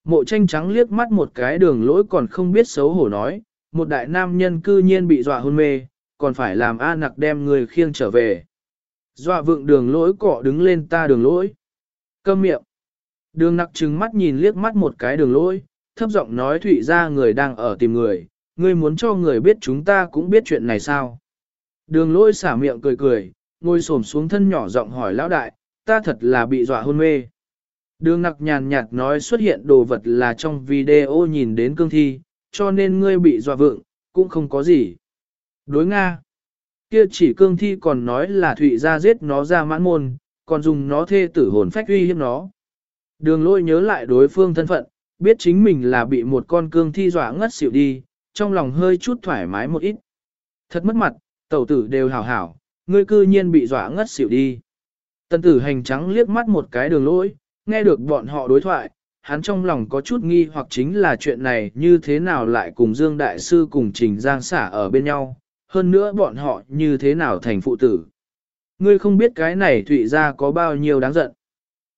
Mộ tranh trắng liếc mắt một cái đường lỗi còn không biết xấu hổ nói, một đại nam nhân cư nhiên bị dọa hôn mê, còn phải làm A nặc đem người khiêng trở về. Dọa vượng đường lỗi cọ đứng lên ta đường lỗi. Câm miệng. Đường nặc trừng mắt nhìn liếc mắt một cái đường lỗi, thấp giọng nói thủy ra người đang ở tìm người, ngươi muốn cho người biết chúng ta cũng biết chuyện này sao. Đường lỗi xả miệng cười cười, ngồi xổm xuống thân nhỏ giọng hỏi lão đại, ta thật là bị dọa hôn mê. Đường nặc nhàn nhạt nói xuất hiện đồ vật là trong video nhìn đến cương thi, cho nên ngươi bị dọa vượng, cũng không có gì. Đối Nga. Kia chỉ cương thi còn nói là Thụy ra giết nó ra mãn môn, còn dùng nó thê tử hồn phách uy hiếp nó. Đường lôi nhớ lại đối phương thân phận, biết chính mình là bị một con cương thi dọa ngất xỉu đi, trong lòng hơi chút thoải mái một ít. Thật mất mặt, tẩu tử đều hảo hảo, ngươi cư nhiên bị dọa ngất xỉu đi. Tần tử hành trắng liếc mắt một cái đường lỗi, nghe được bọn họ đối thoại, hắn trong lòng có chút nghi hoặc chính là chuyện này như thế nào lại cùng Dương Đại Sư cùng Trình Giang xả ở bên nhau, hơn nữa bọn họ như thế nào thành phụ tử. Ngươi không biết cái này thụy ra có bao nhiêu đáng giận.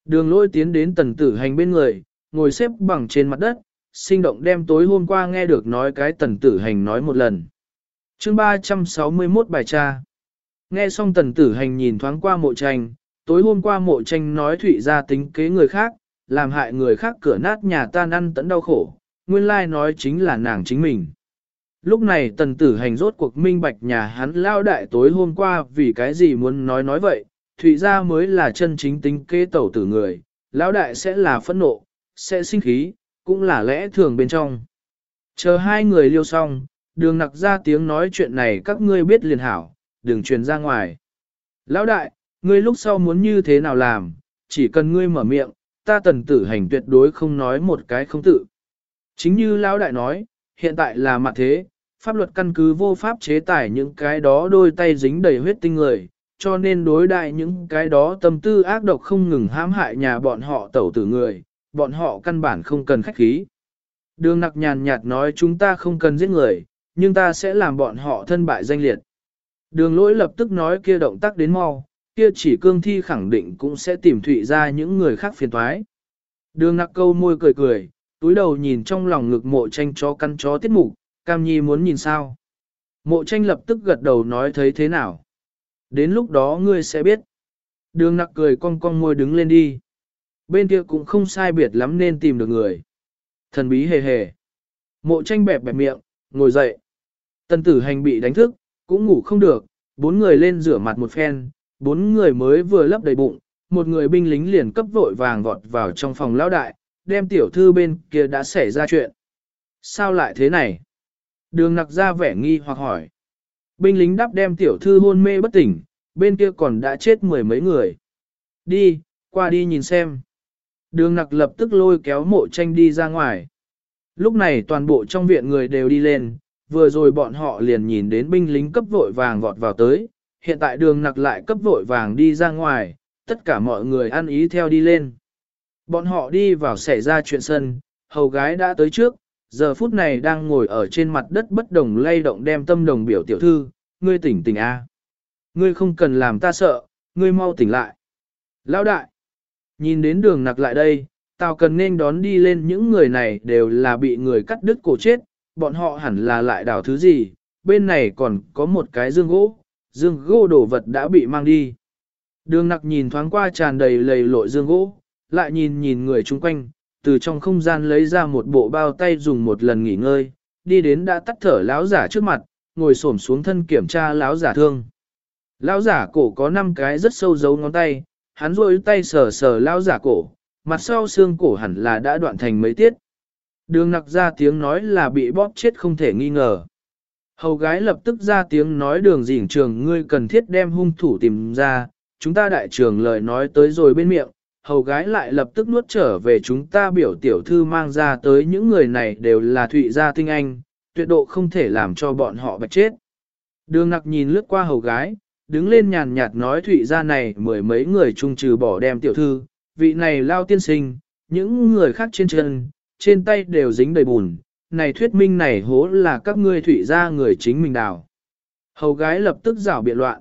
Đường lôi tiến đến tần tử hành bên người, ngồi xếp bằng trên mặt đất, sinh động đem tối hôm qua nghe được nói cái tần tử hành nói một lần. chương 361 bài tra. Nghe xong tần tử hành nhìn thoáng qua mộ tranh, tối hôm qua mộ tranh nói thụy ra tính kế người khác, làm hại người khác cửa nát nhà tan ăn tận đau khổ, nguyên lai nói chính là nàng chính mình. Lúc này tần tử hành rốt cuộc minh bạch nhà hắn lao đại tối hôm qua vì cái gì muốn nói nói vậy, thụy ra mới là chân chính tính kế tẩu tử người, lão đại sẽ là phẫn nộ, sẽ sinh khí, cũng là lẽ thường bên trong. Chờ hai người liêu xong, đường nặc ra tiếng nói chuyện này các ngươi biết liền hảo, đừng truyền ra ngoài. Lão đại, ngươi lúc sau muốn như thế nào làm, chỉ cần ngươi mở miệng, ta tần tử hành tuyệt đối không nói một cái không tự. Chính như Lão đại nói, hiện tại là mặt thế, pháp luật căn cứ vô pháp chế tải những cái đó đôi tay dính đầy huyết tinh người, cho nên đối đại những cái đó tâm tư ác độc không ngừng hãm hại nhà bọn họ tẩu tử người, bọn họ căn bản không cần khách khí. Đường nặc nhàn nhạt nói chúng ta không cần giết người, nhưng ta sẽ làm bọn họ thân bại danh liệt. Đường lỗi lập tức nói kia động tác đến mau, kia chỉ cương thi khẳng định cũng sẽ tìm thụy ra những người khác phiền thoái. Đường nặc câu môi cười cười, túi đầu nhìn trong lòng ngực mộ tranh cho căn chó tiết mục, cam nhi muốn nhìn sao. Mộ tranh lập tức gật đầu nói thấy thế nào. Đến lúc đó ngươi sẽ biết. Đường nặc cười cong cong môi đứng lên đi. Bên kia cũng không sai biệt lắm nên tìm được người. Thần bí hề hề. Mộ tranh bẹp bẹp miệng, ngồi dậy. Tần tử hành bị đánh thức, cũng ngủ không được, bốn người lên rửa mặt một phen, bốn người mới vừa lấp đầy bụng, một người binh lính liền cấp vội vàng vọt vào trong phòng lão đại, đem tiểu thư bên kia đã xảy ra chuyện. Sao lại thế này? Đường nặc ra vẻ nghi hoặc hỏi. Binh lính đáp đem tiểu thư hôn mê bất tỉnh, bên kia còn đã chết mười mấy người. Đi, qua đi nhìn xem. Đường nặc lập tức lôi kéo mộ tranh đi ra ngoài. Lúc này toàn bộ trong viện người đều đi lên, vừa rồi bọn họ liền nhìn đến binh lính cấp vội vàng vọt vào tới, hiện tại đường nặc lại cấp vội vàng đi ra ngoài, tất cả mọi người ăn ý theo đi lên. Bọn họ đi vào xảy ra chuyện sân, hầu gái đã tới trước, giờ phút này đang ngồi ở trên mặt đất bất đồng lay động đem tâm đồng biểu tiểu thư, ngươi tỉnh tỉnh A. Ngươi không cần làm ta sợ, ngươi mau tỉnh lại. Lão đại, nhìn đến đường nặc lại đây, tao cần nên đón đi lên những người này đều là bị người cắt đứt cổ chết, bọn họ hẳn là lại đào thứ gì, bên này còn có một cái dương gỗ, dương gỗ đổ vật đã bị mang đi. Đường nặc nhìn thoáng qua tràn đầy lầy lội dương gỗ, lại nhìn nhìn người chung quanh, từ trong không gian lấy ra một bộ bao tay dùng một lần nghỉ ngơi, đi đến đã tắt thở lão giả trước mặt, ngồi xổm xuống thân kiểm tra lão giả thương. Lão giả cổ có 5 cái rất sâu dấu ngón tay, hắn rôi tay sờ sờ lão giả cổ, mặt sau xương cổ hẳn là đã đoạn thành mấy tiết. Đường nặc ra tiếng nói là bị bóp chết không thể nghi ngờ. Hầu gái lập tức ra tiếng nói đường dỉnh trường ngươi cần thiết đem hung thủ tìm ra, chúng ta đại trường lời nói tới rồi bên miệng, hầu gái lại lập tức nuốt trở về chúng ta biểu tiểu thư mang ra tới. Những người này đều là thụy gia tinh anh, tuyệt độ không thể làm cho bọn họ bạch chết. Đường nặc nhìn lướt qua hầu gái, đứng lên nhàn nhạt nói thụy gia này mười mấy người chung trừ bỏ đem tiểu thư, vị này lao tiên sinh, những người khác trên chân, trên tay đều dính đầy bùn, này thuyết minh này hố là các ngươi thủy gia người chính mình đào. Hầu gái lập tức rảo biện loạn.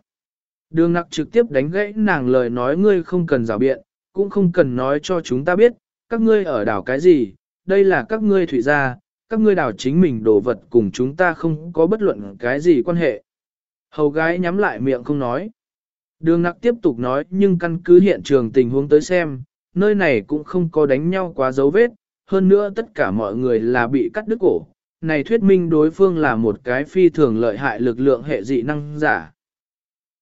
Đường nặc trực tiếp đánh gãy nàng lời nói ngươi không cần rảo biện, cũng không cần nói cho chúng ta biết, các ngươi ở đảo cái gì, đây là các ngươi thủy gia, các ngươi đảo chính mình đồ vật cùng chúng ta không có bất luận cái gì quan hệ. Hầu gái nhắm lại miệng không nói. Đường nặc tiếp tục nói nhưng căn cứ hiện trường tình huống tới xem, nơi này cũng không có đánh nhau quá dấu vết, hơn nữa tất cả mọi người là bị cắt đứt cổ. Này thuyết minh đối phương là một cái phi thường lợi hại lực lượng hệ dị năng giả.